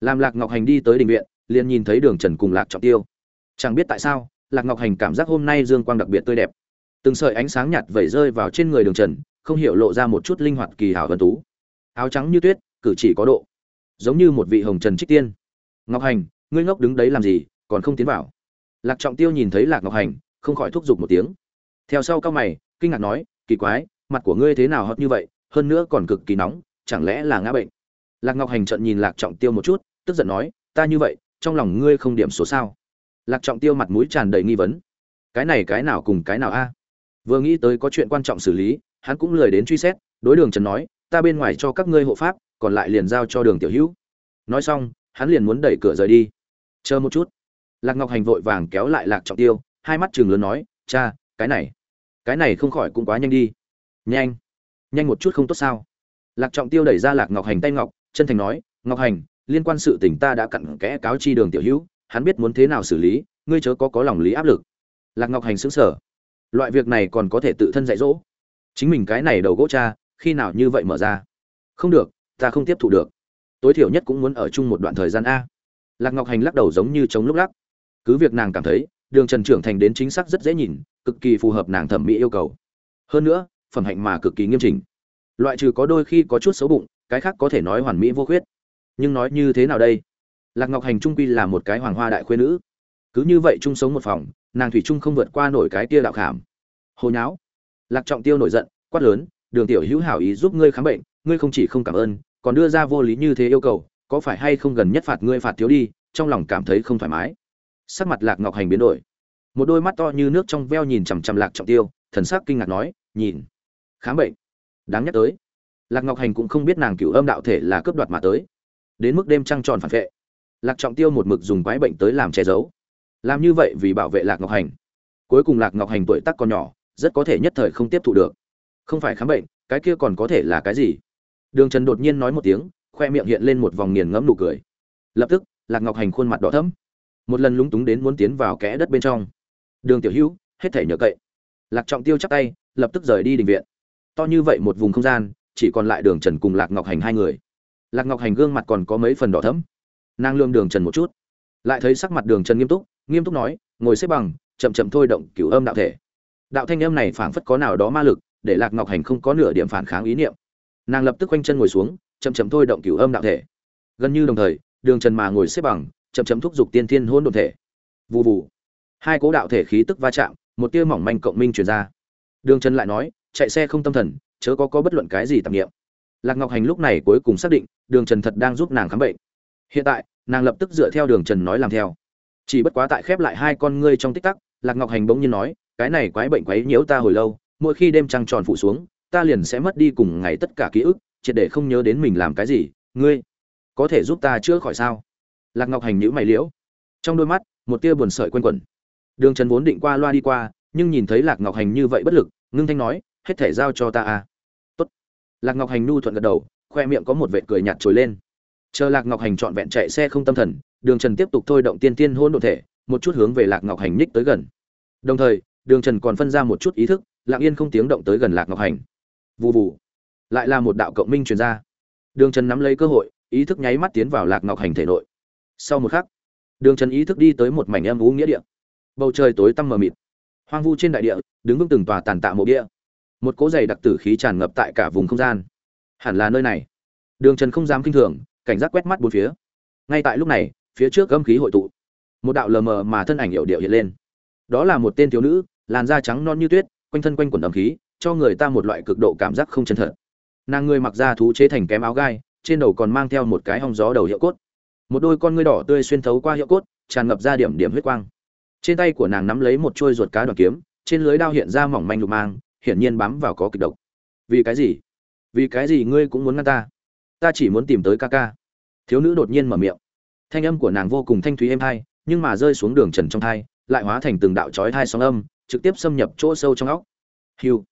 làm lạc ngọc hành đi tới đình viện, liền nhìn thấy đường trần cùng lạc trọng tiêu. Chẳng biết tại sao, lạc ngọc hành cảm giác hôm nay dương quang đặc biệt tươi đẹp. Từng sợi ánh sáng nhạt vẩy rơi vào trên người đường trần, không hiểu lộ ra một chút linh hoạt kỳ hảo vân tú. Áo trắng như tuyết, cử chỉ có độ. Giống như một vị hồng trần trích tiên. Ngọc hành, ngươi ngốc đứng đấy làm gì, còn không tiến vào. Lạc trọng tiêu nhìn thấy lạc ngọc hành, không khỏi thúc giục một tiếng. Theo sau cao mày, kinh ngạc nói, kỳ quái, mặt của ngươi thế nào hót như vậy, hơn nữa còn cực kỳ nóng, chẳng lẽ là ngã bệnh? Lạc ngọc hành trận nhìn lạc trọng tiêu một chút tức giận nói, ta như vậy, trong lòng ngươi không điểm số sao? Lạc trọng tiêu mặt mũi tràn đầy nghi vấn. Cái này cái nào cùng cái nào a? Vừa nghĩ tới có chuyện quan trọng xử lý, hắn cũng lười đến truy xét, đối đường trần nói, ta bên ngoài cho các ngươi hộ pháp, còn lại liền giao cho đường tiểu hữu. Nói xong, hắn liền muốn đẩy cửa rời đi. Chờ một chút. Lạc ngọc hành vội vàng kéo lại lạc trọng tiêu, hai mắt chừng lớn nói, cha, cái này cái này không khỏi cũng quá nhanh đi. Nhanh nhanh một chút không tốt sao? Lạc trọng tiêu đẩy ra lạc ngọc hành tay ngọc, chân thành nói, ngọc hành liên quan sự tình ta đã cặn kẽ cáo chi đường tiểu hữu, hắn biết muốn thế nào xử lý, ngươi chớ có có lòng lý áp lực. Lạc ngọc hành xứng sở loại việc này còn có thể tự thân dạy dỗ? Chính mình cái này đầu gỗ cha, khi nào như vậy mở ra? Không được, ta không tiếp thu được. Tối thiểu nhất cũng muốn ở chung một đoạn thời gian a. Lạc ngọc hành lắc đầu giống như chống lúc lắc. Cứ việc nàng cảm thấy, đường trần trưởng thành đến chính xác rất dễ nhìn, cực kỳ phù hợp nàng thẩm mỹ yêu cầu. Hơn nữa, phẩm hạnh mà cực kỳ nghiêm chỉnh. Loại trừ có đôi khi có chút xấu bụng, cái khác có thể nói hoàn mỹ vô khuyết nhưng nói như thế nào đây? Lạc ngọc hành trung quy là một cái hoàng hoa đại khuyên nữ. Cứ như vậy chung sống một phòng, nàng thủy trung không vượt qua nổi cái kia đạo khảm. Hồi nháo. Lạc trọng tiêu nổi giận, quát lớn, đường tiểu hữu hảo ý giúp ngươi khám bệnh, ngươi không chỉ không cảm ơn, còn đưa ra vô lý như thế yêu cầu, có phải hay không gần nhất phạt ngươi phạt thiếu đi, trong lòng cảm thấy không thoải mái. Sắc mặt lạc ngọc hành biến đổi. Một đôi mắt to như nước trong veo nhìn chằm chằm lạc trọng tiêu, thần sắc kinh ngạc nói, nhìn, khám bệnh. Đáng nhắc tới. Lạc ngọc hành cũng không biết nàng cửu âm đạo thể là cướp đoạt mà tới đến mức đêm trăng tròn phản vệ. Lạc trọng tiêu một mực dùng quái bệnh tới làm che giấu. Làm như vậy vì bảo vệ lạc ngọc hành. Cuối cùng lạc ngọc hành tuổi tác còn nhỏ, rất có thể nhất thời không tiếp thụ được. Không phải khám bệnh, cái kia còn có thể là cái gì? Đường trần đột nhiên nói một tiếng, khoe miệng hiện lên một vòng nghiền ngẫm nụ cười. Lập tức, lạc ngọc hành khuôn mặt đỏ thấm một lần lúng túng đến muốn tiến vào kẽ đất bên trong. Đường tiểu hữu, hết thể nhờ cậy. Lạc trọng tiêu chắc tay, lập tức rời đi đình viện. To như vậy một vùng không gian, chỉ còn lại đường trần cùng lạc ngọc hành hai người lạc ngọc hành gương mặt còn có mấy phần đỏ thẫm. Nàng lương đường trần một chút. Lại thấy sắc mặt đường trần nghiêm túc nghiêm túc nói, ngồi xếp bằng, chậm chậm thôi động cửu âm đạo thể. Đạo thanh âm này phảng phất có nào đó ma lực, để lạc ngọc hành không có nửa điểm phản kháng ý niệm. Nàng lập tức quanh chân ngồi xuống, chậm chậm thôi động cửu âm đạo thể. Gần như đồng thời, đường trần mà ngồi xếp bằng, chậm chậm thúc giục tiên thiên hôn đồn thể. Vụ vụ hai cố đạo thể khí tức va chạm, một tia mỏng manh cộng minh truyền ra. Đường trần lại nói, chạy xe không tâm thần, chớ có có bất luận cái gì tạp nghiệm lạc ngọc hành lúc này cuối cùng xác định, đường trần thật đang giúp nàng khám bệnh. Hiện tại, nàng lập tức dựa theo đường trần nói làm theo. Chỉ bất quá tại khép lại hai con ngươi trong tích tắc, lạc ngọc hành bỗng nhiên nói, cái này quái bệnh quấy nhiễu ta hồi lâu, mỗi khi đêm trăng tròn phủ xuống, ta liền sẽ mất đi cùng ngày tất cả ký ức, triệt để không nhớ đến mình làm cái gì. Ngươi có thể giúp ta chữa khỏi sao? Lạc ngọc hành nhữ mày liễu. Trong đôi mắt, một tia buồn sợi q u a n quẩn. Đường trần vốn định qua loa đi qua, nhưng nhìn thấy lạc ngọc hành như vậy bất lực, ngưng thanh nói, hết thể giao cho ta à lạc ngọc hành nhu thuận gật đầu, khoe miệng có một vệt cười nhạt trồi lên. Chờ lạc ngọc hành trọn vẹn chạy xe không tâm thần, đường trần tiếp tục thôi động tiên tiên hôn đ ộ thể, một chút hướng về lạc ngọc hành nhích tới gần. Đồng thời, đường trần còn phân ra một chút ý thức lạng yên không tiếng động tới gần lạc ngọc hành. Vụ vụ lại là một đạo cộng minh truyền ra. Đường trần nắm lấy cơ hội, ý thức nháy mắt tiến vào lạc ngọc hành thể nội. Sau một khắc, đường trần ý thức đi tới một mảnh âm ú nghĩa địa. Bầu trời tối tăm mờ mịt. Hoang vu trên đại địa, đứng vững từng tòa tàn tạ mộ địa một cỗ dày đặc tử khí tràn ngập tại cả vùng không gian. Hẳn là nơi này. Đường trần không dám kinh thường, cảnh giác quét mắt bốn phía. Ngay tại lúc này, phía trước âm khí hội tụ. Một đạo lờ mờ mà thân ảnh hiệu điệu hiện lên. Đó là một tên thiếu nữ, làn da trắng non như tuyết, quanh thân quanh quần âm khí, cho người ta một loại cực độ cảm giác không chân thật. Nàng người mặc da thú chế thành kém áo gai, trên đầu còn mang theo một cái hong gió đầu hiệu cốt. Một đôi con ngươi đỏ tươi xuyên thấu qua hiệu cốt, tràn ngập ra điểm điểm huyết quang. Trên tay của nàng nắm lấy một chuôi ruột cá đoàn kiếm, trên lưới đao hiện ra mỏng manh lục mang hiển nhiên bám vào có kịch độc. Vì cái gì? Vì cái gì ngươi cũng muốn ngăn ta? Ta chỉ muốn tìm tới ca ca. Thiếu nữ đột nhiên mở miệng. Thanh âm của nàng vô cùng thanh thúy êm thai, nhưng mà rơi xuống đường trần trong thai, lại hóa thành từng đạo chói thai sóng âm, trực tiếp xâm nhập chỗ sâu trong óc. Hiu.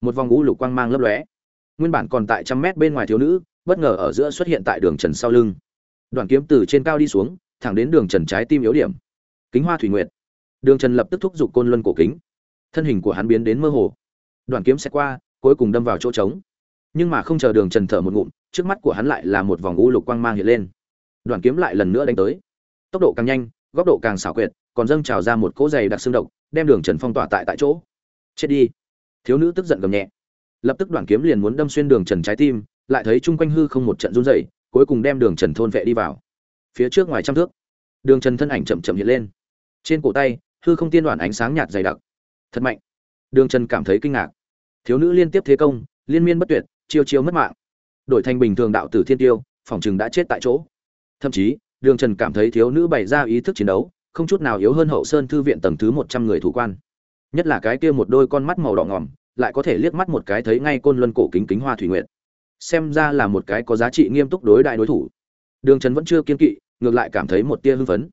Một vòng ngũ lục quang mang lấp lóe. Nguyên bản còn tại trăm mét bên ngoài thiếu nữ, bất ngờ ở giữa xuất hiện tại đường trần sau lưng. Đoàn kiếm từ trên cao đi xuống, thẳng đến đường trần trái tim yếu điểm. Kính hoa thủy nguyệt. Đường trần lập tức thúc giục côn luân cổ kính. Thân hình của hắn biến đến mơ hồ đoàn kiếm sẽ qua, cuối cùng đâm vào chỗ trống. Nhưng mà không chờ đường trần thở một ngụm, trước mắt của hắn lại là một vòng u lục quang mang hiện lên. Đoàn kiếm lại lần nữa đánh tới. Tốc độ càng nhanh, góc độ càng xảo quyệt, còn dâng trào ra một cỗ dày đặc xương độc, đem đường trần phong tỏa tại tại chỗ. Chết đi. Thiếu nữ tức giận gầm nhẹ. Lập tức đoàn kiếm liền muốn đâm xuyên đường trần trái tim, lại thấy chung quanh hư không một trận run rẩy, cuối cùng đem đường trần thôn vệ đi vào. Phía trước ngoài trăm thước, đường trần thân ảnh chậm chậm hiện lên. Trên cổ tay, hư không tiên đoàn ánh sáng nhạt dày đặc. Thật mạnh đường trần cảm thấy kinh ngạc. Thiếu nữ liên tiếp thế công, liên miên bất tuyệt, chiêu chiêu mất mạng. Đổi thành bình thường đạo tử thiên tiêu, phòng chừng đã chết tại chỗ. Thậm chí, đường trần cảm thấy thiếu nữ bày ra ý thức chiến đấu, không chút nào yếu hơn hậu sơn thư viện tầng thứ một trăm người thủ quan. Nhất là cái kia một đôi con mắt màu đỏ ngỏm, lại có thể liếc mắt một cái thấy ngay côn luân cổ kính kính hoa thủy nguyện xem ra là một cái có giá trị nghiêm túc đối đại đối thủ. Đường trần vẫn chưa kiên kỵ, ngược lại cảm thấy một tia hưng phấn.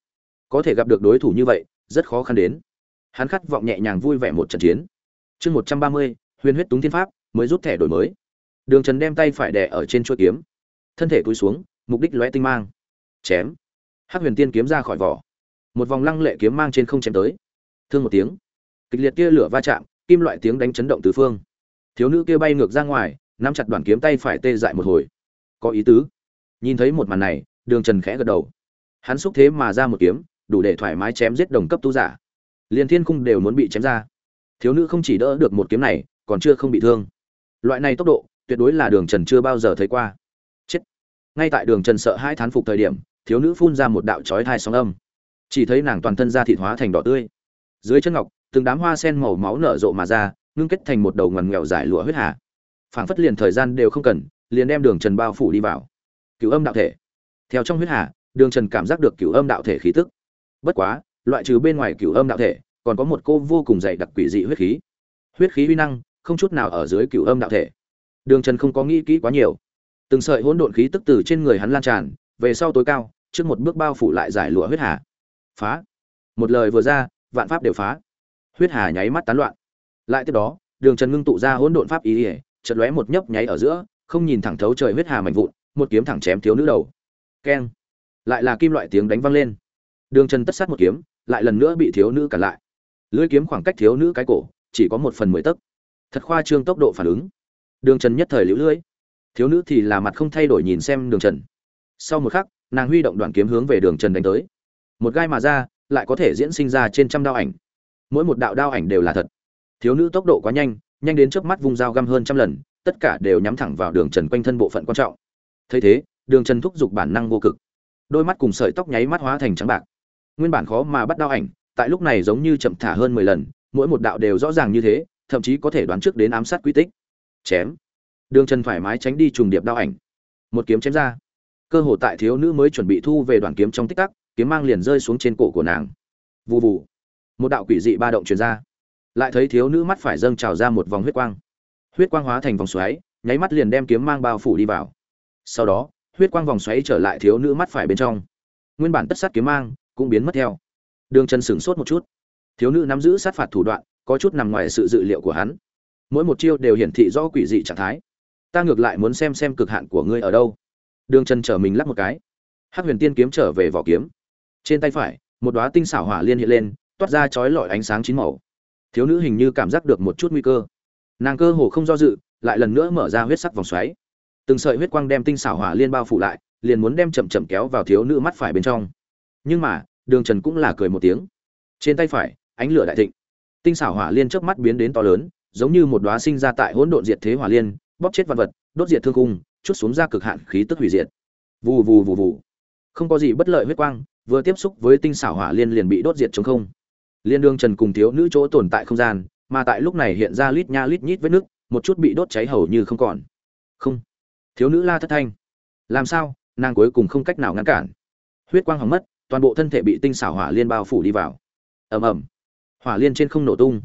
Có thể gặp được đối thủ như vậy, rất khó khăn đến. Hắn khát vọng nhẹ nhàng vui vẻ một trận chiến chương một trăm ba mươi, huyền huyết túng thiên pháp, mới rút thẻ đổi mới. Đường trần đem tay phải đẻ ở trên chuôi kiếm. Thân thể cúi xuống, mục đích lóe tinh mang. Chém. Hắc huyền tiên kiếm ra khỏi vỏ. Một vòng lăng lệ kiếm mang trên không chém tới. Thương một tiếng. Kịch liệt kia lửa va chạm, kim loại tiếng đánh chấn động tứ phương. Thiếu nữ kia bay ngược ra ngoài, nắm chặt đoàn kiếm tay phải tê dại một hồi. Có ý tứ. Nhìn thấy một màn này, đường trần khẽ gật đầu. Hắn xúc thế mà ra một kiếm, đủ để thoải mái chém giết đồng cấp tu giả. Liền thiên cung đều muốn bị chém ra thiếu nữ không chỉ đỡ được một kiếm này, còn chưa không bị thương. Loại này tốc độ, tuyệt đối là đường trần chưa bao giờ thấy qua. Chết. Ngay tại đường trần sợ hai thán phục thời điểm, thiếu nữ phun ra một đạo chói thai sóng âm. Chỉ thấy nàng toàn thân da thịt hóa thành đỏ tươi. Dưới chân ngọc, từng đám hoa sen màu máu nở rộ mà ra, ngưng kết thành một đầu ngoằn nghèo giải lụa huyết hà. Phảng phất liền thời gian đều không cần, liền đem đường trần bao phủ đi vào. Cửu âm đạo thể. Theo trong huyết hà, đường trần cảm giác được cửu âm đạo thể khí tức. Bất quá, loại trừ bên ngoài cửu âm đạo thể còn có một cô vô cùng dày đặc quỷ dị huyết khí. Huyết khí uy năng, không chút nào ở dưới cửu âm đạo thể. Đường trần không có nghĩ kỹ quá nhiều. Từng sợi hỗn độn khí tức từ trên người hắn lan tràn, về sau tối cao, trước một bước bao phủ lại giải lụa huyết hà. Phá. Một lời vừa ra, vạn pháp đều phá. Huyết hà nháy mắt tán loạn. Lại tiếp đó, đường trần ngưng tụ ra hỗn độn pháp ý ỉa chật lóe một nhấp nháy ở giữa, không nhìn thẳng thấu trời huyết hà mạnh vụn, một kiếm thẳng chém thiếu nữ đầu. Keng. Lại là kim loại tiếng đánh văng lên. Đường trần tất sát một kiếm, lại lần nữa bị thiếu nữ cản lại lưỡi kiếm khoảng cách thiếu nữ cái cổ, chỉ có một phần mười tấc. Thật khoa trương tốc độ phản ứng. Đường trần nhất thời liễu lưỡi. Thiếu nữ thì là mặt không thay đổi nhìn xem đường trần. Sau một khắc, nàng huy động đoạn kiếm hướng về đường trần đánh tới. Một gai mà ra, lại có thể diễn sinh ra trên trăm đao ảnh. Mỗi một đạo đao ảnh đều là thật. Thiếu nữ tốc độ quá nhanh nhanh đến trước mắt vung dao găm hơn trăm lần, tất cả đều nhắm thẳng vào đường trần quanh thân bộ phận quan trọng. Thấy thế, đường trần thúc giục bản năng vô cực. Đôi mắt cùng sợi tóc nháy mắt hóa thành trắng bạc. Nguyên bản khó mà bắt đao ảnh tại lúc này giống như chậm thả hơn mười lần, mỗi một đạo đều rõ ràng như thế, thậm chí có thể đoán trước đến ám sát quy tích. Chém. Đường trần thoải mái tránh đi trùng điệp đao ảnh. Một kiếm chém ra. Cơ hồ tại thiếu nữ mới chuẩn bị thu về đoàn kiếm trong tích tắc, kiếm mang liền rơi xuống trên cổ của nàng. Vù vù. Một đạo quỷ dị ba động truyền ra. Lại thấy thiếu nữ mắt phải dâng trào ra một vòng huyết quang. Huyết quang hóa thành vòng xoáy, nháy mắt liền đem kiếm mang bao phủ đi vào. Sau đó, huyết quang vòng xoáy trở lại thiếu nữ mắt phải bên trong. Nguyên bản tất sát kiếm mang cũng biến mất theo đường trần sửng sốt một chút. Thiếu nữ nắm giữ sát phạt thủ đoạn, có chút nằm ngoài sự dự liệu của hắn. Mỗi một chiêu đều hiển thị rõ quỷ dị trạng thái. Ta ngược lại muốn xem xem cực hạn của ngươi ở đâu. Đường trần trở mình lắc một cái. Hắc huyền tiên kiếm trở về vỏ kiếm. Trên tay phải, một đoá tinh xảo hỏa liên hiện lên, toát ra chói lọi ánh sáng chín màu. Thiếu nữ hình như cảm giác được một chút nguy cơ. Nàng cơ hồ không do dự, lại lần nữa mở ra huyết sắc vòng xoáy. Từng sợi huyết quang đem tinh xảo hỏa liên bao phủ lại, liền muốn đem chậm chậm kéo vào thiếu nữ mắt phải bên trong. Nhưng mà đường trần cũng là cười một tiếng. Trên tay phải, ánh lửa đại thịnh. Tinh xảo hỏa liên trước mắt biến đến to lớn, giống như một đóa sinh ra tại hỗn độn diệt thế hỏa liên, bóp chết vật vật, đốt diệt thương cung chút xuống ra cực hạn khí tức hủy diệt. Vù vù vù vù. Không có gì bất lợi huyết quang, vừa tiếp xúc với tinh xảo hỏa liên liền bị đốt diệt chống không. Liên đương trần cùng thiếu nữ chỗ tồn tại không gian, mà tại lúc này hiện ra lít nha lít nhít vết nước, một chút bị đốt cháy hầu như không còn. Không. Thiếu nữ la thất thanh. Làm sao? Nàng cuối cùng không cách nào ngăn cản. Huyết quang hỏng mất toàn bộ thân thể bị tinh xảo hỏa liên bao phủ đi vào. Ầm ầm. Hỏa liên trên không nổ tung.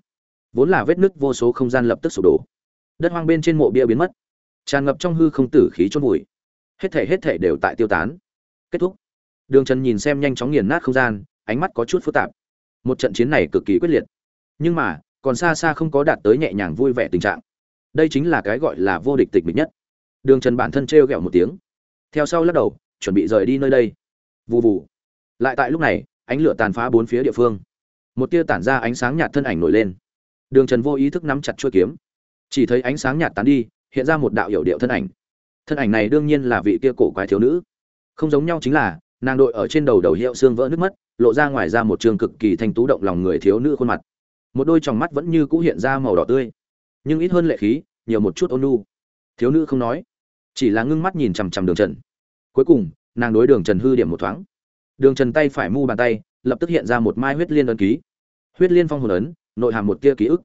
Vốn là vết nứt vô số không gian lập tức sụp đổ. Đất hoang bên trên mộ bia biến mất. Tràn ngập trong hư không tử khí chôn vùi. Hết thể hết thể đều tại tiêu tán. Kết thúc. Đường trần nhìn xem nhanh chóng nghiền nát không gian, ánh mắt có chút phức tạp. Một trận chiến này cực kỳ quyết liệt. Nhưng mà, còn xa xa không có đạt tới nhẹ nhàng vui vẻ tình trạng. Đây chính là cái gọi là vô địch tịch mịch nhất. Đường trần bản thân trêu ghẹo một tiếng. Theo sau lắc đầu, chuẩn bị rời đi nơi đây. Vù vù lại tại lúc này, ánh lửa tàn phá bốn phía địa phương. Một tia tản ra ánh sáng nhạt thân ảnh nổi lên. Đường trần vô ý thức nắm chặt chuôi kiếm. Chỉ thấy ánh sáng nhạt tán đi, hiện ra một đạo hiệu điệu thân ảnh. Thân ảnh này đương nhiên là vị kia cổ quái thiếu nữ. Không giống nhau chính là, nàng đội ở trên đầu đầu hiệu xương vỡ nước mất, lộ ra ngoài ra một trường cực kỳ thanh tú động lòng người thiếu nữ khuôn mặt. Một đôi tròng mắt vẫn như cũ hiện ra màu đỏ tươi. Nhưng ít hơn lệ khí, nhiều một chút ôn nu. thiếu nữ không nói, chỉ là ngưng mắt nhìn chằm chằm đường trần. Cuối cùng, nàng đối đường trần hư điểm một thoáng đường trần tay phải mu bàn tay, lập tức hiện ra một mai huyết liên ấn ký. Huyết liên phong hồn ấn, nội hàm một tia ký ức.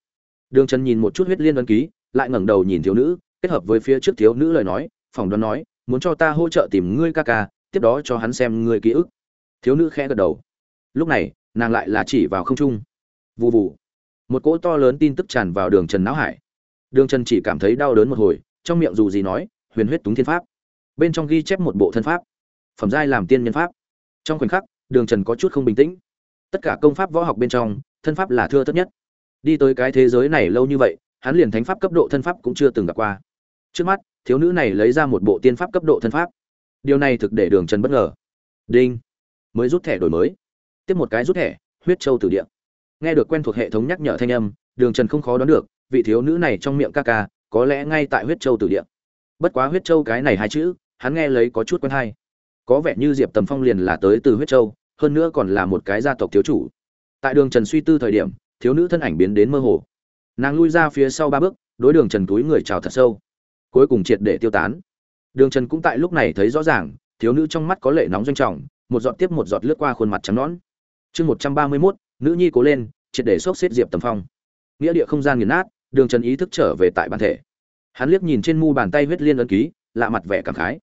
Đường trần nhìn một chút huyết liên ấn ký, lại ngẩng đầu nhìn thiếu nữ, kết hợp với phía trước thiếu nữ lời nói, phỏng đoán nói, muốn cho ta hỗ trợ tìm ngươi ca ca, tiếp đó cho hắn xem ngươi ký ức. Thiếu nữ khẽ gật đầu. Lúc này, nàng lại là chỉ vào không trung. Vù vù. Một cỗ to lớn tin tức tràn vào đường trần não hải. Đường trần chỉ cảm thấy đau đớn một hồi, trong miệng dù gì nói, huyền huyết túng thiên pháp. Bên trong ghi chép một bộ thân pháp. Phẩm giai làm tiên nhân pháp trong khoảnh khắc, đường trần có chút không bình tĩnh. Tất cả công pháp võ học bên trong, thân pháp là thưa thất nhất. Đi tới cái thế giới này lâu như vậy, hắn liền thánh pháp cấp độ thân pháp cũng chưa từng gặp qua. Trước mắt, thiếu nữ này lấy ra một bộ tiên pháp cấp độ thân pháp. Điều này thực để đường trần bất ngờ. Đinh! Mới rút thẻ đổi mới. Tiếp một cái rút thẻ, huyết châu tử địa. Nghe được quen thuộc hệ thống nhắc nhở thanh âm, đường trần không khó đoán được, vị thiếu nữ này trong miệng ca ca, có lẽ ngay tại huyết châu tử địa. Bất quá huyết châu cái này hai chữ, hắn nghe lấy có chút quen hay có vẻ như diệp tầm phong liền là tới từ huyết châu, hơn nữa còn là một cái gia tộc thiếu chủ. Tại đường trần suy tư thời điểm, thiếu nữ thân ảnh biến đến mơ hồ. Nàng lui ra phía sau ba bước, đối đường trần túi người chào thật sâu. Cuối cùng triệt để tiêu tán. Đường trần cũng tại lúc này thấy rõ ràng, thiếu nữ trong mắt có lệ nóng doanh trọng, một giọt tiếp một giọt lướt qua khuôn mặt trắng nõn. Chương một trăm ba mươi mốt, nữ nhi cố lên, triệt để xốc xếp diệp tầm phong. Nghĩa địa không gian nghiền nát, đường trần ý thức trở về tại bản thể. Hắn liếc nhìn trên mu bàn tay huyết liên ấn ký, lạ mặt vẻ cảm khái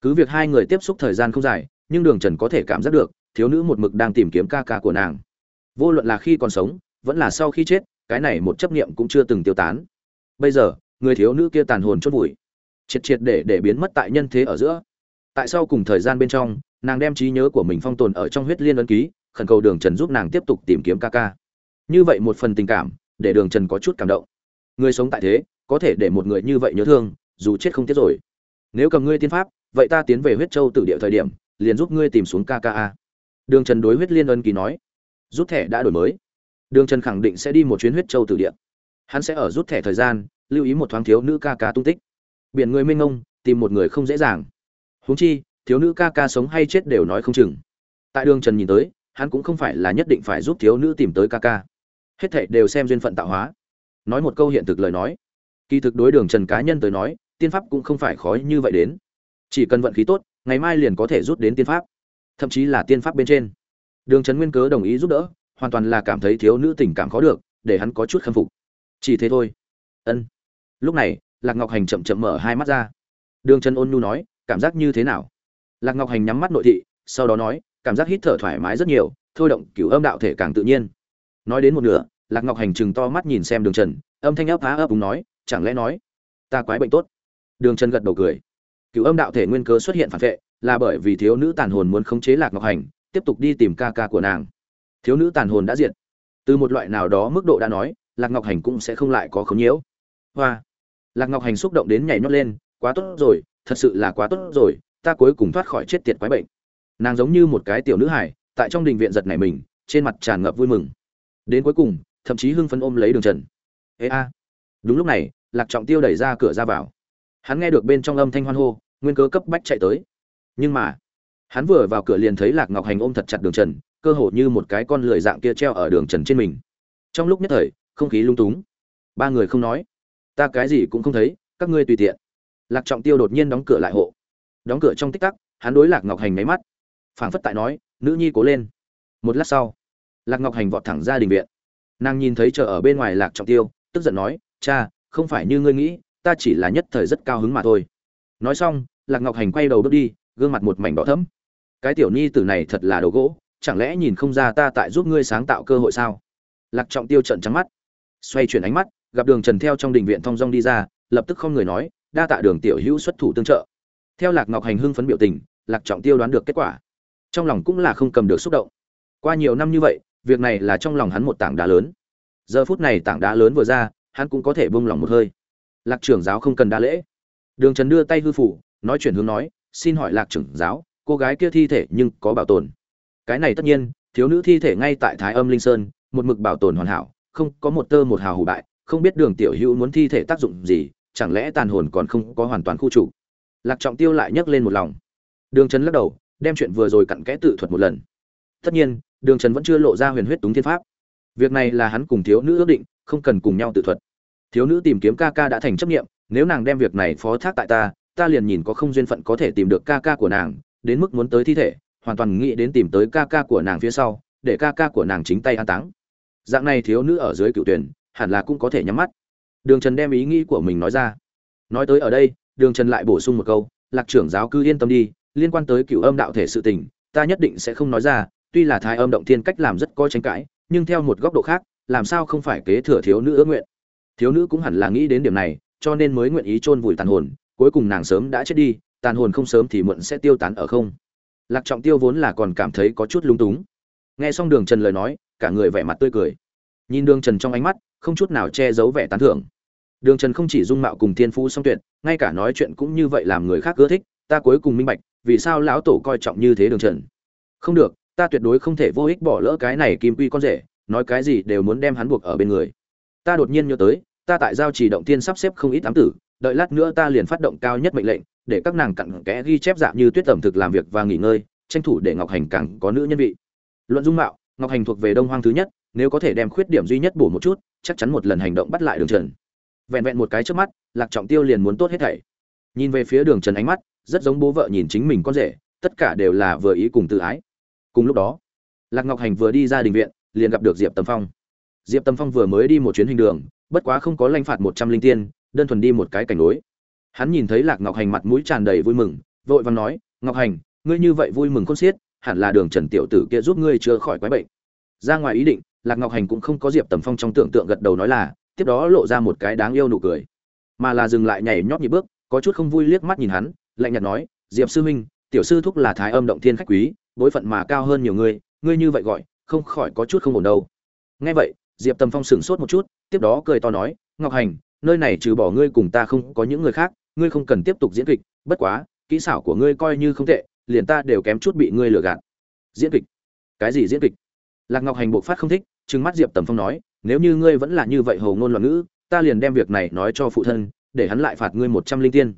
cứ việc hai người tiếp xúc thời gian không dài, nhưng đường trần có thể cảm giác được, thiếu nữ một mực đang tìm kiếm ca ca của nàng. Vô luận là khi còn sống, vẫn là sau khi chết, cái này một chấp niệm cũng chưa từng tiêu tán. Bây giờ, người thiếu nữ kia tàn hồn chốt vùi. Triệt triệt để để biến mất tại nhân thế ở giữa. Tại sao cùng thời gian bên trong, nàng đem trí nhớ của mình phong tồn ở trong huyết liên ấn ký, khẩn cầu đường trần giúp nàng tiếp tục tìm kiếm ca ca. Như vậy một phần tình cảm, để đường trần có chút cảm động. Người sống tại thế, có thể để một người như vậy nhớ thương, dù chết không tiếc rồi. Nếu cầm ngươi tiên pháp vậy ta tiến về huyết châu tử địa thời điểm liền giúp ngươi tìm xuống kka đường trần đối huyết liên ân kỳ nói rút thẻ đã đổi mới. Đường trần khẳng định sẽ đi một chuyến huyết châu tử địa. Hắn sẽ ở rút thẻ thời gian lưu ý một thoáng thiếu nữ ca ca tung tích. Biển người minh ông, tìm một người không dễ dàng. Huống chi thiếu nữ ca ca sống hay chết đều nói không chừng. Tại đường trần nhìn tới hắn cũng không phải là nhất định phải giúp thiếu nữ tìm tới ca ca hết thảy đều xem duyên phận tạo hóa. Nói một câu hiện thực lời nói. Kỳ thực đối đường trần cá nhân tới nói tiên pháp cũng không phải khó như vậy đến chỉ cần vận khí tốt, ngày mai liền có thể rút đến tiên pháp. Thậm chí là tiên pháp bên trên. Đường trần nguyên cớ đồng ý giúp đỡ, hoàn toàn là cảm thấy thiếu nữ tình cảm khó được, để hắn có chút khâm phục. Chỉ thế thôi. Ân. Lúc này, lạc ngọc hành chậm chậm mở hai mắt ra. Đường trần ôn nhu nói, cảm giác như thế nào? Lạc ngọc hành nhắm mắt nội thị, sau đó nói, cảm giác hít thở thoải mái rất nhiều, thôi động cửu âm đạo thể càng tự nhiên. Nói đến một nửa, lạc ngọc hành chừng to mắt nhìn xem đường trần, âm thanh ấp á ấp đúng nói, chẳng lẽ nói ta quái bệnh tốt? Đường trần gật đầu cười cựu âm đạo thể nguyên cớ xuất hiện phản vệ, là bởi vì thiếu nữ tàn hồn muốn khống chế lạc ngọc hành, tiếp tục đi tìm ca ca của nàng. Thiếu nữ tàn hồn đã diệt. Từ một loại nào đó mức độ đã nói, lạc ngọc hành cũng sẽ không lại có khống nhiễu. Hoa. Lạc ngọc hành xúc động đến nhảy nhót lên, quá tốt rồi, thật sự là quá tốt rồi, ta cuối cùng thoát khỏi chết tiệt quái bệnh. Nàng giống như một cái tiểu nữ hải tại trong đình viện giật này mình, trên mặt tràn ngập vui mừng. Đến cuối cùng, thậm chí hưng phấn ôm lấy đường trần. Ê a. Đúng lúc này, lạc trọng tiêu đẩy ra cửa ra vào hắn nghe được bên trong âm thanh hoan hô, nguyên cớ cấp bách chạy tới. Nhưng mà, hắn vừa vào cửa liền thấy lạc ngọc hành ôm thật chặt đường trần, cơ hồ như một cái con lười dạng kia treo ở đường trần trên mình. Trong lúc nhất thời, không khí lung túng. Ba người không nói. Ta cái gì cũng không thấy, các ngươi tùy tiện. Lạc trọng tiêu đột nhiên đóng cửa lại hộ. Đóng cửa trong tích tắc, hắn đối lạc ngọc hành máy mắt. Phảng phất tại nói, nữ nhi cố lên. Một lát sau, lạc ngọc hành vọt thẳng ra đình viện. Nàng nhìn thấy chờ ở bên ngoài lạc trọng tiêu, tức giận nói, cha, không phải như ngươi nghĩ ta chỉ là nhất thời rất cao hứng mà thôi. Nói xong, lạc ngọc hành quay đầu bước đi, gương mặt một mảnh đỏ thẫm. Cái tiểu nhi tử này thật là đồ gỗ, chẳng lẽ nhìn không ra ta tại giúp ngươi sáng tạo cơ hội sao? Lạc trọng tiêu trận trắng mắt, xoay chuyển ánh mắt, gặp đường trần theo trong đình viện thong dong đi ra, lập tức không người nói, đa tạ đường tiểu hữu xuất thủ tương trợ. Theo lạc ngọc hành hưng phấn biểu tình, lạc trọng tiêu đoán được kết quả. Trong lòng cũng là không cầm được xúc động. Qua nhiều năm như vậy, việc này là trong lòng hắn một tảng đá lớn. Giờ phút này tảng đá lớn vừa ra, hắn cũng có thể bông lòng một hơi lạc trưởng giáo không cần đa lễ. Đường trần đưa tay hư phủ, nói chuyện hướng nói, xin hỏi lạc trưởng giáo, cô gái kia thi thể nhưng có bảo tồn. Cái này tất nhiên, thiếu nữ thi thể ngay tại thái âm linh sơn, một mực bảo tồn hoàn hảo, không có một tơ một hào hủ bại, không biết đường tiểu hữu muốn thi thể tác dụng gì, chẳng lẽ tàn hồn còn không có hoàn toàn khu chủ lạc trọng tiêu lại nhấc lên một lòng. Đường trần lắc đầu, đem chuyện vừa rồi cặn kẽ tự thuật một lần. Tất nhiên, đường trần vẫn chưa lộ ra huyền huyết túng thiên pháp. Việc này là hắn cùng thiếu nữ ước định, không cần cùng nhau tự thuật thiếu nữ tìm kiếm ca ca đã thành chấp nghiệm nếu nàng đem việc này phó thác tại ta ta liền nhìn có không duyên phận có thể tìm được ca ca của nàng, đến mức muốn tới thi thể, hoàn toàn nghĩ đến tìm tới ca ca của nàng phía sau, để ca ca của nàng chính tay an táng. Dạng này thiếu nữ ở dưới cựu tuyển, hẳn là cũng có thể nhắm mắt. Đường trần đem ý nghĩ của mình nói ra. Nói tới ở đây, đường trần lại bổ sung một câu, lạc trưởng giáo cứ yên tâm đi, liên quan tới cựu âm đạo thể sự tình, ta nhất định sẽ không nói ra, tuy là thái âm động thiên cách làm rất có tranh cãi, nhưng theo một góc độ khác, làm sao không phải kế thừa thiếu nữ ước nguyện? Thiếu nữ cũng hẳn là nghĩ đến điểm này, cho nên mới nguyện ý chôn vùi tàn hồn, cuối cùng nàng sớm đã chết đi, tàn hồn không sớm thì muộn sẽ tiêu tán ở không. Lạc trọng tiêu vốn là còn cảm thấy có chút lung túng. Nghe xong đường trần lời nói, cả người vẻ mặt tươi cười. Nhìn đường trần trong ánh mắt, không chút nào che giấu vẻ tán thưởng. Đường trần không chỉ dung mạo cùng thiên phú song tuyệt, ngay cả nói chuyện cũng như vậy làm người khác ưa thích, ta cuối cùng minh bạch, vì sao lão tổ coi trọng như thế đường trần. Không được, ta tuyệt đối không thể vô ích bỏ lỡ cái này kim quy con rể, nói cái gì đều muốn đem hắn buộc ở bên người. Ta đột nhiên nhớ tới ta tại giao trì động tiên sắp xếp không ít ám tử, đợi lát nữa ta liền phát động cao nhất mệnh lệnh, để các nàng cặn kẽ ghi chép dạng như tuyết tẩm thực làm việc và nghỉ ngơi, tranh thủ để ngọc hành càng có nữ nhân vị. Luận dung mạo, ngọc hành thuộc về đông hoang thứ nhất, nếu có thể đem khuyết điểm duy nhất bổ một chút, chắc chắn một lần hành động bắt lại đường trần. Vẹn vẹn một cái trước mắt, lạc trọng tiêu liền muốn tốt hết thảy. Nhìn về phía đường trần ánh mắt, rất giống bố vợ nhìn chính mình con rể, tất cả đều là vừa ý cùng tự ái. Cùng lúc đó, lạc ngọc hành vừa đi ra đình viện, liền gặp được diệp tầm phong. Diệp tầm phong vừa mới đi một chuyến hình đường bất quá không có lanh phạt một trăm linh tiên, đơn thuần đi một cái cảnh đối hắn nhìn thấy lạc ngọc hành mặt mũi tràn đầy vui mừng, vội vàng nói, ngọc hành, ngươi như vậy vui mừng khôn xiết, hẳn là đường trần tiểu tử kia giúp ngươi chữa khỏi quái bệnh. Ra ngoài ý định, lạc ngọc hành cũng không có diệp tầm phong trong tưởng tượng gật đầu nói là, tiếp đó lộ ra một cái đáng yêu nụ cười. Mà là dừng lại nhảy nhót nhịp bước, có chút không vui liếc mắt nhìn hắn, lạnh nhạt nói, diệp sư huynh, tiểu sư thúc là thái âm động thiên khách quý, bối phận mà cao hơn nhiều ngươi ngươi như vậy gọi, không khỏi có chút không ổn đâu. Nghe vậy diệp tầm phong sửng sốt một chút, tiếp đó cười to nói, ngọc hành, nơi này trừ bỏ ngươi cùng ta không có những người khác, ngươi không cần tiếp tục diễn kịch, bất quá, kỹ xảo của ngươi coi như không tệ, liền ta đều kém chút bị ngươi lừa gạt. Diễn kịch? Cái gì diễn kịch? Lạc ngọc hành buộc phát không thích, trừng mắt diệp tầm phong nói, nếu như ngươi vẫn là như vậy hầu ngôn loạn ngữ, ta liền đem việc này nói cho phụ thân, để hắn lại phạt ngươi một trăm linh tiên.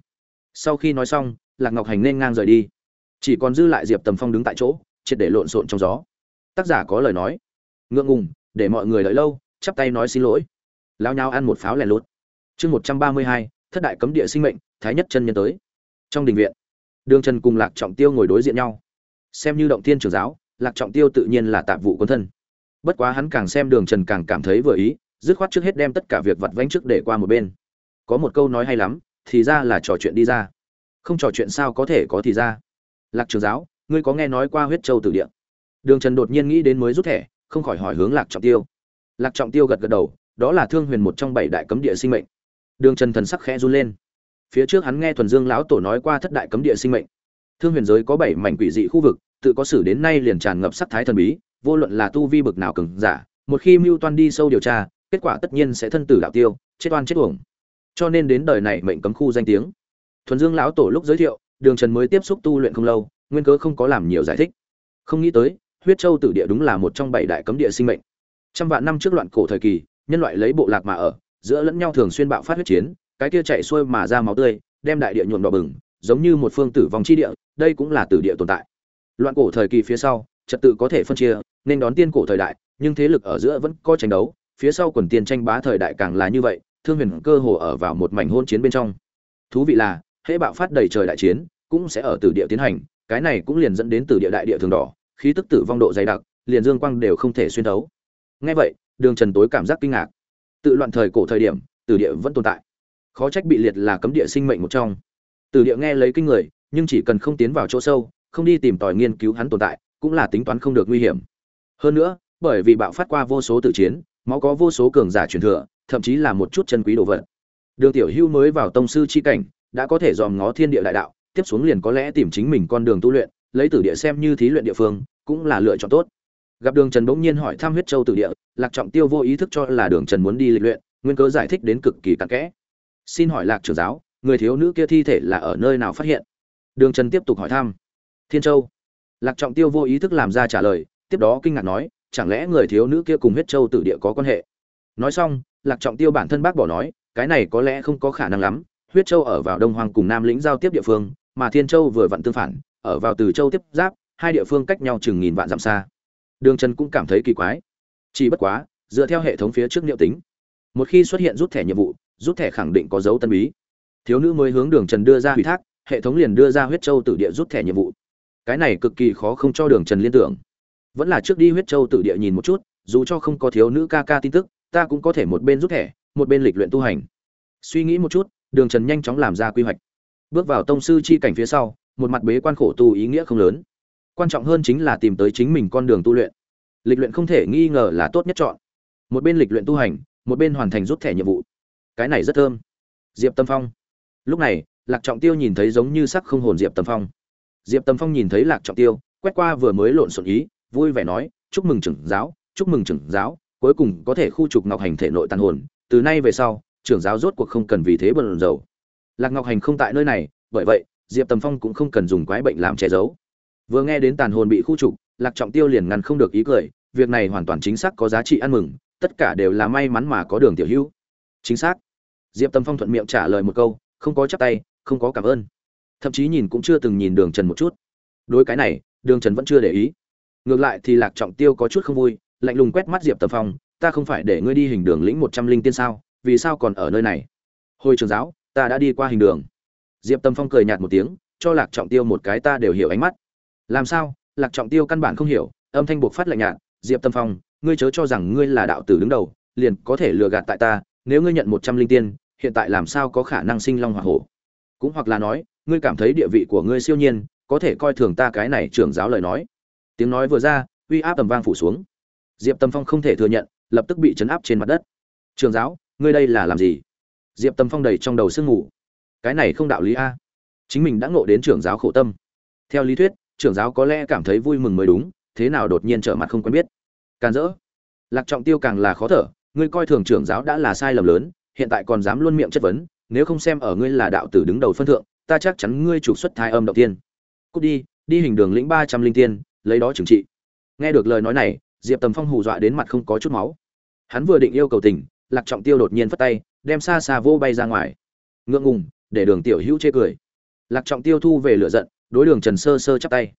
Sau khi nói xong, lạc ngọc hành nên ngang rời đi. Chỉ còn dư lại diệp tầm phong đứng tại chỗ, triệt để lộn xộn trong gió. Tác giả có lời nói. Ngượng ngùng để mọi người đợi lâu, chắp tay nói xin lỗi. Lao nhau ăn một pháo lèn lút. Chương một trăm ba mươi hai, thất đại cấm địa sinh mệnh, thái nhất chân nhân tới. Trong đình viện, đường trần cùng lạc trọng tiêu ngồi đối diện nhau. Xem như động tiên trưởng giáo, lạc trọng tiêu tự nhiên là tạp vụ quân thân. Bất quá hắn càng xem đường trần càng cảm thấy vừa ý, dứt khoát trước hết đem tất cả việc vặt vánh trước để qua một bên. Có một câu nói hay lắm, thì ra là trò chuyện đi ra. Không trò chuyện sao có thể có thì ra. Lạc trường giáo, ngươi có nghe nói qua huyết châu tử địa? Đường trần đột nhiên nghĩ đến mới rút thẻ không khỏi hỏi hướng lạc trọng tiêu. Lạc trọng tiêu gật gật đầu, đó là thương huyền một trong bảy đại cấm địa sinh mệnh. Đường trần thần sắc khẽ run lên. Phía trước hắn nghe thuần dương lão tổ nói qua thất đại cấm địa sinh mệnh. Thương huyền giới có bảy mảnh quỷ dị khu vực, tự có sử đến nay liền tràn ngập sắc thái thần bí, vô luận là tu vi bực nào cứng giả, một khi mưu toan đi sâu điều tra, kết quả tất nhiên sẽ thân tử đạo tiêu, chết oan chết uổng. Cho nên đến đời này mệnh cấm khu danh tiếng. Thuần dương lão tổ lúc giới thiệu, đường trần mới tiếp xúc tu luyện không lâu, nguyên cớ không có làm nhiều giải thích. Không nghĩ tới huyết châu tử địa đúng là một trong bảy đại cấm địa sinh mệnh. Trăm vạn năm trước loạn cổ thời kỳ, nhân loại lấy bộ lạc mà ở, giữa lẫn nhau thường xuyên bạo phát huyết chiến, cái kia chạy xuôi mà ra máu tươi, đem đại địa nhuộm đỏ bừng, giống như một phương tử vong chi địa, đây cũng là tử địa tồn tại. Loạn cổ thời kỳ phía sau, trật tự có thể phân chia, nên đón tiên cổ thời đại, nhưng thế lực ở giữa vẫn có tranh đấu, phía sau quần tiên tranh bá thời đại càng là như vậy, thương huyền cơ hồ ở vào một mảnh hôn chiến bên trong. Thú vị là, hễ bạo phát đầy trời đại chiến, cũng sẽ ở tử địa tiến hành, cái này cũng liền dẫn đến tử địa đại địa thường đỏ khí tức tử vong độ dày đặc, liền dương quang đều không thể xuyên thấu. Nghe vậy, đường trần tối cảm giác kinh ngạc. Tự loạn thời cổ thời điểm, tử địa vẫn tồn tại. Khó trách bị liệt là cấm địa sinh mệnh một trong. Tử địa nghe lấy kinh người, nhưng chỉ cần không tiến vào chỗ sâu, không đi tìm tòi nghiên cứu hắn tồn tại, cũng là tính toán không được nguy hiểm. Hơn nữa, bởi vì bạo phát qua vô số tự chiến, máu có vô số cường giả truyền thừa, thậm chí là một chút chân quý đồ vật. Đường tiểu hưu mới vào tông sư chi cảnh, đã có thể dòm ngó thiên địa đại đạo, tiếp xuống liền có lẽ tìm chính mình con đường tu luyện, lấy tử địa xem như thí luyện địa phương cũng là lựa chọn tốt. Gặp đường trần bỗng nhiên hỏi thăm huyết châu tử địa, lạc trọng tiêu vô ý thức cho là đường trần muốn đi lịch luyện, nguyên cớ giải thích đến cực kỳ cặn kẽ. Xin hỏi lạc trưởng giáo, người thiếu nữ kia thi thể là ở nơi nào phát hiện? Đường trần tiếp tục hỏi thăm. Thiên châu. Lạc trọng tiêu vô ý thức làm ra trả lời, tiếp đó kinh ngạc nói, chẳng lẽ người thiếu nữ kia cùng huyết châu tử địa có quan hệ? Nói xong, lạc trọng tiêu bản thân bác bỏ nói, cái này có lẽ không có khả năng lắm, huyết châu ở vào đông hoàng cùng nam lĩnh giao tiếp địa phương, mà thiên châu vừa vặn tương phản, ở vào từ châu tiếp giáp hai địa phương cách nhau chừng nghìn vạn dặm xa. Đường trần cũng cảm thấy kỳ quái. Chỉ bất quá, dựa theo hệ thống phía trước liệu tính, một khi xuất hiện rút thẻ nhiệm vụ, rút thẻ khẳng định có dấu tân bí. Thiếu nữ mới hướng đường trần đưa ra ủy thác, hệ thống liền đưa ra huyết châu tử địa rút thẻ nhiệm vụ. Cái này cực kỳ khó không cho đường trần liên tưởng. Vẫn là trước đi huyết châu tử địa nhìn một chút, dù cho không có thiếu nữ ca ca tin tức, ta cũng có thể một bên rút thẻ, một bên lịch luyện tu hành. Suy nghĩ một chút, đường trần nhanh chóng làm ra quy hoạch. Bước vào tông sư chi cảnh phía sau, một mặt bế quan khổ tu ý nghĩa không lớn quan trọng hơn chính là tìm tới chính mình con đường tu luyện. Lịch luyện không thể nghi ngờ là tốt nhất chọn. Một bên lịch luyện tu hành, một bên hoàn thành rút thẻ nhiệm vụ. Cái này rất thơm. Diệp tâm phong. Lúc này, lạc trọng tiêu nhìn thấy giống như sắc không hồn diệp tâm phong. Diệp tâm phong nhìn thấy lạc trọng tiêu, quét qua vừa mới lộn xộn ý, vui vẻ nói, chúc mừng trưởng giáo, chúc mừng trưởng giáo, cuối cùng có thể khu trục ngọc hành thể nội tàn hồn, từ nay về sau, trưởng giáo rốt cuộc không cần vì thế bận rầu lạc ngọc hành không tại nơi này, bởi vậy, diệp tầm phong cũng không cần dùng quái bệnh làm che giấu vừa nghe đến tàn hồn bị khu trục, lạc trọng tiêu liền ngăn không được ý cười, việc này hoàn toàn chính xác có giá trị ăn mừng, tất cả đều là may mắn mà có đường tiểu hữu. Chính xác. Diệp tâm phong thuận miệng trả lời một câu, không có chắp tay, không có cảm ơn. Thậm chí nhìn cũng chưa từng nhìn đường trần một chút. Đối cái này, đường trần vẫn chưa để ý. Ngược lại thì lạc trọng tiêu có chút không vui, lạnh lùng quét mắt diệp tâm phong, ta không phải để ngươi đi hình đường lĩnh một trăm linh tiên sao, vì sao còn ở nơi này? Hồi trường giáo, ta đã đi qua hình đường. Diệp tâm phong cười nhạt một tiếng, cho lạc trọng tiêu một cái ta đều hiểu ánh mắt làm sao? Lạc trọng tiêu căn bản không hiểu, âm thanh buộc phát lạnh nhạt, diệp tâm phong, ngươi chớ cho rằng ngươi là đạo tử đứng đầu, liền có thể lừa gạt tại ta, nếu ngươi nhận một trăm linh tiên, hiện tại làm sao có khả năng sinh long hoa hổ? Cũng hoặc là nói, ngươi cảm thấy địa vị của ngươi siêu nhiên, có thể coi thường ta cái này trưởng giáo lời nói. Tiếng nói vừa ra, uy áp tầm vang phủ xuống. Diệp tâm phong không thể thừa nhận, lập tức bị chấn áp trên mặt đất. Trường giáo, ngươi đây là làm gì? Diệp tâm phong đầy trong đầu sương ngủ. Cái này không đạo lý a. Chính mình đã ngộ đến trưởng giáo khổ tâm. Theo lý thuyết trưởng giáo có lẽ cảm thấy vui mừng mới đúng, thế nào đột nhiên trở mặt không quen biết. Càn rỡ. Lạc trọng tiêu càng là khó thở, ngươi coi thường trưởng giáo đã là sai lầm lớn, hiện tại còn dám luôn miệng chất vấn, nếu không xem ở ngươi là đạo tử đứng đầu phân thượng, ta chắc chắn ngươi trục xuất thai âm đầu tiên. Cút đi đi hình đường lĩnh ba trăm linh tiên, lấy đó trừng trị. Nghe được lời nói này, diệp tầm phong hù dọa đến mặt không có chút máu. Hắn vừa định yêu cầu tình, lạc trọng tiêu đột nhiên phất tay, đem xa xa vô bay ra ngoài. Ngượng ngùng, để đường tiểu hữu chê cười. Lạc trọng tiêu thu về lửa giận đối đường trần sơ sơ chắp tay.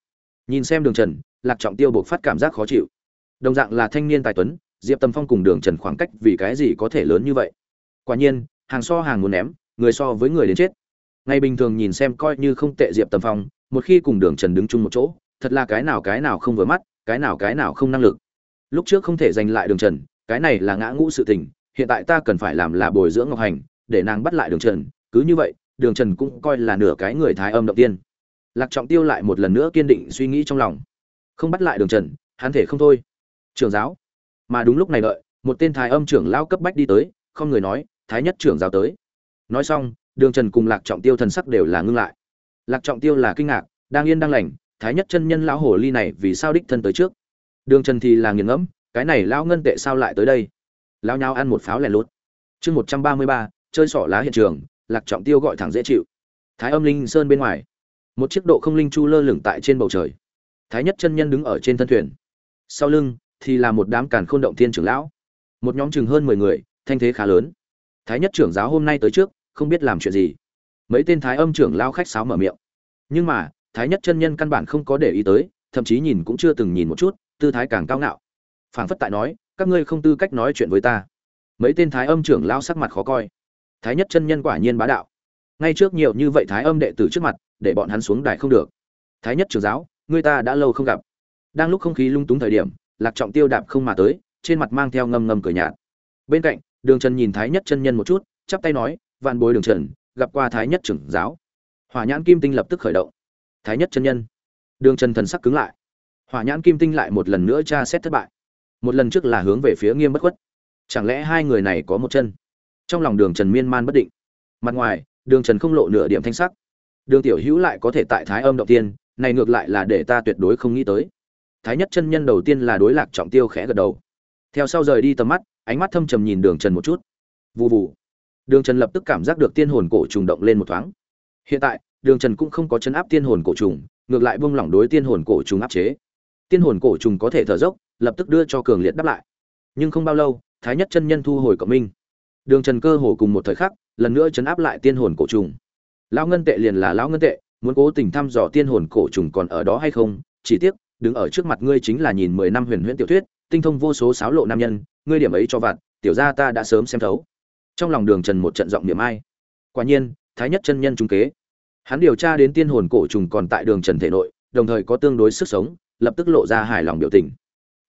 Nhìn xem đường trần, lạc trọng tiêu buộc phát cảm giác khó chịu. Đồng dạng là thanh niên tài tuấn, diệp tầm phong cùng đường trần khoảng cách vì cái gì có thể lớn như vậy? Quả nhiên, hàng so hàng muốn ném, người so với người đến chết. Ngày bình thường nhìn xem coi như không tệ diệp tầm phong, một khi cùng đường trần đứng chung một chỗ, thật là cái nào cái nào không vừa mắt, cái nào cái nào không năng lực. Lúc trước không thể giành lại đường trần, cái này là ngã ngũ sự tình, hiện tại ta cần phải làm là bồi dưỡng ngọc hành, để nàng bắt lại đường trần, cứ như vậy, đường trần cũng coi là nửa cái người thái âm động tiên lạc trọng tiêu lại một lần nữa kiên định suy nghĩ trong lòng. Không bắt lại đường trần, hắn thể không thôi. Trưởng giáo. Mà đúng lúc này đợi, một tên thái âm trưởng lao cấp bách đi tới, không người nói, thái nhất trưởng giáo tới. Nói xong, đường trần cùng lạc trọng tiêu thần sắc đều là ngưng lại. Lạc trọng tiêu là kinh ngạc, đang yên đang lành, thái nhất chân nhân lão hồ ly này vì sao đích thân tới trước? Đường trần thì là nghiền ngẫm, cái này lão ngân tệ sao lại tới đây? Lão nhau ăn một pháo lẻ lốt chương một trăm ba mươi ba, chơi sỏ lá hiện trường, lạc trọng tiêu gọi thẳng dễ chịu. Thái âm linh sơn bên ngoài một chiếc độ không linh chu lơ lửng tại trên bầu trời. Thái nhất chân nhân đứng ở trên thân thuyền. Sau lưng thì là một đám càn khôn động thiên trưởng lão. Một nhóm chừng hơn mười người, thanh thế khá lớn. Thái nhất trưởng giáo hôm nay tới trước, không biết làm chuyện gì. Mấy tên thái âm trưởng lao khách sáo mở miệng. Nhưng mà, thái nhất chân nhân căn bản không có để ý tới, thậm chí nhìn cũng chưa từng nhìn một chút, tư thái càng cao ngạo. Phảng phất tại nói, các ngươi không tư cách nói chuyện với ta. Mấy tên thái âm trưởng lao sắc mặt khó coi. Thái nhất chân nhân quả nhiên bá đạo. Ngay trước nhiều như vậy thái âm đệ tử trước mặt để bọn hắn xuống đài không được. Thái nhất trưởng giáo, người ta đã lâu không gặp. Đang lúc không khí lung túng thời điểm, lạc trọng tiêu đạp không mà tới, trên mặt mang theo ngâm ngâm cười nhạt. Bên cạnh, đường trần nhìn thái nhất chân nhân một chút, chắp tay nói, vạn bối đường trần, gặp qua thái nhất trưởng giáo. Hỏa nhãn kim tinh lập tức khởi động. Thái nhất chân nhân. Đường trần thần sắc cứng lại. Hỏa nhãn kim tinh lại một lần nữa tra xét thất bại. Một lần trước là hướng về phía nghiêm bất khuất. Chẳng lẽ hai người này có một chân? Trong lòng đường trần miên man bất định. Mặt ngoài, đường trần không lộ nửa điểm thanh sắc đường tiểu hữu lại có thể tại thái âm động tiên, này ngược lại là để ta tuyệt đối không nghĩ tới. Thái nhất chân nhân đầu tiên là đối lạc trọng tiêu khẽ gật đầu. Theo sau rời đi tầm mắt, ánh mắt thâm trầm nhìn đường trần một chút. Vụ vụ đường trần lập tức cảm giác được tiên hồn cổ trùng động lên một thoáng. Hiện tại, đường trần cũng không có chấn áp tiên hồn cổ trùng, ngược lại buông lỏng đối tiên hồn cổ trùng áp chế. Tiên hồn cổ trùng có thể thở dốc, lập tức đưa cho cường liệt đáp lại. Nhưng không bao lâu, thái nhất chân nhân thu hồi cộng minh. Đường trần cơ hồ cùng một thời khắc, lần nữa chấn áp lại tiên hồn cổ trùng lão ngân tệ liền là lão ngân tệ, muốn cố tình thăm dò tiên hồn cổ trùng còn ở đó hay không? Chỉ tiếc, đứng ở trước mặt ngươi chính là nhìn mười năm huyền huyễn tiểu thuyết, tinh thông vô số sáo lộ nam nhân, ngươi điểm ấy cho vặt, tiểu gia ta đã sớm xem thấu. Trong lòng đường trần một trận giọng niệm ai. Quả nhiên, thái nhất chân nhân trung kế. Hắn điều tra đến tiên hồn cổ trùng còn tại đường trần thể nội, đồng thời có tương đối sức sống, lập tức lộ ra hài lòng biểu tình.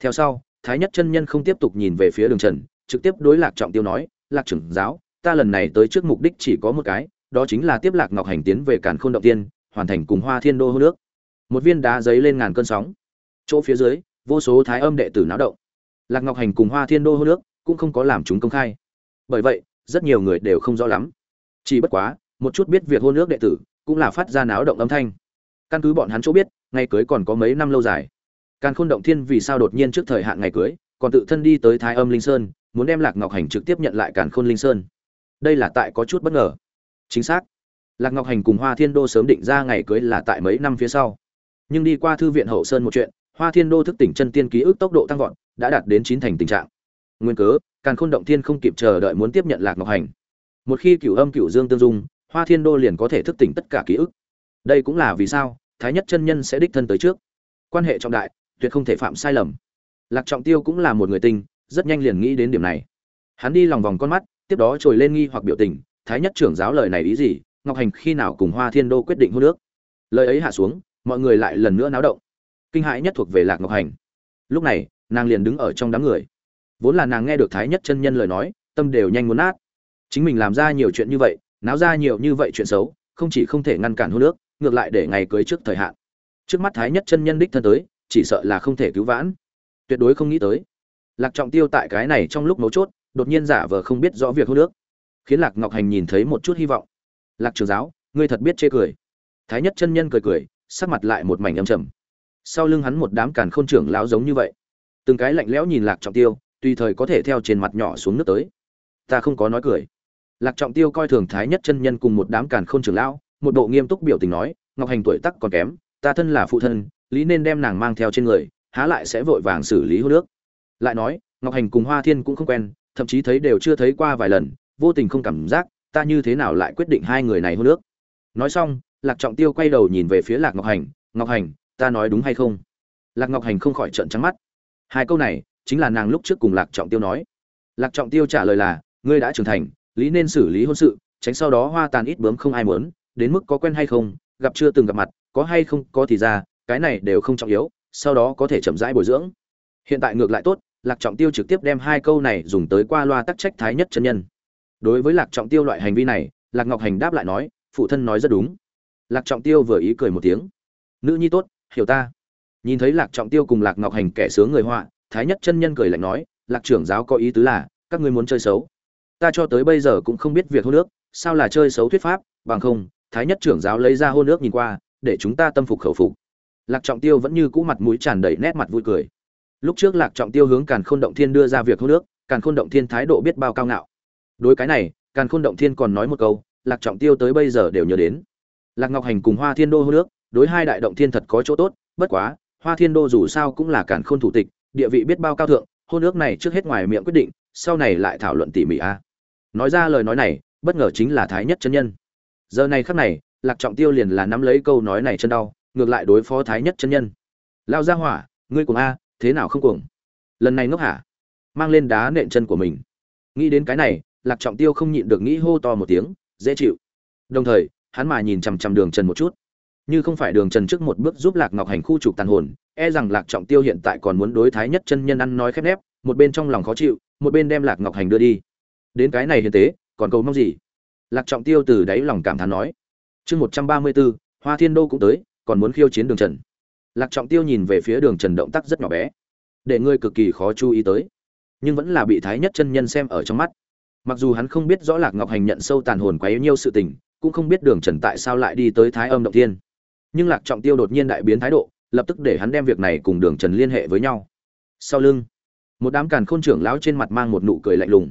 Theo sau, thái nhất chân nhân không tiếp tục nhìn về phía đường trần, trực tiếp đối lạc trọng tiêu nói, lạc trưởng giáo, ta lần này tới trước mục đích chỉ có một cái đó chính là tiếp lạc ngọc hành tiến về càn khôn động tiên, hoàn thành cùng hoa thiên đô hô nước. Một viên đá giấy lên ngàn cơn sóng. Chỗ phía dưới, vô số thái âm đệ tử náo động. Lạc ngọc hành cùng hoa thiên đô hô nước cũng không có làm chúng công khai. Bởi vậy, rất nhiều người đều không rõ lắm. Chỉ bất quá, một chút biết việc hôn nước đệ tử cũng là phát ra náo động âm thanh. Căn cứ bọn hắn chỗ biết, ngày cưới còn có mấy năm lâu dài. Càn khôn động thiên vì sao đột nhiên trước thời hạn ngày cưới, còn tự thân đi tới thái âm linh sơn, muốn đem lạc ngọc hành trực tiếp nhận lại càn khôn linh sơn. Đây là tại có chút bất ngờ chính xác. Lạc ngọc hành cùng hoa thiên đô sớm định ra ngày cưới là tại mấy năm phía sau. Nhưng đi qua thư viện hậu sơn một chuyện, hoa thiên đô thức tỉnh chân tiên ký ức tốc độ tăng vọt, đã đạt đến chín thành tình trạng. Nguyên cớ, càn khôn động thiên không kịp chờ đợi muốn tiếp nhận lạc ngọc hành. Một khi cửu âm, cửu dương tương dung, hoa thiên đô liền có thể thức tỉnh tất cả ký ức. Đây cũng là vì sao, thái nhất chân nhân sẽ đích thân tới trước. Quan hệ trọng đại, tuyệt không thể phạm sai lầm. Lạc trọng tiêu cũng là một người tinh rất nhanh liền nghĩ đến điểm này. Hắn đi lòng vòng con mắt, tiếp đó trồi lên nghi hoặc biểu tình thái nhất trưởng giáo lời này ý gì? Ngọc hành khi nào cùng hoa thiên đô quyết định hôn nước lời ấy hạ xuống, mọi người lại lần nữa náo động. Kinh hãi nhất thuộc về lạc ngọc hành. Lúc này, nàng liền đứng ở trong đám người. Vốn là nàng nghe được thái nhất chân nhân lời nói, tâm đều nhanh muốn nát. Chính mình làm ra nhiều chuyện như vậy, náo ra nhiều như vậy chuyện xấu, không chỉ không thể ngăn cản hôn nước ngược lại để ngày cưới trước thời hạn. Trước mắt thái nhất chân nhân đích thân tới, chỉ sợ là không thể cứu vãn. Tuyệt đối không nghĩ tới. Lạc trọng tiêu tại cái này trong lúc mấu chốt, đột nhiên giả vờ không biết rõ việc hôn nước khiến lạc ngọc hành nhìn thấy một chút hy vọng. Lạc trường giáo, ngươi thật biết chê cười. Thái nhất chân nhân cười cười, sắc mặt lại một mảnh âm trầm. Sau lưng hắn một đám càn khôn trưởng lão giống như vậy. Từng cái lạnh lẽo nhìn lạc trọng tiêu, tùy thời có thể theo trên mặt nhỏ xuống nước tới. Ta không có nói cười. Lạc trọng tiêu coi thường thái nhất chân nhân cùng một đám càn khôn trưởng lão, một bộ nghiêm túc biểu tình nói, ngọc hành tuổi tắc còn kém, ta thân là phụ thân, lý nên đem nàng mang theo trên người, há lại sẽ vội vàng xử lý hô nước lại nói, ngọc hành cùng hoa thiên cũng không quen, thậm chí thấy đều chưa thấy qua vài lần vô tình không cảm giác, ta như thế nào lại quyết định hai người này hôn nước nói xong, lạc trọng tiêu quay đầu nhìn về phía lạc ngọc hành ngọc hành, ta nói đúng hay không? Lạc ngọc hành không khỏi trợn trắng mắt. Hai câu này, chính là nàng lúc trước cùng lạc trọng tiêu nói. Lạc trọng tiêu trả lời là, ngươi đã trưởng thành, lý nên xử lý hôn sự, tránh sau đó hoa tàn ít bướm không ai muốn, đến mức có quen hay không, gặp chưa từng gặp mặt, có hay không có thì ra, cái này đều không trọng yếu, sau đó có thể chậm rãi bồi dưỡng. Hiện tại ngược lại tốt, lạc trọng tiêu trực tiếp đem hai câu này dùng tới qua loa tắc trách thái nhất chân nhân đối với lạc trọng tiêu loại hành vi này, lạc ngọc hành đáp lại nói, phụ thân nói rất đúng. Lạc trọng tiêu vừa ý cười một tiếng. Nữ nhi tốt, hiểu ta. Nhìn thấy lạc trọng tiêu cùng lạc ngọc hành kẻ sướng người họa, thái nhất chân nhân cười lạnh nói, lạc trưởng giáo có ý tứ là, các ngươi muốn chơi xấu. Ta cho tới bây giờ cũng không biết việc hôn nước sao là chơi xấu thuyết pháp, bằng không, thái nhất trưởng giáo lấy ra hôn nước nhìn qua, để chúng ta tâm phục khẩu phục. Lạc trọng tiêu vẫn như cũ mặt mũi tràn đầy nét mặt vui cười. Lúc trước lạc trọng tiêu hướng càn khôn động thiên đưa ra việc hôn nước càn khôn động thiên thái độ biết bao cao ngạo đối cái này, càn khôn động thiên còn nói một câu, lạc trọng tiêu tới bây giờ đều nhớ đến. Lạc ngọc hành cùng hoa thiên đô hôn nước, đối hai đại động thiên thật có chỗ tốt, bất quá, hoa thiên đô dù sao cũng là càn khôn thủ tịch, địa vị biết bao cao thượng hôn nước này trước hết ngoài miệng quyết định, sau này lại thảo luận tỉ mỉ a. Nói ra lời nói này, bất ngờ chính là thái nhất chân nhân. Giờ này khắc này, lạc trọng tiêu liền là nắm lấy câu nói này chân đau, ngược lại đối phó thái nhất chân nhân. Lao ra hỏa, ngươi cùng a, thế nào không cuồng? Lần này ngốc hả? Mang lên đá nện chân của mình. Nghĩ đến cái này lạc trọng tiêu không nhịn được nghĩ hô to một tiếng, dễ chịu. Đồng thời, hắn mà nhìn chằm chằm đường trần một chút. Như không phải đường trần trước một bước giúp lạc ngọc hành khu trục tàn hồn e rằng lạc trọng tiêu hiện tại còn muốn đối thái nhất chân nhân ăn nói khép nép, một bên trong lòng khó chịu, một bên đem lạc ngọc hành đưa đi. Đến cái này hiền tế, còn cầu mong gì? Lạc trọng tiêu từ đáy lòng cảm thán nói. Chương một trăm ba mươi bốn, hoa thiên đô cũng tới, còn muốn khiêu chiến đường trần. Lạc trọng tiêu nhìn về phía đường trần động tác rất nhỏ bé. Để ngươi cực kỳ khó chú ý tới. Nhưng vẫn là bị thái nhất chân nhân xem ở trong mắt mặc dù hắn không biết rõ lạc ngọc hành nhận sâu tàn hồn quá yếu nhiêu sự tình cũng không biết đường trần tại sao lại đi tới thái âm động Thiên, nhưng lạc trọng tiêu đột nhiên đại biến thái độ lập tức để hắn đem việc này cùng đường trần liên hệ với nhau. Sau lưng một đám càn khôn trưởng lão trên mặt mang một nụ cười lạnh lùng.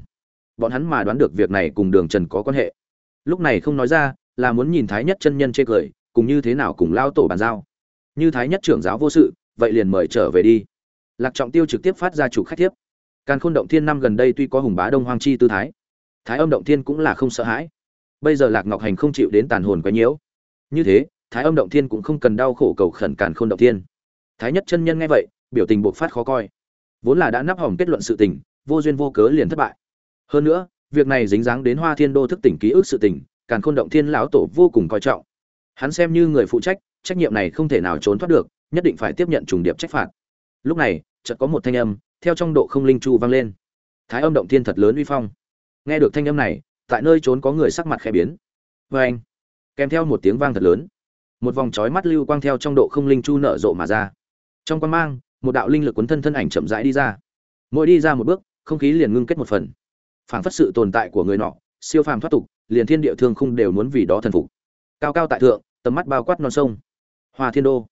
Bọn hắn mà đoán được việc này cùng đường trần có quan hệ. Lúc này không nói ra là muốn nhìn thái nhất chân nhân chê cười cùng như thế nào cùng lao tổ bàn giao. Như thái nhất trưởng giáo vô sự vậy liền mời trở về đi. Lạc trọng tiêu trực tiếp phát ra chủ khách thiếp. Càn khôn động thiên năm gần đây tuy có hùng bá đông hoang chi tư thái thái âm động thiên cũng là không sợ hãi. Bây giờ lạc ngọc hành không chịu đến tàn hồn quá nhiễu. Như thế, thái âm động thiên cũng không cần đau khổ cầu khẩn càn khôn động thiên. Thái nhất chân nhân nghe vậy, biểu tình bộc phát khó coi. Vốn là đã nắp hỏng kết luận sự tình, vô duyên vô cớ liền thất bại. Hơn nữa, việc này dính dáng đến hoa thiên đô thức tỉnh ký ức sự tình, càn khôn động thiên lão tổ vô cùng coi trọng. Hắn xem như người phụ trách trách nhiệm này không thể nào trốn thoát được, nhất định phải tiếp nhận trùng điệp trách phạt. Lúc này, chợt có một thanh âm, theo trong độ không linh chu vang lên. Thái âm động thiên thật lớn uy phong nghe được thanh âm này, tại nơi trốn có người sắc mặt khẽ biến. Vê anh, kèm theo một tiếng vang thật lớn. Một vòng chói mắt lưu quang theo trong độ không linh chu nở rộ mà ra. Trong quan mang, một đạo linh lực cuốn thân thân ảnh chậm rãi đi ra. Mỗi đi ra một bước, không khí liền ngưng kết một phần. Phảng phất sự tồn tại của người nọ, siêu phàm thoát tục, liền thiên địa thương không đều muốn vì đó thần phục. Cao cao tại thượng, tầm mắt bao quát non sông. Hoa thiên đô.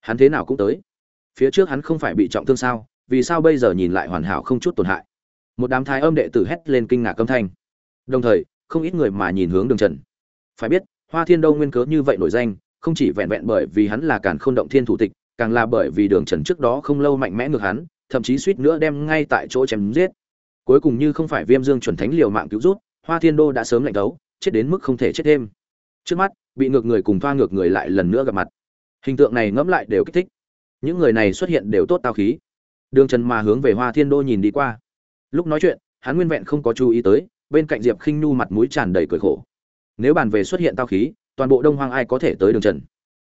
Hắn thế nào cũng tới. Phía trước hắn không phải bị trọng thương sao, vì sao bây giờ nhìn lại hoàn hảo không chút tổn hại? Một đám thái âm đệ tử hét lên kinh ngạc âm thanh. Đồng thời, không ít người mà nhìn hướng đường trần. Phải biết, hoa thiên đô nguyên cớ như vậy nổi danh, không chỉ vẹn vẹn bởi vì hắn là càn k h ô n động thiên thủ tịch, càng là bởi vì đường trần trước đó không lâu mạnh mẽ ngược hắn, thậm chí suýt nữa đem ngay tại chỗ chém giết. Cuối cùng như không phải viêm dương chuẩn thánh liều mạng cứu rút, hoa thiên đô đã sớm lạnh đấu, chết đến mức không thể chết thêm. Trước mắt, bị ngược người cùng thoa ngược người lại lần nữa gặp mặt. Hình tượng này ngẫm lại đều kích thích. Những người này xuất hiện đều tốt tao khí. Đường trần mà hướng về hoa thiên đô nhìn đi qua lúc nói chuyện, hắn nguyên vẹn không có chú ý tới, bên cạnh diệp khinh nhu mặt mũi tràn đầy cười khổ. Nếu bàn về xuất hiện tao khí, toàn bộ đông hoang ai có thể tới đường trần?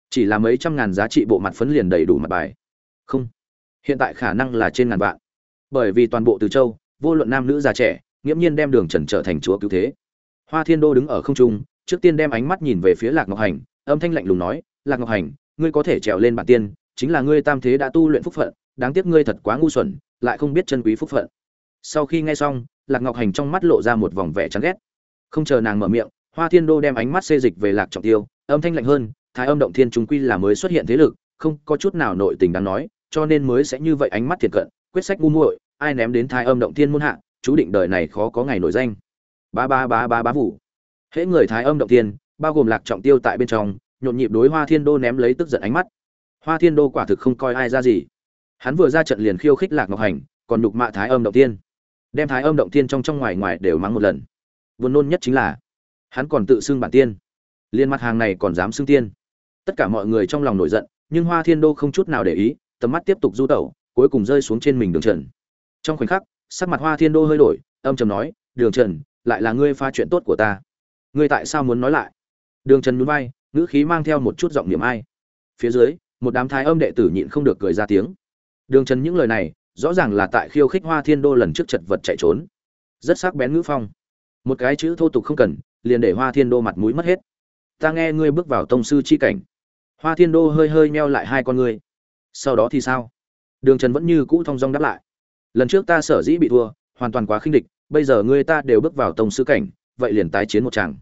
Chỉ là mấy trăm ngàn giá trị bộ mặt phấn liền đầy đủ mặt bài. Không. Hiện tại khả năng là trên ngàn vạn. Bởi vì toàn bộ từ châu, vô luận nam nữ già trẻ, nghiễm nhiên đem đường trần trở thành chúa cứu thế. Hoa thiên đô đứng ở không trung, trước tiên đem ánh mắt nhìn về phía lạc ngọc hành, âm thanh lạnh lùng nói, lạc ngọc hành, ngươi có thể trèo lên bản tiên, chính là ngươi tam thế đã tu luyện phúc phận, đáng tiếc ngươi thật quá ngu xuẩn, lại không biết chân quý phúc phận sau khi nghe xong, lạc ngọc hành trong mắt lộ ra một vòng vẻ chán ghét. Không chờ nàng mở miệng, hoa thiên đô đem ánh mắt xê dịch về lạc trọng tiêu, âm thanh lạnh hơn, thái âm động thiên chúng quy là mới xuất hiện thế lực, không có chút nào nội tình đáng nói, cho nên mới sẽ như vậy ánh mắt thiệt cận, quyết sách ngu muội, ai ném đến thái âm động thiên muôn hạ, chú định đời này khó có ngày nổi danh. Ba ba ba ba ba vụ. Hễ người thái âm động thiên, bao gồm lạc trọng tiêu tại bên trong, nhộn nhịp đối hoa thiên đô ném lấy tức giận ánh mắt. Hoa thiên đô quả thực không coi ai ra gì. Hắn vừa ra trận liền khiêu khích lạc ngọc hành, còn nhục mạ thái âm động thiên đem thái âm động tiên trong trong ngoài ngoài đều mắng một lần. Buồn nôn nhất chính là, hắn còn tự xưng bản tiên. Liên mặt hàng này còn dám xưng tiên. Tất cả mọi người trong lòng nổi giận, nhưng hoa thiên đô không chút nào để ý, tầm mắt tiếp tục du tẩu, cuối cùng rơi xuống trên mình đường trần. Trong khoảnh khắc, sắc mặt hoa thiên đô hơi đổi, âm trầm nói, đường trần, lại là ngươi pha chuyện tốt của ta. Ngươi tại sao muốn nói lại? Đường trần nhún vai, ngữ khí mang theo một chút giọng niệm ai. Phía dưới, một đám thái âm đệ tử nhịn không được cười ra tiếng. Đường trần những lời này rõ ràng là tại khiêu khích hoa thiên đô lần trước chật vật chạy trốn. Rất sắc bén ngữ phong. Một cái chữ thô tục không cần, liền để hoa thiên đô mặt mũi mất hết. Ta nghe ngươi bước vào tông sư chi cảnh. Hoa thiên đô hơi hơi meo lại hai con ngươi. Sau đó thì sao? Đường trần vẫn như cũ thong dong đáp lại. Lần trước ta sở dĩ bị thua, hoàn toàn quá khinh địch, bây giờ ngươi ta đều bước vào tông sư cảnh, vậy liền tái chiến một chàng.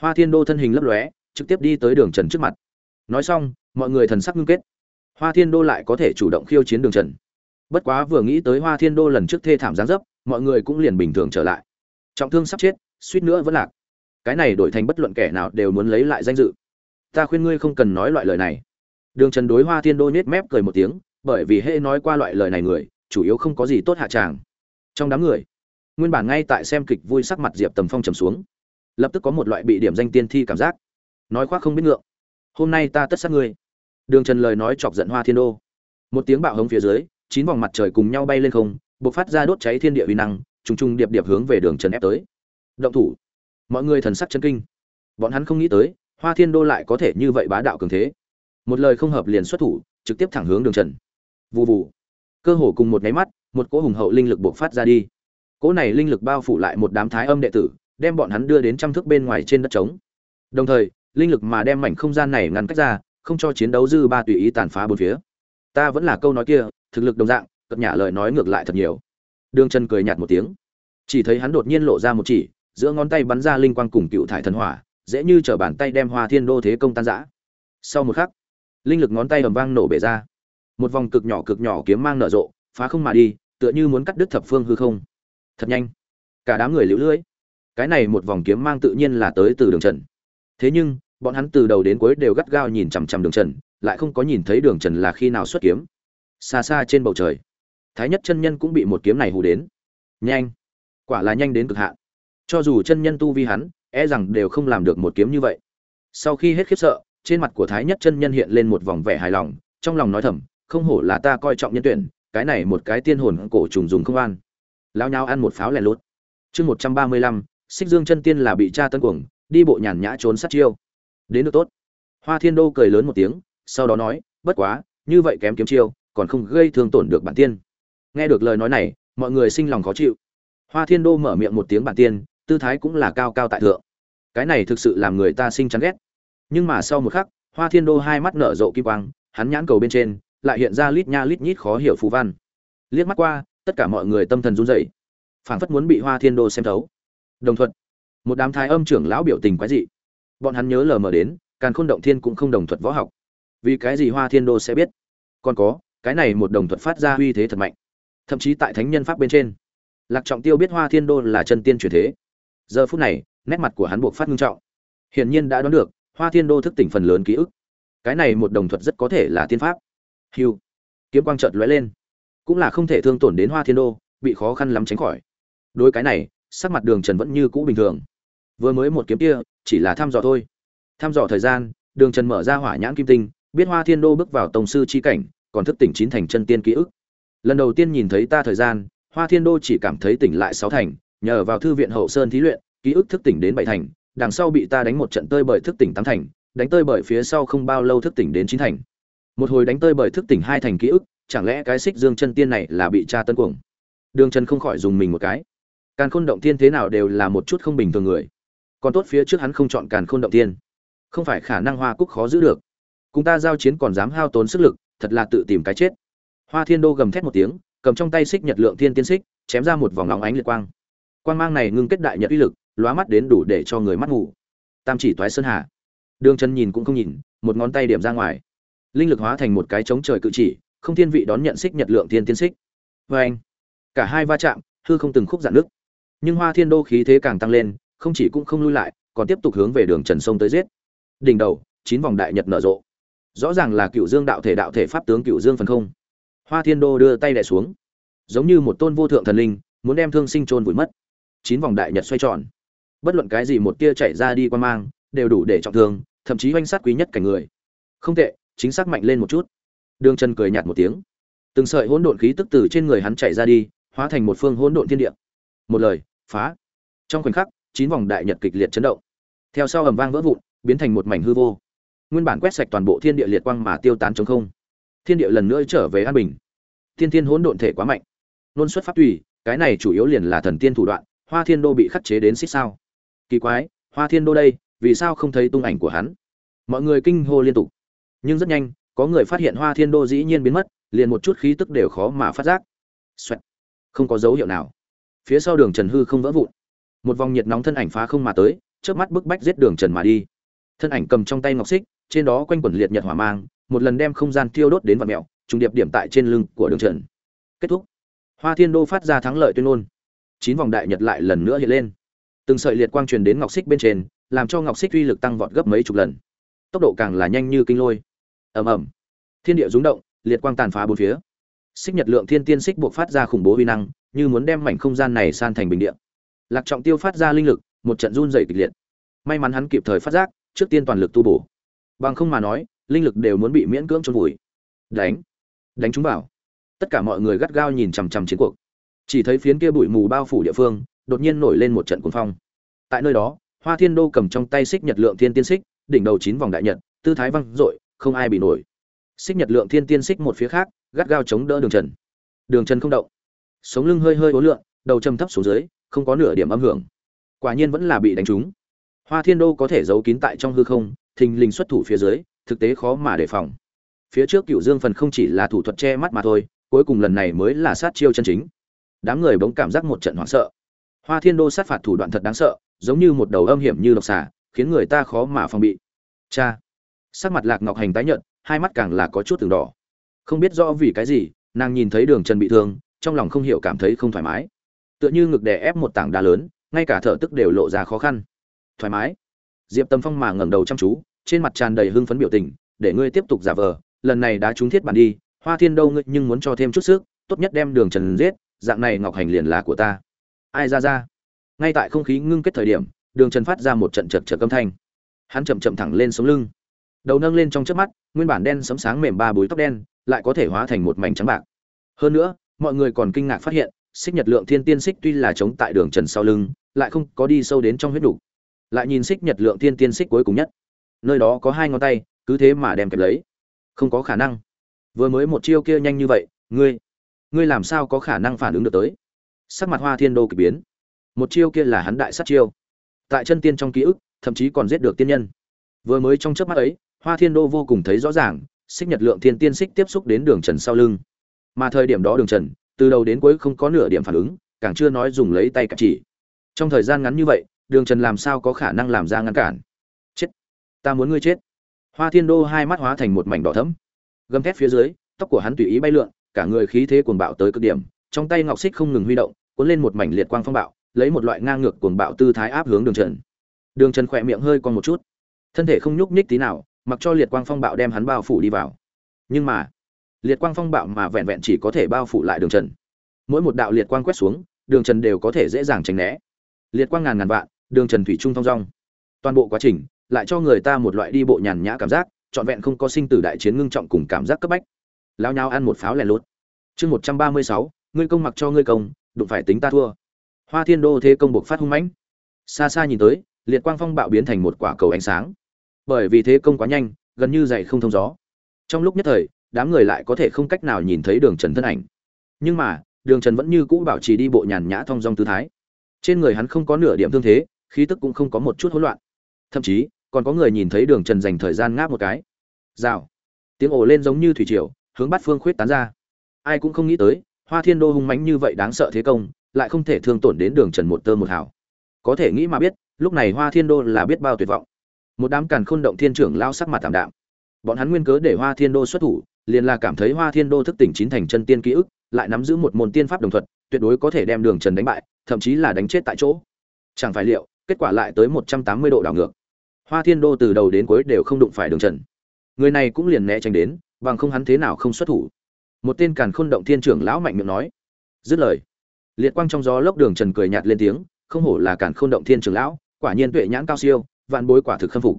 Hoa thiên đô thân hình lấp lóe, trực tiếp đi tới đường trần trước mặt. Nói xong, mọi người thần sắc ngưng kết. Hoa thiên đô lại có thể chủ động khiêu chiến đường trần bất quá vừa nghĩ tới hoa thiên đô lần trước thê thảm giáng dấp, mọi người cũng liền bình thường trở lại. Trọng thương sắp chết, suýt nữa vẫn lạc. Cái này đổi thành bất luận kẻ nào đều muốn lấy lại danh dự. Ta khuyên ngươi không cần nói loại lời này. Đường trần đối hoa thiên đô nết mép cười một tiếng, bởi vì hễ nói qua loại lời này người, chủ yếu không có gì tốt hạ tràng. Trong đám người, nguyên bản ngay tại xem kịch vui sắc mặt diệp tầm phong trầm xuống. Lập tức có một loại bị điểm danh tiên thi cảm giác. Nói khoác không biết ngượng. Hôm nay ta tất sát ngươi. Đường trần lời nói chọc giận hoa thiên đô. Một tiếng bạo hống phía dưới chín vòng mặt trời cùng nhau bay lên không, bộc phát ra đốt cháy thiên địa uy năng, trùng trùng điệp điệp hướng về đường trần ép tới. Động thủ. Mọi người thần sắc chân kinh. Bọn hắn không nghĩ tới, hoa thiên đô lại có thể như vậy bá đạo cường thế. Một lời không hợp liền xuất thủ, trực tiếp thẳng hướng đường trần. Vụ vụ cơ hồ cùng một nháy mắt, một cỗ hùng hậu linh lực bộc phát ra đi. Cỗ này linh lực bao phủ lại một đám thái âm đệ tử, đem bọn hắn đưa đến trăm thước bên ngoài trên đất trống. Đồng thời, linh lực mà đem mảnh không gian này ngăn cách ra, không cho chiến đấu dư ba tùy ý tàn phá bốn phía. Ta vẫn là câu nói kia thực lực đồng dạng cập nhả lời nói ngược lại thật nhiều. Đường trần cười nhạt một tiếng. Chỉ thấy hắn đột nhiên lộ ra một chỉ, giữa ngón tay bắn ra linh quang cùng cựu thải thần hỏa, dễ như t bàn tay đem hoa thiên đô thế công tan giã sau một khắc, linh lực ngón tay ầm vang nổ bể ra. Một vòng cực nhỏ cực nhỏ kiếm mang nở rộ, phá không mà đi, tựa như muốn cắt đứt thập phương hư không. Thật nhanh. Cả đám người liễu lưỡi cái này một vòng kiếm mang tự nhiên là tới từ đường trần. Thế nhưng, bọn hắn từ đầu đến cuối đều gắt gao nhìn chằm chằm đường trần, lại không có nhìn thấy đường trần là khi nào xuất kiếm xa xa trên bầu trời. Thái nhất chân nhân cũng bị một kiếm này hù đến. Nhanh! Quả là nhanh đến cực hạn. Cho dù chân nhân tu vi hắn e rằng đều không làm được một kiếm như vậy. Sau khi hết khiếp sợ, trên mặt của thái nhất chân nhân hiện lên một vòng vẻ hài lòng, trong lòng nói thầm, không hổ là ta coi trọng nhân tuyển, cái này một cái tiên hồn cổ trùng dùng không an. Lao nhau ăn một pháo lẻ lốt chương một trăm ba mươi lăm, xích dương chân tiên là bị cha tân cuồng, đi bộ nhàn nhã trốn sát chiêu. Đến được tốt. Hoa thiên đô cười lớn một tiếng, sau đó nói, bất quá, như vậy kém kiếm chiêu còn không gây thương tổn được bản tiên. Nghe được lời nói này, mọi người sinh lòng khó chịu. Hoa thiên đô mở miệng một tiếng bản tiên, tư thái cũng là cao cao tại thượng. Cái này thực sự làm người ta sinh chán ghét. Nhưng mà sau một khắc, hoa thiên đô hai mắt nở rộ kim quang, hắn nhãn cầu bên trên, lại hiện ra lít nha lít nhít khó hiểu phù văn. Liếc mắt qua, tất cả mọi người tâm thần run rẩy. Phảng phất muốn bị hoa thiên đô xem thấu. Đồng thuận. Một đám thái âm trưởng lão biểu tình quái dị. Bọn hắn nhớ lờ mờ đến, càn khôn động thiên cũng không đồng thuận võ học. Vì cái gì hoa thiên đô sẽ biết? Còn có cái này một đồng thuật phát ra uy thế thật mạnh. Thậm chí tại thánh nhân pháp bên trên, lạc trọng tiêu biết hoa thiên đô là chân tiên truyền thế. Giờ phút này, nét mặt của hắn buộc phát ngưng trọng. Hiển nhiên đã đoán được, hoa thiên đô thức tỉnh phần lớn ký ức. Cái này một đồng thuật rất có thể là tiên pháp. Hiu kiếm quang trợt lóe lên. Cũng là không thể thương tổn đến hoa thiên đô, bị khó khăn lắm tránh khỏi. Đối cái này, sắc mặt đường trần vẫn như cũ bình thường. Vừa mới một kiếm kia, chỉ là thăm dò thôi. Thăm dò thời gian, đường trần mở ra hỏa nhãn kim tinh, biết hoa thiên đô bước vào tổng sư c h i cảnh còn thức tỉnh chín thành chân tiên ký ức. Lần đầu tiên nhìn thấy ta thời gian, hoa thiên đô chỉ cảm thấy tỉnh lại sáu thành, nhờ vào thư viện hậu sơn thí luyện, ký ức thức tỉnh đến bảy thành, đằng sau bị ta đánh một trận tơi bởi thức tỉnh tám thành, đánh tơi bởi phía sau không bao lâu thức tỉnh đến chín thành. Một hồi đánh tơi bởi thức tỉnh hai thành ký ức, chẳng lẽ cái xích dương chân tiên này là bị cha tân cuồng? Đường trần không khỏi dùng mình một cái. Càn khôn động tiên thế nào đều là một chút không bình thường người. Còn tốt phía trước hắn không chọn càn khôn động tiên không phải khả năng hoa cúc khó giữ được. Cùng ta giao chiến còn dám hao tốn sức lực thật là tự tìm cái chết. Hoa thiên đô gầm thét một tiếng, cầm trong tay xích nhật lượng thiên tiên xích, chém ra một vòng nóng ánh liệt quang. Quang mang này ngưng kết đại nhật uy lực, lóa mắt đến đủ để cho người mắt ngủ tam chỉ toái sơn hà. Đường chân nhìn cũng không nhìn, một ngón tay điểm ra ngoài. Linh lực hóa thành một cái chống trời cự chỉ, không thiên vị đón nhận xích nhật lượng thiên tiên xích. Vê anh cả hai va chạm, hư không từng khúc dạn nước nhưng hoa thiên đô khí thế càng tăng lên, không chỉ cũng không lui lại, còn tiếp tục hướng về đường trần sông tới giết. Đỉnh đầu, chín vòng đại nhật nở rộ rõ ràng là cựu dương đạo thể đạo thể pháp tướng cựu dương phần không. Hoa thiên đô đưa tay đẻ xuống. Giống như một tôn vô thượng thần linh, muốn đem thương sinh trôn vùi mất. Chín vòng đại nhật xoay tròn. Bất luận cái gì một tia chạy ra đi quan mang, đều đủ để trọng thương, thậm chí oanh sát quý nhất cảnh người. Không tệ, chính xác mạnh lên một chút. Đường trần cười nhạt một tiếng. Từng sợi hỗn độn khí tức từ trên người hắn chạy ra đi, hóa thành một phương hỗn độn thiên địa. Một lời, phá. Trong khoảnh khắc, chín vòng đại nhật kịch liệt chấn động. Theo sau ầm vang vỡ vụn, biến thành một mảnh hư vô nguyên bản quét sạch toàn bộ thiên địa liệt quang mà tiêu tán chống không. Thiên địa lần nữa trở về an bình. Thiên thiên hỗn độn thể quá mạnh. Nôn xuất pháp tùy, cái này chủ yếu liền là thần tiên thủ đoạn, hoa thiên đô bị khắc chế đến xích sao. Kỳ quái, hoa thiên đô đây, vì sao không thấy tung ảnh của hắn? Mọi người kinh hô liên tục. Nhưng rất nhanh, có người phát hiện hoa thiên đô dĩ nhiên biến mất, liền một chút khí tức đều khó mà phát giác. Xoẹt. không có dấu hiệu nào. Phía sau đường trần hư không vỡ vụn. Một vòng nhiệt nóng thân ảnh phá không mà tới trước mắt bức bách giết đường trần mà đi thân ảnh cầm trong tay ngọc xích, trên đó quanh quẩn liệt nhật hỏa mang, một lần đem không gian tiêu đốt đến vạn mẹo trùng điệp điểm tại trên lưng của đường trần. Kết thúc. Hoa thiên đô phát ra thắng lợi tuyên ngôn. Chín vòng đại nhật lại lần nữa hiện lên. Từng sợi liệt quang truyền đến ngọc xích bên trên, làm cho ngọc xích uy lực tăng vọt gấp mấy chục lần. Tốc độ càng là nhanh như kinh lôi. Ầm ầm. Thiên địa rung động, liệt quang tàn phá bốn phía. Xích nhật lượng thiên tiên xích buộc phát ra khủng bố uy năng, như muốn đem mảnh không gian này san thành bình địa. Lạc trọng tiêu phát ra linh lực, một trận run dày kịch liệt. May mắn hắn kịp thời phát giác trước tiên toàn lực tu bổ. Bằng không mà nói linh lực đều muốn bị miễn cưỡng trôn vùi. Đánh. Đánh chúng vào, tất cả mọi người gắt gao nhìn chằm chằm chiến cuộc. Chỉ thấy phiến kia bụi mù bao phủ địa phương đột nhiên nổi lên một trận cuồng phong. Tại nơi đó hoa thiên đô cầm trong tay xích nhật lượng thiên tiên xích đỉnh đầu chín vòng đại nhật tư thái văng dội không ai bị nổi. Xích nhật lượng thiên tiên xích một phía khác gắt gao chống đỡ đường trần. Đường trần không động. Sống lưng hơi hơi ố lượn đầu châm thấp xuống dưới không có nửa điểm âm hưởng. Quả nhiên vẫn là bị đánh trúng hoa thiên đô có thể giấu kín tại trong hư không, thình lình xuất thủ phía dưới, thực tế khó mà đề phòng. Phía trước cựu dương phần không chỉ là thủ thuật che mắt mà thôi, cuối cùng lần này mới là sát chiêu chân chính. Đám người bỗng cảm giác một trận hoảng sợ. Hoa thiên đô sát phạt thủ đoạn thật đáng sợ, giống như một đầu âm hiểm như độc xà, khiến người ta khó mà phòng bị. Cha! Sắc mặt lạc ngọc hành tái nhợt, hai mắt càng là có chút từng đỏ. Không biết rõ vì cái gì, nàng nhìn thấy đường trần bị thương, trong lòng không hiểu cảm thấy không thoải mái. Tựa như ngực đè ép một tảng đá lớn, ngay cả thở tức đều lộ ra khó khăn thoải mái. Diệp tâm phong mà ngẩng đầu chăm chú, trên mặt tràn đầy hưng phấn biểu tình, để ngươi tiếp tục giả vờ, lần này đã trúng thiết bản đi, hoa thiên đâu ngươi nhưng muốn cho thêm chút sức, tốt nhất đem đường trần giết, dạng này ngọc hành liền là của ta. Ai ra ra. Ngay tại không khí ngưng kết thời điểm, đường trần phát ra một trận chật chật âm thanh. Hắn chậm chậm thẳng lên sống lưng. Đầu nâng lên trong trước mắt, nguyên bản đen sấm sáng mềm ba búi tóc đen, lại có thể hóa thành một mảnh trắng bạc. Hơn nữa, mọi người còn kinh ngạc phát hiện, xích nhật lượng thiên tiên xích tuy là chống tại đường trần sau lưng, lại không có đi sâu đến trong huyết đủ lại nhìn xích nhật lượng thiên tiên xích cuối cùng nhất. Nơi đó có hai ngón tay, cứ thế mà đem kẹp lấy. Không có khả năng. Vừa mới một chiêu kia nhanh như vậy, ngươi ngươi làm sao có khả năng phản ứng được tới? Sắc mặt hoa thiên đô kỳ biến. Một chiêu kia là hắn đại sát chiêu. Tại chân tiên trong ký ức, thậm chí còn giết được tiên nhân. Vừa mới trong trước mắt ấy, hoa thiên đô vô cùng thấy rõ ràng, xích nhật lượng thiên tiên xích tiếp xúc đến đường trần sau lưng. Mà thời điểm đó đường trần, từ đầu đến cuối không có nửa điểm phản ứng, càng chưa nói dùng lấy tay cặp chỉ. Trong thời gian ngắn như vậy đường trần làm sao có khả năng làm ra ngăn cản? Chết! Ta muốn ngươi chết! Hoa thiên đô hai mắt hóa thành một mảnh đỏ thẫm. Gầm thép phía dưới, tóc của hắn tùy ý bay lượn, cả người khí thế cuồng bạo tới cực điểm, trong tay ngọc xích không ngừng huy động, cuốn lên một mảnh liệt quang phong bạo, lấy một loại ngang ngược cuồng bạo tư thái áp hướng đường trần. Đường trần khỏe miệng hơi còn một chút. Thân thể không nhúc nhích tí nào, mặc cho liệt quang phong bạo đem hắn bao phủ đi vào. Nhưng mà, liệt quang phong bạo mà vẹn vẹn chỉ có thể bao phủ lại đường trần. Mỗi một đạo liệt quang quét xuống, đường trần đều có thể dễ dàng tránh né. Liệt quang ngàn ngàn vạn đường trần thủy trung thong dong. Toàn bộ quá trình lại cho người ta một loại đi bộ nhàn nhã cảm giác, trọn vẹn không có sinh tử đại chiến ngưng trọng cùng cảm giác cấp bách. Lao nhau ăn một pháo lẻ lốt chương một trăm ba mươi sáu, ngươi công mặc cho ngươi công, đụng phải tính ta thua. Hoa thiên đô thế công buộc phát hung mãnh. Xa xa nhìn tới, liệt quang phong bạo biến thành một quả cầu ánh sáng. Bởi vì thế công quá nhanh, gần như dày không thông gió. Trong lúc nhất thời, đám người lại có thể không cách nào nhìn thấy đường trần thân ảnh. Nhưng mà, đường trần vẫn như cũ bảo trì đi bộ nhàn nhã thong dong tư thái. Trên người hắn không có nửa điểm thương thế khí tức cũng không có một chút hỗn loạn. Thậm chí, còn có người nhìn thấy đường trần dành thời gian ngáp một cái. Rào. Tiếng ồ lên giống như thủy triều, hướng bắt phương khuyết tán ra. Ai cũng không nghĩ tới, hoa thiên đô hung mãnh như vậy đáng sợ thế công, lại không thể thương tổn đến đường trần một tơ một hào. Có thể nghĩ mà biết, lúc này hoa thiên đô là biết bao tuyệt vọng. Một đám càn khôn động thiên trưởng lao sắc mặt tạm đạm. Bọn hắn nguyên cớ để hoa thiên đô xuất thủ, liền là cảm thấy hoa thiên đô thức tỉnh chín thành chân tiên ký ức, lại nắm giữ một môn tiên pháp đồng thuật, tuyệt đối có thể đem đường trần đánh bại, thậm chí là đánh chết tại chỗ. Chẳng phải liệu kết quả lại tới một trăm tám mươi độ đảo ngược. Hoa thiên đô từ đầu đến cuối đều không đụng phải đường trần. Người này cũng liền né tránh đến, bằng không hắn thế nào không xuất thủ. Một tên càn khôn động thiên trưởng lão mạnh miệng nói. Dứt lời, liệt quang trong gió lốc đường trần cười nhạt lên tiếng, không hổ là càn khôn động thiên trưởng lão, quả nhiên tuệ nhãn cao siêu, vạn bối quả thực khâm phục.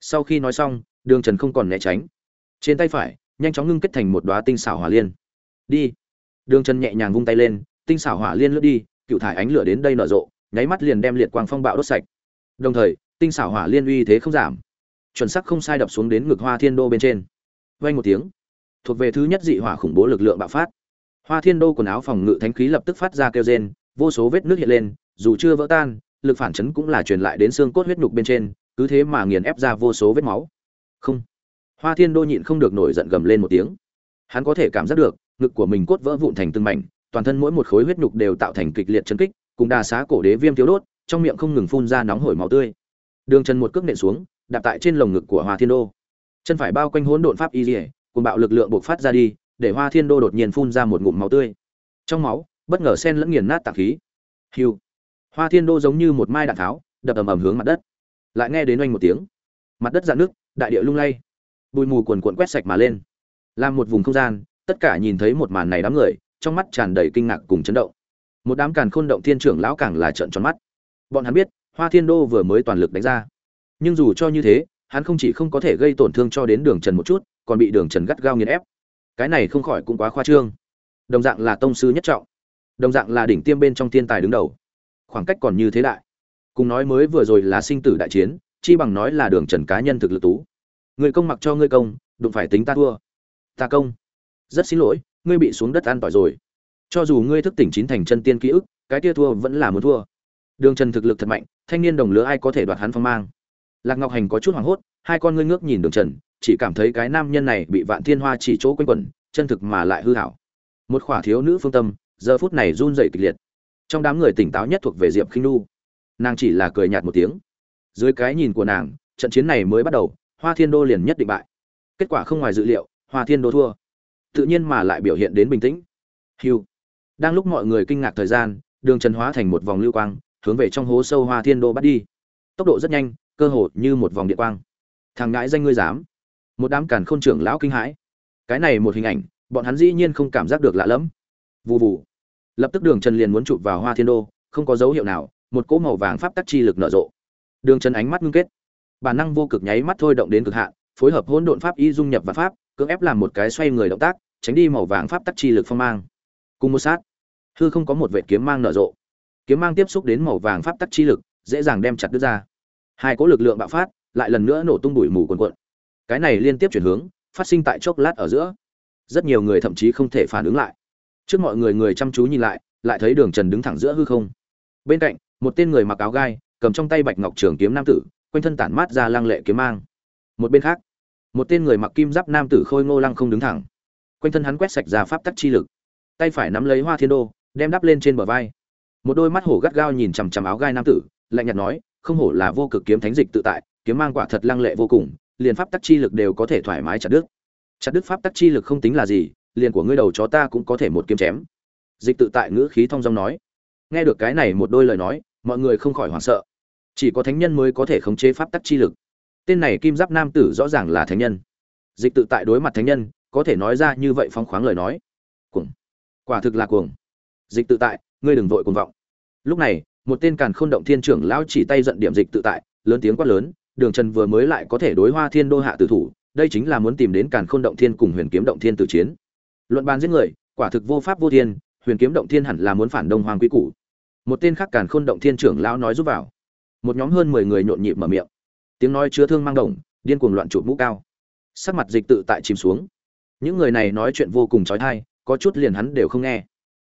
Sau khi nói xong, đường trần không còn né tránh. Trên tay phải, nhanh chóng ngưng kết thành một đoá tinh xảo hỏa liên. Đi. Đường trần nhẹ nhàng vung tay lên, tinh xảo hỏa liên lướt đi, cựu thải ánh lửa đến đây nở rộ nháy mắt liền đem liệt quang phong bạo đốt sạch. Đồng thời, tinh xảo hỏa liên uy thế không giảm. Chuẩn sắc không sai đập xuống đến ngực hoa thiên đô bên trên. Vay một tiếng, thuộc về thứ nhất dị hỏa khủng bố lực lượng bạo phát. Hoa thiên đô quần áo phòng ngự thánh khí lập tức phát ra kêu rên, vô số vết nước hiện lên, dù chưa vỡ tan, lực phản chấn cũng là truyền lại đến xương cốt huyết nhục bên trên, cứ thế mà nghiền ép ra vô số vết máu. Không. Hoa thiên đô nhịn không được nổi giận gầm lên một tiếng. Hắn có thể cảm giác được, ngực của mình cốt vỡ vụn thành từng mảnh, toàn thân mỗi một khối huyết nhục đều tạo thành kịch liệt chấn kích cùng đà xá cổ đế viêm thiếu đốt, trong miệng không ngừng phun ra nóng hổi máu tươi. Đường chân một cước nện xuống, đạp tại trên lồng ngực của hoa thiên đô. Chân phải bao quanh hỗn độn pháp y dỉa cùng bạo lực lượng bộc phát ra đi, để hoa thiên đô đột nhiên phun ra một ngụm máu tươi. Trong máu, bất ngờ sen lẫn nghiền nát tạc khí. Hiu hoa thiên đô giống như một mai đạn tháo, đập ầm ầm hướng mặt đất. Lại nghe đến oanh một tiếng. Mặt đất dạn nước đại địa lung lay. Bụi mù quần cuộn quét sạch mà lên. Làm một vùng không gian, tất cả nhìn thấy một màn này đám người, trong mắt tràn đầy kinh ngạc cùng chấn động một đám càn khôn động thiên trưởng lão càng là trợn tròn mắt. Bọn hắn biết, hoa thiên đô vừa mới toàn lực đánh ra. Nhưng dù cho như thế, hắn không chỉ không có thể gây tổn thương cho đến đường trần một chút, còn bị đường trần gắt gao nghiền ép. Cái này không khỏi cũng quá khoa trương. Đồng dạng là tông sư nhất trọng. Đồng dạng là đỉnh tiêm bên trong thiên tài đứng đầu. Khoảng cách còn như thế đại. Cùng nói mới vừa rồi là sinh tử đại chiến, chi bằng nói là đường trần cá nhân thực lực tú. Người công mặc cho ngươi công, đụng phải tính ta thua. Ta công. Rất xin lỗi, ngươi bị xuống đất an tỏi rồi cho dù ngươi thức tỉnh chín thành chân tiên ký ức, cái kia thua vẫn là muốn thua. Đường trần thực lực thật mạnh, thanh niên đồng lứa ai có thể đoạt hắn phong mang? Lạc ngọc hành có chút hoảng hốt, hai con ngươi ngước nhìn đường trần, chỉ cảm thấy cái nam nhân này bị vạn thiên hoa chỉ chỗ quanh quẩn, chân thực mà lại hư hảo. Một khỏa thiếu nữ phương tâm, giờ phút này run dậy kịch liệt. Trong đám người tỉnh táo nhất thuộc về diệp khinh nu nàng chỉ là cười nhạt một tiếng. Dưới cái nhìn của nàng, trận chiến này mới bắt đầu, hoa thiên đô liền nhất định bại. Kết quả không ngoài dự liệu, hoa thiên đô thua. Tự nhiên mà lại biểu hiện đến bình tĩnh. Hiu đang lúc mọi người kinh ngạc thời gian, đường trần hóa thành một vòng lưu quang, hướng về trong hố sâu hoa thiên đô bắt đi. Tốc độ rất nhanh, cơ hồ như một vòng điện quang. Thằng ngãi danh ngươi dám. Một đám càn khôn trưởng lão kinh hãi. Cái này một hình ảnh, bọn hắn dĩ nhiên không cảm giác được lạ lẫm. Vù vù. Lập tức đường trần liền muốn chụp vào hoa thiên đô, không có dấu hiệu nào, một cỗ màu vàng pháp tắc chi lực nở rộ. Đường trần ánh mắt ngưng kết. Bản năng vô cực nháy mắt thôi động đến cực hạn, phối hợp hỗn độn pháp y dung nhập và pháp, cưỡng ép làm một cái xoay người động tác, tránh đi màu vàng pháp tắc chi lực phong mang. Cùng một sát hư không có một vệ kiếm mang nở rộ. Kiếm mang tiếp xúc đến màu vàng pháp tắc chi lực, dễ dàng đem chặt đứt ra. Hai cỗ lực lượng bạo phát, lại lần nữa nổ tung bụi mù quần quận cái này liên tiếp chuyển hướng, phát sinh tại chốc lát ở giữa. Rất nhiều người thậm chí không thể phản ứng lại. Trước mọi người người chăm chú nhìn lại lại thấy đường trần đứng thẳng giữa hư không. Bên cạnh, một tên người mặc áo gai, cầm trong tay bạch ngọc trường kiếm nam tử, quanh thân tản mát ra lăng lệ kiếm mang. Một bên khác, một tên người mặc kim giáp nam tử khôi ngô lăng không đứng thẳng. Quanh thân hắn quét sạch ra pháp tắc chi lực. Tay phải nắm lấy hoa thiên đô đem đắp lên trên bờ vai. Một đôi mắt hổ gắt gao nhìn chằm chằm áo gai nam tử, lạnh nhạt nói, không hổ là vô cực kiếm thánh dịch tự tại, kiếm mang quả thật lăng lệ vô cùng, liền pháp tắc chi lực đều có thể thoải mái chặt đứt. Chặt đứt pháp tắc chi lực không tính là gì, liền của ngươi đầu chó ta cũng có thể một kiếm chém. Dịch tự tại ngữ khí thong dong nói. Nghe được cái này một đôi lời nói, mọi người không khỏi hoảng sợ. Chỉ có thánh nhân mới có thể khống chế pháp tắc chi lực. Tên này kim giáp nam tử rõ ràng là thánh nhân. Dịch tự tại đối mặt thánh nhân, có thể nói ra như vậy phong khoáng lời nói. Cuồng. Quả thực là cuồng dịch tự tại, ngươi đừng vội cuồng vọng. Lúc này, một tên càn khôn động thiên trưởng lão chỉ tay giận điểm dịch tự tại, lớn tiếng quát lớn, đường trần vừa mới lại có thể đối hoa thiên đô hạ tử thủ, đây chính là muốn tìm đến càn khôn động thiên cùng huyền kiếm động thiên tử chiến. Luận bàn giết người, quả thực vô pháp vô thiên, huyền kiếm động thiên hẳn là muốn phản đông hoàng quý cũ một tên khác càn khôn động thiên trưởng lão nói giúp vào. Một nhóm hơn mười người nhộn nhịp mở miệng. Tiếng nói chứa thương mang đồng, điên cuồng loạn trụ mũ cao. Sắc mặt dịch tự tại chìm xuống. Những người này nói chuyện vô cùng trói thai có chút liền hắn đều không nghe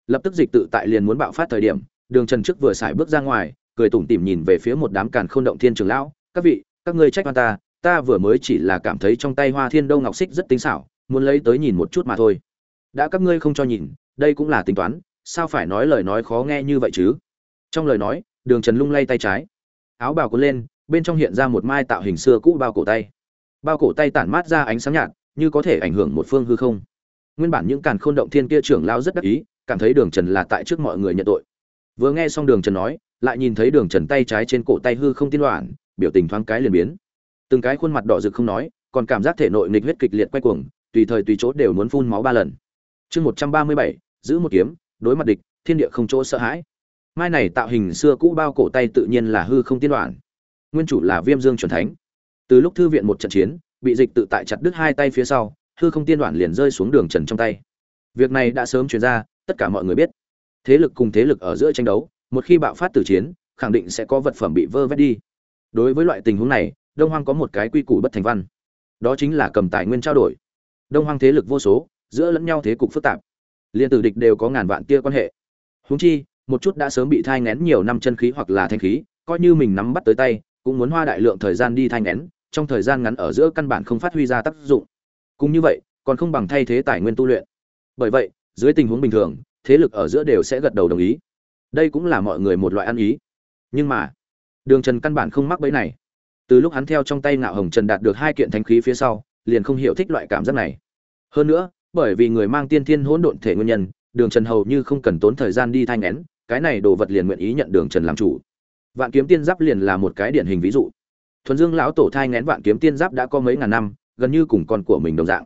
lập tức dịch tự tại liền muốn bạo phát thời điểm, đường trần trước vừa xài bước ra ngoài, cười tủm tỉm nhìn về phía một đám càn khôn động thiên trưởng lão, các vị, các ngươi trách oan ta ta vừa mới chỉ là cảm thấy trong tay hoa thiên đông ngọc xích rất tinh xảo, muốn lấy tới nhìn một chút mà thôi. Đã các ngươi không cho nhìn, đây cũng là tính toán, sao phải nói lời nói khó nghe như vậy chứ? Trong lời nói, đường trần lung lay tay trái, áo bào cuốn lên, bên trong hiện ra một mai tạo hình xưa cũ bao cổ tay. Bao cổ tay tản mát ra ánh sáng nhạt, như có thể ảnh hưởng một phương hư không. Nguyên bản những càn khôn động thiên kia trưởng lao rất đắc ý cảm thấy đường trần là tại trước mọi người nhận tội. Vừa nghe xong đường trần nói, lại nhìn thấy đường trần tay trái trên cổ tay hư không tiên đoạn biểu tình thoáng cái liền biến. Từng cái khuôn mặt đỏ rực không nói, còn cảm giác thể nội nghịch huyết kịch liệt quay cuồng, tùy thời tùy chỗ đều muốn phun máu ba lần. Chương một trăm ba mươi bảy, giữ một kiếm, đối mặt địch, thiên địa không chỗ sợ hãi. Mai này tạo hình xưa cũ bao cổ tay tự nhiên là hư không tiên đoạn nguyên chủ là viêm dương chuẩn thánh. Từ lúc thư viện một trận chiến, bị dịch tự tại chặt đứt hai tay phía sau, hư không tiên đoạn liền rơi xuống đường trần trong tay. Việc này đã sớm truyền ra tất cả mọi người biết. Thế lực cùng thế lực ở giữa tranh đấu, một khi bạo phát tử chiến, khẳng định sẽ có vật phẩm bị vơ vét đi. Đối với loại tình huống này, đông hoang có một cái quy củ bất thành văn. Đó chính là cầm tài nguyên trao đổi. Đông hoang thế lực vô số, giữa lẫn nhau thế cục phức tạp. Liên tử địch đều có ngàn vạn tia quan hệ. Huống chi, một chút đã sớm bị thai ngén nhiều năm chân khí hoặc là thanh khí, coi như mình nắm bắt tới tay, cũng muốn hoa đại lượng thời gian đi thai ngén trong thời gian ngắn ở giữa căn bản không phát huy ra tác dụng. Cũng như vậy, còn không bằng thay thế tài nguyên tu luyện. Bởi vậy dưới tình huống bình thường, thế lực ở giữa đều sẽ gật đầu đồng ý. Đây cũng là mọi người một loại ăn ý. Nhưng mà, đường trần căn bản không mắc bẫy này. Từ lúc hắn theo trong tay ngạo hồng trần đạt được hai kiện thanh khí phía sau, liền không hiểu thích loại cảm giác này. Hơn nữa, bởi vì người mang tiên thiên hỗn độn thể nguyên nhân, đường trần hầu như không cần tốn thời gian đi thanh nén, cái này đồ vật liền nguyện ý nhận đường trần làm chủ. Vạn kiếm tiên giáp liền là một cái điển hình ví dụ. Thuần dương lão tổ thai ngén vạn kiếm tiên giáp đã có mấy ngàn năm, gần như cùng con của mình đồng dạng.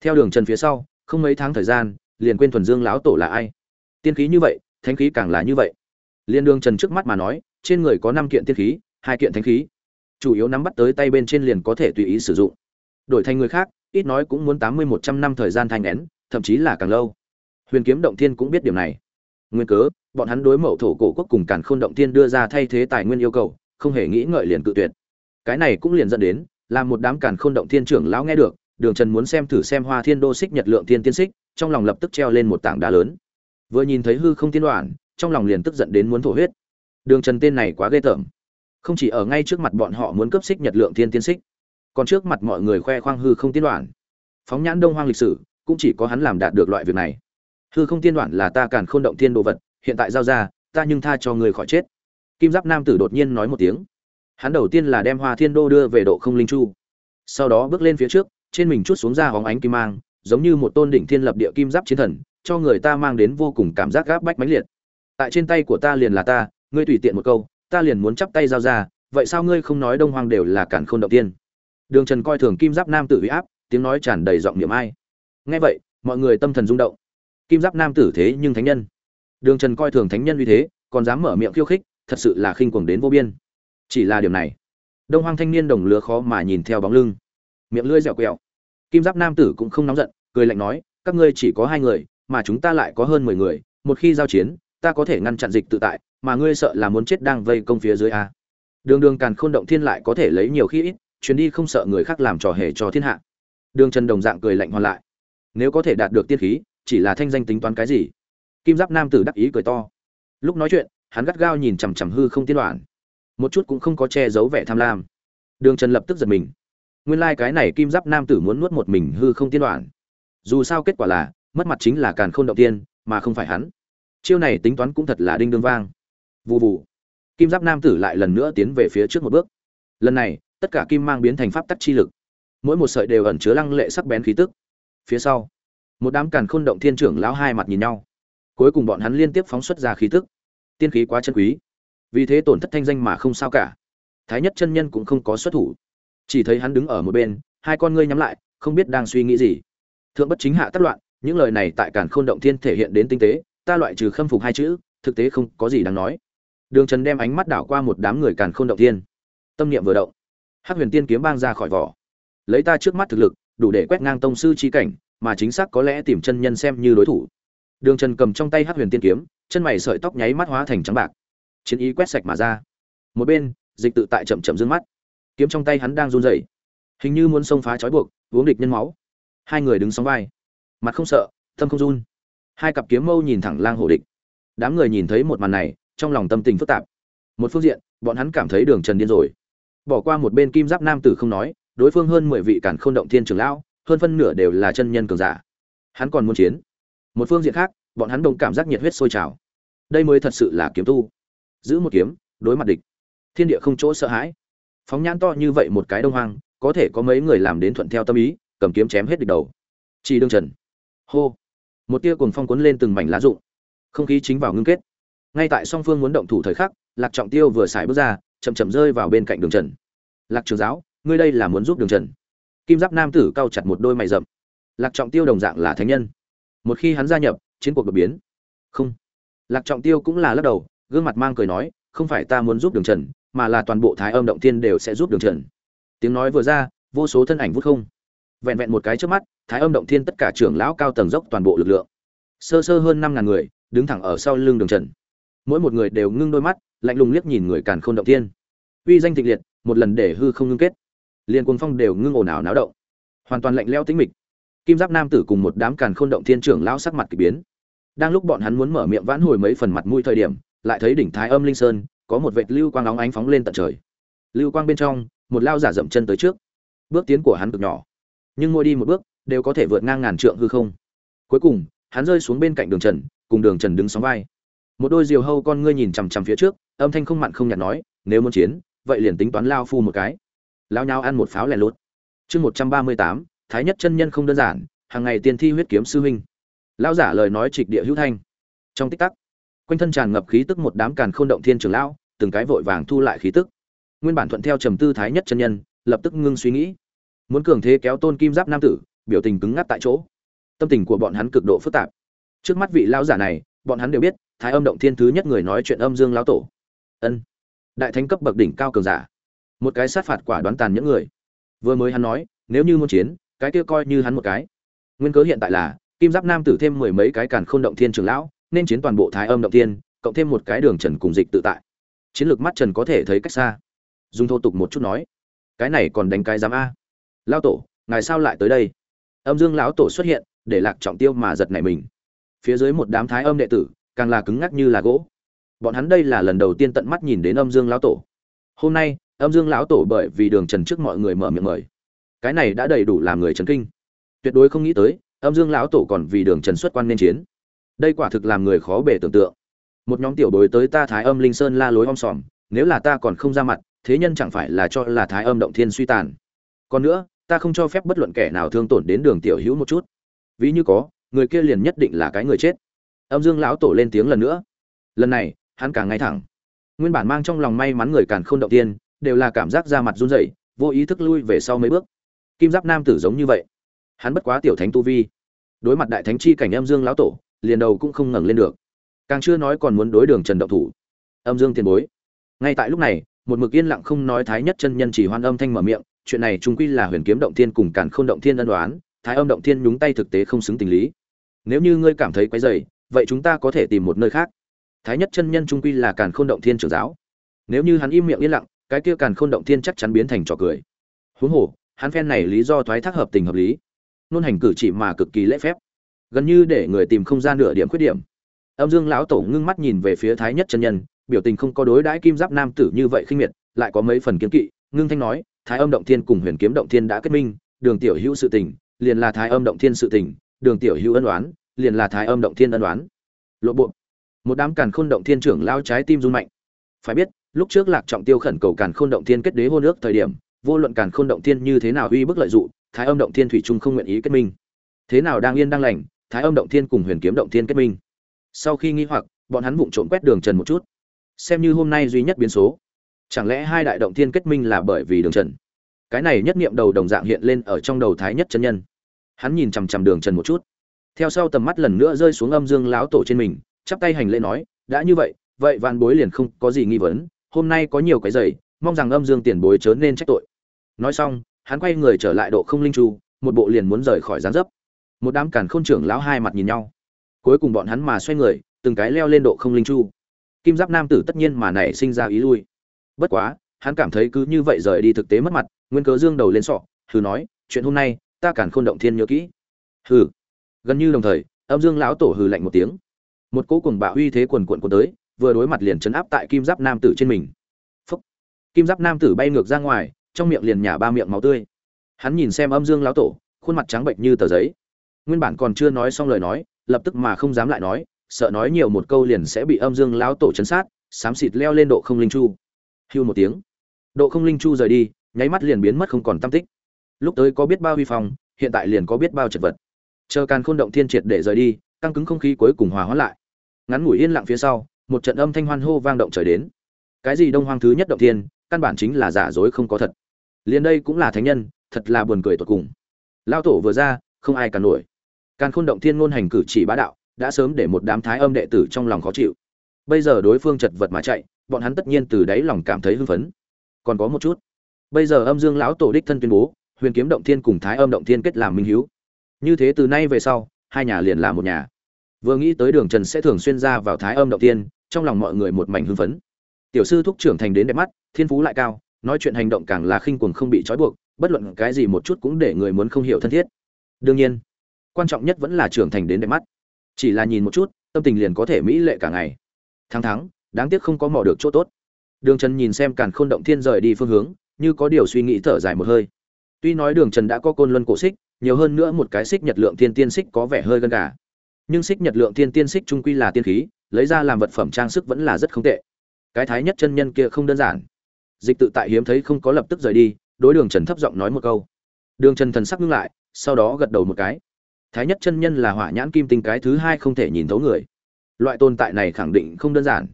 Theo đường trần phía sau, không mấy tháng thời gian liền quên thuần dương lão tổ là ai. Tiên khí như vậy, thánh khí càng là như vậy. Liên đường trần trước mắt mà nói, trên người có năm kiện tiên khí, hai kiện thánh khí. Chủ yếu nắm bắt tới tay bên trên liền có thể tùy ý sử dụng. Đổi thành người khác, ít nói cũng muốn tám mươi một trăm năm thời gian thanh nén, thậm chí là càng lâu. Huyền kiếm động thiên cũng biết điểm này. Nguyên cớ, bọn hắn đối mẫu thổ cổ quốc cùng càn khôn động thiên đưa ra thay thế tài nguyên yêu cầu, không hề nghĩ ngợi liền cự tuyệt. Cái này cũng liền dẫn đến làm một đám càn khôn động thiên trưởng lão nghe được, đường trần muốn xem thử xem hoa thiên đô xích nhật lượng thiên tiên xích trong lòng lập tức treo lên một tảng đá lớn. Vừa nhìn thấy hư không tiên đoạn trong lòng liền tức giận đến muốn thổ huyết. Đường trần tên này quá ghê tởm. Không chỉ ở ngay trước mặt bọn họ muốn cấp xích nhật lượng thiên tiên xích, còn trước mặt mọi người khoe khoang hư không tiên đoạn phóng nhãn đông hoang lịch sử, cũng chỉ có hắn làm đạt được loại việc này. Hư không tiên đoạn là ta càn khôn động thiên đồ vật, hiện tại giao ra, ta nhưng tha cho người khỏi chết. Kim giáp nam tử đột nhiên nói một tiếng. Hắn đầu tiên là đem hoa thiên đô đưa về độ không linh chu. Sau đó bước lên phía trước, trên mình chút xuống ra hóng ánh kim mang giống như một tôn đỉnh thiên lập địa kim giáp chiến thần, cho người ta mang đến vô cùng cảm giác gáp bách mãnh liệt. Tại trên tay của ta liền là ta, ngươi tùy tiện một câu, ta liền muốn chắp tay giao ra, vậy sao ngươi không nói đông hoang đều là cản khôn động tiên? Đường trần coi thường kim giáp nam tử uy áp, tiếng nói tràn đầy giọng niệm ai. Nghe vậy, mọi người tâm thần rung động. Kim giáp nam tử thế nhưng thánh nhân. Đường trần coi thường thánh nhân uy thế, còn dám mở miệng khiêu khích, thật sự là khinh cuồng đến vô biên. Chỉ là điều này, đông hoang thanh niên đồng lứa khó mà nhìn theo bóng lưng. Miệng lưỡi dẻo quẹo kim giáp nam tử cũng không nóng giận, cười lạnh nói, các ngươi chỉ có hai người, mà chúng ta lại có hơn mười người, một khi giao chiến, ta có thể ngăn chặn dịch tự tại, mà ngươi sợ là muốn chết đang vây công phía dưới a. Đường đường càn khôn động thiên lại có thể lấy nhiều khi ít, chuyến đi không sợ người khác làm trò hề cho thiên hạ. Đường trần đồng dạng cười lạnh hoàn lại, nếu có thể đạt được tiên khí, chỉ là thanh danh tính toán cái gì? Kim giáp nam tử đắc ý cười to. Lúc nói chuyện, hắn gắt gao nhìn chằm chằm hư không tiên đoạn một chút cũng không có che giấu vẻ tham lam. Đường trần lập tức giật mình nguyên lai cái này kim giáp nam tử muốn nuốt một mình hư không tiên đoạn dù sao kết quả là, mất mặt chính là càn k h ô n động tiên, mà không phải hắn. Chiêu này tính toán cũng thật là đinh đương vang. Vụ vụ kim giáp nam tử lại lần nữa tiến về phía trước một bước. Lần này, tất cả kim mang biến thành pháp tắc chi lực. Mỗi một sợi đều ẩn chứa lăng lệ sắc bén khí tức. Phía sau, một đám càn khôn động thiên trưởng lão hai mặt nhìn nhau. Cuối cùng bọn hắn liên tiếp phóng xuất ra khí tức. Tiên khí quá chân quý. Vì thế tổn thất thanh danh mà không sao cả. Thái nhất chân nhân cũng không có xuất thủ chỉ thấy hắn đứng ở một bên, hai con ngươi nhắm lại, không biết đang suy nghĩ gì. Thượng bất chính hạ tất loạn, những lời này tại cản khôn động thiên thể hiện đến tinh tế, ta loại trừ khâm phục hai chữ, thực tế không có gì đáng nói. Đường trần đem ánh mắt đảo qua một đám người càn khôn động thiên. Tâm niệm vừa động, hắc huyền tiên kiếm bang ra khỏi vỏ. Lấy ta trước mắt thực lực, đủ để quét ngang tông sư chi cảnh, mà chính xác có lẽ tìm chân nhân xem như đối thủ. Đường trần cầm trong tay hắc huyền tiên kiếm, chân mày sợi tóc nháy mắt hóa thành trắng bạc. Chiến ý quét sạch mà ra. Một bên, dịch tự tại chậm chậm d ư ơ n g mắt kiếm trong tay hắn đang run rẩy. Hình như muốn xông phá trói buộc, uống địch nhân máu. Hai người đứng sóng vai. Mặt không sợ, tâm không run. Hai cặp kiếm mâu nhìn thẳng lang hổ địch. Đám người nhìn thấy một màn này, trong lòng tâm tình phức tạp. Một phương diện, bọn hắn cảm thấy đường trần điên rồi. Bỏ qua một bên kim giáp nam tử không nói, đối phương hơn mười vị cản k h ô n động thiên trường lão, hơn phân nửa đều là chân nhân cường giả. Hắn còn muốn chiến. Một phương diện khác, bọn hắn đồng cảm giác nhiệt huyết sôi trào. Đây mới thật sự là kiếm tu. Giữ một kiếm, đối mặt địch. Thiên địa không chỗ sợ hãi phóng nhãn to như vậy một cái đông hoang, có thể có mấy người làm đến thuận theo tâm ý, cầm kiếm chém hết địch đầu. Chỉ đương trần. Hô. Một tia cuồng phong cuốn lên từng mảnh lá rụng. Không khí chính vào ngưng kết. Ngay tại song phương muốn động thủ thời khắc, lạc trọng tiêu vừa xài bước ra, chậm chậm rơi vào bên cạnh đường trần. Lạc trường giáo, ngươi đây là muốn giúp đường trần. Kim giáp nam tử cau chặt một đôi mày rậm. Lạc trọng tiêu đồng dạng là thánh nhân. Một khi hắn gia nhập, chiến cuộc đột biến. Không. Lạc trọng tiêu cũng là lắc đầu, gương mặt mang cười nói, không phải ta muốn giúp đường trần mà là toàn bộ thái âm động tiên đều sẽ giúp đường trần. Tiếng nói vừa ra, vô số thân ảnh vút không. Vẹn vẹn một cái trước mắt, thái âm động thiên tất cả trưởng lão cao tầng dốc toàn bộ lực lượng. Sơ sơ hơn năm ngàn người, đứng thẳng ở sau lưng đường trần. Mỗi một người đều ngưng đôi mắt, lạnh lùng liếc nhìn người càn k h ô n động thiên. Uy danh thịnh liệt, một lần để hư không ngưng kết. Liền quân phong đều ngưng ồn ào náo động. Hoàn toàn lạnh leo tính mịch. Kim giáp nam tử cùng một đám càn k h ô n động thiên trưởng lão sắc mặt k ỳ biến. Đang lúc bọn hắn muốn mở miệng vãn hồi mấy phần mặt mũi thời điểm, lại thấy đỉnh thái âm linh sơn có một vệt lưu quang óng ánh phóng lên tận trời. Lưu quang bên trong, một lao giả dậm chân tới trước. Bước tiến của hắn cực nhỏ. Nhưng mỗi đi một bước, đều có thể vượt ngang ngàn trượng hư không. Cuối cùng, hắn rơi xuống bên cạnh đường trần, cùng đường trần đứng sóng vai. Một đôi diều hâu con ngươi nhìn chằm chằm phía trước, âm thanh không mặn không nhạt nói, nếu muốn chiến, vậy liền tính toán lao phu một cái. Lao nhau ăn một pháo lẻ lốt chương một trăm ba mươi tám, thái nhất chân nhân không đơn giản, hàng ngày tiên thi huyết kiếm sư huynh. Lao giả lời nói trịch địa hữu thanh. Trong tích tắc quanh thân tràn ngập khí tức một đám càn khôn động thiên trường lão, từng cái vội vàng thu lại khí tức. Nguyên bản thuận theo trầm tư thái nhất chân nhân, lập tức ngưng suy nghĩ. Muốn cường thế kéo tôn kim giáp nam tử, biểu tình cứng ngắc tại chỗ. Tâm tình của bọn hắn cực độ phức tạp. Trước mắt vị lão giả này, bọn hắn đều biết, thái âm động thiên thứ nhất người nói chuyện âm dương lão tổ. Ân. Đại thánh cấp bậc đỉnh cao cường giả. Một cái sát phạt quả đoán tàn những người. Vừa mới hắn nói, nếu như muốn chiến, cái kia coi như hắn một cái. Nguyên cớ hiện tại là, kim giáp nam tử thêm mười mấy cái càn khôn động thiên trường lão nên chiến toàn bộ thái âm động tiên cộng thêm một cái đường trần cùng dịch tự tại. Chiến lược mắt trần có thể thấy cách xa. Dùng thô tục một chút nói, cái này còn đánh cái giám a. Lao tổ, ngài sao lại tới đây? Âm dương lão tổ xuất hiện, để lạc trọng tiêu mà giật nảy mình. Phía dưới một đám thái âm đệ tử, càng là cứng ngắc như là gỗ. Bọn hắn đây là lần đầu tiên tận mắt nhìn đến âm dương lão tổ. Hôm nay, âm dương lão tổ bởi vì đường trần trước mọi người mở miệng mời. Cái này đã đầy đủ làm người trấn kinh. Tuyệt đối không nghĩ tới, âm dương lão tổ còn vì đường trần xuất quan nên chiến đây quả thực làm người khó bể tưởng tượng. Một nhóm tiểu bối tới ta thái âm linh sơn la lối om sòm, nếu là ta còn không ra mặt, thế nhân chẳng phải là cho là thái âm động thiên suy tàn. Còn nữa, ta không cho phép bất luận kẻ nào thương tổn đến đường tiểu hữu một chút. Ví như có, người kia liền nhất định là cái người chết. Âm dương lão tổ lên tiếng lần nữa. Lần này, hắn càng ngay thẳng. Nguyên bản mang trong lòng may mắn người càng không động tiên, đều là cảm giác ra mặt run rẩy, vô ý thức lui về sau mấy bước. Kim giáp nam tử giống như vậy. Hắn bất quá tiểu thánh tu vi. Đối mặt đại thánh chi cảnh âm dương lão tổ liền đầu cũng không ngẩng lên được. Càng chưa nói còn muốn đối đường trần động thủ. Âm dương tiền bối. Ngay tại lúc này, một mực yên lặng không nói thái nhất chân nhân chỉ hoan âm thanh mở miệng, chuyện này trung quy là huyền kiếm động thiên cùng càn khôn động thiên ân đoán, thái âm động thiên nhúng tay thực tế không xứng tình lý. Nếu như ngươi cảm thấy quái dày vậy chúng ta có thể tìm một nơi khác. Thái nhất chân nhân trung quy là càn khôn động thiên trưởng giáo. Nếu như hắn im miệng yên lặng, cái kia càn khôn động thiên chắc chắn biến thành trò cười. Huống hồ, hắn phen này lý do thoái thác hợp tình hợp lý. Nôn hành cử chỉ mà cực kỳ lễ phép gần như để người tìm không ra nửa điểm khuyết điểm. Âm dương lão tổ ngưng mắt nhìn về phía thái nhất chân nhân, biểu tình không có đối đãi kim giáp nam tử như vậy khinh miệt, lại có mấy phần kiếm kỵ, ngưng thanh nói, thái âm động thiên cùng huyền kiếm động thiên đã kết minh, đường tiểu hữu sự tình, liền là thái âm động thiên sự tình, đường tiểu hữu ân đoán liền là thái âm động thiên ân đoán lộ bộ. Một đám càn khôn động thiên trưởng lao trái tim run mạnh. Phải biết, lúc trước lạc trọng tiêu khẩn cầu càn khôn động thiên kết đế hôn ước thời điểm, vô luận càn khôn động thiên như thế nào uy bức lợi dụng, thái âm động thiên thủy trung không nguyện ý kết minh. Thế nào đang yên đang lành thái âm động thiên cùng huyền kiếm động thiên kết minh. Sau khi nghi hoặc, bọn hắn vụng trộm quét đường trần một chút. Xem như hôm nay duy nhất biến số. Chẳng lẽ hai đại động thiên kết minh là bởi vì đường trần? Cái này nhất niệm đầu đồng dạng hiện lên ở trong đầu thái nhất chân nhân. Hắn nhìn chằm chằm đường trần một chút. Theo sau tầm mắt lần nữa rơi xuống âm dương láo tổ trên mình, chắp tay hành lễ nói, đã như vậy vậy vạn bối liền không có gì nghi vấn, hôm nay có nhiều cái giày mong rằng âm dương tiền bối chớ nên trách tội. Nói xong, hắn quay người trở lại độ không linh chu một bộ liền muốn rời khỏi gián dấp một đám càn khôn trưởng lão hai mặt nhìn nhau. Cuối cùng bọn hắn mà xoay người, từng cái leo lên độ không linh chu. Kim giáp nam tử tất nhiên mà nảy sinh ra ý lui. Bất quá, hắn cảm thấy cứ như vậy rời đi thực tế mất mặt, nguyên cớ dương đầu lên sọ, hừ nói, chuyện hôm nay, ta càn khôn động thiên nhớ kỹ. Hừ. Gần như đồng thời, âm dương lão tổ hừ lạnh một tiếng. Một cỗ cùng bạo uy thế quần quận của tới, vừa đối mặt liền chấn áp tại kim giáp nam tử trên mình. Phúc. kim giáp nam tử bay ngược ra ngoài, trong miệng liền nhả ba miệng máu tươi. Hắn nhìn xem âm dương lão tổ, khuôn mặt trắng bệnh như tờ giấy nguyên bản còn chưa nói xong lời nói, lập tức mà không dám lại nói, sợ nói nhiều một câu liền sẽ bị âm dương lão tổ chấn sát, xám xịt leo lên độ không linh chu. Hưu một tiếng. Độ không linh chu rời đi, nháy mắt liền biến mất không còn tâm tích. Lúc tới có biết bao huy phong, hiện tại liền có biết bao chật vật. Chờ càn khôn động thiên triệt để rời đi, căng cứng không khí cuối cùng hòa hóa lại. Ngắn ngủi yên lặng phía sau, một trận âm thanh hoan hô vang động trời đến. Cái gì đông hoang thứ nhất động thiên, căn bản chính là giả dối không có thật. Liền đây cũng là thánh nhân, thật là buồn cười tột cùng. Lao tổ vừa ra, không ai cả nổi càn khôn động thiên ngôn hành cử chỉ bá đạo, đã sớm để một đám thái âm đệ tử trong lòng khó chịu. Bây giờ đối phương chật vật mà chạy, bọn hắn tất nhiên từ đáy lòng cảm thấy hưng phấn. Còn có một chút. Bây giờ âm dương lão tổ đích thân tuyên bố, huyền kiếm động thiên cùng thái âm động thiên kết làm minh hiếu. Như thế từ nay về sau, hai nhà liền là một nhà. Vừa nghĩ tới đường trần sẽ thường xuyên ra vào thái âm động thiên, trong lòng mọi người một mảnh hưng phấn. Tiểu sư thúc trưởng thành đến đẹp mắt, thiên phú lại cao, nói chuyện hành động càng là khinh quần không bị trói buộc, bất luận cái gì một chút cũng để người muốn không hiểu thân thiết. Đương nhiên quan trọng nhất vẫn là trưởng thành đến đẹp mắt. Chỉ là nhìn một chút, tâm tình liền có thể mỹ lệ cả ngày. Thắng thắng, đáng tiếc không có mò được chỗ tốt. Đường trần nhìn xem càn khôn động thiên rời đi phương hướng, như có điều suy nghĩ thở dài một hơi. Tuy nói đường trần đã có côn luân cổ xích, nhiều hơn nữa một cái xích nhật lượng thiên tiên xích có vẻ hơi gần gà. Nhưng xích nhật lượng thiên tiên xích trung quy là tiên khí, lấy ra làm vật phẩm trang sức vẫn là rất không tệ. Cái thái nhất chân nhân kia không đơn giản. Dịch tự tại hiếm thấy không có lập tức rời đi, đối đường trần thấp giọng nói một câu. Đường trần thần sắc ngưng lại, sau đó gật đầu một cái thái nhất chân nhân là hỏa nhãn kim tinh cái thứ hai không thể nhìn thấu người. Loại tồn tại này khẳng định không đơn giản.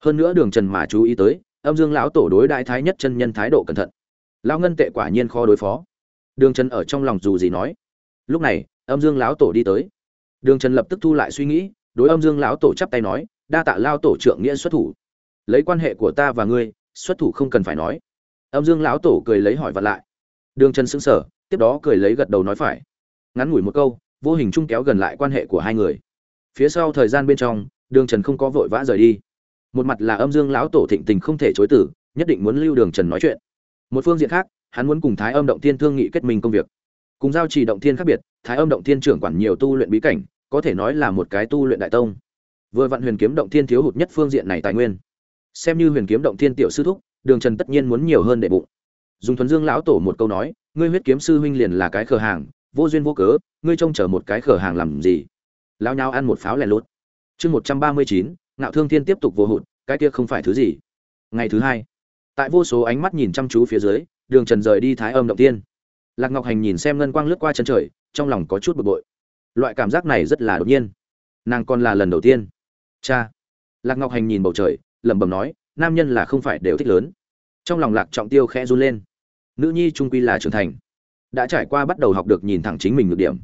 Hơn nữa đường trần mà chú ý tới, âm dương lão tổ đối đại thái nhất chân nhân thái độ cẩn thận. Lão ngân tệ quả nhiên khó đối phó. Đường trần ở trong lòng dù gì nói. Lúc này, âm dương lão tổ đi tới. Đường trần lập tức thu lại suy nghĩ, đối âm dương lão tổ chắp tay nói, đa tạ lao tổ trưởng nghĩa xuất thủ. Lấy quan hệ của ta và ngươi, xuất thủ không cần phải nói. Âm dương lão tổ cười lấy hỏi vặt lại. Đường trần xứng sở tiếp đó cười lấy gật đầu nói phải. Ngắn ngủi một câu vô hình chung kéo gần lại quan hệ của hai người. Phía sau thời gian bên trong, đường trần không có vội vã rời đi. Một mặt là âm dương lão tổ thịnh tình không thể chối tử nhất định muốn lưu đường trần nói chuyện. Một phương diện khác, hắn muốn cùng thái âm động tiên thương nghị kết minh công việc. Cùng giao trì động thiên khác biệt, thái âm động thiên trưởng quản nhiều tu luyện bí cảnh, có thể nói là một cái tu luyện đại tông. Vừa vạn huyền kiếm động thiên thiếu hụt nhất phương diện này tài nguyên. Xem như huyền kiếm động thiên tiểu sư thúc, đường trần tất nhiên muốn nhiều hơn để bụng. Dùng thuần dương lão tổ một câu nói, ngươi huyết kiếm sư huynh liền là cái khờ hàng vô duyên vô cớ, ngươi trông chờ một cái khở hàng làm gì? Lao nhau ăn một pháo lẻ lốt chương một trăm ba mươi chín, ngạo thương thiên tiếp tục vô hụt, cái kia không phải thứ gì? Ngày thứ hai, tại vô số ánh mắt nhìn chăm chú phía dưới, đường trần rời đi thái âm động tiên. Lạc ngọc hành nhìn xem ngân quang lướt qua chân trời, trong lòng có chút bực bội. Loại cảm giác này rất là đột nhiên. Nàng còn là lần đầu tiên. Cha. Lạc ngọc hành nhìn bầu trời, lẩm bẩm nói, nam nhân là không phải đều thích lớn. Trong lòng lạc trọng tiêu khẽ run lên. Nữ nhi trung quy là trưởng thành đã trải qua bắt đầu học được nhìn thẳng chính mình ngược điểm.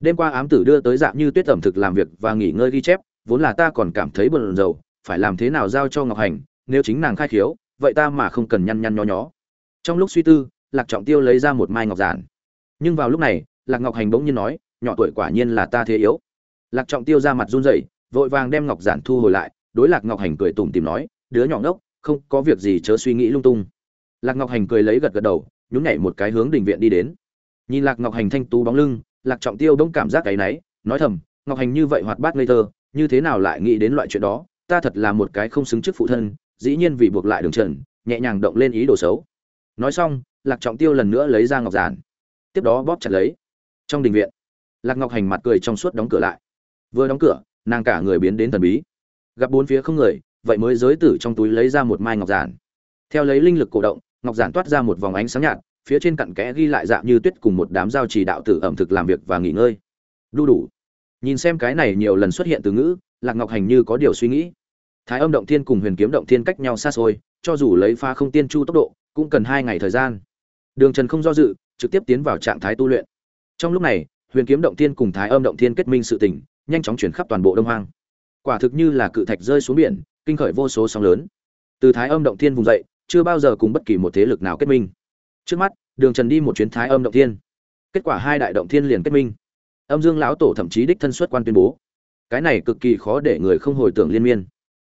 Đêm qua ám tử đưa tới dạng như tuyết ẩm thực làm việc và nghỉ ngơi ghi chép, vốn là ta còn cảm thấy bận rầu, phải làm thế nào giao cho ngọc hành, nếu chính nàng khai khiếu, vậy ta mà không cần nhăn nhăn nho nhó. Trong lúc suy tư, lạc trọng tiêu lấy ra một mai ngọc giản. Nhưng vào lúc này, lạc ngọc hành bỗng nhiên nói, nhỏ tuổi quả nhiên là ta thế yếu. Lạc trọng tiêu ra mặt run rẩy, vội vàng đem ngọc giản thu hồi lại, đối lạc ngọc hành cười tủm tìm nói, đứa nhỏ ngốc, không có việc gì chớ suy nghĩ lung tung. Lạc ngọc hành cười lấy gật gật đầu, nhún nhảy một cái hướng đình viện đi đến nhìn lạc ngọc hành thanh tú bóng lưng, lạc trọng tiêu bỗng cảm giác cái náy nói thầm, ngọc hành như vậy hoạt bát ngây thơ, như thế nào lại nghĩ đến loại chuyện đó? Ta thật là một cái không xứng trước phụ thân, dĩ nhiên vì buộc lại đường trần, nhẹ nhàng động lên ý đồ xấu. Nói xong, lạc trọng tiêu lần nữa lấy ra ngọc giản, tiếp đó bóp chặt lấy. Trong đình viện, lạc ngọc hành mặt cười trong suốt đóng cửa lại. Vừa đóng cửa, nàng cả người biến đến thần bí. Gặp bốn phía không người, vậy mới giới tử trong túi lấy ra một mai ngọc giản. Theo lấy linh lực cổ động, ngọc giản toát ra một vòng ánh sáng nhạt phía trên cặn kẽ ghi lại dạng như tuyết cùng một đám giao trì đạo tử ẩm thực làm việc và nghỉ ngơi. Đu đủ. Nhìn xem cái này nhiều lần xuất hiện từ ngữ, lạc ngọc hành như có điều suy nghĩ. Thái âm động thiên cùng huyền kiếm động thiên cách nhau xa xôi, cho dù lấy pha không tiên chu tốc độ, cũng cần hai ngày thời gian. Đường trần không do dự, trực tiếp tiến vào trạng thái tu luyện. Trong lúc này, huyền kiếm động thiên cùng thái âm động thiên kết minh sự tỉnh nhanh chóng chuyển khắp toàn bộ đông hoang. Quả thực như là cự thạch rơi xuống biển, kinh khởi vô số sóng lớn. Từ thái âm động thiên vùng dậy, chưa bao giờ cùng bất kỳ một thế lực nào kết minh trước mắt, đường trần đi một chuyến thái âm động thiên. Kết quả hai đại động thiên liền kết minh. Âm dương lão tổ thậm chí đích thân xuất quan tuyên bố. Cái này cực kỳ khó để người không hồi tưởng liên miên.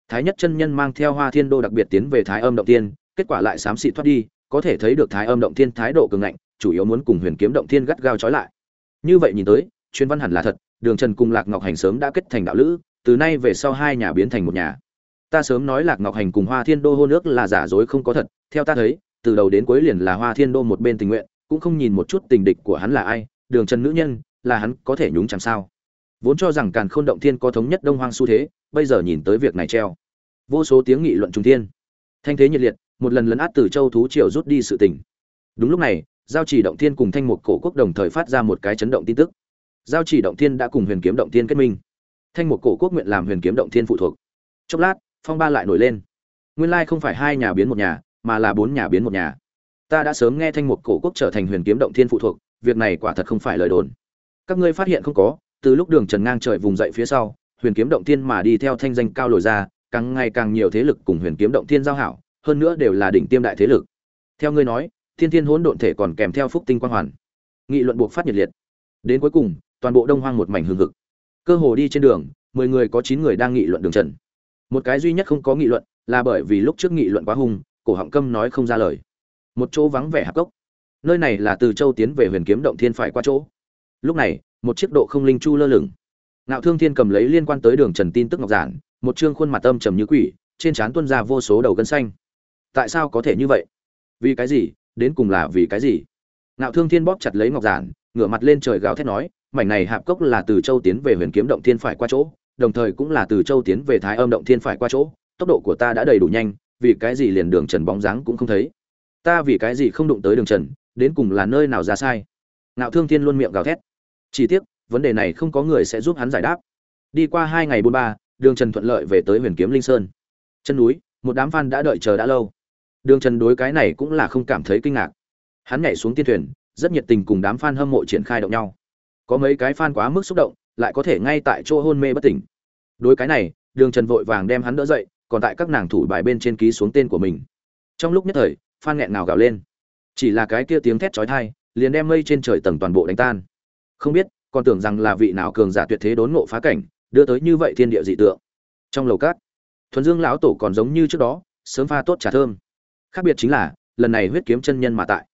Thái nhất chân nhân mang theo hoa thiên đô đặc biệt tiến về thái âm động thiên, kết quả lại xám xị thoát đi, có thể thấy được thái âm động thiên thái độ cường ngạnh, chủ yếu muốn cùng huyền kiếm động thiên gắt gao trói lại. Như vậy nhìn tới, chuyên văn hẳn là thật, đường trần cùng lạc ngọc hành sớm đã kết thành đạo lữ, từ nay về sau hai nhà biến thành một nhà. Ta sớm nói lạc ngọc hành cùng hoa thiên đô hô nước là giả dối không có thật, theo ta thấy từ đầu đến cuối liền là hoa thiên đô một bên tình nguyện, cũng không nhìn một chút tình địch của hắn là ai, đường trần nữ nhân, là hắn có thể nhúng chẳng sao. Vốn cho rằng càn khôn động thiên có thống nhất đông hoang xu thế, bây giờ nhìn tới việc này treo. Vô số tiếng nghị luận trung thiên. Thanh thế nhiệt liệt, một lần lấn át từ châu thú triều rút đi sự tình. Đúng lúc này, giao chỉ động thiên cùng thanh mục cổ quốc đồng thời phát ra một cái chấn động tin tức. Giao chỉ động thiên đã cùng huyền kiếm động thiên kết minh. Thanh mục cổ quốc nguyện làm huyền kiếm động thiên phụ thuộc. Chốc lát, phong ba lại nổi lên. Nguyên lai không phải hai nhà biến một nhà mà là bốn nhà biến một nhà. Ta đã sớm nghe thanh mục cổ quốc trở thành huyền kiếm động thiên phụ thuộc, việc này quả thật không phải lời đồn. Các ngươi phát hiện không có, từ lúc đường trần ngang trời vùng dậy phía sau, huyền kiếm động thiên mà đi theo thanh danh cao lồi ra, càng ngày càng nhiều thế lực cùng huyền kiếm động thiên giao hảo, hơn nữa đều là đỉnh tiêm đại thế lực. Theo ngươi nói, thiên thiên hỗn độn thể còn kèm theo phúc tinh quang hoàn. Nghị luận buộc phát nhiệt liệt. Đến cuối cùng, toàn bộ đông hoang một mảnh hương hực. Cơ hồ đi trên đường, mười người có chín người đang nghị luận đường trần. Một cái duy nhất không có nghị luận là bởi vì lúc trước nghị luận quá hung cổ họng câm nói không ra lời. Một chỗ vắng vẻ hạp cốc. Nơi này là từ châu tiến về huyền kiếm động thiên phải qua chỗ. Lúc này, một chiếc độ không linh chu lơ lửng. Ngạo thương thiên cầm lấy liên quan tới đường trần tin tức ngọc giản, một chương khuôn mặt âm trầm như quỷ, trên trán tuân ra vô số đầu gân xanh. Tại sao có thể như vậy? Vì cái gì? Đến cùng là vì cái gì? Ngạo thương thiên bóp chặt lấy ngọc giản, ngửa mặt lên trời gào thét nói, mảnh này hạp cốc là từ châu tiến về huyền kiếm động thiên phải qua chỗ, đồng thời cũng là từ châu tiến về thái âm động thiên phải qua chỗ, tốc độ của ta đã đầy đủ nhanh vì cái gì liền đường trần bóng dáng cũng không thấy. Ta vì cái gì không đụng tới đường trần, đến cùng là nơi nào ra sai? Ngạo thương thiên luôn miệng gào thét. Chỉ tiếc, vấn đề này không có người sẽ giúp hắn giải đáp. Đi qua hai ngày bốn ba, đường trần thuận lợi về tới huyền kiếm linh sơn. Chân núi, một đám f a n đã đợi chờ đã lâu. Đường trần đối cái này cũng là không cảm thấy kinh ngạc. Hắn nhảy xuống tiên thuyền, rất nhiệt tình cùng đám f a n hâm mộ triển khai động nhau. Có mấy cái f a n quá mức xúc động, lại có thể ngay tại chỗ hôn mê bất tỉnh. Đối cái này, đường trần vội vàng đem hắn đỡ dậy còn tại các nàng thủ bài bên trên ký xuống tên của mình. Trong lúc nhất thời, phan nghẹn nào gào lên. Chỉ là cái kia tiếng thét chói tai, liền đem mây trên trời tầng toàn bộ đánh tan. Không biết, còn tưởng rằng là vị nào cường giả tuyệt thế đốn ngộ phá cảnh, đưa tới như vậy thiên địa dị tượng. Trong lầu cát, thuần dương lão tổ còn giống như trước đó, sớm pha tốt trà thơm. Khác biệt chính là, lần này huyết kiếm chân nhân mà tại.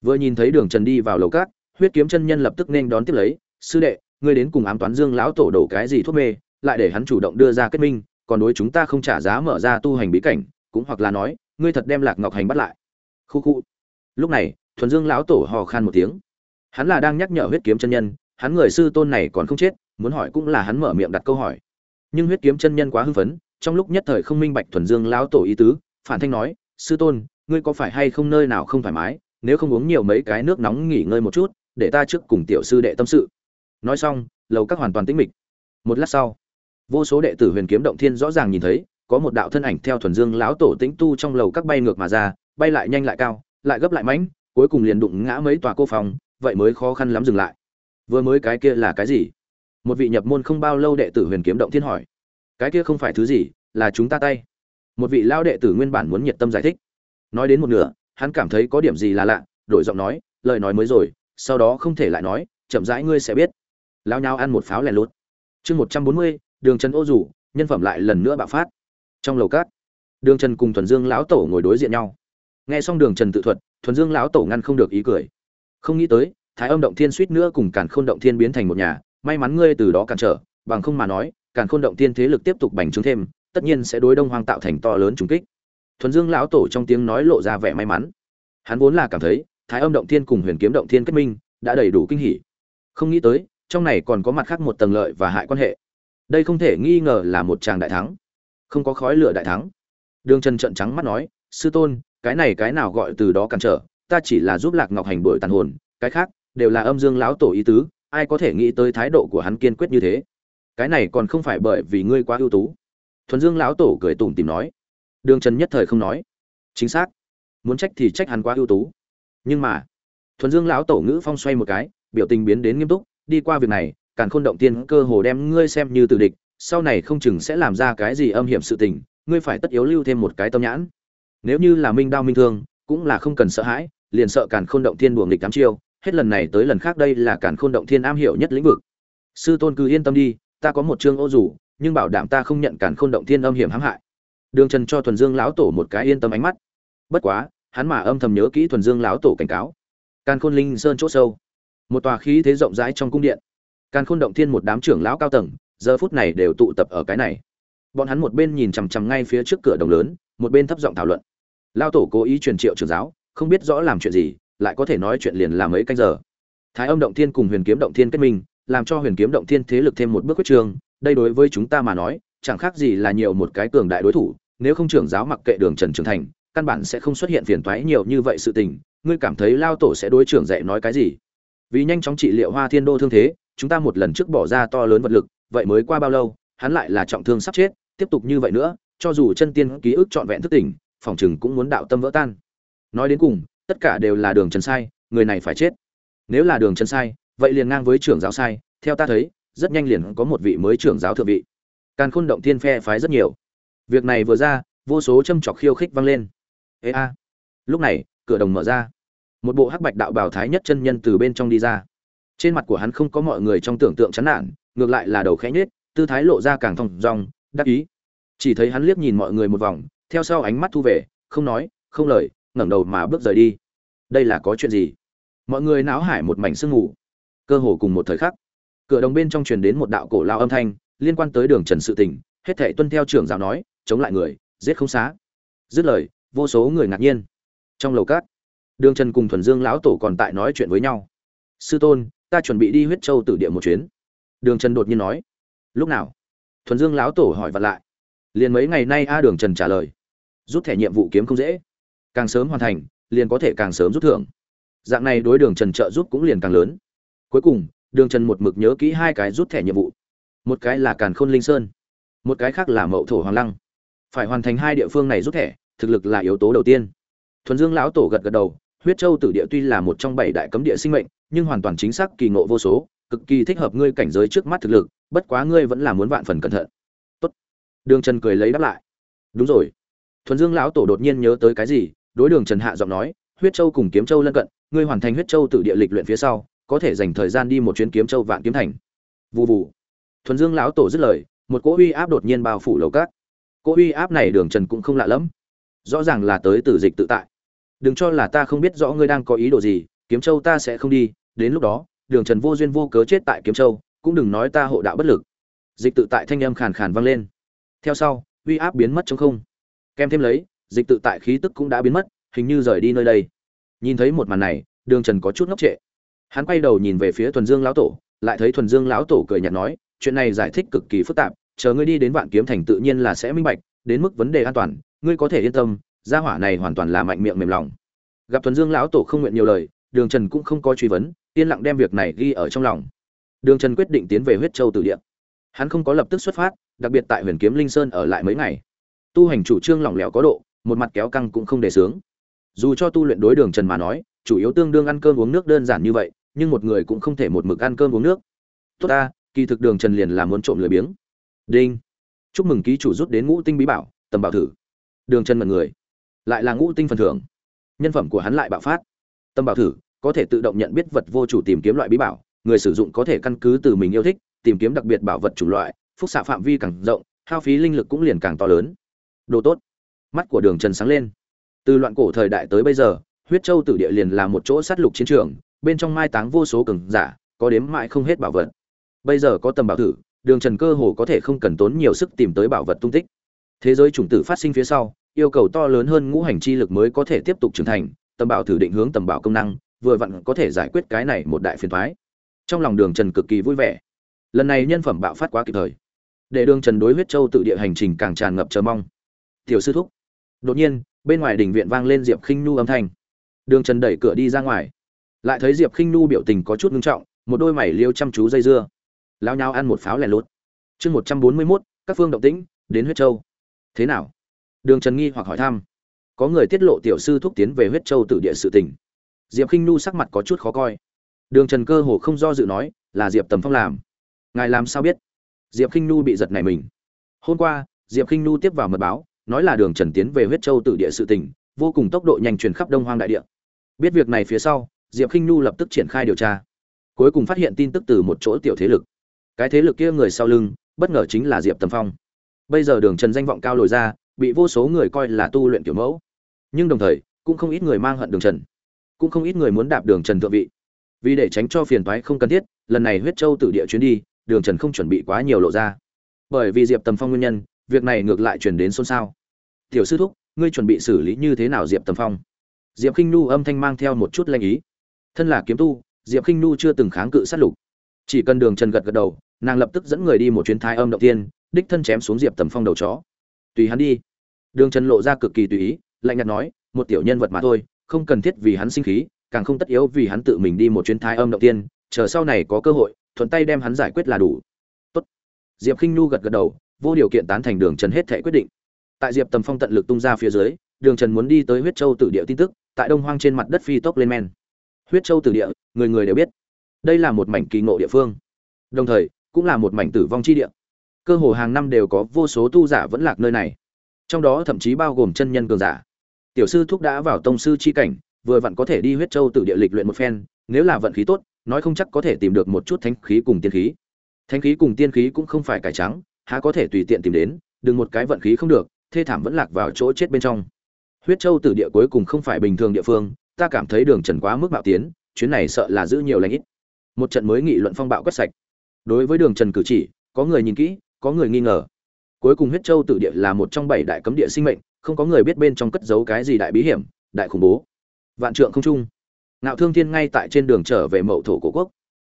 Vừa nhìn thấy đường trần đi vào lầu cát, huyết kiếm chân nhân lập tức nên đón tiếp lấy, sư đệ, ngươi đến cùng ám toán dương lão tổ đổ cái gì thuốc mê, lại để hắn chủ động đưa ra kết minh còn đối chúng ta không trả giá mở ra tu hành bí cảnh, cũng hoặc là nói, ngươi thật đem lạc ngọc hành bắt lại. Khu khu. Lúc này, thuần dương lão tổ hò khan một tiếng. Hắn là đang nhắc nhở huyết kiếm chân nhân, hắn người sư tôn này còn không chết, muốn hỏi cũng là hắn mở miệng đặt câu hỏi. Nhưng huyết kiếm chân nhân quá hưng phấn, trong lúc nhất thời không minh bạch thuần dương lão tổ ý tứ, phản thanh nói, sư tôn, ngươi có phải hay không nơi nào không thoải mái? Nếu không uống nhiều mấy cái nước nóng nghỉ ngơi một chút, để ta trước cùng tiểu sư đệ tâm sự. Nói xong, lầu các hoàn toàn tĩnh mịch. Một lát sau vô số đệ tử huyền kiếm động thiên rõ ràng nhìn thấy, có một đạo thân ảnh theo thuần dương lão tổ tĩnh tu trong lầu các bay ngược mà ra, bay lại nhanh lại cao, lại gấp lại mãnh, cuối cùng liền đụng ngã mấy tòa cô phòng, vậy mới khó khăn lắm dừng lại. Vừa mới cái kia là cái gì? Một vị nhập môn không bao lâu đệ tử huyền kiếm động thiên hỏi. Cái kia không phải thứ gì, là chúng ta tay. Một vị lao đệ tử nguyên bản muốn nhiệt tâm giải thích. Nói đến một nửa, hắn cảm thấy có điểm gì là lạ, đổi giọng nói, lời nói mới rồi, sau đó không thể lại nói, chậm rãi ngươi sẽ biết. Lao nhau ăn một pháo lẻ lút chương một trăm bốn mươi đường trần ô rủ, nhân phẩm lại lần nữa bạo phát. Trong lầu cát đường trần cùng thuần dương lão tổ ngồi đối diện nhau. Nghe xong đường trần tự thuật, thuần dương lão tổ ngăn không được ý cười. Không nghĩ tới, thái âm động thiên suýt nữa cùng càn khôn động thiên biến thành một nhà, may mắn ngươi từ đó cản trở, bằng không mà nói, càn khôn động thiên thế lực tiếp tục bành trướng thêm, tất nhiên sẽ đối đông hoang tạo thành to lớn trùng kích. Thuần dương lão tổ trong tiếng nói lộ ra vẻ may mắn. Hắn vốn là cảm thấy, thái âm động thiên cùng huyền kiếm động thiên kết minh, đã đầy đủ kinh hỉ. Không nghĩ tới, trong này còn có mặt khác một tầng lợi và hại quan hệ đây không thể nghi ngờ là một tràng đại thắng. Không có khói lửa đại thắng. Đường trần trận trắng mắt nói, sư tôn, cái này cái nào gọi từ đó cản trở? Ta chỉ là giúp lạc ngọc hành đổi tàn hồn, cái khác đều là âm dương lão tổ ý tứ, ai có thể nghĩ tới thái độ của hắn kiên quyết như thế? Cái này còn không phải bởi vì ngươi quá ưu tú. Thuần dương lão tổ cười tủm tìm nói. Đường trần nhất thời không nói. Chính xác, muốn trách thì trách hắn quá ưu tú. Nhưng mà thuần dương lão tổ ngữ phong xoay một cái, biểu tình biến đến nghiêm túc, đi qua việc này càn khôn động tiên cơ hồ đem ngươi xem như tử địch, sau này không chừng sẽ làm ra cái gì âm hiểm sự tình, ngươi phải tất yếu lưu thêm một cái tâm nhãn. Nếu như là minh đao minh thương, cũng là không cần sợ hãi, liền sợ càn khôn động thiên buồng địch tám chiêu, hết lần này tới lần khác đây là càn khôn động thiên am hiểu nhất lĩnh vực. Sư tôn cứ yên tâm đi, ta có một chương ô rủ, nhưng bảo đảm ta không nhận càn khôn động thiên âm hiểm hãm hại. Đường trần cho thuần dương lão tổ một cái yên tâm ánh mắt. Bất quá, hắn mà âm thầm nhớ kỹ thuần dương lão tổ cảnh cáo. Càn khôn linh sơn chỗ sâu. Một tòa khí thế rộng rãi trong cung điện càn khôn động thiên một đám trưởng lão cao tầng, giờ phút này đều tụ tập ở cái này. Bọn hắn một bên nhìn chằm chằm ngay phía trước cửa đồng lớn, một bên thấp giọng thảo luận. Lão tổ cố ý truyền triệu trưởng giáo, không biết rõ làm chuyện gì, lại có thể nói chuyện liền làm mấy canh giờ. Thái âm động thiên cùng huyền kiếm động thiên kết minh, làm cho huyền kiếm động thiên thế lực thêm một bước quyết trường, đây đối với chúng ta mà nói, chẳng khác gì là nhiều một cái cường đại đối thủ, nếu không trưởng giáo mặc kệ đường trần trưởng thành, căn bản sẽ không xuất hiện phiền toái nhiều như vậy sự tình, ngươi cảm thấy lao tổ sẽ đối trưởng dạy nói cái gì? Vì nhanh chóng trị liệu hoa thiên đô thương thế chúng ta một lần trước bỏ ra to lớn vật lực, vậy mới qua bao lâu, hắn lại là trọng thương sắp chết, tiếp tục như vậy nữa, cho dù chân tiên ký ức trọn vẹn thức tỉnh, phòng trường cũng muốn đạo tâm vỡ tan. Nói đến cùng, tất cả đều là đường trần sai, người này phải chết. Nếu là đường trần sai, vậy liền ngang với trưởng giáo sai, theo ta thấy, rất nhanh liền có một vị mới trưởng giáo thượng vị. Càn khôn động thiên phe phái rất nhiều. Việc này vừa ra, vô số châm chọc khiêu khích vang lên. Ê a. Lúc này, cửa đồng mở ra. Một bộ hắc bạch đạo bào thái nhất chân nhân từ bên trong đi ra trên mặt của hắn không có mọi người trong tưởng tượng chán nản, ngược lại là đầu khẽ nhết tư thái lộ ra càng thong dong, đắc ý. Chỉ thấy hắn liếc nhìn mọi người một vòng, theo sau ánh mắt thu về, không nói, không lời, ngẩng đầu mà bước rời đi. Đây là có chuyện gì? Mọi người náo hải một mảnh sương ngủ cơ hồ cùng một thời khắc, cửa đồng bên trong truyền đến một đạo cổ lao âm thanh, liên quan tới đường trần sự tình, hết thể tuân theo trưởng giáo nói, chống lại người, giết không xá. Dứt lời, vô số người ngạc nhiên. Trong lầu cát, đường trần cùng thuần dương lão tổ còn tại nói chuyện với nhau. Sư tôn ta chuẩn bị đi huyết châu tử địa một chuyến. Đường trần đột nhiên nói. Lúc nào? Thuần dương lão tổ hỏi vặt lại. Liền mấy ngày nay a đường trần trả lời. Rút thẻ nhiệm vụ kiếm không dễ. Càng sớm hoàn thành, liền có thể càng sớm rút thưởng. Dạng này đối đường trần trợ giúp cũng liền càng lớn. Cuối cùng, đường trần một mực nhớ kỹ hai cái rút thẻ nhiệm vụ. Một cái là càn khôn linh sơn, một cái khác là mậu thổ hoàng lăng. Phải hoàn thành hai địa phương này rút thẻ, thực lực là yếu tố đầu tiên. Thuần dương lão tổ gật gật đầu, huyết châu tử địa tuy là một trong bảy đại cấm địa sinh mệnh nhưng hoàn toàn chính xác kỳ ngộ vô số, cực kỳ thích hợp ngươi cảnh giới trước mắt thực lực, bất quá ngươi vẫn là muốn vạn phần cẩn thận. Tốt. Đường trần cười lấy đáp lại. Đúng rồi. Thuần dương lão tổ đột nhiên nhớ tới cái gì, đối đường trần hạ giọng nói, huyết châu cùng kiếm châu lân cận, ngươi hoàn thành huyết châu tự địa lịch luyện phía sau, có thể dành thời gian đi một chuyến kiếm châu vạn kiếm thành. Vù vù. Thuần dương lão tổ dứt lời, một cỗ uy áp đột nhiên bao phủ lầu cát. Cỗ uy áp này đường trần cũng không lạ lẫm. Rõ ràng là tới từ dịch tự tại. Đừng cho là ta không biết rõ ngươi đang có ý đồ gì kiếm châu ta sẽ không đi, đến lúc đó, đường trần vô duyên vô cớ chết tại kiếm châu, cũng đừng nói ta hộ đạo bất lực. Dịch tự tại thanh âm khàn khàn vang lên. Theo sau, uy áp biến mất trong không. Kèm thêm lấy, dịch tự tại khí tức cũng đã biến mất, hình như rời đi nơi đây. Nhìn thấy một màn này, đường trần có chút ngốc trệ. Hắn quay đầu nhìn về phía thuần dương lão tổ, lại thấy thuần dương lão tổ cười nhạt nói, chuyện này giải thích cực kỳ phức tạp, chờ ngươi đi đến vạn kiếm thành tự nhiên là sẽ minh bạch, đến mức vấn đề an toàn, ngươi có thể yên tâm, gia hỏa này hoàn toàn là mạnh miệng mềm lòng. Gặp thuần dương lão tổ không nguyện nhiều lời đường trần cũng không có truy vấn, yên lặng đem việc này ghi ở trong lòng. Đường trần quyết định tiến về huyết châu tự địa. Hắn không có lập tức xuất phát, đặc biệt tại huyền kiếm linh sơn ở lại mấy ngày. Tu hành chủ trương lỏng lẻo có độ, một mặt kéo căng cũng không để sướng. Dù cho tu luyện đối đường trần mà nói, chủ yếu tương đương ăn cơm uống nước đơn giản như vậy, nhưng một người cũng không thể một mực ăn cơm uống nước. Tốt ta, kỳ thực đường trần liền là muốn trộm lười biếng. Đinh. Chúc mừng ký chủ rút đến ngũ tinh bí bảo, tầm bảo thử. Đường trần mật người. Lại là ngũ tinh phần thưởng. Nhân phẩm của hắn lại bạo phát tâm bảo thử, có thể tự động nhận biết vật vô chủ tìm kiếm loại bí bảo. Người sử dụng có thể căn cứ từ mình yêu thích, tìm kiếm đặc biệt bảo vật chủng loại, phúc xạ phạm vi càng rộng, hao phí linh lực cũng liền càng to lớn. Đồ tốt. Mắt của đường trần sáng lên. Từ loạn cổ thời đại tới bây giờ, huyết châu tử địa liền là một chỗ sát lục chiến trường, bên trong mai táng vô số cường giả, có đếm mãi không hết bảo vật. Bây giờ có tầm bảo thử, đường trần cơ hồ có thể không cần tốn nhiều sức tìm tới bảo vật tung tích. Thế giới chủng tử phát sinh phía sau, yêu cầu to lớn hơn ngũ hành chi lực mới có thể tiếp tục trưởng thành tầm bảo thử định hướng tầm bảo công năng, vừa vặn có thể giải quyết cái này một đại phiền thoái. Trong lòng đường trần cực kỳ vui vẻ. Lần này nhân phẩm bạo phát quá kịp thời, để đường trần đối huyết châu tự địa hành trình càng tràn ngập chờ mong. Tiểu sư thúc. Đột nhiên, bên ngoài đình viện vang lên diệp khinh nu âm thanh. Đường trần đẩy cửa đi ra ngoài. Lại thấy diệp khinh nu biểu tình có chút ngưng trọng, một đôi mảy liêu chăm chú dây dưa. Lao nhau ăn một pháo lẻ lốt chương một trăm bốn mươi mốt, các phương động tĩnh, đến huyết châu. Thế nào? Đường trần nghi hoặc hỏi thăm có người tiết lộ tiểu sư thúc tiến về huyết châu tự địa sự tình. Diệp khinh nu sắc mặt có chút khó coi. Đường trần cơ hồ không do dự nói, là diệp tầm phong làm. Ngài làm sao biết? Diệp khinh nu bị giật này mình. Hôm qua, diệp khinh nu tiếp vào mật báo, nói là đường trần tiến về huyết châu tự địa sự tình, vô cùng tốc độ nhanh truyền khắp đông hoang đại địa. Biết việc này phía sau, diệp khinh nu lập tức triển khai điều tra. Cuối cùng phát hiện tin tức từ một chỗ tiểu thế lực. Cái thế lực kia người sau lưng, bất ngờ chính là diệp tầm phong. Bây giờ đường trần danh vọng cao lồi ra, bị vô số người coi là tu luyện kiểu mẫu nhưng đồng thời, cũng không ít người mang hận đường trần. Cũng không ít người muốn đạp đường trần thượng vị. Vì để tránh cho phiền toái không cần thiết, lần này huyết châu tự địa chuyến đi, đường trần không chuẩn bị quá nhiều lộ ra. Bởi vì diệp tầm phong nguyên nhân, việc này ngược lại chuyển đến xôn xao. Tiểu sư thúc, ngươi chuẩn bị xử lý như thế nào diệp tầm phong? Diệp k i n h nu âm thanh mang theo một chút lanh ý. Thân là kiếm tu, diệp k i n h nu chưa từng kháng cự sát lục. Chỉ cần đường trần gật gật đầu, nàng lập tức dẫn người đi một chuyến thái âm động tiên đích thân chém xuống diệp tầm phong đầu chó. Tùy hắn đi. Đường trần lộ ra cực kỳ tùy ý lạnh nhạt nói, một tiểu nhân vật mà thôi, không cần thiết vì hắn sinh khí, càng không tất yếu vì hắn tự mình đi một chuyến thái âm động tiên, chờ sau này có cơ hội, thuận tay đem hắn giải quyết là đủ. Tốt. diệp khinh i nu gật gật đầu, vô điều kiện tán thành đường trần hết thể quyết định. Tại diệp tầm phong tận lực tung ra phía dưới, đường trần muốn đi tới huyết châu tử địa tin tức, tại đông hoang trên mặt đất phi tốc lên men. Huyết châu tử địa, người người đều biết. Đây là một mảnh kỳ ngộ địa phương. Đồng thời, cũng là một mảnh tử vong chi địa. Cơ hồ hàng năm đều có vô số tu giả vẫn lạc nơi này. Trong đó thậm chí bao gồm chân nhân cường giả tiểu sư thúc đã vào tông sư chi cảnh, vừa vặn có thể đi huyết châu tử địa lịch luyện một phen, nếu là vận khí tốt, nói không chắc có thể tìm được một chút thánh khí cùng tiên khí. Thánh khí cùng tiên khí cũng không phải cải trắng, há có thể tùy tiện tìm đến, đừng một cái vận khí không được, thê thảm vẫn lạc vào chỗ chết bên trong. Huyết châu tử địa cuối cùng không phải bình thường địa phương, ta cảm thấy đường trần quá mức bạo tiến, chuyến này sợ là giữ nhiều lãnh ít. Một trận mới nghị luận phong bạo quét sạch. Đối với đường trần cử chỉ, có người nhìn kỹ, có người nghi ngờ. Cuối cùng huyết châu tử địa là một trong bảy đại cấm địa sinh mệnh không có người biết bên trong cất giấu cái gì đại bí hiểm, đại khủng bố. Vạn trượng không trung. Ngạo thương thiên ngay tại trên đường trở về mậu thổ cổ quốc.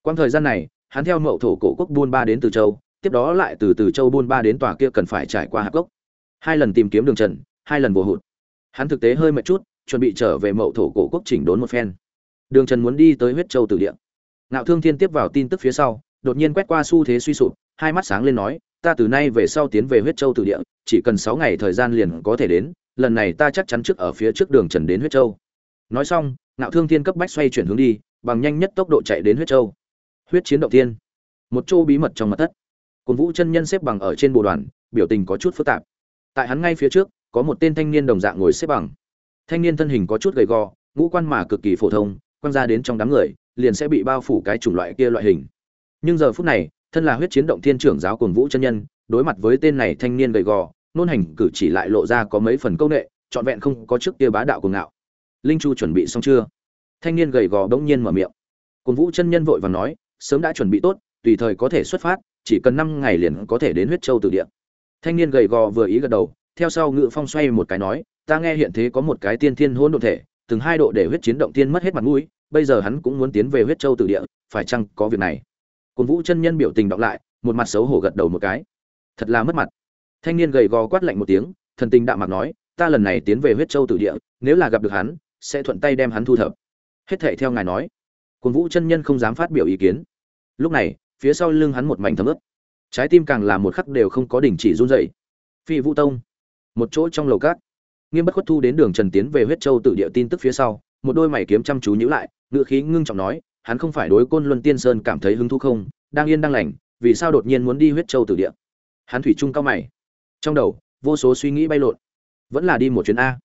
Quang thời gian này, hắn theo mậu thổ cổ quốc buôn ba đến từ châu, tiếp đó lại từ từ châu buôn ba đến tòa kia cần phải trải qua hạp gốc. Hai lần tìm kiếm đường trần, hai lần vô hụt. Hắn thực tế hơi mệt chút, chuẩn bị trở về mậu thổ cổ quốc chỉnh đốn một phen. Đường trần muốn đi tới huyết châu tử địa. Ngạo thương thiên tiếp vào tin tức phía sau, đột nhiên quét qua xu thế suy sụp, hai mắt sáng lên nói ta từ nay về sau tiến về huyết châu tự địa, chỉ cần sáu ngày thời gian liền có thể đến, lần này ta chắc chắn trước ở phía trước đường trần đến huyết châu. Nói xong, ngạo thương thiên cấp bách xoay chuyển hướng đi, bằng nhanh nhất tốc độ chạy đến huyết châu. Huyết chiến động thiên. Một châu bí mật trong mặt thất. Cồn vũ chân nhân xếp bằng ở trên bộ đoàn, biểu tình có chút phức tạp. Tại hắn ngay phía trước, có một tên thanh niên đồng dạng ngồi xếp bằng. Thanh niên thân hình có chút gầy gò, ngũ quan mà cực kỳ phổ thông, quăng ra đến trong đám người, liền sẽ bị bao phủ cái chủng loại kia loại hình. Nhưng giờ phút này thân là huyết chiến động thiên trưởng giáo cồn vũ chân nhân, đối mặt với tên này thanh niên gầy gò, nôn hành cử chỉ lại lộ ra có mấy phần công nghệ trọn vẹn không có trước kia bá đạo cuồng ngạo. Linh chu chuẩn bị xong chưa? Thanh niên gầy gò bỗng nhiên mở miệng. Cồn vũ chân nhân vội vàng nói, sớm đã chuẩn bị tốt, tùy thời có thể xuất phát, chỉ cần năm ngày liền có thể đến huyết châu từ địa. Thanh niên gầy gò vừa ý gật đầu, theo sau ngự phong xoay một cái nói, ta nghe hiện thế có một cái tiên thiên hôn độn thể, từng hai độ để huyết chiến động tiên mất hết mặt mũi, bây giờ hắn cũng muốn tiến về huyết châu từ địa, phải chăng có việc này? Cồn vũ chân nhân biểu tình đọc lại, một mặt xấu hổ gật đầu một cái. Thật là mất mặt. Thanh niên gầy gò quát lạnh một tiếng, thần tình đạm mạc nói, ta lần này tiến về huyết châu tử địa, nếu là gặp được hắn, sẽ thuận tay đem hắn thu thập. Hết thảy theo ngài nói. Cồn vũ chân nhân không dám phát biểu ý kiến. Lúc này, phía sau lưng hắn một mảnh thấm ướt. Trái tim càng là một khắc đều không có đình chỉ run rẩy. Phi vũ tông, một chỗ trong lầu cát. Nghiêm bất khuất thu đến đường trần tiến về huyết châu tự địa tin tức phía sau, một đôi mày kiếm chăm chú nhíu lại ngựa khí ngưng trọng nói hắn không phải đối côn luân tiên sơn cảm thấy hứng thú không, đang yên đang lành, vì sao đột nhiên muốn đi huyết châu tử địa? Hắn thủy trung cao mày. Trong đầu, vô số suy nghĩ bay lộn. Vẫn là đi một chuyến a.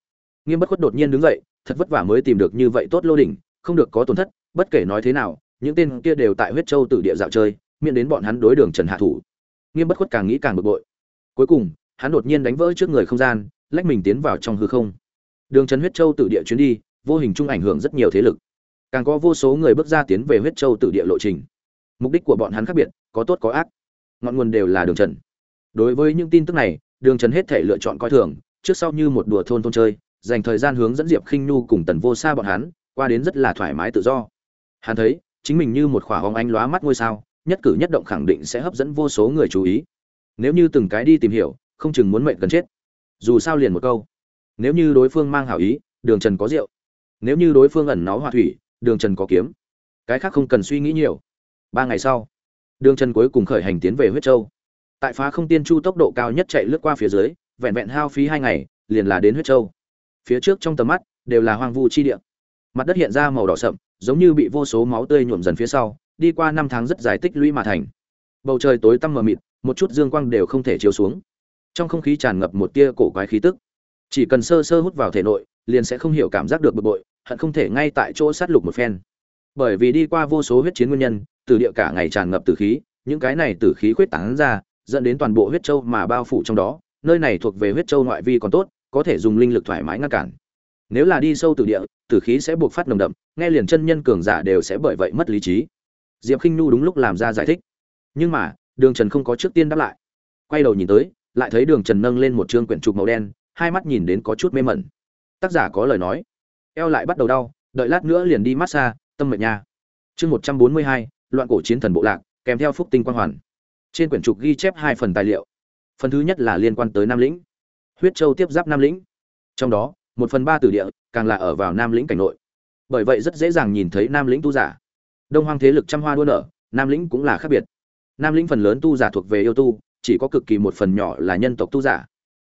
Nghiêm bất khuất đột nhiên đứng dậy, thật vất vả mới tìm được như vậy tốt lô đỉnh, không được có tổn thất, bất kể nói thế nào, những tên kia đều tại huyết châu tử địa dạo chơi, miễn đến bọn hắn đối đường trần hạ thủ. Nghiêm bất khuất càng nghĩ càng bực bội. Cuối cùng, hắn đột nhiên đánh vỡ trước người không gian, lách mình tiến vào trong hư không. Đường trần huyết châu tử địa chuyến đi, vô hình chung ảnh hưởng rất nhiều thế lực càng có vô số người bước ra tiến về huyết châu tử địa lộ trình. Mục đích của bọn hắn khác biệt, có tốt có ác. Ngọn nguồn đều là đường trần. Đối với những tin tức này, đường trần hết thể lựa chọn coi thường, trước sau như một đùa thôn thôn chơi, dành thời gian hướng dẫn diệp khinh nhu cùng tần vô xa bọn hắn, qua đến rất là thoải mái tự do. Hắn thấy, chính mình như một khỏa hóng ánh lóa mắt ngôi sao, nhất cử nhất động khẳng định sẽ hấp dẫn vô số người chú ý. Nếu như từng cái đi tìm hiểu, không chừng muốn mệnh cần chết. Dù sao liền một câu. Nếu như đối phương mang hảo ý, đường trần có rượu. Nếu như đối phương ẩn náu hòa thủy đường trần có kiếm. Cái khác không cần suy nghĩ nhiều. Ba ngày sau, đường trần cuối cùng khởi hành tiến về huyết châu. Tại phá không tiên chu tốc độ cao nhất chạy lướt qua phía dưới, vẹn vẹn hao phí hai ngày, liền là đến huyết châu. Phía trước trong tầm mắt, đều là hoang vu chi địa. Mặt đất hiện ra màu đỏ sậm, giống như bị vô số máu tươi nhuộm dần phía sau, đi qua năm tháng rất dài tích lũy mà thành. Bầu trời tối tăm mờ mịt, một chút dương quang đều không thể chiếu xuống. Trong không khí tràn ngập một tia cổ quái khí tức. Chỉ cần sơ sơ hút vào thể nội, liền sẽ không hiểu cảm giác được bực bội hận không thể ngay tại chỗ sát lục một phen. Bởi vì đi qua vô số huyết chiến nguyên nhân tử địa cả ngày tràn ngập tử khí, những cái này tử khí khuyết tán ra, dẫn đến toàn bộ huyết châu mà bao phủ trong đó, nơi này thuộc về huyết châu ngoại vi còn tốt, có thể dùng linh lực thoải mái ngăn cản. Nếu là đi sâu tử địa, tử khí sẽ buộc phát nồng đậm, nghe liền chân nhân cường giả đều sẽ bởi vậy mất lý trí. Diệp khinh nhu đúng lúc làm ra giải thích. Nhưng mà, đường trần không có trước tiên đáp lại. Quay đầu nhìn tới, lại thấy đường trần nâng lên một chương quyển trục màu đen, hai mắt nhìn đến có chút mê mẩn. Tác giả có lời nói eo lại bắt đầu đau, đợi lát nữa liền đi massage, tâm mệnh nha. Chương một trăm bốn mươi hai, loạn cổ chiến thần bộ lạc, kèm theo phúc tinh quang hoàn. Trên quyển trục ghi chép hai phần tài liệu. Phần thứ nhất là liên quan tới nam lĩnh. Huyết châu tiếp giáp nam lĩnh. Trong đó, một phần ba tử địa càng là ở vào nam lĩnh cảnh nội. Bởi vậy rất dễ dàng nhìn thấy nam lĩnh tu giả. Đông hoang thế lực trăm hoa đua nở, nam lĩnh cũng là khác biệt. Nam lĩnh phần lớn tu giả thuộc về yêu tu, chỉ có cực kỳ một phần nhỏ là nhân tộc tu giả.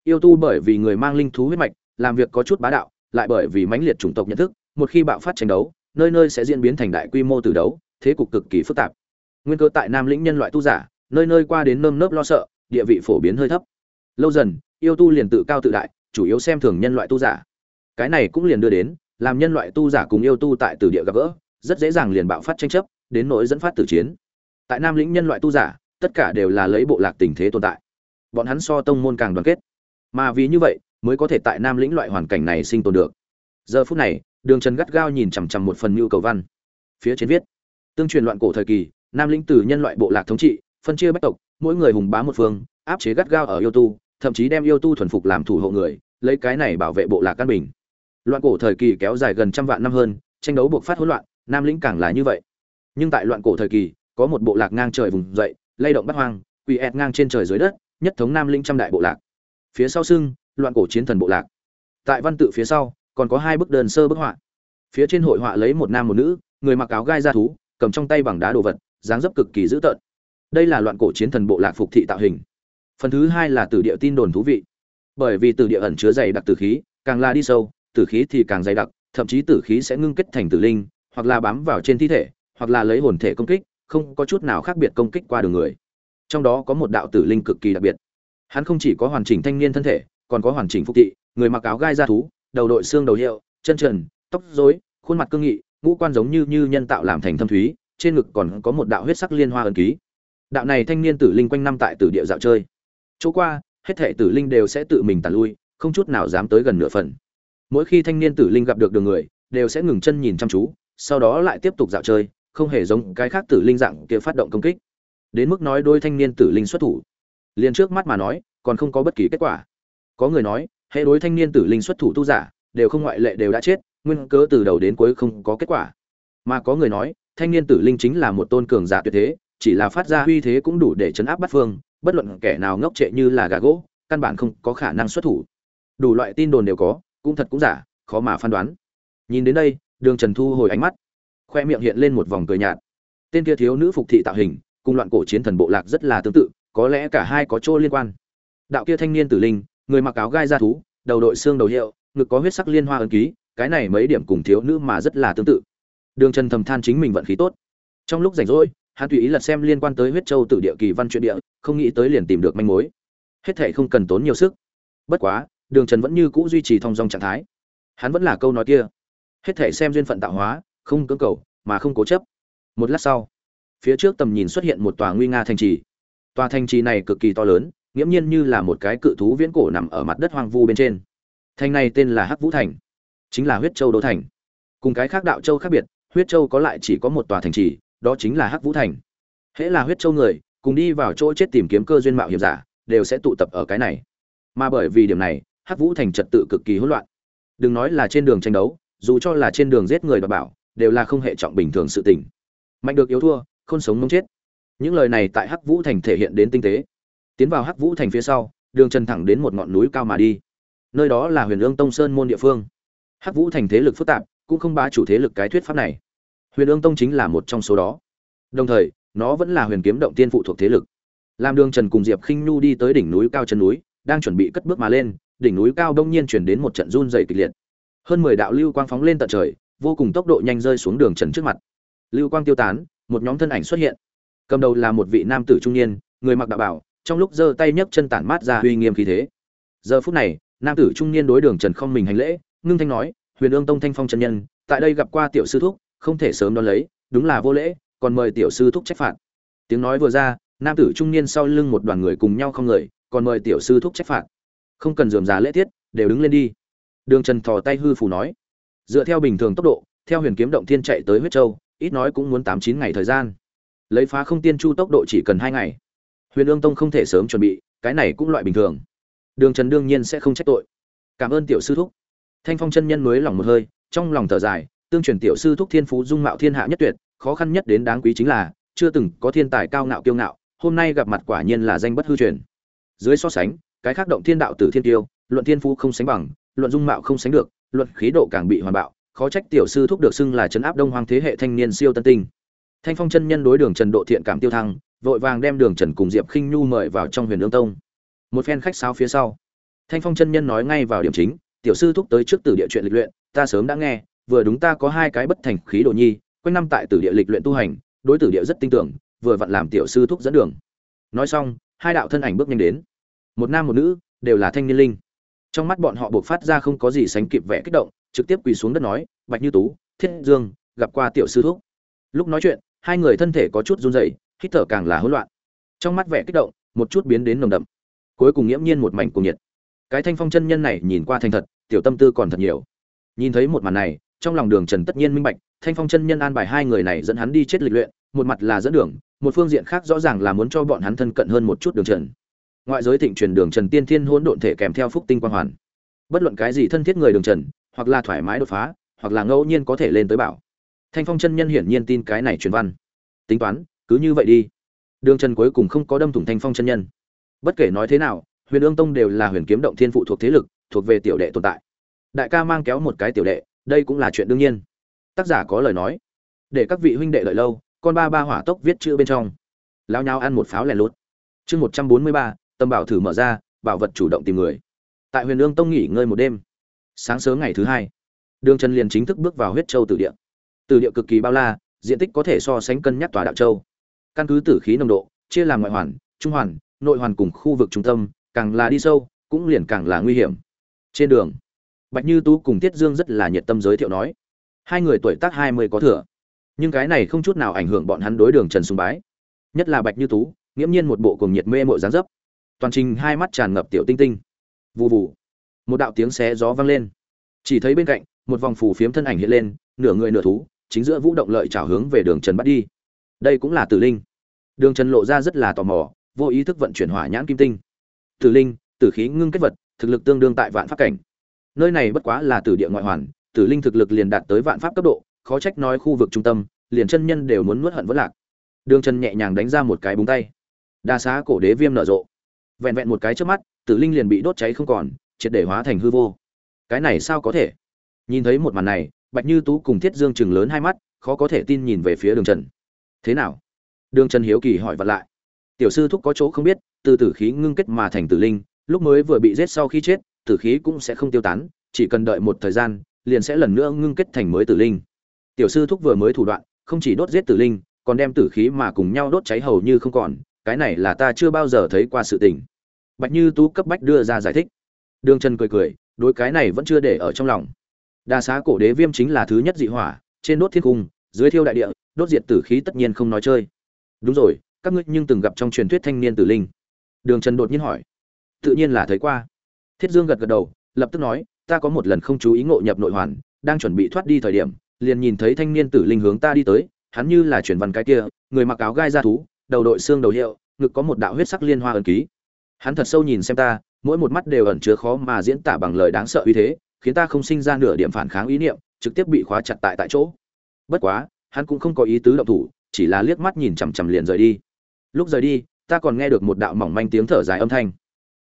Yêu tu bởi vì người mang linh thú huyết mạch, làm việc có chút bá đạo lại bởi vì mãnh liệt chủng tộc nhận thức, một khi bạo phát tranh đấu, nơi nơi sẽ diễn biến thành đại quy mô từ đấu, thế cục cực kỳ phức tạp. Nguyên cơ tại nam lĩnh nhân loại tu giả, nơi nơi qua đến nơm nớp lo sợ, địa vị phổ biến hơi thấp. Lâu dần, yêu tu liền tự cao tự đại, chủ yếu xem thường nhân loại tu giả. Cái này cũng liền đưa đến, làm nhân loại tu giả cùng yêu tu tại tử địa gặp gỡ, rất dễ dàng liền bạo phát tranh chấp, đến nỗi dẫn phát tử chiến. Tại nam lĩnh nhân loại tu giả, tất cả đều là lấy bộ lạc tình thế tồn tại. Bọn hắn so tông môn càng đoàn kết. Mà vì như vậy mới có thể tại nam lĩnh loại hoàn cảnh này sinh tồn được. Giờ phút này, đường trần gắt gao nhìn chằm chằm một phần mưu cầu văn. Phía trên viết, tương truyền loạn cổ thời kỳ, nam lĩnh từ nhân loại bộ lạc thống trị, phân chia bách tộc, mỗi người hùng bá một phương, áp chế gắt gao ở yêu tu, thậm chí đem yêu tu thuần phục làm thủ hộ người, lấy cái này bảo vệ bộ lạc căn bình. Loạn cổ thời kỳ kéo dài gần trăm vạn năm hơn, tranh đấu buộc phát hỗn loạn, nam lĩnh càng là như vậy. Nhưng tại loạn cổ thời kỳ, có một bộ lạc ngang trời vùng dậy, lay động bắt hoang quỳ ẹt ngang trên trời dưới đất, nhất thống nam lĩnh trăm đại bộ lạc. Phía sau sưng loạn cổ chiến thần bộ lạc. Tại văn tự phía sau, còn có hai bức đơn sơ bức họa. Phía trên hội họa lấy một nam một nữ, người mặc áo gai da thú, cầm trong tay bằng đá đồ vật, dáng dấp cực kỳ dữ tợn. Đây là loạn cổ chiến thần bộ lạc phục thị tạo hình. Phần thứ hai là từ địa tin đồn thú vị. Bởi vì từ địa ẩn chứa dày đặc tử khí, càng là đi sâu, tử khí thì càng dày đặc, thậm chí tử khí sẽ ngưng kết thành tử linh, hoặc là bám vào trên thi thể, hoặc là lấy hồn thể công kích, không có chút nào khác biệt công kích qua đường người. Trong đó có một đạo tử linh cực kỳ đặc biệt. Hắn không chỉ có hoàn chỉnh thanh niên thân thể còn có hoàn chỉnh phục thị, người mặc áo gai da thú, đầu đội xương đầu hiệu, chân trần, tóc rối, khuôn mặt cương nghị, ngũ quan giống như như nhân tạo làm thành thâm thúy, trên ngực còn có một đạo huyết sắc liên hoa ẩn ký. Đạo này thanh niên tử linh quanh năm tại tử địa dạo chơi. Chỗ qua, hết thể tử linh đều sẽ tự mình tàn lui, không chút nào dám tới gần nửa phần. Mỗi khi thanh niên tử linh gặp được đường người, đều sẽ ngừng chân nhìn chăm chú, sau đó lại tiếp tục dạo chơi, không hề giống cái khác tử linh dạng kia phát động công kích. Đến mức nói đôi thanh niên tử linh xuất thủ, liền trước mắt mà nói, còn không có bất kỳ kết quả có người nói, hệ đối thanh niên tử linh xuất thủ tu giả, đều không ngoại lệ đều đã chết, nguyên cớ từ đầu đến cuối không có kết quả. Mà có người nói, thanh niên tử linh chính là một tôn cường giả tuyệt thế, chỉ là phát ra uy thế cũng đủ để chấn áp bắt phương, bất luận kẻ nào ngốc trệ như là gà gỗ, căn bản không có khả năng xuất thủ. Đủ loại tin đồn đều có, cũng thật cũng giả, khó mà phán đoán. Nhìn đến đây, đường trần thu hồi ánh mắt, khoe miệng hiện lên một vòng cười nhạt. Tên kia thiếu nữ phục thị tạo hình, cùng loạn cổ chiến thần bộ lạc rất là tương tự, có lẽ cả hai có chỗ liên quan. Đạo kia thanh niên tử linh người mặc áo gai da thú, đầu đội xương đầu hiệu, ngực có huyết sắc liên hoa ấn ký, cái này mấy điểm cùng thiếu nữ mà rất là tương tự. Đường trần thầm than chính mình vận khí tốt. Trong lúc rảnh rỗi, hắn tùy ý lật xem liên quan tới huyết châu tự địa kỳ văn truyện địa, không nghĩ tới liền tìm được manh mối. Hết thể không cần tốn nhiều sức. Bất quá, đường trần vẫn như cũ duy trì thong dong trạng thái. Hắn vẫn là câu nói kia. Hết thể xem duyên phận tạo hóa, không cưỡng cầu, mà không cố chấp. Một lát sau, phía trước tầm nhìn xuất hiện một tòa nguy nga thành trì. Tòa thành trì này cực kỳ to lớn nghiễm nhiên như là một cái cự thú viễn cổ nằm ở mặt đất hoang vu bên trên. Thành này tên là hắc vũ thành, chính là huyết châu đô thành. Cùng cái khác đạo châu khác biệt, huyết châu có lại chỉ có một tòa thành trì, đó chính là hắc vũ thành. Hễ là huyết châu người, cùng đi vào chỗ chết tìm kiếm cơ duyên mạo hiểm giả, đều sẽ tụ tập ở cái này. Mà bởi vì điểm này, hắc vũ thành trật tự cực kỳ hỗn loạn. Đừng nói là trên đường tranh đấu, dù cho là trên đường giết người và bảo, đều là không hệ trọng bình thường sự tình. Mạnh được yếu thua, không sống mong chết. Những lời này tại hắc vũ thành thể hiện đến tinh tế tiến vào hắc vũ thành phía sau, đường trần thẳng đến một ngọn núi cao mà đi. Nơi đó là huyền ương tông sơn môn địa phương. Hắc vũ thành thế lực phức tạp, cũng không bá chủ thế lực cái thuyết pháp này. Huyền ương tông chính là một trong số đó. Đồng thời, nó vẫn là huyền kiếm động tiên phụ thuộc thế lực. Làm đường trần cùng diệp khinh nhu đi tới đỉnh núi cao chân núi, đang chuẩn bị cất bước mà lên, đỉnh núi cao đông nhiên chuyển đến một trận run dày kịch liệt. Hơn mười đạo lưu quang phóng lên tận trời, vô cùng tốc độ nhanh rơi xuống đường trần trước mặt. Lưu quang tiêu tán, một nhóm thân ảnh xuất hiện. Cầm đầu là một vị nam tử trung niên, người mặc đạo bảo trong lúc giơ tay nhấc chân tản mát ra uy nghiêm khí thế. Giờ phút này, nam tử trung niên đối đường trần không mình hành lễ, ngưng thanh nói, huyền ương tông thanh phong chân nhân, tại đây gặp qua tiểu sư thúc, không thể sớm đón lấy, đúng là vô lễ, còn mời tiểu sư thúc trách phạt. Tiếng nói vừa ra, nam tử trung niên sau lưng một đoàn người cùng nhau không người, còn mời tiểu sư thúc trách phạt. Không cần dườm già lễ tiết, đều đứng lên đi. Đường trần thò tay hư phù nói. Dựa theo bình thường tốc độ, theo huyền kiếm động thiên chạy tới huyết châu, ít nói cũng muốn tám chín ngày thời gian. Lấy phá không tiên chu tốc độ chỉ cần hai ngày huyền ương tông không thể sớm chuẩn bị, cái này cũng loại bình thường. Đường trần đương nhiên sẽ không trách tội. Cảm ơn tiểu sư thúc. Thanh phong chân nhân mới lòng một hơi, trong lòng thở dài, tương truyền tiểu sư thúc thiên phú dung mạo thiên hạ nhất tuyệt, khó khăn nhất đến đáng quý chính là, chưa từng có thiên tài cao ngạo kiêu ngạo, hôm nay gặp mặt quả nhiên là danh bất hư truyền. Dưới so sánh, cái khác động thiên đạo tử thiên tiêu, luận thiên phú không sánh bằng, luận dung mạo không sánh được, luận khí độ càng bị hoàn bạo, khó trách tiểu sư thúc được xưng là trấn áp đông hoàng thế hệ thanh niên siêu tân tinh. Thanh phong chân nhân đối đường trần độ thiện cảm tiêu thăng vội vàng đem đường trần cùng diệp khinh nhu mời vào trong huyền lương tông. Một phen khách sáo phía sau, thanh phong chân nhân nói ngay vào điểm chính, tiểu sư thúc tới trước tử địa chuyện lịch luyện, ta sớm đã nghe, vừa đúng ta có hai cái bất thành khí đồ nhi, quanh năm tại tử địa lịch luyện tu hành, đối tử địa rất tin tưởng, vừa vặn làm tiểu sư thúc dẫn đường. Nói xong, hai đạo thân ảnh bước nhanh đến. Một nam một nữ, đều là thanh niên linh. Trong mắt bọn họ buộc phát ra không có gì sánh kịp vẻ kích động, trực tiếp quỳ xuống đất nói, bạch như tú, thiết dương, gặp qua tiểu sư thúc. Lúc nói chuyện, hai người thân thể có chút run rẩy hít thở càng là hỗn loạn. Trong mắt vẻ kích động, một chút biến đến nồng đậm. Cuối cùng nghiễm nhiên một mảnh cuồng nhiệt. Cái thanh phong chân nhân này nhìn qua thành thật, tiểu tâm tư còn thật nhiều. Nhìn thấy một màn này, trong lòng đường trần tất nhiên minh bạch, thanh phong chân nhân an bài hai người này dẫn hắn đi chết lịch luyện, một mặt là dẫn đường, một phương diện khác rõ ràng là muốn cho bọn hắn thân cận hơn một chút đường trần. Ngoại giới thịnh truyền đường trần tiên thiên hỗn độn thể kèm theo phúc tinh quang hoàn. Bất luận cái gì thân thiết người đường trần, hoặc là thoải mái đột phá, hoặc là ngẫu nhiên có thể lên tới bảo. Thanh phong chân nhân hiển nhiên tin cái này truyền văn. Tính toán cứ như vậy đi. Đường trần cuối cùng không có đâm thủng thanh phong chân nhân. Bất kể nói thế nào, huyền ương tông đều là huyền kiếm động thiên phụ thuộc thế lực, thuộc về tiểu đệ tồn tại. Đại ca mang kéo một cái tiểu đệ, đây cũng là chuyện đương nhiên. Tác giả có lời nói. Để các vị huynh đệ lợi lâu, con ba ba hỏa tốc viết chữ bên trong. Lao nhau ăn một pháo lẻ lút. Chương một trăm bốn mươi ba, tâm bảo thử mở ra, bảo vật chủ động tìm người. Tại huyền ương tông nghỉ ngơi một đêm. Sáng sớm ngày thứ hai, đường trần liền chính thức bước vào huyết châu tử địa. Tử địa cực kỳ bao la, diện tích có thể so sánh cân nhắc tòa đạo châu căn cứ tử khí nồng độ, chia làm ngoại hoàn, trung hoàn, nội hoàn cùng khu vực trung tâm, càng là đi sâu, cũng liền càng là nguy hiểm. Trên đường, bạch như tú cùng tiết dương rất là nhiệt tâm giới thiệu nói, hai người tuổi tác hai mươi có thừa, nhưng cái này không chút nào ảnh hưởng bọn hắn đối đường trần sùng bái. Nhất là bạch như tú, nghiễm nhiên một bộ cùng nhiệt mê mội dáng dấp. Toàn trình hai mắt tràn ngập tiểu tinh tinh. Vụ vụ một đạo tiếng xé gió vang lên. Chỉ thấy bên cạnh, một vòng phù phiếm thân ảnh hiện lên, nửa người nửa thú, chính giữa vũ động lợi trào hướng về đường trần bắt đi đây cũng là tử linh. Đường trần lộ ra rất là tò mò, vô ý thức vận chuyển hỏa nhãn kim tinh. Tử linh, tử khí ngưng kết vật, thực lực tương đương tại vạn pháp cảnh. Nơi này bất quá là tử địa ngoại hoàn, tử linh thực lực liền đạt tới vạn pháp cấp độ, khó trách nói khu vực trung tâm, liền chân nhân đều muốn nuốt hận vỡ lạc. Đường trần nhẹ nhàng đánh ra một cái búng tay. Đa xá cổ đế viêm nở rộ. Vẹn vẹn một cái trước mắt, tử linh liền bị đốt cháy không còn, triệt để hóa thành hư vô. Cái này sao có thể? Nhìn thấy một màn này, bạch như tú cùng thiết dương chừng lớn hai mắt, khó có thể tin nhìn về phía đường trần thế nào? Đường trần hiếu kỳ hỏi vật lại. Tiểu sư thúc có chỗ không biết, từ tử khí ngưng kết mà thành tử linh, lúc mới vừa bị giết sau khi chết, tử khí cũng sẽ không tiêu tán, chỉ cần đợi một thời gian, liền sẽ lần nữa ngưng kết thành mới tử linh. Tiểu sư thúc vừa mới thủ đoạn, không chỉ đốt giết tử linh, còn đem tử khí mà cùng nhau đốt cháy hầu như không còn, cái này là ta chưa bao giờ thấy qua sự tình. Bạch như tú cấp bách đưa ra giải thích. Đường trần cười cười, đối cái này vẫn chưa để ở trong lòng. Đa xá cổ đế viêm chính là thứ nhất dị hỏa, trên đốt thiên cung, dưới thiêu đại địa đốt diệt tử khí tất nhiên không nói chơi. Đúng rồi, các ngươi nhưng từng gặp trong truyền thuyết thanh niên tử linh. Đường trần đột nhiên hỏi. Tự nhiên là thấy qua. Thiết dương gật gật đầu, lập tức nói, ta có một lần không chú ý ngộ nhập nội hoàn, đang chuẩn bị thoát đi thời điểm, liền nhìn thấy thanh niên tử linh hướng ta đi tới, hắn như là chuyển văn cái kia, người mặc áo gai da thú, đầu đội xương đầu hiệu, ngực có một đạo huyết sắc liên hoa ẩn ký. Hắn thật sâu nhìn xem ta, mỗi một mắt đều ẩn chứa khó mà diễn tả bằng lời đáng sợ uy thế, khiến ta không sinh ra nửa điểm phản kháng ý niệm, trực tiếp bị khóa chặt tại tại chỗ. Bất quá hắn cũng không có ý tứ động thủ, chỉ là liếc mắt nhìn chằm chằm liền rời đi. Lúc rời đi, ta còn nghe được một đạo mỏng manh tiếng thở dài âm thanh.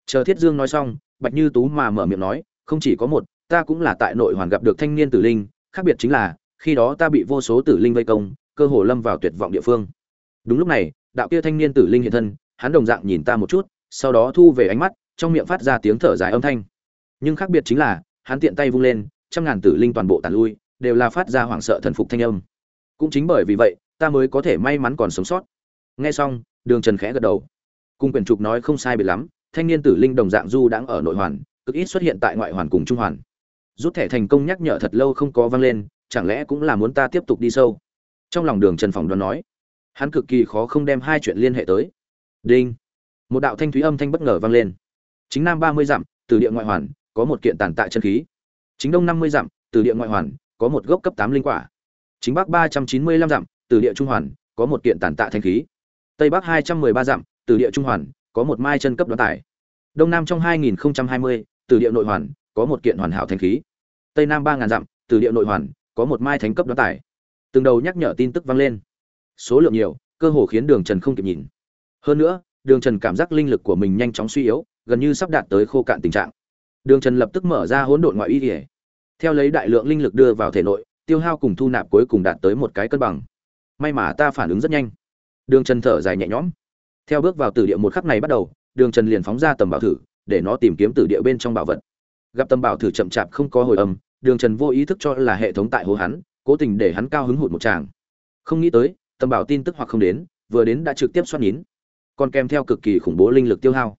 Chờ thiết dương nói xong, bạch như tú mà mở miệng nói, không chỉ có một, ta cũng là tại nội hoàn gặp được thanh niên tử linh, khác biệt chính là, khi đó ta bị vô số tử linh vây công, cơ hồ lâm vào tuyệt vọng địa phương. Đúng lúc này, đạo kia thanh niên tử linh hiện thân, hắn đồng dạng nhìn ta một chút, sau đó thu về ánh mắt, trong miệng phát ra tiếng thở dài âm thanh. Nhưng khác biệt chính là, hắn tiện tay vung lên, trăm ngàn tử linh toàn bộ tàn lui, đều là phát ra hoảng sợ thần phục thanh âm cũng chính bởi vì vậy, ta mới có thể may mắn còn sống sót. Nghe xong, đường trần khẽ gật đầu. Cung quyền trục nói không sai biệt lắm, thanh niên tử linh đồng dạng du đang ở nội hoàn, cực ít xuất hiện tại ngoại hoàn cùng trung hoàn. Rút thẻ thành công nhắc nhở thật lâu không có vang lên, chẳng lẽ cũng là muốn ta tiếp tục đi sâu? Trong lòng đường trần phỏng đoán nói. Hắn cực kỳ khó không đem hai chuyện liên hệ tới. Đinh. Một đạo thanh thúy âm thanh bất ngờ vang lên. Chính nam ba mươi dặm, từ địa ngoại hoàn, có một kiện tàn tạ chân khí. Chính đông năm mươi dặm, từ địa ngoại hoàn, có một gốc cấp tám linh quả chính bắc ba trăm chín mươi lăm dặm, từ địa trung hoàn, có một kiện tàn tạ thanh khí. Tây bắc hai trăm mười ba dặm, từ địa trung hoàn, có một mai chân cấp đoán tải đông nam trong hai nghìn hai mươi, từ địa nội hoàn, có một kiện hoàn hảo thanh khí. Tây nam ba ngàn dặm, từ địa nội hoàn, có một mai thánh cấp đoán tải từng đầu nhắc nhở tin tức vang lên. Số lượng nhiều, cơ hồ khiến đường trần không kịp nhìn. Hơn nữa, đường trần cảm giác linh lực của mình nhanh chóng suy yếu, gần như sắp đạt tới khô cạn tình trạng. Đường trần lập tức mở ra hỗn độn ngoại y thể theo lấy đại lượng linh lực đưa vào thể nội tiêu hao cùng thu nạp cuối cùng đạt tới một cái cân bằng. May mà ta phản ứng rất nhanh. Đường trần thở dài nhẹ nhõm. Theo bước vào tử địa một khắc này bắt đầu, đường trần liền phóng ra tầm bảo thử, để nó tìm kiếm tử địa bên trong bảo vật. Gặp tầm bảo thử chậm chạp không có hồi âm, đường trần vô ý thức cho là hệ thống tại hồ hắn, cố tình để hắn cao hứng hụt một tràng. Không nghĩ tới, tầm bảo tin tức hoặc không đến, vừa đến đã trực tiếp xoát nhín còn kèm theo cực kỳ khủng bố linh lực tiêu hao.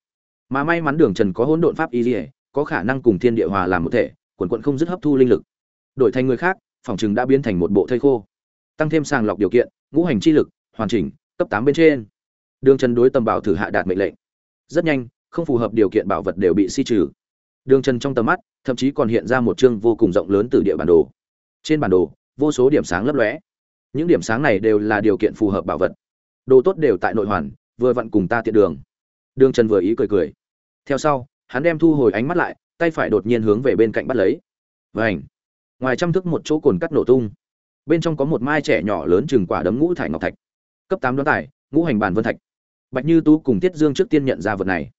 Mà may mắn đường trần có hỗn độn pháp y dỉa có khả năng cùng thiên địa hòa làm một thể, quần quận không dứt hấp thu linh lực. Đổi thành người khác phòng chừng đã biến thành một bộ thây khô. Tăng thêm sàng lọc điều kiện, ngũ hành chi lực, hoàn chỉnh, cấp tám bên trên. Đường trần đối tầm bảo thử hạ đạt mệnh lệnh. Rất nhanh, không phù hợp điều kiện bảo vật đều bị si trừ. Đường trần trong tầm mắt, thậm chí còn hiện ra một chương vô cùng rộng lớn từ địa bản đồ. Trên bản đồ, vô số điểm sáng lấp lóe. Những điểm sáng này đều là điều kiện phù hợp bảo vật. Đồ tốt đều tại nội hoàn, vừa vặn cùng ta tiện đường. Đường trần vừa ý cười cười. Theo sau, hắn đem thu hồi ánh mắt lại, tay phải đột nhiên hướng về bên cạnh bắt lấy. Vảnh ngoài trăm thức một chỗ cồn cắt nổ tung. Bên trong có một mai trẻ nhỏ lớn chừng quả đấm ngũ thải ngọc thạch. Cấp tám đoán tải ngũ hành bàn vân thạch. Bạch như tú cùng tiết dương trước tiên nhận ra vật này.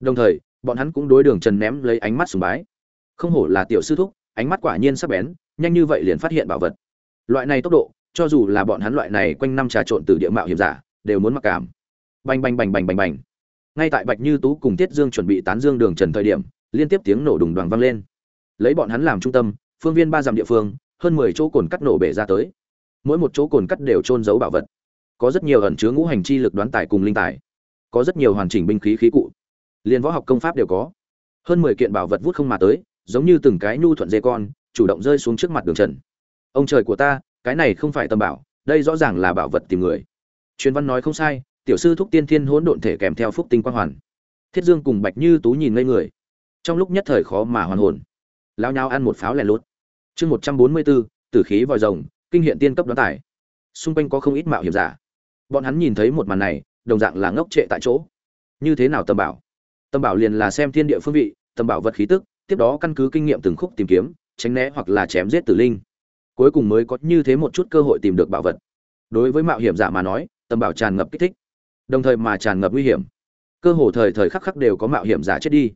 Đồng thời, bọn hắn cũng đối đường trần ném lấy ánh mắt sùng bái. Không hổ là tiểu sư thúc, ánh mắt quả nhiên sắc bén, nhanh như vậy liền phát hiện bảo vật. Loại này tốc độ, cho dù là bọn hắn loại này quanh năm trà trộn từ địa mạo hiểm giả, đều muốn mặc cảm. Bành bành bành bành bành bành. Ngay tại bạch như tú cùng tiết dương chuẩn bị tán dương đường trần thời điểm, liên tiếp tiếng nổ đùng đoàn vang lên. Lấy bọn hắn làm trung tâm phương viên ba dặm địa phương, hơn mười chỗ cồn cắt nổ bể ra tới. Mỗi một chỗ cồn cắt đều trôn giấu bảo vật. Có rất nhiều ẩn chứa ngũ hành chi lực đoán tài cùng linh tài. Có rất nhiều hoàn chỉnh binh khí khí cụ. Liên võ học công pháp đều có. Hơn mười kiện bảo vật vút không mà tới, giống như từng cái nhu thuận dê con, chủ động rơi xuống trước mặt đường trần. Ông trời của ta, cái này không phải tầm bảo, đây rõ ràng là bảo vật tìm người. Truyền văn nói không sai, tiểu sư thúc tiên thiên hỗn độn thể kèm theo phúc tinh quang hoàn. Thiết dương cùng bạch như tú nhìn ngây người. Trong lúc nhất thời khó mà hoàn hồn lao nhau ăn một pháo lẻ lốt chương một trăm bốn mươi bốn, tử khí vòi rồng, kinh hiện tiên cấp đoán tải xung quanh có không ít mạo hiểm giả. Bọn hắn nhìn thấy một màn này, đồng dạng là ngốc trệ tại chỗ. Như thế nào tâm bảo? Tâm bảo liền là xem thiên địa phương vị tâm bảo vật khí tức, tiếp đó căn cứ kinh nghiệm từng khúc tìm kiếm, tránh né hoặc là chém giết tử linh. Cuối cùng mới có như thế một chút cơ hội tìm được bảo vật. Đối với mạo hiểm giả mà nói tâm bảo tràn ngập kích thích, đồng thời mà tràn ngập nguy hiểm. Cơ hồ thời thời khắc khắc đều có mạo hiểm giả chết đi.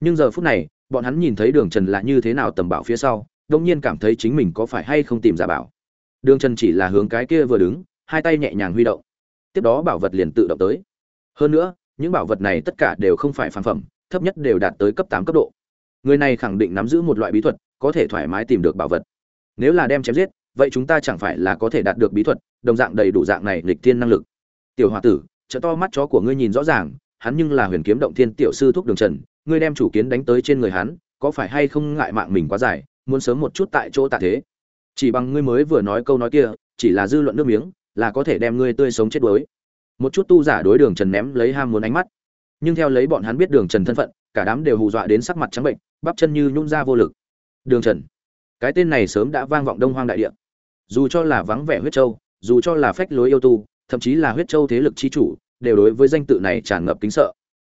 Nhưng giờ phút này bọn hắn nhìn thấy đường trần là như thế nào tầm bảo phía sau, đông nhiên cảm thấy chính mình có phải hay không tìm giả bảo. Đường trần chỉ là hướng cái kia vừa đứng, hai tay nhẹ nhàng huy động. Tiếp đó bảo vật liền tự động tới. Hơn nữa, những bảo vật này tất cả đều không phải phản phẩm, thấp nhất đều đạt tới cấp tám cấp độ. Người này khẳng định nắm giữ một loại bí thuật, có thể thoải mái tìm được bảo vật. Nếu là đem chém giết, vậy chúng ta chẳng phải là có thể đạt được bí thuật, đồng dạng đầy đủ dạng này lịch thiên năng lực. Tiểu h o a tử, trợ to mắt chó của ngươi nhìn rõ ràng, hắn nhưng là huyền kiếm động thiên tiểu sư thúc đường trần ngươi đem chủ kiến đánh tới trên người hắn, có phải hay không ngại mạng mình quá dài, muốn sớm một chút tại chỗ tạ thế? Chỉ bằng ngươi mới vừa nói câu nói kia, chỉ là dư luận nước miếng, là có thể đem ngươi tươi sống chết đuối. Một chút tu giả đối đường trần ném lấy ham muốn ánh mắt. Nhưng theo lấy bọn hắn biết đường trần thân phận, cả đám đều hù dọa đến sắc mặt trắng bệnh, bắp chân như nhún ra vô lực. Đường trần, cái tên này sớm đã vang vọng đông hoang đại địa. Dù cho là vắng vẻ huyết châu, dù cho là phách lối yêu tu, thậm chí là huyết châu thế lực chi chủ, đều đối với danh tự này tràn ngập kính sợ.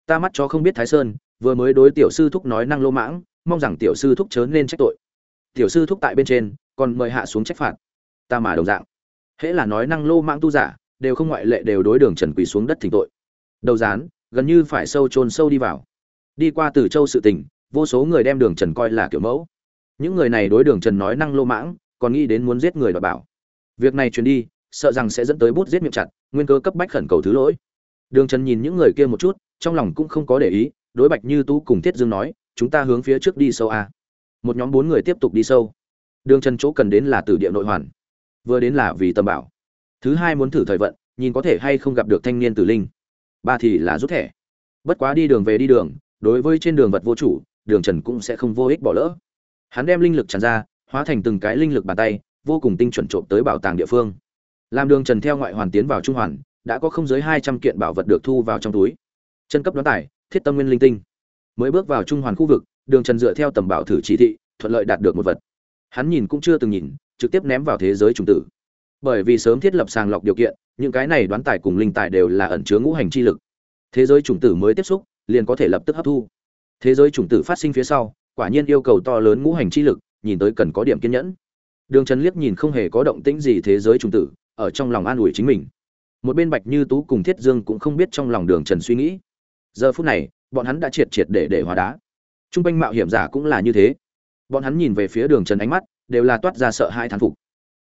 Ta mắt cho không biết thái sơn vừa mới đối tiểu sư thúc nói năng lô mãng, mong rằng tiểu sư thúc chớ nên trách tội. Tiểu sư thúc tại bên trên, còn mời hạ xuống trách phạt. Ta mà đồng dạng. Hễ là nói năng lô mãng tu giả, đều không ngoại lệ đều đối đường trần quỳ xuống đất thỉnh tội. Đầu rán gần như phải sâu chôn sâu đi vào. Đi qua từ châu sự tình, vô số người đem đường trần coi là kiểu mẫu. Những người này đối đường trần nói năng lô mãng, còn nghĩ đến muốn giết người đòi bảo. Việc này truyền đi, sợ rằng sẽ dẫn tới bút giết miệng chặt, nguyên cơ cấp bách khẩn cầu thứ lỗi. Đường trần nhìn những người kia một chút, trong lòng cũng không có để ý đối bạch như tú cùng thiết dương nói, chúng ta hướng phía trước đi sâu a. Một nhóm bốn người tiếp tục đi sâu. Đường trần chỗ cần đến là từ địa nội hoàn, vừa đến là vì tầm bảo. Thứ hai muốn thử thời vận, nhìn có thể hay không gặp được thanh niên tử linh. Ba thì là rút thẻ. Bất quá đi đường về đi đường, đối với trên đường vật vô chủ, đường trần cũng sẽ không vô ích bỏ lỡ. Hắn đem linh lực tràn ra, hóa thành từng cái linh lực bàn tay, vô cùng tinh chuẩn trộm tới bảo tàng địa phương. Làm đường trần theo ngoại hoàn tiến vào trung hoàn, đã có không dưới hai trăm kiện bảo vật được thu vào trong túi. Chân cấp đoán tải thiết tâm nguyên linh tinh. Mới bước vào trung hoàn khu vực, đường trần dựa theo tầm bảo thử chỉ thị, thuận lợi đạt được một vật. Hắn nhìn cũng chưa từng nhìn, trực tiếp ném vào thế giới trùng tử. Bởi vì sớm thiết lập sàng lọc điều kiện, những cái này đoán tài cùng linh tài đều là ẩn chứa ngũ hành chi lực. Thế giới chủng tử mới tiếp xúc, liền có thể lập tức hấp thu. Thế giới chủng tử phát sinh phía sau, quả nhiên yêu cầu to lớn ngũ hành chi lực, nhìn tới cần có điểm kiên nhẫn. Đường trần liếc nhìn không hề có động tĩnh gì thế giới chủng tử, ở trong lòng an ủi chính mình. Một bên bạch như tú cùng thiết dương cũng không biết trong lòng đường trần suy nghĩ giờ phút này, bọn hắn đã triệt triệt để để hóa đá. T r u n g quanh mạo hiểm giả cũng là như thế. Bọn hắn nhìn về phía đường trần ánh mắt, đều là toát ra sợ hai thán phục.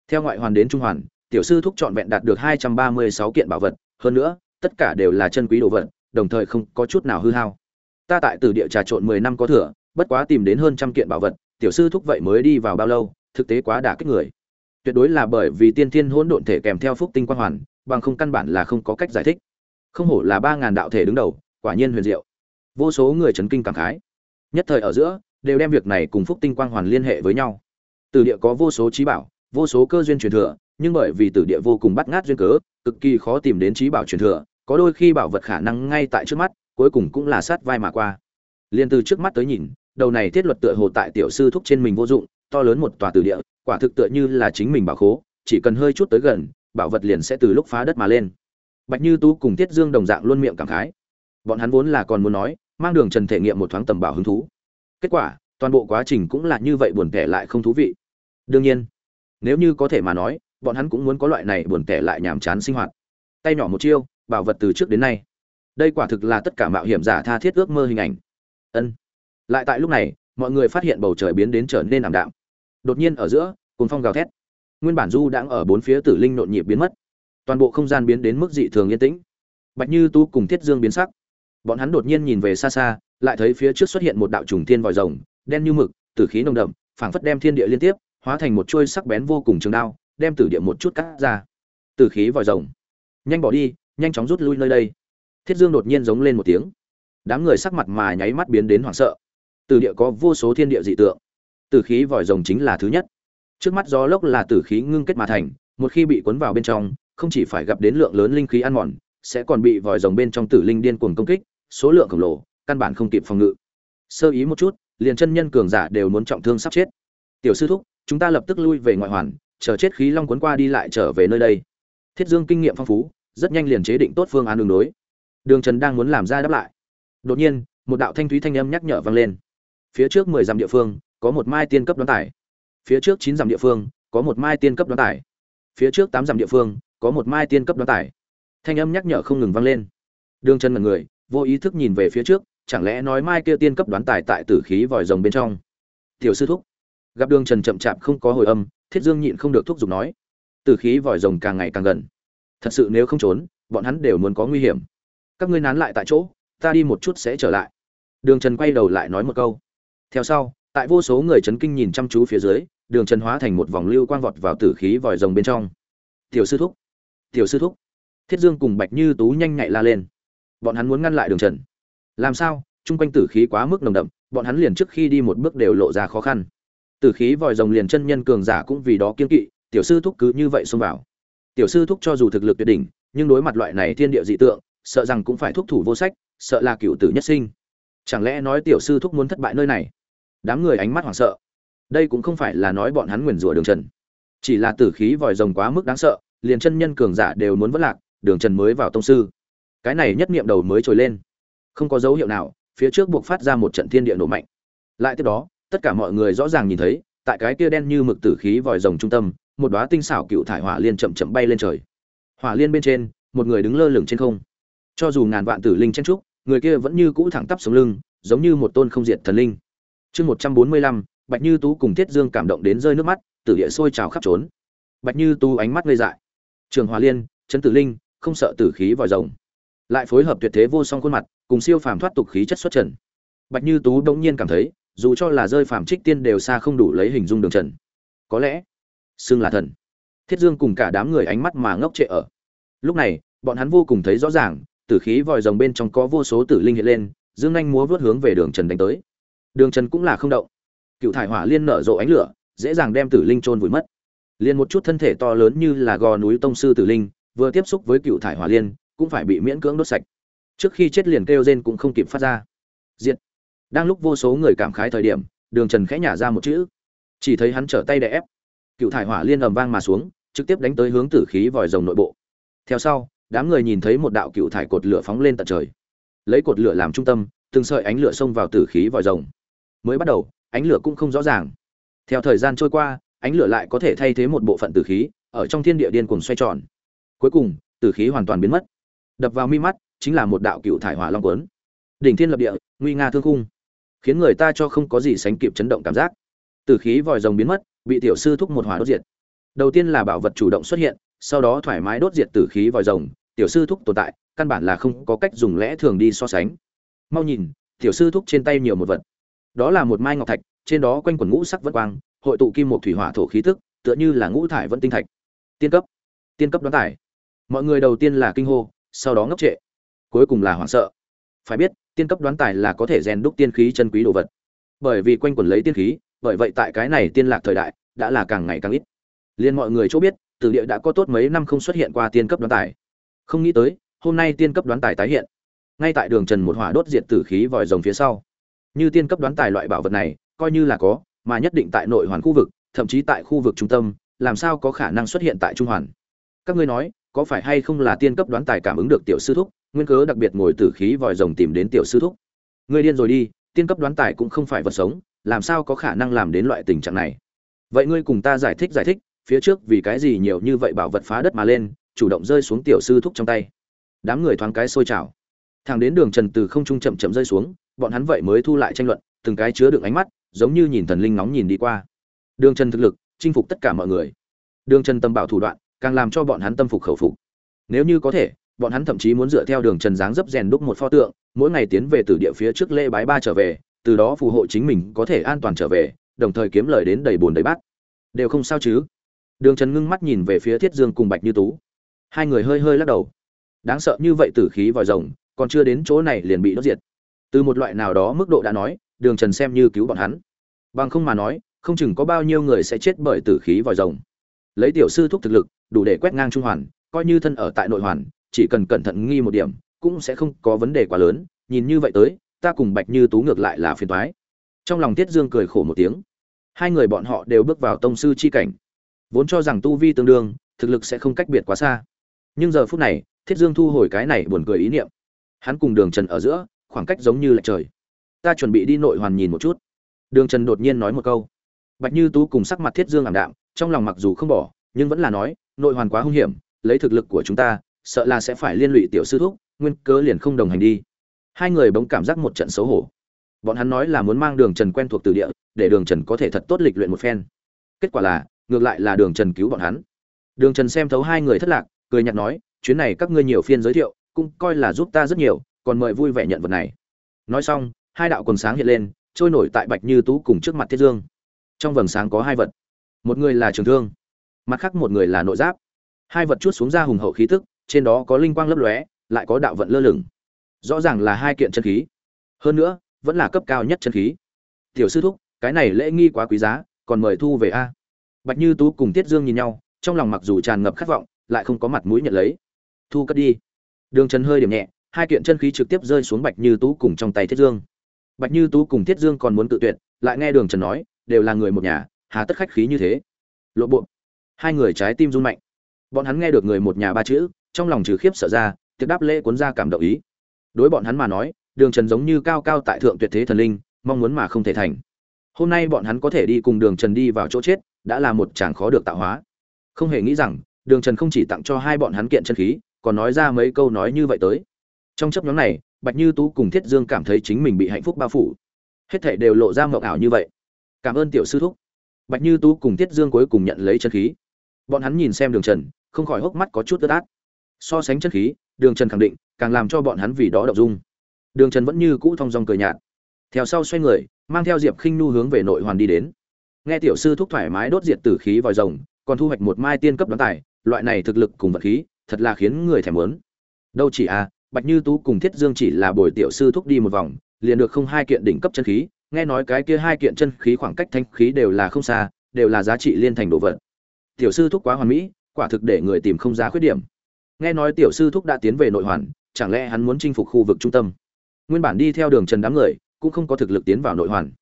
Theo ngoại hoàn đến trung hoàn, tiểu sư thúc trọn vẹn đạt được hai trăm ba mươi sáu kiện bảo vật, hơn nữa, tất cả đều là chân quý đồ vật, đồng thời không có chút nào hư hao. Ta tại từ địa trà trộn mười năm có thừa, bất quá tìm đến hơn trăm kiện bảo vật, tiểu sư thúc vậy mới đi vào bao lâu, thực tế quá đả kích người. Tuyệt đối là bởi vì tiên thiên hỗn độn thể kèm theo phúc tinh quang hoàn, bằng không căn bản là không có cách giải thích. Không hổ là ba ngàn đạo thể đứng đầu quả nhiên huyền diệu. Vô số người chấn kinh cảm khái. Nhất thời ở giữa, đều đem việc này cùng phúc tinh quang hoàn liên hệ với nhau. Từ địa có vô số trí bảo, vô số cơ duyên truyền thừa, nhưng bởi vì từ địa vô cùng bắt ngát duyên cớ, cực kỳ khó tìm đến trí bảo truyền thừa, có đôi khi bảo vật khả năng ngay tại trước mắt, cuối cùng cũng là sát vai mà qua. Liền từ trước mắt tới nhìn, đầu này thiết luật tựa hồ tại tiểu sư thúc trên mình vô dụng, to lớn một tòa từ địa, quả thực tựa như là chính mình bảo khố, chỉ cần hơi chút tới gần, bảo vật liền sẽ từ lúc phá đất mà lên. Bạch như tú cùng tiết dương đồng dạng luôn miệng cảm khái bọn hắn vốn là còn muốn nói, mang đường trần thể nghiệm một thoáng tầm bảo hứng thú. Kết quả, toàn bộ quá trình cũng là như vậy buồn tẻ lại không thú vị. Đương nhiên, nếu như có thể mà nói, bọn hắn cũng muốn có loại này buồn tẻ lại nhàm chán sinh hoạt. Tay nhỏ một chiêu, bảo vật từ trước đến nay. Đây quả thực là tất cả mạo hiểm giả tha thiết ước mơ hình ảnh. Ân. Lại tại lúc này, mọi người phát hiện bầu trời biến đến trở nên ảm đạm. Đột nhiên ở giữa cồn phong gào thét. Nguyên bản du đang ở bốn phía tử linh nộn nhịp biến mất. Toàn bộ không gian biến đến mức dị thường yên tĩnh. Bạch như tu cùng thiết dương biến sắc bọn hắn đột nhiên nhìn về xa xa, lại thấy phía trước xuất hiện một đạo trùng thiên vòi rồng, đen như mực, tử khí nồng đậm, phảng phất đem thiên địa liên tiếp, hóa thành một chuôi sắc bén vô cùng trường đao, đem tử địa một chút cắt ra. Tử khí vòi rồng. Nhanh bỏ đi, nhanh chóng rút lui nơi đây. Thiết dương đột nhiên giống lên một tiếng. Đám người sắc mặt mà nháy mắt biến đến hoảng sợ. Tử địa có vô số thiên địa dị tượng. Tử khí vòi rồng chính là thứ nhất. Trước mắt gió lốc là tử khí ngưng kết mà thành, một khi bị cuốn vào bên trong, không chỉ phải gặp đến lượng lớn linh khí ăn mòn, sẽ còn bị vòi rồng bên trong tử linh điên cuồng công kích số lượng khổng lồ, căn bản không kịp phòng ngự. Sơ ý một chút, liền chân nhân cường giả đều muốn trọng thương sắp chết. Tiểu sư thúc, chúng ta lập tức lui về ngoại hoàn, chờ chết khí long cuốn qua đi lại trở về nơi đây. Thiết dương kinh nghiệm phong phú, rất nhanh liền chế định tốt phương án đường đối. Đường trần đang muốn làm ra đáp lại. Đột nhiên, một đạo thanh thúy thanh âm nhắc nhở vang lên. Phía trước mười dặm địa phương, có một mai tiên cấp đoán tải. Phía trước chín dặm địa phương, có một mai tiên cấp đoán tải. Phía trước tám dặm địa phương, có một mai tiên cấp đoán tải. Thanh âm nhắc nhở không ngừng vang lên. Đường trần mật người vô ý thức nhìn về phía trước, chẳng lẽ nói mai kia tiên cấp đoán tài tại tử khí vòi rồng bên trong? Tiểu sư thúc. Gặp đường trần chậm chạp không có hồi âm, thiết dương nhịn không được thúc giục nói. Tử khí vòi rồng càng ngày càng gần. Thật sự nếu không trốn, bọn hắn đều muốn có nguy hiểm. Các ngươi nán lại tại chỗ, ta đi một chút sẽ trở lại. Đường trần quay đầu lại nói một câu. Theo sau, tại vô số người chấn kinh nhìn chăm chú phía dưới, đường trần hóa thành một vòng lưu quang vọt vào tử khí vòi rồng bên trong. Tiểu sư thúc. Tiểu sư thúc. Thiết dương cùng bạch như tú nhanh nhạy la lên bọn hắn muốn ngăn lại đường trần làm sao chung quanh tử khí quá mức nồng đậm bọn hắn liền trước khi đi một bước đều lộ ra khó khăn Tử khí vòi rồng liền chân nhân cường giả cũng vì đó kiên kỵ, tiểu sư thúc cứ như vậy xông vào. Tiểu sư thúc cho dù thực lực tuyệt đỉnh, nhưng đối mặt loại này thiên địa dị tượng, sợ rằng cũng phải thúc thủ vô sách, sợ là cựu tử nhất sinh. Chẳng lẽ nói tiểu sư thúc muốn thất bại nơi này? Đám người ánh mắt hoảng sợ. Đây cũng không phải là nói bọn hắn nguyền rủa Đường Trần, chỉ là tử khí vòi rồng quá mức đáng sợ, liền chân nhân cường giả đều muốn vỡ lạc, Đường Trần mới vào tông sư. Cái này nhất niệm đầu mới trồi lên. Không có dấu hiệu nào, phía trước buộc phát ra một trận thiên địa nổ mạnh. Lại tiếp đó, tất cả mọi người rõ ràng nhìn thấy, tại cái kia đen như mực tử khí vòi rồng trung tâm, một đóa tinh xảo cựu thải hỏa liên chậm chậm bay lên trời. Hỏa liên bên trên, một người đứng lơ lửng trên không. Cho dù ngàn vạn tử linh chen trúc, người kia vẫn như cũ thẳng tắp sống lưng, giống như một tôn không diệt thần linh. Chương 145, Bạch Như Tú cùng Thiết Dương cảm động đến rơi nước mắt, tử địa sôi trào khắp trốn. Bạch Như Tú ánh mắt ngây dại. Trường Hỏa Liên, Trấn Tử Linh, không sợ tử khí vòi rồng. Lại phối hợp tuyệt thế vô song khuôn mặt, cùng siêu phàm thoát tục khí chất xuất trần. Bạch Như Tú đống nhiên cảm thấy, dù cho là rơi phàm trích tiên đều xa không đủ lấy hình dung đường trần. Có lẽ, xưng là thần. Thiết Dương cùng cả đám người ánh mắt mà ngốc trệ ở. Lúc này, bọn hắn vô cùng thấy rõ ràng, tử khí vòi rồng bên trong có vô số tử linh hiện lên, dương anh múa vớt hướng về đường trần đánh tới. Đường trần cũng là không động. Cựu thải hỏa liên nở rộ ánh lửa, dễ dàng đem tử linh chôn vùi mất. liền một chút thân thể to lớn như là gò núi tông sư tử linh, vừa tiếp xúc với cựu thải hỏa liên, cũng phải bị miễn cưỡng đốt sạch. Trước khi chết liền kêu rên cũng không kịp phát ra. Diệt. Đang lúc vô số người cảm khái thời điểm, Đường Trần khẽ nhả ra một chữ, chỉ thấy hắn trở tay đè ép, cựu thải hỏa liên ầm vang mà xuống, trực tiếp đánh tới hướng tử khí vòi rồng nội bộ. Theo sau, đám người nhìn thấy một đạo cựu thải cột lửa phóng lên tận trời. Lấy cột lửa làm trung tâm, từng sợi ánh lửa xông vào tử khí vòi rồng. Mới bắt đầu, ánh lửa cũng không rõ ràng. Theo thời gian trôi qua, ánh lửa lại có thể thay thế một bộ phận tử khí, ở trong thiên địa điên cuồng xoay tròn. Cuối cùng, tử khí hoàn toàn biến mất. Đập vào mi mắt, chính là một đạo cựu thải hỏa long cuốn. Đỉnh thiên lập địa, nguy nga thương khung, khiến người ta cho không có gì sánh kịp chấn động cảm giác. Tử khí vòi rồng biến mất, bị tiểu sư thúc một hỏa đốt diệt. Đầu tiên là bảo vật chủ động xuất hiện, sau đó thoải mái đốt diệt tử khí vòi rồng, tiểu sư thúc tồn tại, căn bản là không có cách dùng lẽ thường đi so sánh. Mau nhìn, tiểu sư thúc trên tay nhiều một vật. Đó là một mai ngọc thạch, trên đó quanh quần ngũ sắc vân quang, hội tụ kim một thủy hỏa thổ khí tức, tựa như là ngũ thải vẫn tinh thạch. Tiên cấp, tiên cấp đoán tải. Mọi người đầu tiên là kinh hô, sau đó ngốc trệ, cuối cùng là hoảng sợ. Phải biết, tiên cấp đoán tài là có thể rèn đúc tiên khí chân quý đồ vật. Bởi vì quanh quần lấy tiên khí, bởi vậy tại cái này tiên lạc thời đại, đã là càng ngày càng ít. Liên mọi người chỗ biết, từ địa đã có tốt mấy năm không xuất hiện qua tiên cấp đoán tài. Không nghĩ tới, hôm nay tiên cấp đoán tài tái hiện. Ngay tại đường Trần một hỏa đốt diệt tử khí vòi rồng phía sau. Như tiên cấp đoán tài loại bảo vật này, coi như là có, mà nhất định tại nội hoàn khu vực, thậm chí tại khu vực trung tâm, làm sao có khả năng xuất hiện tại trung hoàn. Các ngươi nói, có phải hay không là tiên cấp đoán tài cảm ứng được tiểu sư thúc, nguyên cớ đặc biệt ngồi tử khí vòi rồng tìm đến tiểu sư thúc. Ngươi điên rồi đi, tiên cấp đoán tài cũng không phải vật sống, làm sao có khả năng làm đến loại tình trạng này? Vậy ngươi cùng ta giải thích giải thích, phía trước vì cái gì nhiều như vậy bảo vật phá đất mà lên, chủ động rơi xuống tiểu sư thúc trong tay. Đám người thoáng cái sôi trào. Thẳng đến đường Trần từ không trung chậm chậm rơi xuống, bọn hắn vậy mới thu lại tranh luận, từng cái chứa đựng ánh mắt, giống như nhìn thần linh nóng nhìn đi qua. Đường Trần thực lực, chinh phục tất cả mọi người. Đường Trần tâm bảo thủ đoạn, càng làm cho bọn hắn tâm phục khẩu phục. Nếu như có thể, bọn hắn thậm chí muốn dựa theo đường Trần dáng dấp rèn đúc một pho tượng, mỗi ngày tiến về từ địa phía trước lễ bái ba trở về, từ đó phù hộ chính mình có thể an toàn trở về, đồng thời kiếm lời đến đầy buồn đầy bát. Đều không sao chứ? Đường Trần ngưng mắt nhìn về phía Thiết Dương cùng Bạch Như Tú. Hai người hơi hơi lắc đầu. Đáng sợ như vậy tử khí vòi rồng, còn chưa đến chỗ này liền bị đốt diệt. Từ một loại nào đó mức độ đã nói, Đường Trần xem như cứu bọn hắn. Bằng không mà nói, không chừng có bao nhiêu người sẽ chết bởi tử khí vòi rồng. Lấy tiểu sư thúc thực lực, đủ để quét ngang trung hoàn, coi như thân ở tại nội hoàn, chỉ cần cẩn thận nghi một điểm, cũng sẽ không có vấn đề quá lớn, nhìn như vậy tới, ta cùng Bạch Như Tú ngược lại là phiền toái. Trong lòng Tiết Dương cười khổ một tiếng. Hai người bọn họ đều bước vào tông sư chi cảnh, vốn cho rằng tu vi tương đương, thực lực sẽ không cách biệt quá xa. Nhưng giờ phút này, Thiết Dương thu hồi cái này buồn cười ý niệm. Hắn cùng Đường Trần ở giữa, khoảng cách giống như lệch trời. Ta chuẩn bị đi nội hoàn nhìn một chút. Đường Trần đột nhiên nói một câu. Bạch Như Tú cùng sắc mặt Thiết Dương ảm đạm, trong lòng mặc dù không bỏ, nhưng vẫn là nói, nội hoàn quá hung hiểm, lấy thực lực của chúng ta, sợ là sẽ phải liên lụy tiểu sư thúc, nguyên cớ liền không đồng hành đi. Hai người bỗng cảm giác một trận xấu hổ. Bọn hắn nói là muốn mang Đường Trần quen thuộc từ địa, để Đường Trần có thể thật tốt lịch luyện một phen. Kết quả là, ngược lại là Đường Trần cứu bọn hắn. Đường Trần xem thấu hai người thất lạc, cười nhạt nói, chuyến này các ngươi nhiều phiên giới thiệu, cũng coi là giúp ta rất nhiều, còn mời vui vẻ nhận vật này. Nói xong, hai đạo quần sáng hiện lên, trôi nổi tại Bạch Như Tú cùng trước mặt Thiết Dương. Trong vầng sáng có hai vật, một người là trường thương, mặt khác một người là nội giáp. Hai vật chuốt xuống ra hùng hậu khí tức, trên đó có linh quang lấp lóe, lại có đạo vận lơ lửng. Rõ ràng là hai kiện chân khí. Hơn nữa, vẫn là cấp cao nhất chân khí. Tiểu sư thúc, cái này lễ nghi quá quý giá, còn mời thu về a bạch như tú cùng tiết dương nhìn nhau trong lòng mặc dù tràn ngập khát vọng lại không có mặt mũi nhận lấy thu cất đi đường trần hơi điểm nhẹ hai kiện chân khí trực tiếp rơi xuống bạch như tú cùng trong tay thiết dương bạch như tú cùng thiết dương còn muốn tự tuyệt lại nghe đường trần nói đều là người một nhà hà tất khách khí như thế. Lộ bộ. Hai người trái tim run mạnh. Bọn hắn nghe được người một nhà ba chữ, trong lòng trừ khiếp sợ ra, tiệc đáp lễ cuốn ra cảm động ý. Đối bọn hắn mà nói, đường trần giống như cao cao tại thượng tuyệt thế thần linh, mong muốn mà không thể thành. Hôm nay bọn hắn có thể đi cùng đường trần đi vào chỗ chết, đã là một chàng khó được tạo hóa. Không hề nghĩ rằng, đường trần không chỉ tặng cho hai bọn hắn kiện chân khí, còn nói ra mấy câu nói như vậy tới. Trong chấp nhóm này, bạch như tú cùng thiết dương cảm thấy chính mình bị hạnh phúc bao phủ. Hết thảy đều lộ ra mộng ảo như vậy. Cảm ơn tiểu sư thúc bạch như tú cùng thiết dương cuối cùng nhận lấy chân khí. Bọn hắn nhìn xem đường trần, không khỏi hốc mắt có chút ướt át. So sánh chân khí, đường trần khẳng định càng làm cho bọn hắn vì đó động dung. Đường trần vẫn như cũ thong dong cười nhạt. Theo sau xoay người, mang theo diệp khinh nu hướng về nội hoàn đi đến. Nghe tiểu sư thúc thoải mái đốt diệt tử khí vòi rồng, còn thu hoạch một mai tiên cấp đoán tài, loại này thực lực cùng vật khí, thật là khiến người thèm muốn. Đâu chỉ à bạch như tú cùng thiết dương chỉ là bồi tiểu sư thúc đi một vòng, liền được không hai kiện đỉnh cấp chân khí nghe nói cái kia hai kiện chân khí khoảng cách thanh khí đều là không xa, đều là giá trị liên thành đồ vật. Tiểu sư thúc quá hoàn mỹ, quả thực để người tìm không ra khuyết điểm. Nghe nói tiểu sư thúc đã tiến về nội hoàn, chẳng lẽ hắn muốn chinh phục khu vực trung tâm? Nguyên bản đi theo đường trần đám người, cũng không có thực lực tiến vào nội hoàn.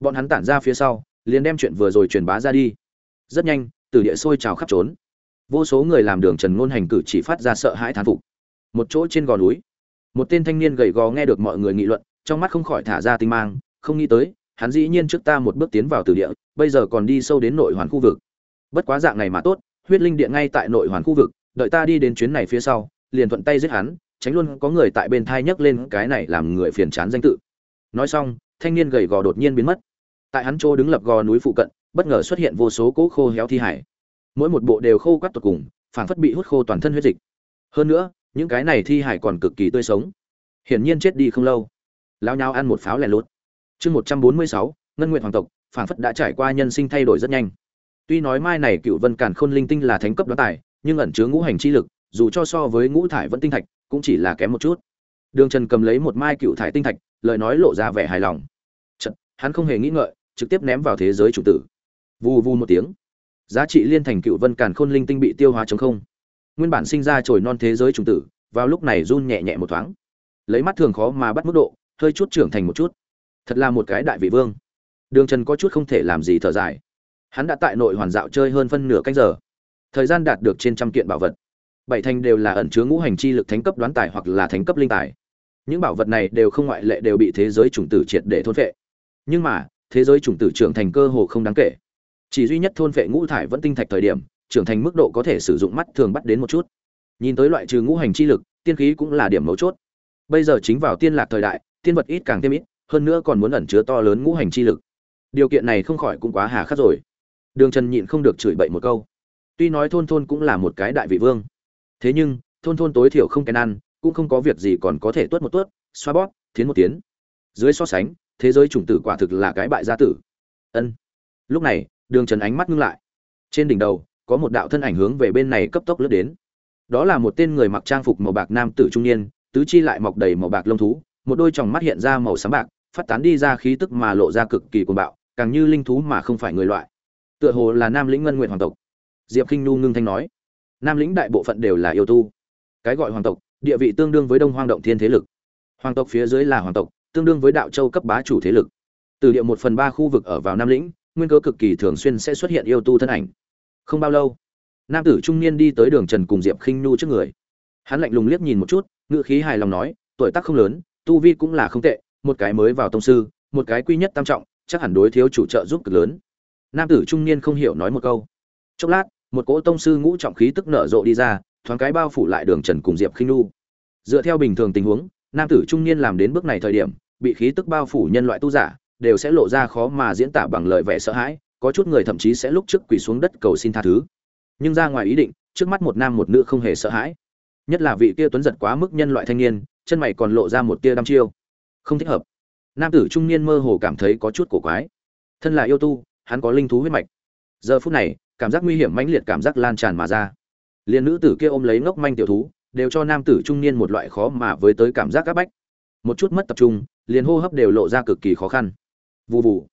Bọn hắn tản ra phía sau, liền đem chuyện vừa rồi truyền bá ra đi. Rất nhanh, từ địa sôi trào khắp trốn. Vô số người làm đường trần ngôn hành cử chỉ phát ra sợ hãi thán phục. Một chỗ trên gò núi, một tên thanh niên gầy gò nghe được mọi người nghị luận, trong mắt không khỏi thả ra tinh mang không nghĩ tới, hắn dĩ nhiên trước ta một bước tiến vào từ địa, bây giờ còn đi sâu đến nội hoàn khu vực. Bất quá dạng này mà tốt, huyết linh điện ngay tại nội hoàn khu vực, đợi ta đi đến chuyến này phía sau, liền thuận tay giết hắn, tránh luôn có người tại bên thai nhấc lên cái này làm người phiền chán danh tự. Nói xong, thanh niên gầy gò đột nhiên biến mất. Tại hắn chỗ đứng lập gò núi phụ cận, bất ngờ xuất hiện vô số cỗ khô héo thi hải. Mỗi một bộ đều khô quắt tột cùng, phảng phất bị hút khô toàn thân huyết dịch. Hơn nữa, những cái này thi hải còn cực kỳ tươi sống. Hiển nhiên chết đi không lâu. Lao nhao ăn một pháo lẻ lút chương một trăm bốn mươi sáu ngân nguyện hoàng tộc phảng phất đã trải qua nhân sinh thay đổi rất nhanh. Tuy nói mai này cựu vân càn khôn linh tinh là thánh cấp đoán tài nhưng ẩn chứa ngũ hành chi lực dù cho so với ngũ thải vẫn tinh thạch cũng chỉ là kém một chút. Đường trần cầm lấy một mai cựu thải tinh thạch lời nói lộ ra vẻ hài lòng. Chật, hắn không hề nghĩ ngợi trực tiếp ném vào thế giới chủ tử. Vù vù một tiếng giá trị liên thành cựu vân càn khôn linh tinh bị tiêu hóa chống không. Nguyên bản sinh ra trồi non thế giới chủ tử vào lúc này run nhẹ nhẹ một thoáng. Lấy mắt thường khó mà bắt mức độ hơi chút trưởng thành một chút thật là một cái đại vị vương. Đường trần có chút không thể làm gì thở dài. Hắn đã tại nội hoàn dạo chơi hơn phân nửa canh giờ. Thời gian đạt được trên trăm kiện bảo vật. Bảy thành đều là ẩn chứa ngũ hành chi lực thánh cấp đoán tài hoặc là thánh cấp linh tài. Những bảo vật này đều không ngoại lệ đều bị thế giới chủng tử triệt để thôn vệ, nhưng mà thế giới chủng tử trưởng thành cơ hồ không đáng kể. Chỉ duy nhất thôn vệ ngũ thải vẫn tinh thạch thời điểm trưởng thành mức độ có thể sử dụng mắt thường bắt đến một chút. Nhìn tới loại trừ ngũ hành chi lực tiên khí cũng là điểm mấu chốt. Bây giờ chính vào tiên lạc thời đại tiên vật ít càng thêm ít hơn nữa còn muốn ẩn chứa to lớn ngũ hành chi lực. Điều kiện này không khỏi cũng quá hà khắc rồi. Đường trần nhịn không được chửi bậy một câu. Tuy nói thôn thôn cũng là một cái đại vị vương, thế nhưng thôn thôn tối thiểu không kèn ăn, cũng không có việc gì còn có thể tuốt một tuốt, xoa bóp, thiến một tiến dưới so sánh, thế giới chủng tử quả thực là cái bại gia tử. Ân. Lúc này, đường trần ánh mắt ngưng lại. Trên đỉnh đầu, có một đạo thân ảnh hướng về bên này cấp tốc lướt đến. Đó là một tên người mặc trang phục màu bạc nam tử trung niên, tứ chi lại mọc đầy màu bạc lông thú, một đôi tròng mắt hiện ra màu xám bạc phát tán đi ra khí tức mà lộ ra cực kỳ cuồng bạo, càng như linh thú mà không phải người loại. Tựa hồ là nam lĩnh ngân nguyện hoàng tộc. Diệp Kinh nu ngưng thanh nói, nam lĩnh đại bộ phận đều là yêu tu. Cái gọi hoàng tộc, địa vị tương đương với đông hoang động thiên thế lực. Hoàng tộc phía dưới là hoàng tộc, tương đương với đạo châu cấp bá chủ thế lực. Từ địa một phần ba khu vực ở vào nam lĩnh, nguyên cơ cực kỳ thường xuyên sẽ xuất hiện yêu tu thân ảnh. Không bao lâu, nam tử trung niên đi tới đường trần cùng diệp khinh nhu trước người. Hắn lạnh lùng liếc nhìn một chút ngựa khí hài lòng nói, tuổi tác không lớn, tu vi cũng là không tệ một cái mới vào tông sư, một cái quy nhất tam trọng, chắc hẳn đối thiếu chủ trợ giúp cực lớn. Nam tử trung niên không hiểu nói một câu. Chốc lát, một cỗ tông sư ngũ trọng khí tức nở rộ đi ra, thoáng cái bao phủ lại đường trần cùng diệp khinh Nu. dựa theo bình thường tình huống, nam tử trung niên làm đến bước này thời điểm, bị khí tức bao phủ nhân loại tu giả, đều sẽ lộ ra khó mà diễn tả bằng lời vẻ sợ hãi, có chút người thậm chí sẽ lúc trước quỳ xuống đất cầu xin tha thứ. Nhưng ra ngoài ý định, trước mắt một nam một nữ không hề sợ hãi. Nhất là vị kia tuấn giật quá mức nhân loại thanh niên, chân mày còn lộ ra một tia đăm chiêu không thích hợp. Nam tử trung niên mơ hồ cảm thấy có chút cổ quái. Thân là yêu tu, hắn có linh thú huyết mạch. Giờ phút này, cảm giác nguy hiểm mãnh liệt cảm giác lan tràn mà ra. Liền nữ tử kia ôm lấy ngốc manh tiểu thú, đều cho nam tử trung niên một loại khó mà với tới cảm giác áp bách. Một chút mất tập trung, liền hô hấp đều lộ ra cực kỳ khó khăn. Vù vù.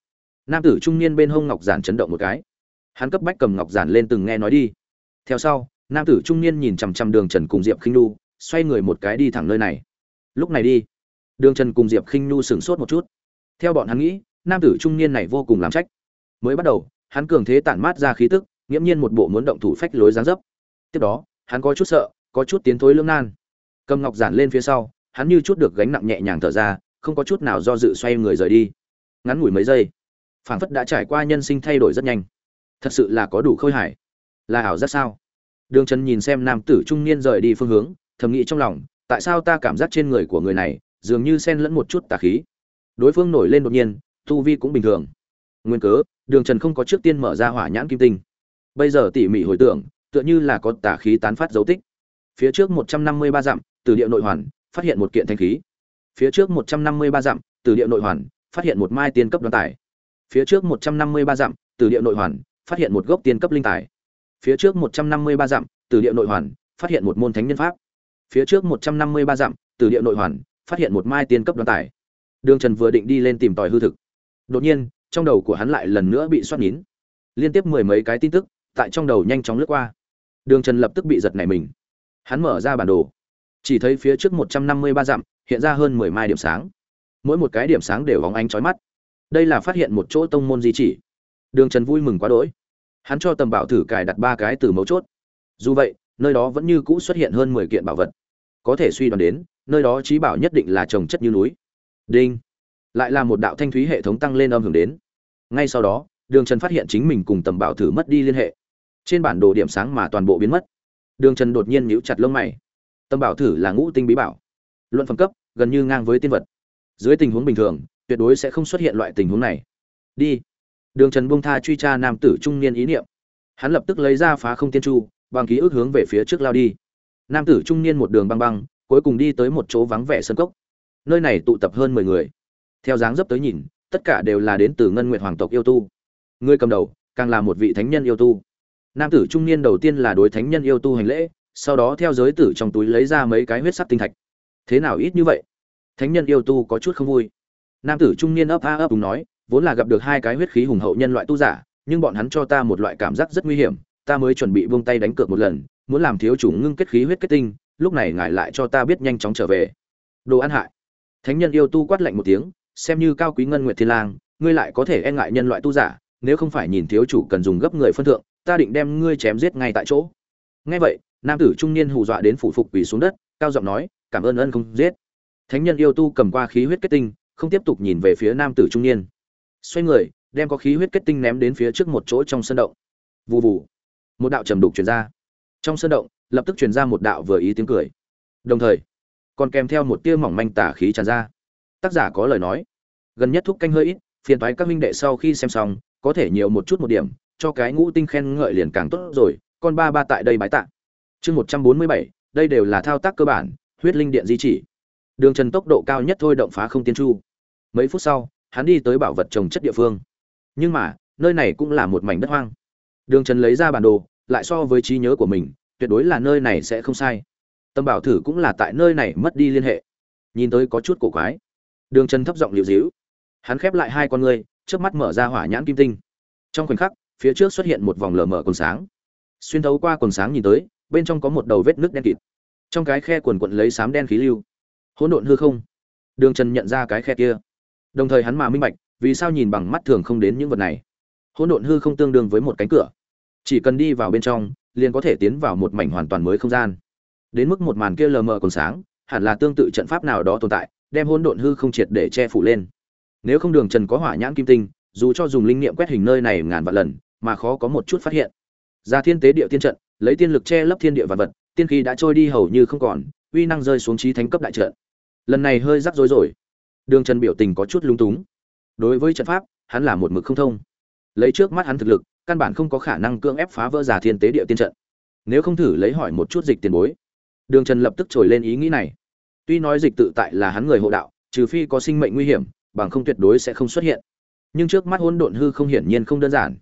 Nam tử trung niên bên hông ngọc giản chấn động một cái. Hắn cấp bách cầm ngọc giản lên từng nghe nói đi. Theo sau, nam tử trung niên nhìn chằm chằm đường trần cùng diệp khinh nu xoay người một cái đi thẳng nơi này. Lúc này đi đường trần cùng diệp khinh nu sửng sốt một chút. Theo bọn hắn nghĩ, nam tử trung niên này vô cùng làm trách. Mới bắt đầu, hắn cường thế tản mát ra khí tức nghiêm nhiên một bộ muốn động thủ phách lối dáng dấp. Tiếp đó, hắn có chút sợ, có chút tiến thối lưỡng nan. Cầm ngọc giản lên phía sau, hắn như chút được gánh nặng nhẹ nhàng thở ra, không có chút nào do dự xoay người rời đi. Ngắn ngủi mấy giây, phảng phất đã trải qua nhân sinh thay đổi rất nhanh. Thật sự là có đủ khôi hài. Là ảo rất sao? Đường trần nhìn xem nam tử trung niên rời đi phương hướng, thầm nghĩ trong lòng, tại sao ta cảm giác trên người của người này dường như xen lẫn một chút tà khí. Đối phương nổi lên đột nhiên, tu vi cũng bình thường. Nguyên cớ, đường trần không có trước tiên mở ra hỏa nhãn kim tinh. Bây giờ tỉ mỉ hồi tưởng, tựa như là có tà khí tán phát dấu tích. Phía trước một trăm năm mươi ba dặm, từ địa nội hoàn, phát hiện một kiện thanh khí. Phía trước một trăm năm mươi ba dặm, từ địa nội hoàn, phát hiện một mai tiên cấp đoán tài. Phía trước một trăm năm mươi ba dặm, từ địa nội hoàn, phát hiện một gốc tiên cấp linh tài. Phía trước một trăm năm mươi ba dặm, từ địa nội hoàn, phát hiện một môn thánh nhân pháp. Phía trước một trăm năm mươi ba dặm, từ địa nội hoàn phát hiện một mai tiên cấp đoán tài. Đường trần vừa định đi lên tìm tòi hư thực. Đột nhiên, trong đầu của hắn lại lần nữa bị xoát nín. Liên tiếp mười mấy cái tin tức, tại trong đầu nhanh chóng lướt qua. Đường trần lập tức bị giật nảy mình. Hắn mở ra bản đồ. Chỉ thấy phía trước một trăm năm mươi ba dặm, hiện ra hơn mười mai điểm sáng. Mỗi một cái điểm sáng đều vóng ánh trói mắt. Đây là phát hiện một chỗ tông môn di chỉ. Đường trần vui mừng quá đỗi. Hắn cho tầm bảo thử cài đặt ba cái từ mấu chốt. Dù vậy, nơi đó vẫn như cũ xuất hiện hơn mười kiện bảo vật có thể suy đoán đến, nơi đó trí bảo nhất định là trồng chất như núi. Đinh. Lại là một đạo thanh thúy hệ thống tăng lên âm hưởng đến. Ngay sau đó, đường trần phát hiện chính mình cùng tầm bảo thử mất đi liên hệ. Trên bản đồ điểm sáng mà toàn bộ biến mất. Đường trần đột nhiên nhíu chặt lông mày. Tầm bảo thử là ngũ tinh bí bảo. Luận phẩm cấp, gần như ngang với tiên vật. Dưới tình huống bình thường, tuyệt đối sẽ không xuất hiện loại tình huống này. Đi. Đường trần buông tha truy tra nam tử trung niên ý niệm. Hắn lập tức lấy ra phá không tiên chu, bằng ký ức hướng về phía trước lao đi nam tử trung niên một đường băng băng, cuối cùng đi tới một chỗ vắng vẻ sân cốc. Nơi này tụ tập hơn mười người. Theo dáng dấp tới nhìn, tất cả đều là đến từ ngân nguyện hoàng tộc yêu tu. Người cầm đầu, càng là một vị thánh nhân yêu tu. Nam tử trung niên đầu tiên là đối thánh nhân yêu tu hành lễ, sau đó theo giới tử trong túi lấy ra mấy cái huyết sắc tinh thạch. Thế nào ít như vậy? Thánh nhân yêu tu có chút không vui. Nam tử trung niên ấp a ấp đúng nói, vốn là gặp được hai cái huyết khí hùng hậu nhân loại tu giả, nhưng bọn hắn cho ta một loại cảm giác rất nguy hiểm, ta mới chuẩn bị buông tay đánh cược một lần muốn làm thiếu chủ ngưng kết khí huyết kết tinh, lúc này ngài lại cho ta biết nhanh chóng trở về. Đồ ăn hại. Thánh nhân yêu tu quát lạnh một tiếng, xem như cao quý ngân nguyệt thiên lang, ngươi lại có thể e ngại nhân loại tu giả, nếu không phải nhìn thiếu chủ cần dùng gấp người phân thượng, ta định đem ngươi chém giết ngay tại chỗ. Nghe vậy, nam tử trung niên hù dọa đến phủ phục quỳ xuống đất, cao giọng nói, cảm ơn ân không giết. Thánh nhân yêu tu cầm qua khí huyết kết tinh, không tiếp tục nhìn về phía nam tử trung niên. Xoay người, đem có khí huyết kết tinh ném đến phía trước một chỗ trong sân động. Vù vù. Một đạo trầm đục truyền ra trong sân động, lập tức truyền ra một đạo vừa ý tiếng cười. Đồng thời, còn kèm theo một tia mỏng manh tả khí tràn ra. Tác giả có lời nói, gần nhất thúc canh hơi ít, phiền toái các minh đệ sau khi xem xong, có thể nhiều một chút một điểm, cho cái ngũ tinh khen ngợi liền càng tốt rồi, con ba ba tại đây bái tạ. Chương một trăm bốn mươi bảy, đây đều là thao tác cơ bản, huyết linh điện di chỉ. Đường trần tốc độ cao nhất thôi động phá không tiên chu. Mấy phút sau, hắn đi tới bảo vật trồng chất địa phương. Nhưng mà, nơi này cũng là một mảnh đất hoang. Đường trần lấy ra bản đồ lại so với trí nhớ của mình, tuyệt đối là nơi này sẽ không sai. Tâm bảo thử cũng là tại nơi này mất đi liên hệ. Nhìn tới có chút cổ quái. Đường trần thấp giọng liệu dĩu. Hắn khép lại hai con ngươi trước mắt mở ra hỏa nhãn kim tinh. Trong khoảnh khắc, phía trước xuất hiện một vòng lờ mở quần sáng. Xuyên thấu qua quần sáng nhìn tới, bên trong có một đầu vết nước đen kịt. Trong cái khe quần quận lấy sám đen khí lưu. Hỗn độn hư không. Đường trần nhận ra cái khe kia. Đồng thời hắn mà minh bạch, vì sao nhìn bằng mắt thường không đến những vật này. Hỗn độn hư không tương đương với một cánh cửa chỉ cần đi vào bên trong, liền có thể tiến vào một mảnh hoàn toàn mới không gian. Đến mức một màn kia lờ mờ còn sáng, hẳn là tương tự trận pháp nào đó tồn tại, đem hỗn độn hư không triệt để che phủ lên. Nếu không đường trần có hỏa nhãn kim tinh, dù cho dùng linh nghiệm quét hình nơi này ngàn vạn lần, mà khó có một chút phát hiện. Ra thiên tế địa tiên trận, lấy tiên lực che lấp thiên địa vạn vật, tiên khí đã trôi đi hầu như không còn, uy năng rơi xuống trí thánh cấp đại trận. Lần này hơi rắc rối rồi. Đường trần biểu tình có chút lung túng. Đối với trận pháp, hắn là một mực không thông. Lấy trước mắt hắn thực lực căn bản không có khả năng cưỡng ép phá vỡ giả thiên tế địa tiên trận. Nếu không thử lấy hỏi một chút dịch tiền bối. Đường trần lập tức trồi lên ý nghĩ này. Tuy nói dịch tự tại là hắn người hộ đạo, trừ phi có sinh mệnh nguy hiểm, bằng không tuyệt đối sẽ không xuất hiện. Nhưng trước mắt hỗn độn hư không hiển nhiên không đơn giản.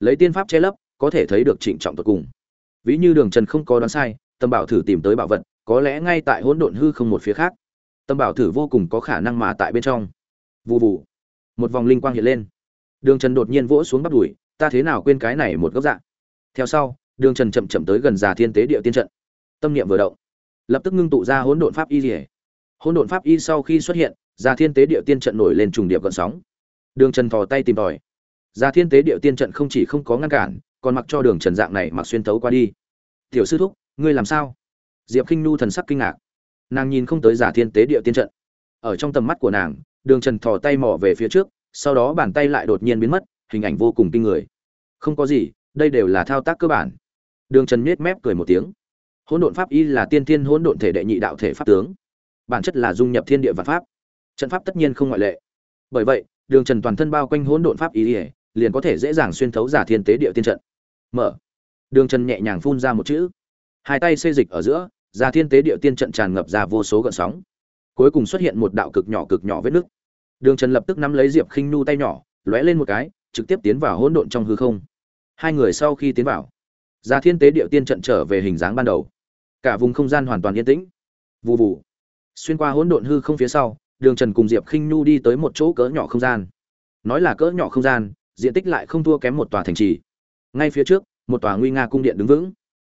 Lấy tiên pháp che lấp, có thể thấy được trịnh trọng tột cùng. Ví như đường trần không có đoán sai, tâm bảo thử tìm tới bảo vật, có lẽ ngay tại hỗn độn hư không một phía khác. Tâm bảo thử vô cùng có khả năng mà tại bên trong. Vụ vụ một vòng linh quang hiện lên. Đường trần đột nhiên vỗ xuống bắt đùi ta thế nào quên cái này một góc dạng? Theo sau, đường trần chậm chậm tới gần già thiên tế địa tiên trận. Tâm niệm vừa động, lập tức ngưng tụ ra hỗn độn pháp y rỉa hỗn độn pháp y sau khi xuất hiện, già thiên tế địa tiên trận nổi lên trùng điệp gợn sóng. Đường trần thò tay tìm tòi. Già thiên tế địa tiên trận không chỉ không có ngăn cản, còn mặc cho đường trần dạng này mặc xuyên tấu qua đi. Tiểu sư thúc, ngươi làm sao? Diệp k i n h n thần sắc kinh ngạc. Nàng nhìn không tới giả thiên tế địa tiên trận. Ở trong tầm mắt của nàng, đường trần thò tay mỏ về phía trước, sau đó bàn tay lại đột nhiên biến mất hình ảnh vô cùng kinh người. Không có gì, đây đều là thao tác cơ bản. Đường trần nhếch mép cười một tiếng. Hỗn độn pháp y là tiên thiên hỗn độn thể đệ nhị đạo thể pháp tướng. Bản chất là dung nhập thiên địa và pháp. Trận pháp tất nhiên không ngoại lệ. Bởi vậy, đường trần toàn thân bao quanh hỗn độn pháp y liền có thể dễ dàng xuyên thấu giả thiên tế địa tiên trận. Mở. Đường trần nhẹ nhàng phun ra một chữ. Hai tay xê dịch ở giữa, giả thiên tế địa tiên trận tràn ngập ra vô số gợn sóng. Cuối cùng xuất hiện một đạo cực nhỏ cực nhỏ vết nứt. Đường trần lập tức nắm lấy diệp khinh nu tay nhỏ, lóe lên một cái trực tiếp tiến vào hỗn độn trong hư không. Hai người sau khi tiến vào Già thiên tế địa tiên trận trở về hình dáng ban đầu. Cả vùng không gian hoàn toàn yên tĩnh. Vù vù, xuyên qua hỗn độn hư không phía sau đường trần cùng diệp khinh nhu đi tới một chỗ cỡ nhỏ không gian. Nói là cỡ nhỏ không gian diện tích lại không thua kém một tòa thành trì. Ngay phía trước một tòa nguy nga cung điện đứng vững.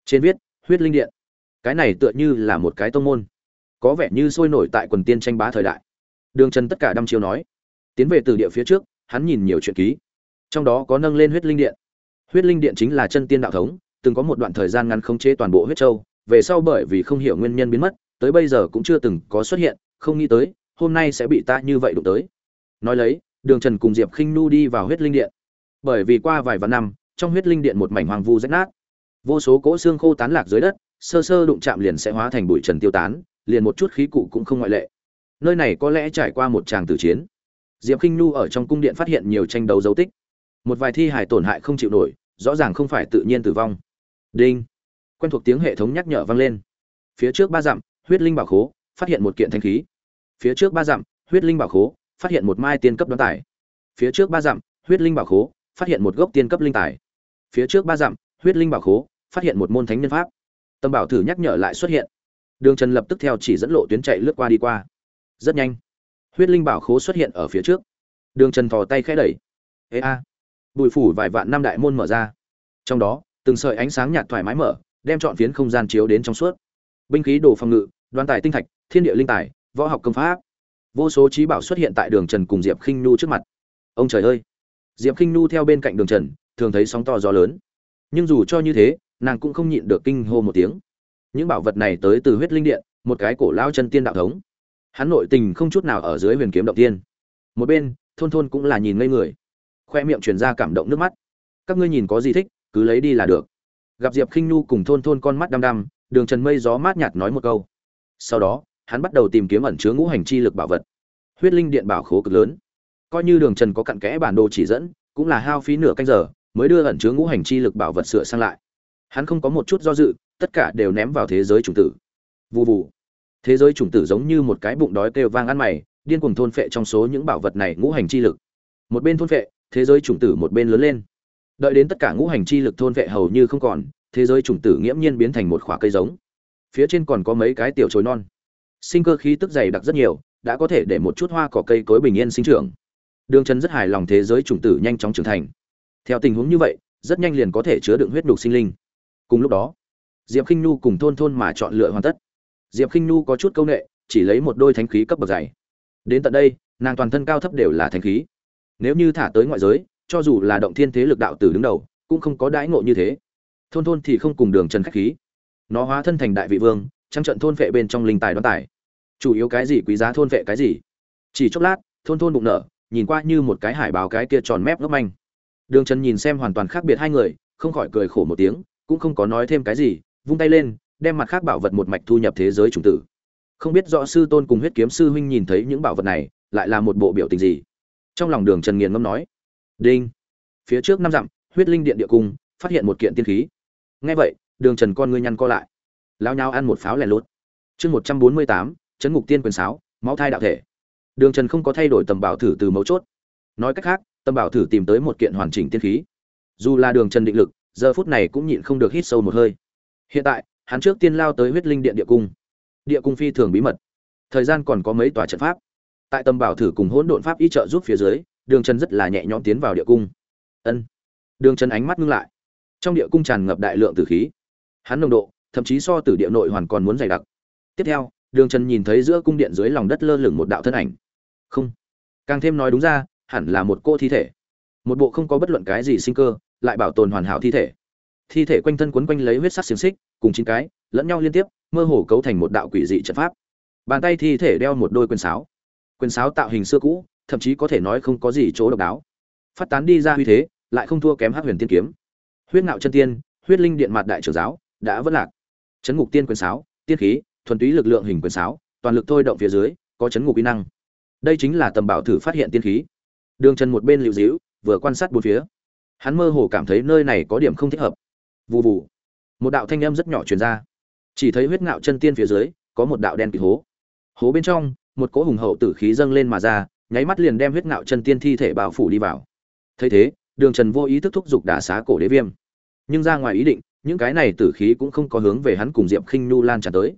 Trên viết huyết linh điện. Cái này tựa như là một cái tông môn. Có vẻ như sôi nổi tại quần tiên tranh bá thời đại. Đường trần tất cả đăm chiêu nói. Tiến về từ địa phía trước hắn nhìn nhiều chuyện ký trong đó có nâng lên huyết linh điện. Huyết linh điện chính là chân tiên đạo thống, từng có một đoạn thời gian ngắn khống chế toàn bộ huyết châu, về sau bởi vì không hiểu nguyên nhân biến mất, tới bây giờ cũng chưa từng có xuất hiện, không nghĩ tới, hôm nay sẽ bị ta như vậy đụng tới. Nói lấy, đường trần cùng diệp khinh nu đi vào huyết linh điện. Bởi vì qua vài vạn năm, trong huyết linh điện một mảnh hoàng vu rách nát. Vô số cỗ xương khô tán lạc dưới đất, sơ sơ đụng chạm liền sẽ hóa thành bụi trần tiêu tán, liền một chút khí cụ cũng không ngoại lệ. Nơi này có lẽ trải qua một tràng tử chiến. Diệp khinh nu ở trong cung điện phát hiện nhiều tranh đấu dấu tích một vài thi hải tổn hại không chịu nổi, rõ ràng không phải tự nhiên tử vong. Đinh. Quen thuộc tiếng hệ thống nhắc nhở vang lên. Phía trước ba dặm, huyết linh bảo khố, phát hiện một kiện thanh khí. Phía trước ba dặm, huyết linh bảo khố, phát hiện một mai tiên cấp đoán tài. Phía trước ba dặm, huyết linh bảo khố, phát hiện một gốc tiên cấp linh tài. Phía trước ba dặm, huyết linh bảo khố, phát hiện một môn thánh nhân pháp. Tâm bảo thử nhắc nhở lại xuất hiện. Đường trần lập tức theo chỉ dẫn lộ tuyến chạy lướt qua đi qua. Rất nhanh, huyết linh bảo khố xuất hiện ở phía trước. Đường trần thò tay khẽ đẩy. Ê a bụi phủ vài vạn năm đại môn mở ra. Trong đó, từng sợi ánh sáng nhạt thoải mái mở, đem chọn phiến không gian chiếu đến trong suốt. Binh khí đồ phòng ngự, đoan tài tinh thạch, thiên địa linh tài, võ học công pháp. Vô số trí bảo xuất hiện tại đường trần cùng diệp khinh nhu trước mặt. Ông trời ơi! Diệp khinh nhu theo bên cạnh đường trần, thường thấy sóng to gió lớn. Nhưng dù cho như thế, nàng cũng không nhịn được kinh hô một tiếng. Những bảo vật này tới từ huyết linh điện, một cái cổ lao chân tiên đạo thống. Hắn nội tình không chút nào ở dưới huyền kiếm động tiên. Một bên, thôn thôn cũng là nhìn ngây người khoe miệng truyền ra cảm động nước mắt. Các ngươi nhìn có gì thích, cứ lấy đi là được. Gặp diệp khinh nhu cùng thôn thôn con mắt đăm đăm, đường trần mây gió mát nhạt nói một câu. Sau đó, hắn bắt đầu tìm kiếm ẩn chứa ngũ hành chi lực bảo vật. Huyết linh điện bảo khố cực lớn. Coi như đường trần có cặn kẽ bản đồ chỉ dẫn, cũng là hao phí nửa canh giờ, mới đưa ẩn chứa ngũ hành chi lực bảo vật sửa sang lại. Hắn không có một chút do dự, tất cả đều ném vào thế giới chủng tử. Vụ vụ thế giới chủng tử giống như một cái bụng đói kêu vang ăn mày, điên cuồng thôn phệ trong số những bảo vật này ngũ hành chi lực. Một bên thôn phệ thế giới chủng tử một bên lớn lên. Đợi đến tất cả ngũ hành chi lực thôn vệ hầu như không còn, thế giới chủng tử nghiễm nhiên biến thành một khoả cây giống. Phía trên còn có mấy cái tiểu chồi non. Sinh cơ khí tức dày đặc rất nhiều, đã có thể để một chút hoa cỏ cây cối bình yên sinh trưởng. Đường trần rất hài lòng thế giới chủng tử nhanh chóng trưởng thành. Theo tình huống như vậy, rất nhanh liền có thể chứa đựng huyết đục sinh linh. Cùng lúc đó, diệp k i n h nhu cùng thôn thôn mà chọn lựa hoàn tất. Diệp k i n h nhu có chút c â u n ệ chỉ lấy một đôi thánh khí cấp bậc dày. Đến tận đây, nàng toàn thân cao thấp đều là thánh khí nếu như thả tới ngoại giới, cho dù là động thiên thế lực đạo tử đứng đầu, cũng không có đãi ngộ như thế. Thôn thôn thì không cùng đường trần khách khí. Nó hóa thân thành đại vị vương, trăng trận thôn vệ bên trong linh tài đoán tài. Chủ yếu cái gì quý giá thôn vệ cái gì? Chỉ chốc lát, thôn thôn bụng nở, nhìn qua như một cái hải báo cái kia tròn mép ngốc manh. Đường trần nhìn xem hoàn toàn khác biệt hai người, không khỏi cười khổ một tiếng, cũng không có nói thêm cái gì, vung tay lên, đem mặt khác bảo vật một mạch thu nhập thế giới chủng tử. Không biết rõ sư tôn cùng huyết kiếm sư huynh nhìn thấy những bảo vật này, lại là một bộ biểu tình gì? Trong lòng đường trần nghiền ngâm nói, đinh. Phía trước năm dặm, huyết linh điện địa cung, phát hiện một kiện tiên khí. Ngay vậy, đường trần con ngươi nhăn co lại. Lao nhau ăn một pháo lẻ lốt chương một trăm bốn mươi tám, chấn ngục tiên quyền sáo, máu thai đạo thể. Đường trần không có thay đổi tầm bảo thử từ mấu chốt. Nói cách khác, tầm bảo thử tìm tới một kiện hoàn chỉnh tiên khí. Dù là đường trần định lực, giờ phút này cũng nhịn không được hít sâu một hơi. Hiện tại, hắn trước tiên lao tới huyết linh điện địa cung. Địa cung phi thường bí mật. Thời gian còn có mấy tòa trận pháp tại tâm bảo thử cùng hỗn độn pháp y trợ giúp phía dưới, đường trần rất là nhẹ nhõm tiến vào địa cung. Ân. Đường trần ánh mắt ngưng lại. Trong địa cung tràn ngập đại lượng tử khí. Hắn nồng độ, thậm chí so từ địa nội hoàn còn muốn dày đặc. Tiếp theo, đường trần nhìn thấy giữa cung điện dưới lòng đất lơ lửng một đạo thân ảnh. Không. Càng thêm nói đúng ra, hẳn là một cô thi thể. Một bộ không có bất luận cái gì sinh cơ, lại bảo tồn hoàn hảo thi thể. Thi thể quanh thân quấn quanh lấy huyết sắc xiềng xích, cùng chín cái, lẫn nhau liên tiếp, mơ hồ cấu thành một đạo quỷ dị trận pháp. Bàn tay thi thể đeo một đôi quyền sáo quyền sáo tạo hình xưa cũ, thậm chí có thể nói không có gì chỗ độc đáo. Phát tán đi ra huy thế, lại không thua kém hắc huyền tiên kiếm. Huyết ngạo chân tiên, huyết linh điện mặt đại trưởng giáo, đã vất lạc. Chấn ngục tiên quyền sáo, tiên khí, thuần túy lực lượng hình quyền sáo, toàn lực thôi động phía dưới, có chấn ngục kỹ năng. Đây chính là tầm bảo thử phát hiện tiên khí. Đường trần một bên liệu dĩu vừa quan sát bốn phía. Hắn mơ hồ cảm thấy nơi này có điểm không thích hợp. Vụ vụ một đạo thanh âm rất nhỏ truyền ra. Chỉ thấy huyết ngạo chân tiên phía dưới, có một đạo đen kịt hố. Hố bên trong một cỗ hùng hậu tử khí dâng lên mà ra, nháy mắt liền đem huyết ngạo chân tiên thi thể bao phủ đi vào. Thấy thế, đường trần vô ý thức thúc giục đả xá cổ đế viêm. Nhưng ra ngoài ý định, những cái này tử khí cũng không có hướng về hắn cùng diệp khinh nhu lan tràn tới.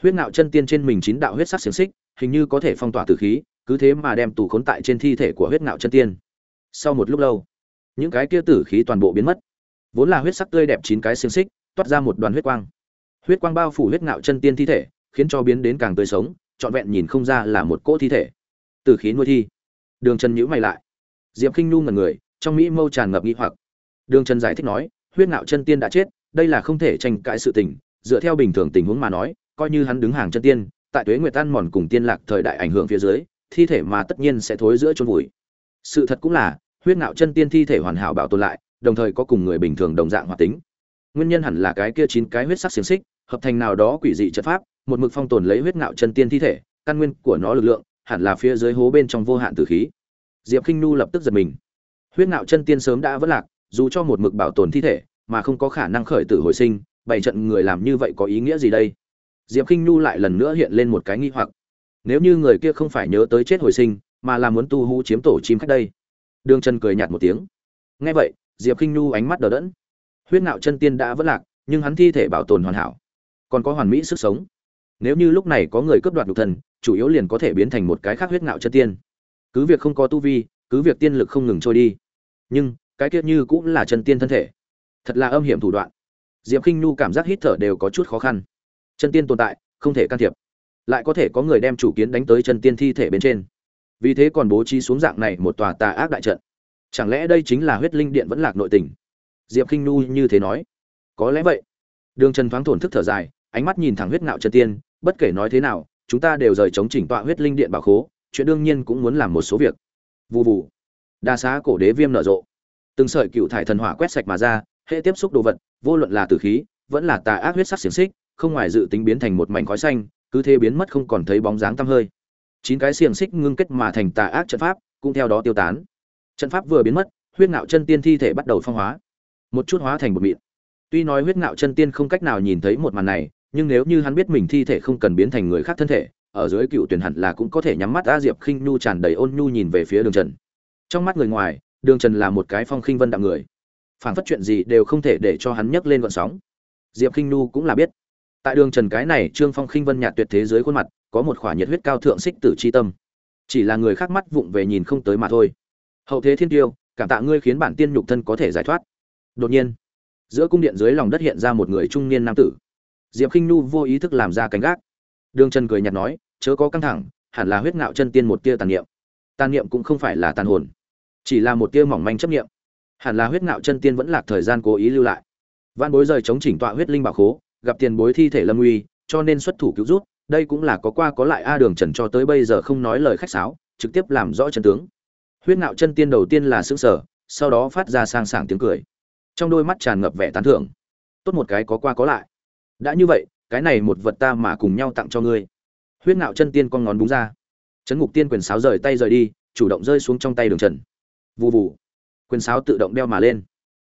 Huyết ngạo chân tiên trên mình chín đạo huyết sắc xiềng xích, hình như có thể phong tỏa tử khí, cứ thế mà đem tù khốn tại trên thi thể của huyết ngạo chân tiên. Sau một lúc lâu, những cái kia tử khí toàn bộ biến mất. Vốn là huyết sắc tươi đẹp chín cái xiềng xích, toát ra một đoàn huyết quang. Huyết quang bao phủ huyết ngạo chân tiên thi thể, khiến cho biến đến càng tươi sống trọn vẹn nhìn không ra là một cỗ thi thể. Từ khí nuôi thi. Đường trần nhữ mày lại. Diệp khinh nu ngần người, trong mỹ mâu tràn ngập nghi hoặc. Đường trần giải thích nói, huyết ngạo chân tiên đã chết, đây là không thể tranh cãi sự tình. Dựa theo bình thường tình huống mà nói, coi như hắn đứng hàng chân tiên, tại tuế nguyệt tan mòn cùng tiên lạc thời đại ảnh hưởng phía dưới, thi thể mà tất nhiên sẽ thối giữa chôn vùi. Sự thật cũng là, huyết ngạo chân tiên thi thể hoàn hảo bảo tồn lại, đồng thời có cùng người bình thường đồng dạng hoạt tính. Nguyên nhân hẳn là cái kia chín cái huyết sắc xiềng xích, hợp thành nào đó quỷ dị chất pháp một mực phong tồn lấy huyết ngạo chân tiên thi thể, căn nguyên của nó lực lượng hẳn là phía dưới hố bên trong vô hạn tử khí. Diệp Kinh nu lập tức giật mình. Huyết ngạo chân tiên sớm đã vỡ lạc, dù cho một mực bảo tồn thi thể, mà không có khả năng khởi tử hồi sinh, bảy trận người làm như vậy có ý nghĩa gì đây? Diệp Kinh nu lại lần nữa hiện lên một cái nghi hoặc. Nếu như người kia không phải nhớ tới chết hồi sinh, mà là muốn tu hú chiếm tổ chim khách đây. Đường trần cười nhạt một tiếng. Nghe vậy, diệp Kinh nu ánh mắt đờ đẫn. Huyết ngạo chân tiên đã vỡ lạc, nhưng hắn thi thể bảo tồn hoàn hảo. Còn có hoàn mỹ sức sống nếu như lúc này có người cướp đoạt nhục thần chủ yếu liền có thể biến thành một cái khác huyết ngạo chân tiên. Cứ việc không có tu vi, cứ việc tiên lực không ngừng trôi đi, nhưng cái tiết như cũng là chân tiên thân thể. Thật là âm hiểm thủ đoạn. Diệp k i n h nhu cảm giác hít thở đều có chút khó khăn. Chân tiên tồn tại, không thể can thiệp. Lại có thể có người đem chủ kiến đánh tới chân tiên thi thể bên trên. Vì thế còn bố trí xuống dạng này một tòa tà ác đại trận. Chẳng lẽ đây chính là huyết linh điện vẫn lạc nội tình? Diệp k i n h nhu như thế nói. Có lẽ vậy. Đường trần thoáng thổn thức thở dài, ánh mắt nhìn thẳng huyết ngạo chân tiên bất kể nói thế nào chúng ta đều rời chống chỉnh tọa huyết linh điện bảo khố chuyện đương nhiên cũng muốn làm một số việc Vù vù. Đa xá cổ đế viêm nở rộ. Từng sợi cựu thải thần hỏa quét sạch mà ra, hệ tiếp xúc đồ vật, vô luận là tử khí, vẫn là tà ác huyết sắc xiềng xích, không ngoài dự tính biến thành một mảnh khói xanh, cứ thế biến mất không còn thấy bóng dáng tăm hơi. Chín cái xiềng xích ngưng kết mà thành tà ác trận pháp, cũng theo đó tiêu tán. Trận pháp vừa biến mất, huyết ngạo chân tiên thi thể bắt đầu phong hóa, một chút hóa thành một mịn. Tuy nói huyết ngạo chân tiên không cách nào nhìn thấy một màn này, nhưng nếu như hắn biết mình thi thể không cần biến thành người khác thân thể, ở dưới cựu tuyển hẳn là cũng có thể nhắm mắt a diệp khinh nhu tràn đầy ôn nhu nhìn về phía đường trần. Trong mắt người ngoài đường trần là một cái phong khinh vân đạm người. Phản phất chuyện gì đều không thể để cho hắn nhấc lên gọn sóng. Diệp khinh nhu cũng là biết. Tại đường trần cái này trương phong khinh vân nhạt tuyệt thế giới khuôn mặt có một khỏa nhiệt huyết cao thượng xích tử c h i tâm. Chỉ là người khác mắt vụng về nhìn không tới mà thôi. Hậu thế thiên tiêu cảm tạ ngươi khiến bản tiên nhục thân có thể giải thoát. Đột nhiên giữa cung điện dưới lòng đất hiện ra một người trung niên nam tử diệp khinh nhu vô ý thức làm ra cánh gác. Đường trần cười nhạt nói chớ có căng thẳng hẳn là huyết ngạo chân tiên một tia tàn niệm. Tàn niệm cũng không phải là tàn hồn chỉ là một tia mỏng manh chấp niệm. Hẳn là huyết ngạo chân tiên vẫn lạc thời gian cố ý lưu lại. Vạn bối rời chống chỉnh tọa huyết linh bảo khố gặp tiền bối thi thể lâm nguy, cho nên xuất thủ cứu rút đây cũng là có qua có lại a đường trần cho tới bây giờ không nói lời khách sáo trực tiếp làm rõ chân tướng. Huyết ngạo chân tiên đầu tiên là sững sờ, sau đó phát ra sang sảng tiếng cười. Trong đôi mắt tràn ngập vẻ tán thưởng. Tốt một cái có qua có lại đã như vậy, cái này một vật ta mà cùng nhau tặng cho ngươi. Huyết ngạo chân tiên con ngón búng ra. Chấn ngục tiên quyền sáo rời tay rời đi, chủ động rơi xuống trong tay đường trần. Vụ vụ quyền sáo tự động đeo mà lên.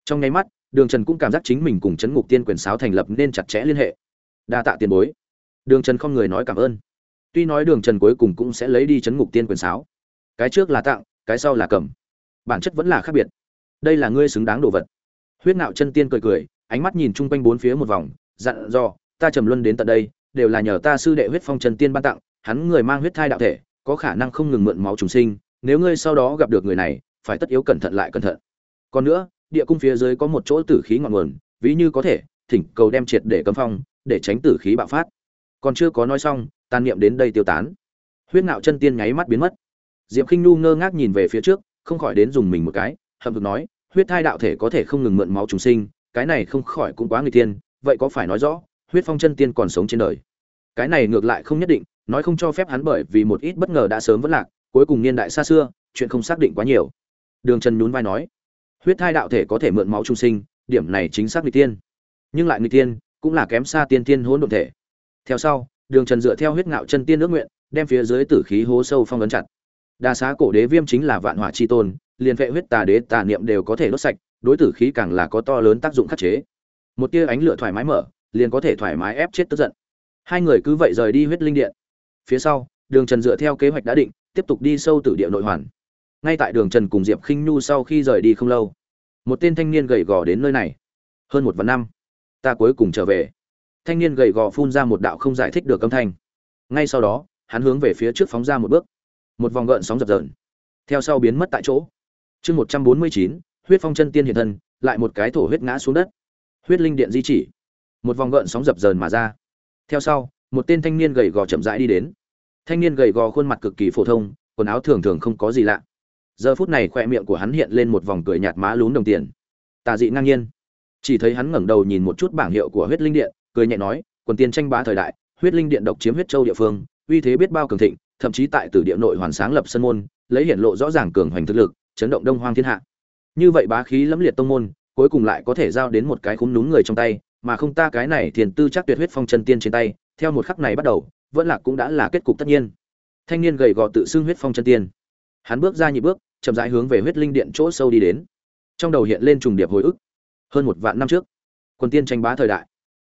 Trong nháy mắt, đường trần cũng cảm giác chính mình cùng chấn ngục tiên quyền sáo thành lập nên chặt chẽ liên hệ. Đa tạ tiền bối. Đường trần không người nói cảm ơn. Tuy nói đường trần cuối cùng cũng sẽ lấy đi chấn ngục tiên quyền sáo. Cái trước là tặng, cái sau là cầm. Bản chất vẫn là khác biệt. Đây là ngươi xứng đáng đồ vật. Huyết ngạo chân tiên cười cười, ánh mắt nhìn chung quanh bốn phía một vòng dặn dò, ta trầm luân đến tận đây, đều là nhờ ta sư đệ huyết phong trần tiên ban tặng, hắn người mang huyết thai đạo thể, có khả năng không ngừng mượn máu trùng sinh, nếu ngươi sau đó gặp được người này, phải tất yếu cẩn thận lại cẩn thận. Còn nữa, địa cung phía dưới có một chỗ tử khí ngọn nguồn, ví như có thể, thỉnh cầu đem triệt để cấm phong, để tránh tử khí bạo phát. Còn chưa có nói xong, tàn niệm đến đây tiêu tán. Huyết ngạo chân tiên nháy mắt biến mất. Diệp khinh nu ngơ ngác nhìn về phía trước, không khỏi đến dùng mình một cái, hậm hực nói, huyết thai đạo thể có thể không ngừng mượn máu trùng sinh, cái này không khỏi cũng quá người tiên vậy có phải nói rõ, huyết phong chân tiên còn sống trên đời? Cái này ngược lại không nhất định, nói không cho phép hắn bởi vì một ít bất ngờ đã sớm vẫn lạc, cuối cùng niên đại xa xưa, chuyện không xác định quá nhiều. Đường trần nhún vai nói, huyết thai đạo thể có thể mượn máu trung sinh, điểm này chính xác người tiên. Nhưng lại người tiên, cũng là kém xa tiên tiên hỗn độn thể. Theo sau, đường trần dựa theo huyết ngạo chân tiên ước nguyện, đem phía dưới tử khí hố sâu phong ấn chặt. Đa xá cổ đế viêm chính là vạn hỏa chi tôn, liền vệ huyết tà đế tà niệm đều có thể đốt sạch, đối tử khí càng là có to lớn tác dụng khắc chế một tia ánh lửa thoải mái mở, liền có thể thoải mái ép chết tức giận. Hai người cứ vậy rời đi huyết linh điện. Phía sau, đường trần dựa theo kế hoạch đã định, tiếp tục đi sâu tử địa nội hoàn. Ngay tại đường trần cùng diệp khinh nhu sau khi rời đi không lâu, một tên thanh niên gầy gò đến nơi này. Hơn một vạn năm, ta cuối cùng trở về. Thanh niên gầy gò phun ra một đạo không giải thích được âm thanh. Ngay sau đó, hắn hướng về phía trước phóng ra một bước. Một vòng gợn sóng dập dờn. Theo sau biến mất tại chỗ. Chương một trăm bốn mươi chín, huyết phong chân tiên hiện thân, lại một cái thổ huyết ngã xuống đất huyết linh điện di chỉ. Một vòng gợn sóng dập dờn mà ra. Theo sau, một tên thanh niên gầy gò chậm rãi đi đến. Thanh niên gầy gò khuôn mặt cực kỳ phổ thông, quần áo thường thường không có gì lạ. Giờ phút này khoe miệng của hắn hiện lên một vòng cười nhạt má lún đồng tiền. Tà dị ngang nhiên. Chỉ thấy hắn ngẩng đầu nhìn một chút bảng hiệu của huyết linh điện, cười nhẹ nói, quần tiên tranh bá thời đại, huyết linh điện độc chiếm huyết châu địa phương, uy thế biết bao cường thịnh, thậm chí tại tử địa nội hoàn sáng lập sân môn, lấy hiển lộ rõ ràng cường hoành thực lực, chấn động đông hoang thiên hạ. Như vậy bá khí lẫm liệt tông môn cuối cùng lại có thể giao đến một cái khúm núm người trong tay, mà không ta cái này thiền tư chắc tuyệt huyết phong chân tiên trên tay, theo một khắc này bắt đầu, vẫn là cũng đã là kết cục tất nhiên. Thanh niên gầy gò tự xưng huyết phong chân tiên. Hắn bước ra nhị bước, chậm rãi hướng về huyết linh điện chỗ sâu đi đến. Trong đầu hiện lên trùng điệp hồi ức. Hơn một vạn năm trước quân tiên tranh bá thời đại,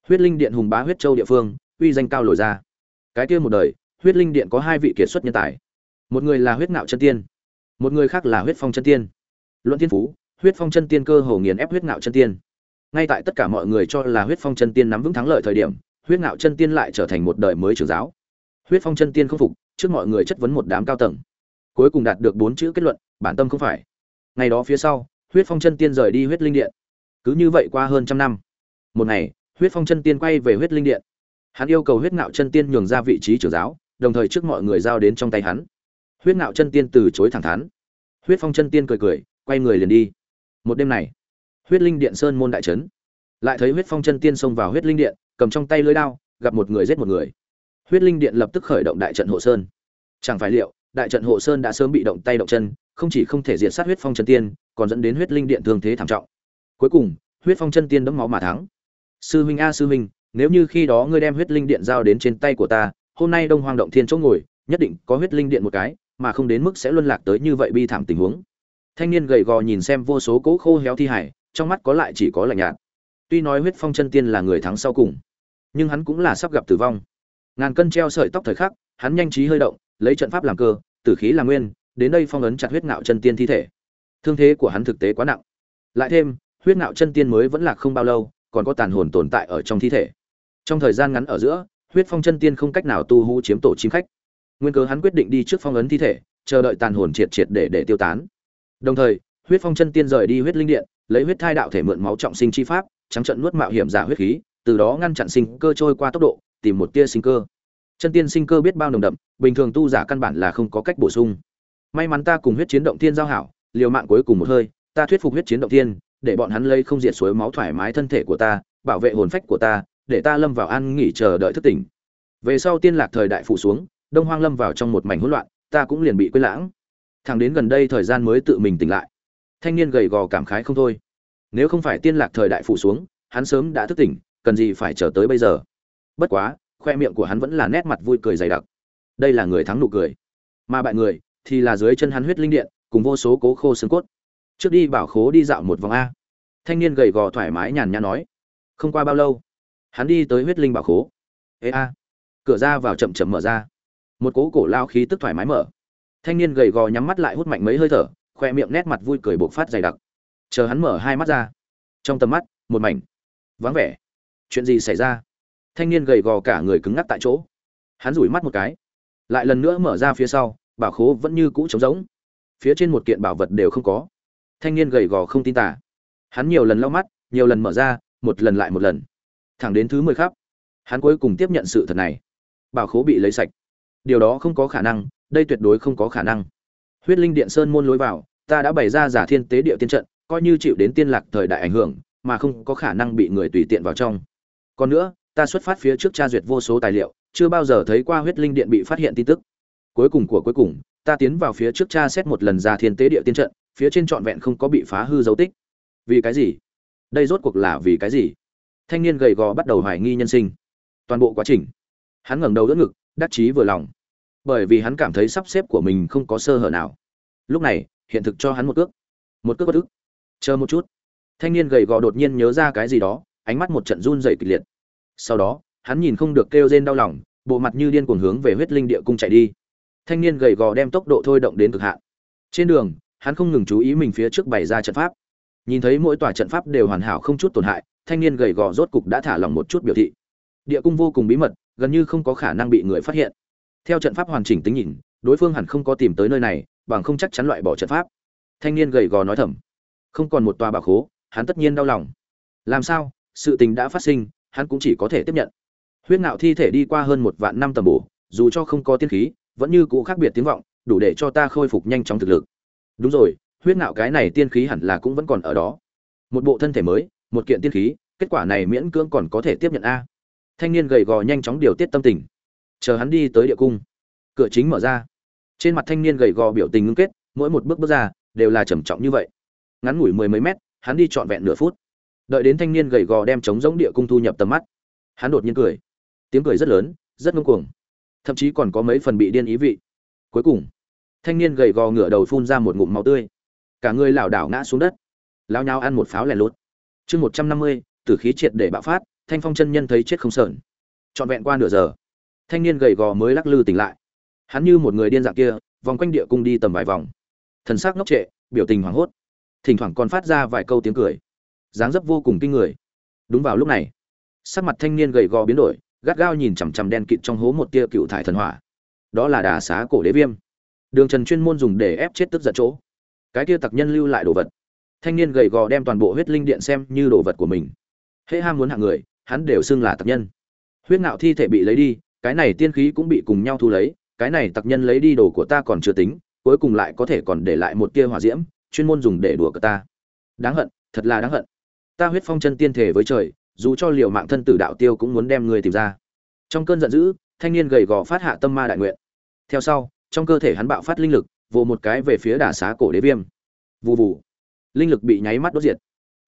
huyết linh điện hùng bá huyết châu địa phương, uy danh cao nổi ra. Cái kia một đời, huyết linh điện có hai vị kiệt xuất nhân tài. Một người là huyết ngạo chân tiên, một người khác là huyết phong chân tiên. Luận thiên phú huyết phong chân tiên cơ hồ nghiền ép huyết ngạo chân tiên. Ngay tại tất cả mọi người cho là huyết phong chân tiên nắm vững thắng lợi thời điểm, huyết ngạo chân tiên lại trở thành một đời mới trưởng giáo. Huyết phong chân tiên không phục, trước mọi người chất vấn một đám cao tầng. Cuối cùng đạt được bốn chữ kết luận, bản tâm không phải. Ngày đó phía sau, huyết phong chân tiên rời đi huyết linh điện. Cứ như vậy qua hơn trăm năm. Một ngày, huyết phong chân tiên quay về huyết linh điện. Hắn yêu cầu huyết ngạo chân tiên nhường ra vị trí trưởng giáo, đồng thời trước mọi người giao đến trong tay hắn. Huyết ngạo chân tiên từ chối thẳng thắn. Huyết phong chân tiên cười cười, quay người liền đi một đêm này, huyết linh điện sơn môn đại trấn, lại thấy huyết phong chân tiên xông vào huyết linh điện, cầm trong tay lưới đao, gặp một người giết một người. Huyết linh điện lập tức khởi động đại trận hộ sơn. Chẳng phải liệu, đại trận hộ sơn đã sớm bị động tay động chân, không chỉ không thể diệt sát huyết phong chân tiên, còn dẫn đến huyết linh điện thương thế thảm trọng. Cuối cùng, huyết phong chân tiên đẫm máu mà thắng. Sư huynh a, sư huynh, nếu như khi đó ngươi đem huyết linh điện giao đến trên tay của ta, hôm nay đông hoang động thiên chỗ ngồi, nhất định có huyết linh điện một cái, mà không đến mức sẽ luân lạc tới như vậy bi thảm tình huống thanh niên gầy gò nhìn xem vô số cỗ khô héo thi hải trong mắt có lại chỉ có lạnh nhạt. Tuy nói huyết phong chân tiên là người thắng sau cùng, nhưng hắn cũng là sắp gặp tử vong. Ngàn cân treo sợi tóc thời khắc, hắn nhanh trí hơi động, lấy trận pháp làm cơ, tử khí làm nguyên, đến đây phong ấn chặt huyết ngạo chân tiên thi thể. Thương thế của hắn thực tế quá nặng. Lại thêm, huyết ngạo chân tiên mới vẫn là không bao lâu, còn có tàn hồn tồn tại ở trong thi thể. Trong thời gian ngắn ở giữa, huyết phong chân tiên không cách nào tu hú chiếm tổ chim khách. Nguyên cớ hắn quyết định đi trước phong ấn thi thể, chờ đợi tàn hồn triệt triệt để để tiêu tán đồng thời, huyết phong chân tiên rời đi huyết linh điện, lấy huyết thai đạo thể mượn máu trọng sinh chi pháp, trắng trận nuốt mạo hiểm giả huyết khí, từ đó ngăn chặn sinh cơ trôi qua tốc độ, tìm một tia sinh cơ. Chân tiên sinh cơ biết bao nồng đậm, bình thường tu giả căn bản là không có cách bổ sung. May mắn ta cùng huyết chiến động thiên giao hảo, liều mạng cuối cùng một hơi, ta thuyết phục huyết chiến động thiên, để bọn hắn lấy không diệt suối máu thoải mái thân thể của ta, bảo vệ hồn phách của ta, để ta lâm vào an nghỉ chờ đợi thức tỉnh. Về sau tiên lạc thời đại phủ xuống, đông hoang lâm vào trong một mảnh hỗn loạn, ta cũng liền bị quên lãng thằng đến gần đây thời gian mới tự mình tỉnh lại. Thanh niên gầy gò cảm khái không thôi. Nếu không phải tiên lạc thời đại phủ xuống, hắn sớm đã thức tỉnh, cần gì phải chờ tới bây giờ? Bất quá, khoe miệng của hắn vẫn là nét mặt vui cười dày đặc. Đây là người thắng nụ cười. Mà bại người, thì là dưới chân hắn huyết linh điện, cùng vô số cố khô xương cốt. Trước đi bảo khố đi dạo một vòng a. Thanh niên gầy gò thoải mái nhàn nhã nói. Không qua bao lâu, hắn đi tới huyết linh bảo khố. Ê a. Cửa ra vào chậm chậm mở ra. Một cố cổ lao khí tức thoải mái mở thanh niên gầy gò nhắm mắt lại hút mạnh mấy hơi thở, khoe miệng nét mặt vui cười bộc phát dày đặc. Chờ hắn mở hai mắt ra. Trong tầm mắt, một mảnh. Vắng vẻ. Chuyện gì xảy ra? Thanh niên gầy gò cả người cứng ngắc tại chỗ. Hắn rủi mắt một cái. Lại lần nữa mở ra phía sau, bảo khố vẫn như cũ trống rỗng. Phía trên một kiện bảo vật đều không có. Thanh niên gầy gò không tin tả hắn nhiều lần lau mắt, nhiều lần mở ra, một lần lại một lần. Thẳng đến thứ mười khắp, hắn cuối cùng tiếp nhận sự thật này. Bảo khố bị lấy sạch. Điều đó không có khả năng đây tuyệt đối không có khả năng. Huyết linh điện sơn môn lối vào, ta đã bày ra giả thiên tế địa tiên trận, coi như chịu đến tiên lạc thời đại ảnh hưởng, mà không có khả năng bị người tùy tiện vào trong. Còn nữa, ta xuất phát phía trước tra duyệt vô số tài liệu, chưa bao giờ thấy qua huyết linh điện bị phát hiện tin tức. Cuối cùng của cuối cùng, ta tiến vào phía trước tra xét một lần ra thiên tế địa tiên trận, phía trên trọn vẹn không có bị phá hư dấu tích. Vì cái gì? Đây rốt cuộc là vì cái gì? Thanh niên gầy gò bắt đầu hoài nghi nhân sinh. Toàn bộ quá trình, hắn ngẩng đầu đỡ ngực, đắc chí vừa lòng bởi vì hắn cảm thấy sắp xếp của mình không có sơ hở nào. Lúc này, hiện thực cho hắn một cước. Một cước bất ức. Chờ một chút. Thanh niên gầy gò đột nhiên nhớ ra cái gì đó, ánh mắt một trận run dày kịch liệt. Sau đó, hắn nhìn không được kêu rên đau lòng, bộ mặt như điên cuồng hướng về huyết linh địa cung chạy đi. Thanh niên gầy gò đem tốc độ thôi động đến cực hạn. Trên đường, hắn không ngừng chú ý mình phía trước bày ra trận pháp. Nhìn thấy mỗi tòa trận pháp đều hoàn hảo không chút tổn hại, thanh niên gầy gò rốt cục đã thả lòng một chút biểu thị. Địa cung vô cùng bí mật, gần như không có khả năng bị người phát hiện theo trận pháp hoàn chỉnh tính nhìn, đối phương hẳn không có tìm tới nơi này, bằng không chắc chắn loại bỏ trận pháp. Thanh niên gầy gò nói thầm. Không còn một tòa bà khố, hắn tất nhiên đau lòng. Làm sao? Sự tình đã phát sinh, hắn cũng chỉ có thể tiếp nhận. Huyết ngạo thi thể đi qua hơn một vạn năm tầm bổ, dù cho không có tiên khí, vẫn như cũ khác biệt tiếng vọng, đủ để cho ta khôi phục nhanh chóng thực lực. Đúng rồi, huyết ngạo cái này tiên khí hẳn là cũng vẫn còn ở đó. Một bộ thân thể mới, một kiện tiên khí, kết quả này miễn cưỡng còn có thể tiếp nhận a. Thanh niên gầy gò nhanh chóng điều tiết tâm tình chờ hắn đi tới địa cung. Cửa chính mở ra. Trên mặt thanh niên gầy gò biểu tình ngưng kết, mỗi một bước bước ra, đều là trầm trọng như vậy. Ngắn ngủi mười mấy mét, hắn đi trọn vẹn nửa phút. Đợi đến thanh niên gầy gò đem trống giống địa cung thu nhập tầm mắt, hắn đột nhiên cười. Tiếng cười rất lớn, rất ngông cuồng. Thậm chí còn có mấy phần bị điên ý vị. Cuối cùng, thanh niên gầy gò ngửa đầu phun ra một ngụm máu tươi. Cả người lảo đảo ngã xuống đất. Lao nhau ăn một pháo lẻ lốt chương một trăm năm mươi, tử khí triệt để bạo phát, thanh phong chân nhân thấy chết không sờn. Trọn vẹn qua nửa giờ thanh niên gầy gò mới lắc lư tỉnh lại. Hắn như một người điên dạng kia, vòng quanh địa cung đi tầm vài vòng. Thần sắc ngốc trệ, biểu tình hoảng hốt. Thỉnh thoảng còn phát ra vài câu tiếng cười. Dáng dấp vô cùng kinh người. Đúng vào lúc này, sắc mặt thanh niên gầy gò biến đổi, gắt gao nhìn chằm chằm đen kịt trong hố một tia cựu thải thần hỏa. Đó là đà xá cổ đế viêm. Đường trần chuyên môn dùng để ép chết tức giận chỗ. Cái tia tặc nhân lưu lại đồ vật. Thanh niên gầy gò đem toàn bộ huyết linh điện xem như đồ vật của mình. Hễ ham muốn hạng người, hắn đều xưng là tặc nhân. Huyết ngạo thi thể bị lấy đi cái này tiên khí cũng bị cùng nhau thu lấy, cái này tặc nhân lấy đi đồ của ta còn chưa tính, cuối cùng lại có thể còn để lại một tia hỏa diễm, chuyên môn dùng để đùa cờ ta. Đáng hận, thật là đáng hận. Ta huyết phong chân tiên thể với trời, dù cho liều mạng thân tử đạo tiêu cũng muốn đem người tìm ra. Trong cơn giận dữ, thanh niên gầy gò phát hạ tâm ma đại nguyện. Theo sau, trong cơ thể hắn bạo phát linh lực, vồ một cái về phía đả xá cổ đế viêm. Vù vù. Linh lực bị nháy mắt đốt diệt.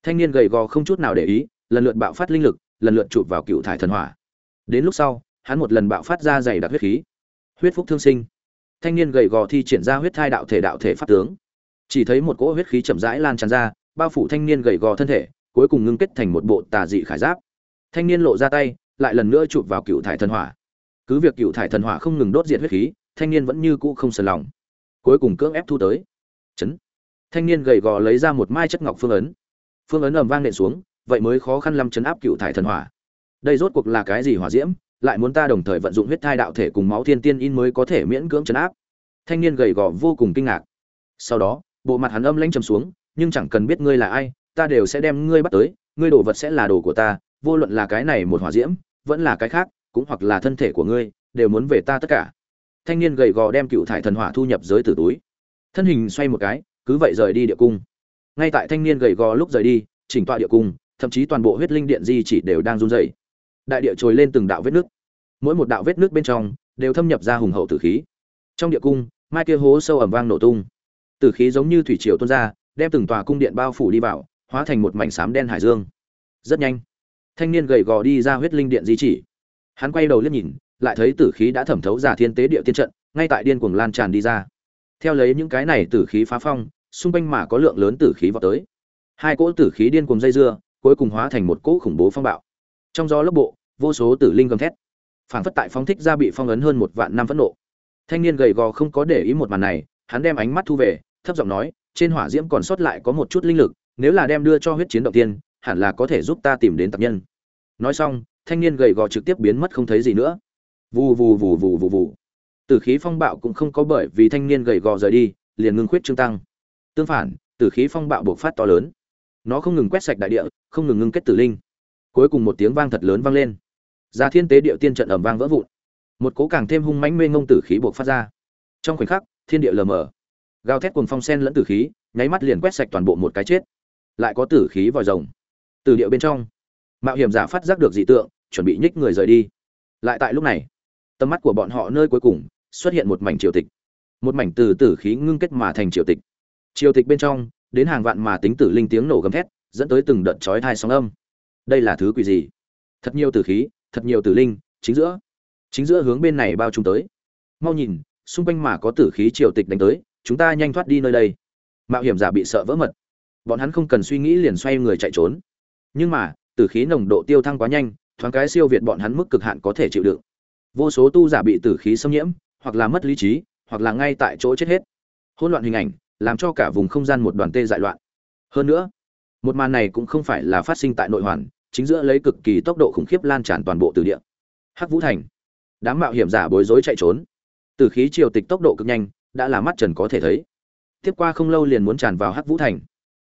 Thanh niên gầy gò không chút nào để ý, lần lượt bạo phát linh lực, lần lượt chụp vào cựu thải thần hỏa. Đến lúc sau hắn một lần bạo phát ra dày đặc huyết khí. Huyết phúc thương sinh. Thanh niên gầy gò thi triển ra huyết thai đạo thể đạo thể pháp tướng. Chỉ thấy một cỗ huyết khí chậm rãi lan tràn ra, bao phủ thanh niên gầy gò thân thể, cuối cùng ngưng kết thành một bộ tà dị khải giáp. Thanh niên lộ ra tay, lại lần nữa chụp vào cựu thải thần hỏa. Cứ việc cựu thải thần hỏa không ngừng đốt diệt huyết khí, thanh niên vẫn như cũ không sờn lòng. Cuối cùng cưỡng ép thu tới. Chấn. Thanh niên gầy gò lấy ra một mai chất ngọc phương ấn. Phương ấn ầm vang nện xuống, vậy mới khó khăn lắm chấn áp cựu thải thần hỏa. Đây rốt cuộc là cái gì hỏa diễm? Lại muốn ta đồng thời vận dụng huyết thai đạo thể cùng máu thiên tiên in mới có thể miễn cưỡng chấn áp. Thanh niên gầy gò vô cùng kinh ngạc. Sau đó, bộ mặt hắn âm lãnh trầm xuống, nhưng chẳng cần biết ngươi là ai, ta đều sẽ đem ngươi bắt tới, ngươi đồ vật sẽ là đồ của ta, vô luận là cái này một hỏa diễm, vẫn là cái khác, cũng hoặc là thân thể của ngươi, đều muốn về ta tất cả. Thanh niên gầy gò đem cựu thải thần hỏa thu nhập giới tử túi. Thân hình xoay một cái, cứ vậy rời đi địa cung. Ngay tại thanh niên gầy gò lúc rời đi, chỉnh tọa địa cung, thậm chí toàn bộ huyết linh điện di chỉ đều đang run rẩy đại địa trồi lên từng đạo vết nước. Mỗi một đạo vết nước bên trong đều thâm nhập ra hùng hậu tử khí. Trong địa cung, mai kia hố sâu ẩm vang nổ tung. Tử khí giống như thủy triều tuôn ra, đem từng tòa cung điện bao phủ đi vào, hóa thành một mảnh xám đen hải dương. Rất nhanh, thanh niên gầy gò đi ra huyết linh điện di chỉ. Hắn quay đầu liếc nhìn, lại thấy tử khí đã thẩm thấu giả thiên tế địa tiên trận, ngay tại điên cuồng lan tràn đi ra. Theo lấy những cái này tử khí phá phong, xung quanh mà có lượng lớn tử khí vào tới. Hai cỗ tử khí điên cuồng dây dưa, cuối cùng hóa thành một cỗ khủng bố phong bạo trong gió lốc bộ, vô số tử linh gầm thét. Phản phất tại phóng thích ra bị phong ấn hơn một vạn năm phẫn nộ. Thanh niên gầy gò không có để ý một màn này, hắn đem ánh mắt thu về, thấp giọng nói, trên hỏa diễm còn sót lại có một chút linh lực, nếu là đem đưa cho huyết chiến động tiên, hẳn là có thể giúp ta tìm đến tập nhân. Nói xong, thanh niên gầy gò trực tiếp biến mất không thấy gì nữa. Vù vù vù vù vù vù. Tử khí phong bạo cũng không có bởi vì thanh niên gầy gò rời đi, liền ngưng khuyết trương tăng. Tương phản, tử khí phong bạo bộc phát to lớn. Nó không ngừng quét sạch đại địa, không ngừng ngưng kết tử linh cuối cùng một tiếng vang thật lớn vang lên. Ra thiên tế địa tiên trận ẩm vang vỡ vụn. Một cố càng thêm hung mãnh mê ngông tử khí buộc phát ra. Trong khoảnh khắc, thiên địa lờ mờ. Gào thét cùng phong sen lẫn tử khí, nháy mắt liền quét sạch toàn bộ một cái chết. Lại có tử khí vòi rồng. Từ địa bên trong, mạo hiểm giả phát giác được dị tượng, chuẩn bị nhích người rời đi. Lại tại lúc này, tầm mắt của bọn họ nơi cuối cùng, xuất hiện một mảnh triều tịch. Một mảnh từ tử khí ngưng kết mà thành triều tịch. Triều tịch bên trong, đến hàng vạn mà tính tử linh tiếng nổ gầm thét, dẫn tới từng đợt chói thai sóng âm đây là thứ quỷ gì? Thật nhiều tử khí, thật nhiều tử linh, chính giữa. Chính giữa hướng bên này bao trùm tới. Mau nhìn, xung quanh mà có tử khí triều tịch đánh tới, chúng ta nhanh thoát đi nơi đây. Mạo hiểm giả bị sợ vỡ mật. Bọn hắn không cần suy nghĩ liền xoay người chạy trốn. Nhưng mà, tử khí nồng độ tiêu thăng quá nhanh, thoáng cái siêu việt bọn hắn mức cực hạn có thể chịu đựng. Vô số tu giả bị tử khí xâm nhiễm, hoặc là mất lý trí, hoặc là ngay tại chỗ chết hết. Hỗn loạn hình ảnh, làm cho cả vùng không gian một đoàn tê dại loạn. Hơn nữa, một màn này cũng không phải là phát sinh tại nội hoàn chính giữa lấy cực kỳ tốc độ khủng khiếp lan tràn toàn bộ từ địa. Hắc vũ thành. Đám mạo hiểm giả bối rối chạy trốn. Từ khí triều tịch tốc độ cực nhanh, đã là mắt trần có thể thấy. Tiếp qua không lâu liền muốn tràn vào hắc vũ thành.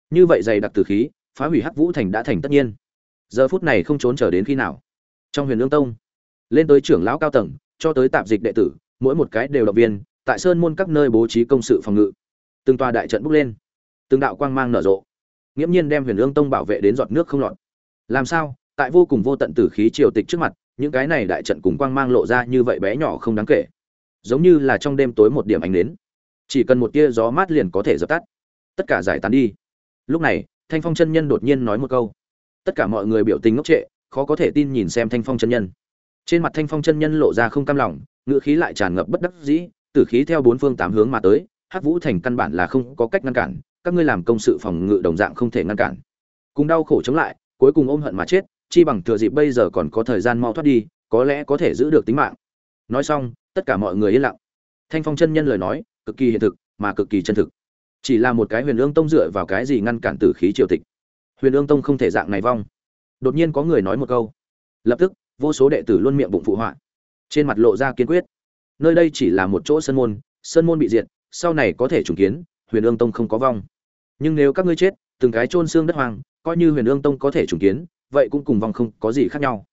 Như vậy dày đặc từ khí, phá hủy hắc vũ thành đã thành tất nhiên. Giờ phút này không trốn chờ đến khi nào. Trong huyền lương tông, lên tới trưởng lão cao tầng, cho tới tạp dịch đệ tử, mỗi một cái đều động viên, tại sơn môn các nơi bố trí công sự phòng ngự. Từng tòa đại trận bốc lên. Từng đạo quang mang nở rộ. Nghiễm nhiên đem huyền lương tông bảo vệ đến giọt nước không lọt làm sao? Tại vô cùng vô tận tử khí triều tịch trước mặt, những cái này đại trận cùng quang mang lộ ra như vậy bé nhỏ không đáng kể. Giống như là trong đêm tối một điểm ánh đến chỉ cần một tia gió mát liền có thể dập tắt. Tất cả giải tán đi. Lúc này, thanh phong chân nhân đột nhiên nói một câu. Tất cả mọi người biểu tình ngốc trệ, khó có thể tin nhìn xem thanh phong chân nhân. Trên mặt thanh phong chân nhân lộ ra không cam lòng, ngữ khí lại tràn ngập bất đắc dĩ tử khí theo bốn phương tám hướng mà tới, hắc vũ thành căn bản là không có cách ngăn cản, các ngươi làm công sự phòng ngự đồng dạng không thể ngăn cản. Cùng đau khổ chống lại cuối cùng ôm hận mà chết, chi bằng thừa dịp bây giờ còn có thời gian mau thoát đi, có lẽ có thể giữ được tính mạng. Nói xong, tất cả mọi người yên lặng. Thanh phong chân nhân lời nói, cực kỳ hiện thực, mà cực kỳ chân thực. Chỉ là một cái huyền ương tông dựa vào cái gì ngăn cản tử khí triều tịch? Huyền ương tông không thể dạng này vong. Đột nhiên có người nói một câu. Lập tức, vô số đệ tử luôn miệng bụng phụ họa. Trên mặt lộ ra kiên quyết. Nơi đây chỉ là một chỗ sân môn sân môn bị diệt, sau này có thể trùng kiến, huyền ương tông không có vong. Nhưng nếu các ngươi chết, từng cái chôn xương đất hoang coi như huyền ương tông có thể trùng kiến, vậy cũng cùng vong không có gì khác nhau.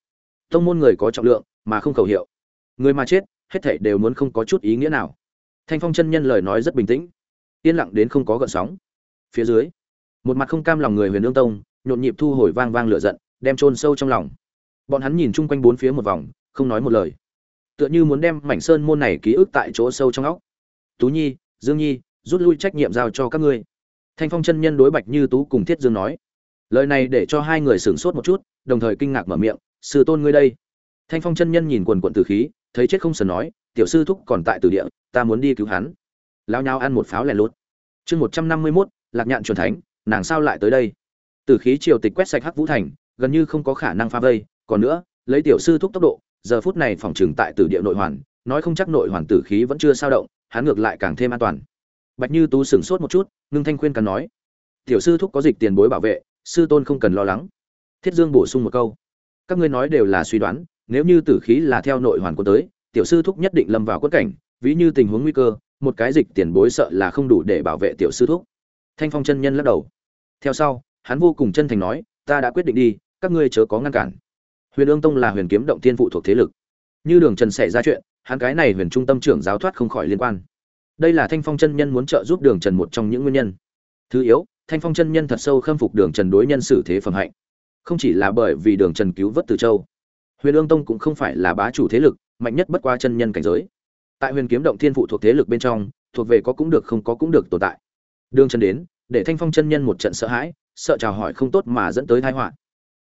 Tông môn người có trọng lượng, mà không khẩu hiệu. Người mà chết, hết thảy đều muốn không có chút ý nghĩa nào. Thanh phong chân nhân lời nói rất bình tĩnh. Yên lặng đến không có gợn sóng. Phía dưới, một mặt không cam lòng người huyền ương tông, nhộn nhịp thu hồi vang vang lửa giận, đem chôn sâu trong lòng. Bọn hắn nhìn chung quanh bốn phía một vòng, không nói một lời. Tựa như muốn đem mảnh sơn môn này ký ức tại chỗ sâu trong óc. Tú nhi, dương nhi, rút lui trách nhiệm giao cho các ngươi. Thanh phong chân nhân đối bạch như tú cùng thiết dương nói lời này để cho hai người sửng sốt một chút, đồng thời kinh ngạc mở miệng, sư tôn ngươi đây. Thanh phong chân nhân nhìn quần quận từ khí, thấy chết không sờn nói, tiểu sư thúc còn tại từ địa, ta muốn đi cứu hắn. Lao nhau ăn một pháo lẻ lốt chương một trăm năm mươi mốt, lạc nhạn truyền thánh, nàng sao lại tới đây? Từ khí triều tịch quét sạch hắc vũ thành, gần như không có khả năng phá vây, còn nữa, lấy tiểu sư thúc tốc độ, giờ phút này phòng trừng tại tử địa nội hoàn, nói không chắc nội hoàn tử khí vẫn chưa sao động, hắn ngược lại càng thêm an toàn. Bạch như tú sửng sốt một chút, ngưng thanh khuyên cắn nói, tiểu sư thúc có dịch tiền bối bảo vệ sư tôn không cần lo lắng. Thiết dương bổ sung một câu. Các ngươi nói đều là suy đoán, nếu như tử khí là theo nội hoàn của tới, tiểu sư thúc nhất định lâm vào quất cảnh, ví như tình huống nguy cơ, một cái dịch tiền bối sợ là không đủ để bảo vệ tiểu sư thúc. Thanh phong chân nhân lắc đầu. Theo sau, hắn vô cùng chân thành nói, ta đã quyết định đi, các ngươi chớ có ngăn cản. Huyền ương tông là huyền kiếm động tiên phụ thuộc thế lực. Như đường trần xảy ra chuyện, hắn cái này huyền trung tâm trưởng giáo thoát không khỏi liên quan. Đây là thanh phong chân nhân muốn trợ giúp đường trần một trong những nguyên nhân. Thứ yếu thanh phong chân nhân thật sâu khâm phục đường trần đối nhân xử thế phẩm hạnh. Không chỉ là bởi vì đường trần cứu vớt từ châu, huyền ương tông cũng không phải là bá chủ thế lực, mạnh nhất bất qua chân nhân cảnh giới. Tại huyền kiếm động thiên phụ thuộc thế lực bên trong, thuộc về có cũng được không có cũng được tồn tại. Đường trần đến, để thanh phong chân nhân một trận sợ hãi, sợ chào hỏi không tốt mà dẫn tới thái họa.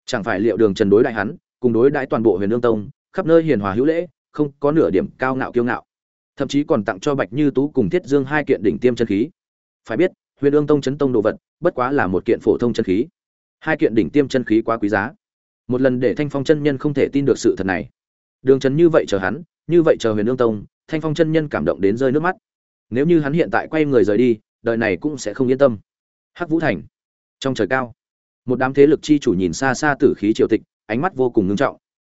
Chẳng phải liệu đường trần đối đại hắn, cùng đối đãi toàn bộ huyền ương tông, khắp nơi hiền hòa hữu lễ, không có nửa điểm cao ngạo kiêu ngạo. Thậm chí còn tặng cho bạch như tú cùng thiết dương hai kiện đỉnh tiêm chân khí. Phải biết huyền ương tông chấn tông đồ vật, bất quá là một kiện phổ thông chân khí. Hai kiện đỉnh tiêm chân khí quá quý giá. Một lần để thanh phong chân nhân không thể tin được sự thật này. Đường Trấn như vậy chờ hắn, như vậy chờ huyền ương tông, thanh phong chân nhân cảm động đến rơi nước mắt. Nếu như hắn hiện tại quay người rời đi, đời này cũng sẽ không yên tâm. Hắc vũ thành. Trong trời cao, một đám thế lực chi chủ nhìn xa xa tử khí triều tịch, ánh mắt vô cùng ngưng trọng.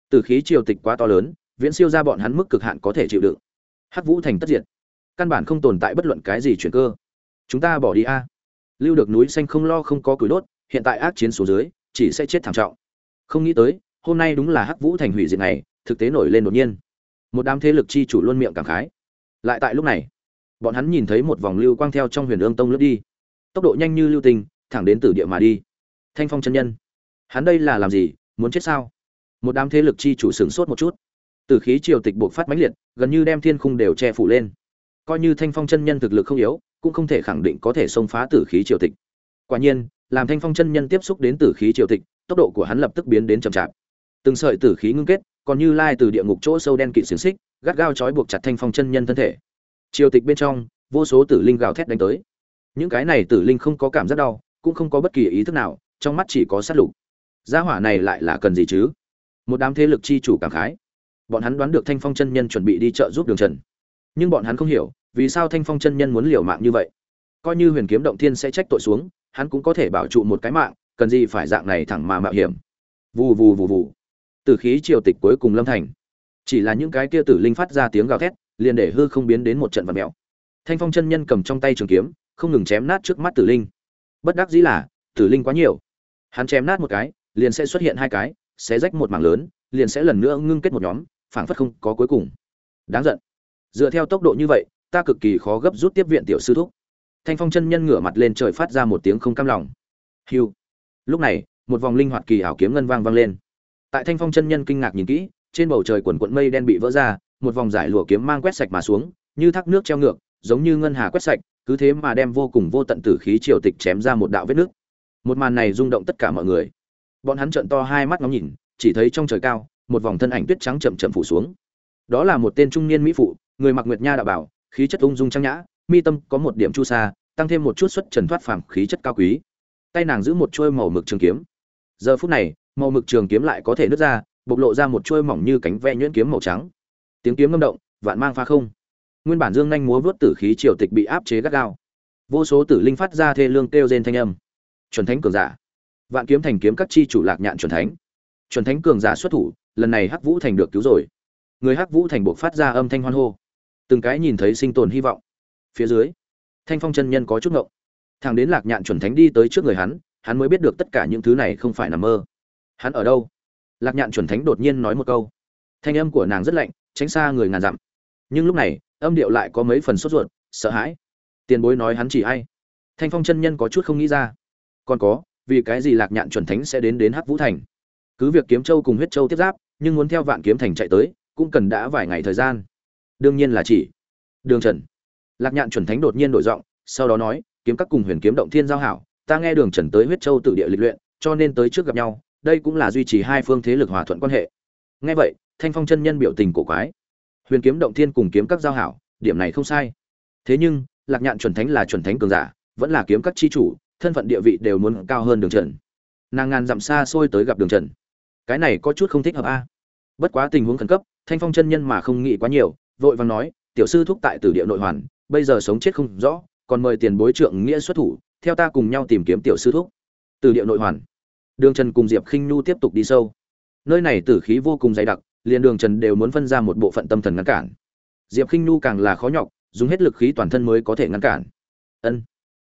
Tử khí triều tịch quá to lớn, viễn siêu ra bọn hắn mức cực hạn có thể chịu đựng. Hắc vũ thành tất diệt. Căn bản không tồn tại bất luận cái gì chuyển cơ chúng ta bỏ đi a. Lưu được núi xanh không lo không có củi đốt, hiện tại ác chiến số dưới, chỉ sẽ chết thảm trọng. Không nghĩ tới, hôm nay đúng là hắc vũ thành hủy diệt này thực tế nổi lên đột nhiên. Một đám thế lực chi chủ luôn miệng cảm khái. Lại tại lúc này, bọn hắn nhìn thấy một vòng lưu quang theo trong huyền ương tông lướt đi. Tốc độ nhanh như lưu tình thẳng đến tử địa mà đi. Thanh phong chân nhân, hắn đây là làm gì, muốn chết sao? Một đám thế lực chi chủ sửng sốt một chút. Từ khí triều tịch buộc phát mãnh liệt, gần như đem thiên khung đều che phủ lên. Coi như thanh phong chân nhân thực lực không yếu cũng không thể khẳng định có thể xông phá tử khí triều tịch. Quả nhiên, làm thanh phong chân nhân tiếp xúc đến tử khí triều tịch, tốc độ của hắn lập tức biến đến chậm chạp. Từng sợi tử khí ngưng kết, còn như lai từ địa ngục chỗ sâu đen kịt xiển xích, gắt gao trói buộc chặt thanh phong chân nhân thân thể. Triều tịch bên trong, vô số tử linh gào thét đánh tới. Những cái này tử linh không có cảm giác đau, cũng không có bất kỳ ý thức nào, trong mắt chỉ có sát lục. Gia hỏa này lại là cần gì chứ? Một đám thế lực chi chủ cảm khái. Bọn hắn đoán được thanh phong chân nhân chuẩn bị đi chợ giúp đường trần. Nhưng bọn hắn không hiểu vì sao thanh phong chân nhân muốn liều mạng như vậy? Coi như huyền kiếm động thiên sẽ trách tội xuống, hắn cũng có thể bảo trụ một cái mạng, cần gì phải dạng này thẳng mà mạo hiểm. Vù vù vù vù. Từ khí triều tịch cuối cùng lâm thành. Chỉ là những cái kia tử linh phát ra tiếng gào thét, liền để hư không biến đến một trận vật mèo. Thanh phong chân nhân cầm trong tay trường kiếm, không ngừng chém nát trước mắt tử linh. Bất đắc dĩ là, tử linh quá nhiều. Hắn chém nát một cái, liền sẽ xuất hiện hai cái, sẽ rách một mảng lớn, liền sẽ lần nữa ngưng kết một nhóm, phảng phất không có cuối cùng. Đáng giận. Dựa theo tốc độ như vậy ta cực kỳ khó gấp rút tiếp viện tiểu sư thúc. Thanh phong chân nhân ngửa mặt lên trời phát ra một tiếng không cam lòng. Hiu. Lúc này, một vòng linh hoạt kỳ ảo kiếm ngân vang vang lên. Tại thanh phong chân nhân kinh ngạc nhìn kỹ, trên bầu trời quần quận mây đen bị vỡ ra, một vòng giải lụa kiếm mang quét sạch mà xuống, như thác nước treo ngược, giống như ngân hà quét sạch, cứ thế mà đem vô cùng vô tận tử khí triều tịch chém ra một đạo vết nước. Một màn này rung động tất cả mọi người. Bọn hắn trợn to hai mắt ngóng nhìn, chỉ thấy trong trời cao, một vòng thân ảnh tuyết trắng chậm chậm phủ xuống. Đó là một tên trung niên mỹ phụ, người mặc nguyệt nha đạo bảo khí chất ung dung trang nhã, mi tâm có một điểm chu sa, tăng thêm một chút xuất trần thoát phàm khí chất cao quý. Tay nàng giữ một chuôi màu mực trường kiếm. Giờ phút này, màu mực trường kiếm lại có thể nứt ra, bộc lộ ra một chuôi mỏng như cánh ve nhuyễn kiếm màu trắng. Tiếng kiếm ngâm động, vạn mang pha không. Nguyên bản dương nhanh múa vớt tử khí triều tịch bị áp chế gắt gao. Vô số tử linh phát ra thê lương kêu rên thanh âm. Chuẩn thánh cường giả. Vạn kiếm thành kiếm các chi chủ lạc nhạn chuẩn thánh. Chuẩn thánh cường giả xuất thủ, lần này hắc vũ thành được cứu rồi. Người hắc vũ thành buộc phát ra âm thanh hoan hô từng cái nhìn thấy sinh tồn hy vọng. Phía dưới, thanh phong chân nhân có chút ngộng. Thằng đến lạc nhạn chuẩn thánh đi tới trước người hắn hắn mới biết được tất cả những thứ này không phải nằm mơ. Hắn ở đâu? Lạc nhạn chuẩn thánh đột nhiên nói một câu. Thanh âm của nàng rất lạnh, tránh xa người ngàn dặm. Nhưng lúc này, âm điệu lại có mấy phần sốt ruột, sợ hãi. Tiền bối nói hắn chỉ ai thanh phong chân nhân có chút không nghĩ ra. Còn có, vì cái gì lạc nhạn chuẩn thánh sẽ đến đến hắc vũ thành? Cứ việc kiếm châu cùng huyết châu tiếp giáp, nhưng muốn theo vạn kiếm thành chạy tới, cũng cần đã vài ngày thời gian đương nhiên là chỉ. Đường trần. Lạc nhạn chuẩn thánh đột nhiên đổi giọng, sau đó nói, kiếm các cùng huyền kiếm động thiên giao hảo, ta nghe đường trần tới huyết châu tự địa lịch luyện, cho nên tới trước gặp nhau, đây cũng là duy trì hai phương thế lực hòa thuận quan hệ. Nghe vậy, thanh phong chân nhân biểu tình cổ quái. Huyền kiếm động thiên cùng kiếm các giao hảo, điểm này không sai. Thế nhưng, lạc nhạn chuẩn thánh là chuẩn thánh cường giả, vẫn là kiếm các chi chủ, thân phận địa vị đều muốn cao hơn đường trần. Nàng ngàn dặm xa xôi tới gặp đường trần. Cái này có chút không thích hợp a. Bất quá tình huống khẩn cấp, thanh phong chân nhân mà không nghĩ quá nhiều vội vàng nói, tiểu sư thúc tại tử địa nội hoàn, bây giờ sống chết không rõ, còn mời tiền bối trượng nghĩa xuất thủ, theo ta cùng nhau tìm kiếm tiểu sư thúc. Tử địa nội hoàn. Đường trần cùng diệp khinh nhu tiếp tục đi sâu. Nơi này tử khí vô cùng dày đặc, liền đường trần đều muốn phân ra một bộ phận tâm thần ngăn cản. Diệp khinh nhu càng là khó nhọc, dùng hết lực khí toàn thân mới có thể ngăn cản. Ân.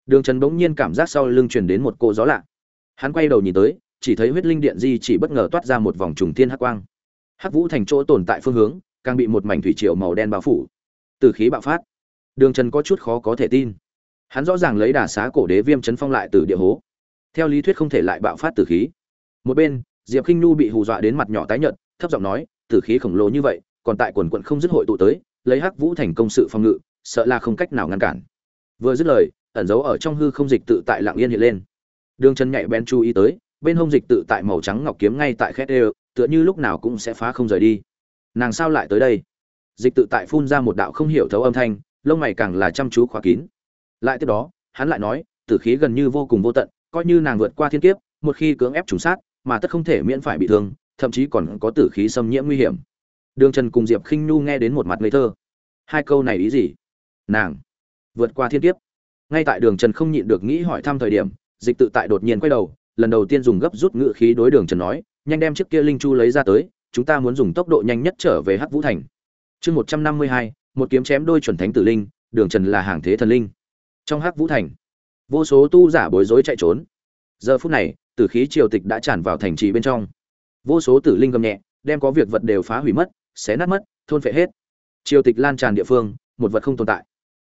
Đường trần bỗng nhiên cảm giác sau lưng truyền đến một cô gió lạ. Hắn quay đầu nhìn tới, chỉ thấy huyết linh điện di chỉ bất ngờ toát ra một vòng trùng thiên hắc quang. Hắc vũ thành chỗ tồn tại phương hướng càng bị một mảnh thủy triều màu đen bao phủ. Từ khí bạo phát, đường trần có chút khó có thể tin. Hắn rõ ràng lấy đà xá cổ đế viêm chấn phong lại từ địa hố. Theo lý thuyết không thể lại bạo phát từ khí. Một bên, diệp k i n h n bị hù dọa đến mặt nhỏ tái nhợt, thấp giọng nói, từ khí khổng lồ như vậy, còn tại quần quận không dứt hội tụ tới, lấy hắc vũ thành công sự phòng ngự, sợ là không cách nào ngăn cản. Vừa dứt lời, ẩn giấu ở trong hư không dịch tự tại lạng yên hiện lên. Đường trần nhạy bén chú ý tới, bên hông dịch tự tại màu trắng ngọc kiếm ngay tại khét ê tựa như lúc nào cũng sẽ phá không rời đi nàng sao lại tới đây? Dịch tự tại phun ra một đạo không hiểu thấu âm thanh, lông mày càng là chăm chú khóa kín. Lại tiếp đó, hắn lại nói, tử khí gần như vô cùng vô tận, coi như nàng vượt qua thiên kiếp, một khi cưỡng ép trùng sát, mà tất không thể miễn phải bị thương, thậm chí còn có tử khí xâm nhiễm nguy hiểm. Đường trần cùng diệp khinh nhu nghe đến một mặt ngây thơ. Hai câu này ý gì? Nàng vượt qua thiên kiếp. Ngay tại đường trần không nhịn được nghĩ hỏi thăm thời điểm, dịch tự tại đột nhiên quay đầu, lần đầu tiên dùng gấp rút ngự khí đối đường trần nói, nhanh đem chiếc kia linh chu lấy ra tới chúng ta muốn dùng tốc độ nhanh nhất trở về hắc vũ thành. Chương một trăm năm mươi hai, một kiếm chém đôi chuẩn thánh tử linh, đường trần là hàng thế thần linh. Trong hắc vũ thành, vô số tu giả bối rối chạy trốn. Giờ phút này, tử khí triều tịch đã tràn vào thành trì bên trong. Vô số tử linh gầm nhẹ, đem có việc vật đều phá hủy mất, xé nát mất, thôn phệ hết. Triều tịch lan tràn địa phương, một vật không tồn tại.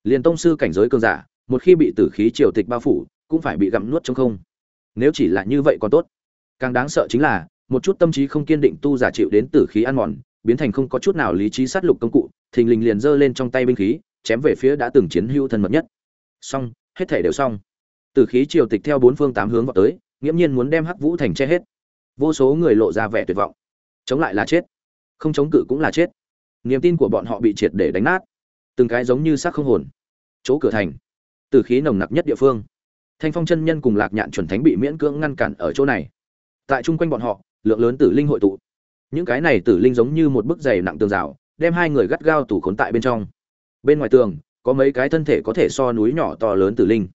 Liền tông sư cảnh giới cường giả, một khi bị tử khí triều tịch bao phủ, cũng phải bị gặm nuốt trong không. Nếu chỉ là như vậy còn tốt. Càng đáng sợ chính là một chút tâm trí không kiên định tu giả chịu đến tử khí ăn mòn, biến thành không có chút nào lý trí sát lục công cụ, thình lình liền giơ lên trong tay binh khí, chém về phía đã từng chiến hưu thân mật nhất. Xong, hết thể đều xong. Tử khí triều tịch theo bốn phương tám hướng vào tới, nghiễm nhiên muốn đem hắc vũ thành che hết. Vô số người lộ ra vẻ tuyệt vọng. Chống lại là chết. Không chống cự cũng là chết. Niềm tin của bọn họ bị triệt để đánh nát. Từng cái giống như xác không hồn. Chỗ cửa thành. Tử khí nồng nặc nhất địa phương. Thanh phong chân nhân cùng lạc nhạn chuẩn thánh bị miễn cưỡng ngăn cản ở chỗ này. Tại chung quanh bọn họ lượng lớn tử linh hội tụ. Những cái này tử linh giống như một bức dày nặng tường rào, đem hai người gắt gao tủ khốn tại bên trong. Bên ngoài tường, có mấy cái thân thể có thể so núi nhỏ to lớn tử linh.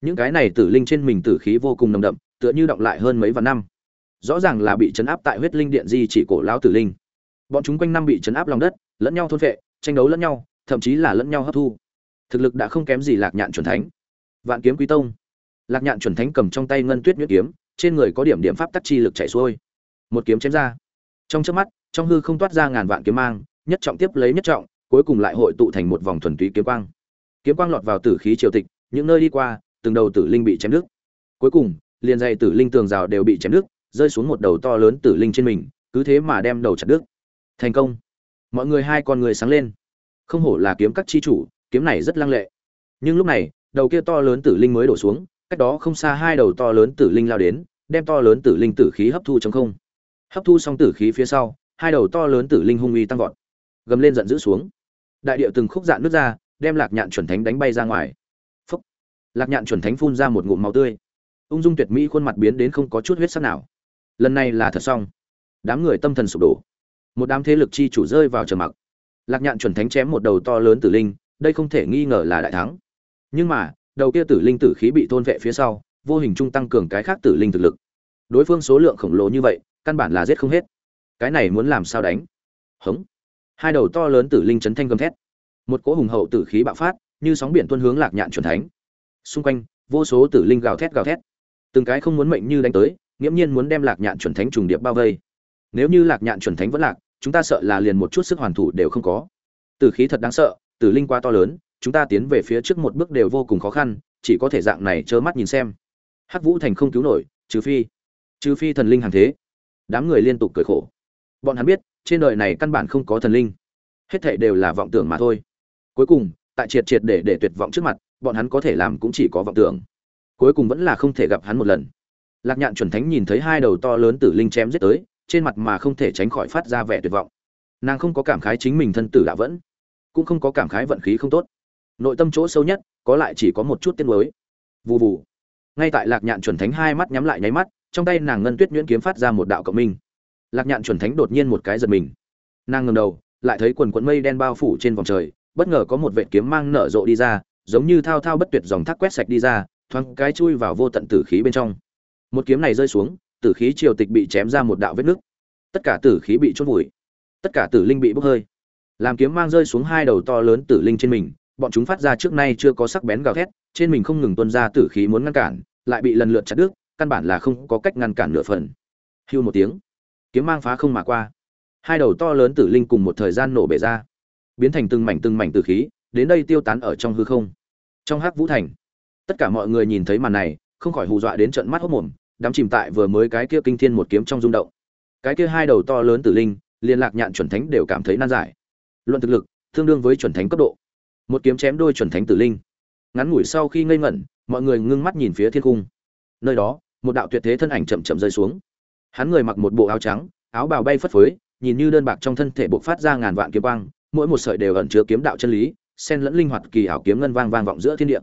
Những cái này tử linh trên mình tử khí vô cùng nồng đậm, tựa như động lại hơn mấy vạn năm. Rõ ràng là bị chấn áp tại huyết linh điện di chỉ cổ lão tử linh. Bọn chúng quanh năm bị chấn áp lòng đất, lẫn nhau thôn phệ, tranh đấu lẫn nhau, thậm chí là lẫn nhau hấp thu. Thực lực đã không kém gì lạc nhạn chuẩn thánh. Vạn kiếm quý tông. Lạc nhạn chuẩn thánh cầm trong tay ngân tuyết nhuyễn kiếm, trên người có điểm điểm pháp tắc chi lực chảy xuôi một kiếm chém ra. Trong chớp mắt, trong hư không toát ra ngàn vạn kiếm mang, nhất trọng tiếp lấy nhất trọng, cuối cùng lại hội tụ thành một vòng thuần túy kiếm quang. Kiếm quang lọt vào tử khí triều tịch, những nơi đi qua, từng đầu tử linh bị chém đứt. Cuối cùng, liền dày tử linh tường rào đều bị chém đứt, rơi xuống một đầu to lớn tử linh trên mình, cứ thế mà đem đầu chặt đứt. Thành công. Mọi người hai con người sáng lên. Không hổ là kiếm các chi chủ, kiếm này rất lăng lệ. Nhưng lúc này, đầu kia to lớn tử linh mới đổ xuống, cách đó không xa hai đầu to lớn tử linh lao đến, đem to lớn tử linh tử khí hấp thu trong không hấp thu xong tử khí phía sau, hai đầu to lớn tử linh hung uy tăng vọt, gầm lên giận dữ xuống. Đại điệu từng khúc dạn nước ra, đem lạc nhạn chuẩn thánh đánh bay ra ngoài. Phúc! Lạc nhạn chuẩn thánh phun ra một ngụm máu tươi. Ung dung tuyệt mỹ khuôn mặt biến đến không có chút huyết sắc nào. Lần này là thật xong. Đám người tâm thần sụp đổ. Một đám thế lực chi chủ rơi vào trầm mặc. Lạc nhạn chuẩn thánh chém một đầu to lớn tử linh, đây không thể nghi ngờ là đại thắng. Nhưng mà, đầu kia tử linh tử khí bị thôn vệ phía sau, vô hình trung tăng cường cái khác tử linh thực lực. Đối phương số lượng khổng lồ như vậy căn bản là giết không hết. Cái này muốn làm sao đánh? Hống. Hai đầu to lớn tử linh chấn thanh gầm thét. Một cỗ hùng hậu tử khí bạo phát, như sóng biển tuôn hướng lạc nhạn chuẩn thánh. Xung quanh, vô số tử linh gào thét gào thét. Từng cái không muốn mệnh như đánh tới, nghiễm nhiên muốn đem lạc nhạn chuẩn thánh trùng điệp bao vây. Nếu như lạc nhạn chuẩn thánh vẫn lạc, chúng ta sợ là liền một chút sức hoàn thủ đều không có. Tử khí thật đáng sợ, tử linh quá to lớn, chúng ta tiến về phía trước một bước đều vô cùng khó khăn, chỉ có thể dạng này trơ mắt nhìn xem. Hắc vũ thành không cứu nổi, trừ phi trừ phi thần linh hàng thế đám người liên tục cười khổ. Bọn hắn biết, trên đời này căn bản không có thần linh. Hết thảy đều là vọng tưởng mà thôi. Cuối cùng, tại triệt triệt để để tuyệt vọng trước mặt, bọn hắn có thể làm cũng chỉ có vọng tưởng. Cuối cùng vẫn là không thể gặp hắn một lần. Lạc nhạn chuẩn thánh nhìn thấy hai đầu to lớn tử linh chém giết tới, trên mặt mà không thể tránh khỏi phát ra vẻ tuyệt vọng. Nàng không có cảm khái chính mình thân tử đã vẫn, cũng không có cảm khái vận khí không tốt. Nội tâm chỗ sâu nhất, có lại chỉ có một chút tiên mới vù vù. Ngay tại lạc nhạn chuẩn thánh hai mắt nhắm lại nháy mắt trong tay nàng ngân tuyết nhuyễn kiếm phát ra một đạo cộng minh. Lạc nhạn chuẩn thánh đột nhiên một cái giật mình. Nàng ngầm đầu, lại thấy quần quận mây đen bao phủ trên vòng trời, bất ngờ có một vệ kiếm mang nở rộ đi ra, giống như thao thao bất tuyệt dòng thác quét sạch đi ra, thoáng cái chui vào vô tận tử khí bên trong. Một kiếm này rơi xuống, tử khí triều tịch bị chém ra một đạo vết nứt. Tất cả tử khí bị chốt vùi. Tất cả tử linh bị bốc hơi. Làm kiếm mang rơi xuống hai đầu to lớn tử linh trên mình, bọn chúng phát ra trước nay chưa có sắc bén gào thét, trên mình không ngừng tuôn ra tử khí muốn ngăn cản, lại bị lần lượt chặt đứt căn bản là không có cách ngăn cản nửa phần. Hưu một tiếng. Kiếm mang phá không mà qua. Hai đầu to lớn tử linh cùng một thời gian nổ bể ra. Biến thành từng mảnh từng mảnh tử khí, đến đây tiêu tán ở trong hư không. Trong hắc vũ thành. Tất cả mọi người nhìn thấy màn này, không khỏi hù dọa đến trận mắt hốc mồm, đắm chìm tại vừa mới cái kia kinh thiên một kiếm trong rung động. Cái kia hai đầu to lớn tử linh, liên lạc nhạn chuẩn thánh đều cảm thấy nan giải. Luận thực lực, tương đương với chuẩn thánh cấp độ. Một kiếm chém đôi chuẩn thánh tử linh. Ngắn ngủi sau khi ngây ngẩn, mọi người ngưng mắt nhìn phía thiên cung. Nơi đó một đạo tuyệt thế thân ảnh chậm chậm rơi xuống. Hắn người mặc một bộ áo trắng, áo bào bay phất phới, nhìn như đơn bạc trong thân thể bộc phát ra ngàn vạn kiếm quang, mỗi một sợi đều ẩn chứa kiếm đạo chân lý, xen lẫn linh hoạt kỳ ảo kiếm ngân vang vang vọng giữa thiên địa.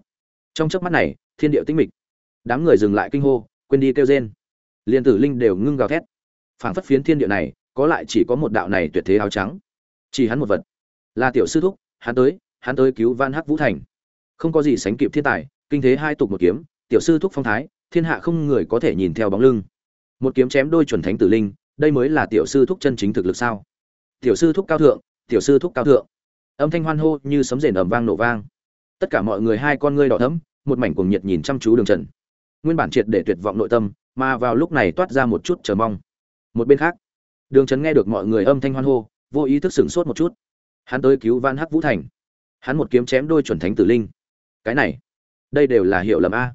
Trong chớp mắt này, thiên địa tĩnh mịch. Đám người dừng lại kinh hô, quên đi kêu rên. Liên tử linh đều ngưng gào thét. Phảng phất phiến thiên địa này, có lại chỉ có một đạo này tuyệt thế áo trắng. Chỉ hắn một vật. Là tiểu sư thúc, hắn tới hắn tới cứu van hắc vũ thành. Không có gì sánh kịp thiên tài, kinh thế hai tục một kiếm, tiểu sư thúc phong thái thiên hạ không người có thể nhìn theo bóng lưng. Một kiếm chém đôi chuẩn thánh tử linh, đây mới là tiểu sư thúc chân chính thực lực sao? Tiểu sư thúc cao thượng, tiểu sư thúc cao thượng. Âm thanh hoan hô như sấm rền ầm vang nổ vang. Tất cả mọi người hai con ngươi đỏ thẫm, một mảnh cuồng nhiệt nhìn chăm chú đường trần. Nguyên bản triệt để tuyệt vọng nội tâm, mà vào lúc này toát ra một chút chờ mong. Một bên khác, đường trần nghe được mọi người âm thanh hoan hô, vô ý thức sửng sốt một chút. Hắn tới cứu van hắc vũ thành. Hắn một kiếm chém đôi chuẩn thánh tử linh. Cái này, đây đều là hiệu lầm a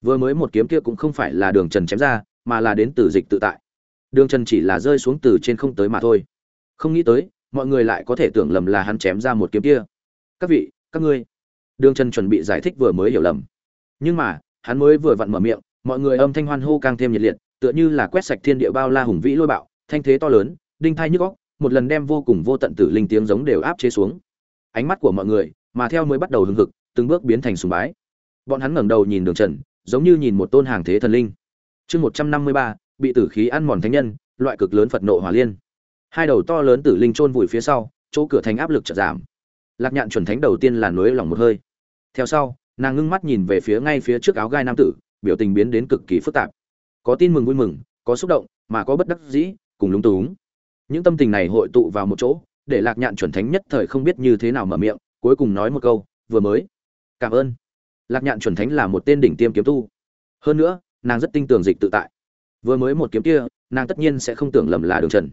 vừa mới một kiếm kia cũng không phải là đường trần chém ra, mà là đến từ dịch tự tại. Đường trần chỉ là rơi xuống từ trên không tới mà thôi. Không nghĩ tới, mọi người lại có thể tưởng lầm là hắn chém ra một kiếm kia. Các vị, các ngươi. Đường trần chuẩn bị giải thích vừa mới hiểu lầm. Nhưng mà, hắn mới vừa vặn mở miệng, mọi người âm thanh hoan hô càng thêm nhiệt liệt, tựa như là quét sạch thiên địa bao la hùng vĩ lôi bạo, thanh thế to lớn, đinh thai nhức góc một lần đem vô cùng vô tận tử linh tiếng giống đều áp chế xuống. Ánh mắt của mọi người, mà theo mới bắt đầu hừng hực, từng bước biến thành sùng bái. Bọn hắn ngẩng đầu nhìn đường trần giống như nhìn một tôn hàng thế thần linh. Chương một trăm năm mươi ba, bị tử khí ăn mòn thánh nhân, loại cực lớn phật nộ hỏa liên. Hai đầu to lớn tử linh chôn vùi phía sau, chỗ cửa thành áp lực chợt giảm. Lạc nhạn chuẩn thánh đầu tiên là nối lòng một hơi. Theo sau, nàng ngưng mắt nhìn về phía ngay phía trước áo gai nam tử, biểu tình biến đến cực kỳ phức tạp. Có tin mừng vui mừng, có xúc động, mà có bất đắc dĩ, cùng lúng túng. Những tâm tình này hội tụ vào một chỗ, để lạc nhạn chuẩn thánh nhất thời không biết như thế nào mở miệng, cuối cùng nói một câu, vừa mới, cảm ơn lạc nhạn chuẩn thánh là một tên đỉnh tiêm kiếm tu. Hơn nữa, nàng rất tin tưởng dịch tự tại. Vừa mới một kiếm kia, nàng tất nhiên sẽ không tưởng lầm là đường trần.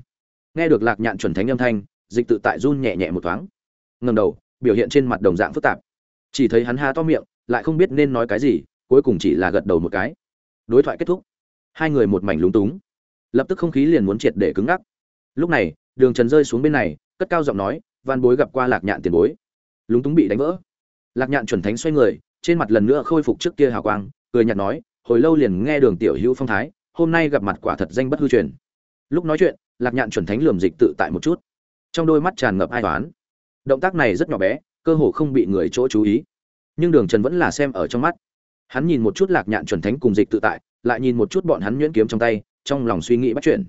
Nghe được lạc nhạn chuẩn thánh âm thanh, dịch tự tại run nhẹ nhẹ một thoáng. Ngầm đầu, biểu hiện trên mặt đồng dạng phức tạp. Chỉ thấy hắn ha to miệng, lại không biết nên nói cái gì, cuối cùng chỉ là gật đầu một cái. Đối thoại kết thúc. Hai người một mảnh lúng túng. Lập tức không khí liền muốn triệt để cứng ngắc. Lúc này, đường trần rơi xuống bên này, cất cao giọng nói van bối gặp qua lạc nhạn tiền bối. Lúng túng bị đánh vỡ. Lạc nhạn chuẩn thánh xoay người trên mặt lần nữa khôi phục trước kia hào quang, cười nhạt nói, hồi lâu liền nghe đường tiểu hữu phong thái, hôm nay gặp mặt quả thật danh bất hư truyền. Lúc nói chuyện, lạc nhạn chuẩn thánh lườm dịch tự tại một chút. Trong đôi mắt tràn ngập ai toán động tác này rất nhỏ bé, cơ hồ không bị người chỗ chú ý. Nhưng đường trần vẫn là xem ở trong mắt. Hắn nhìn một chút lạc nhạn chuẩn thánh cùng dịch tự tại, lại nhìn một chút bọn hắn nhuyễn kiếm trong tay, trong lòng suy nghĩ bắt chuyện.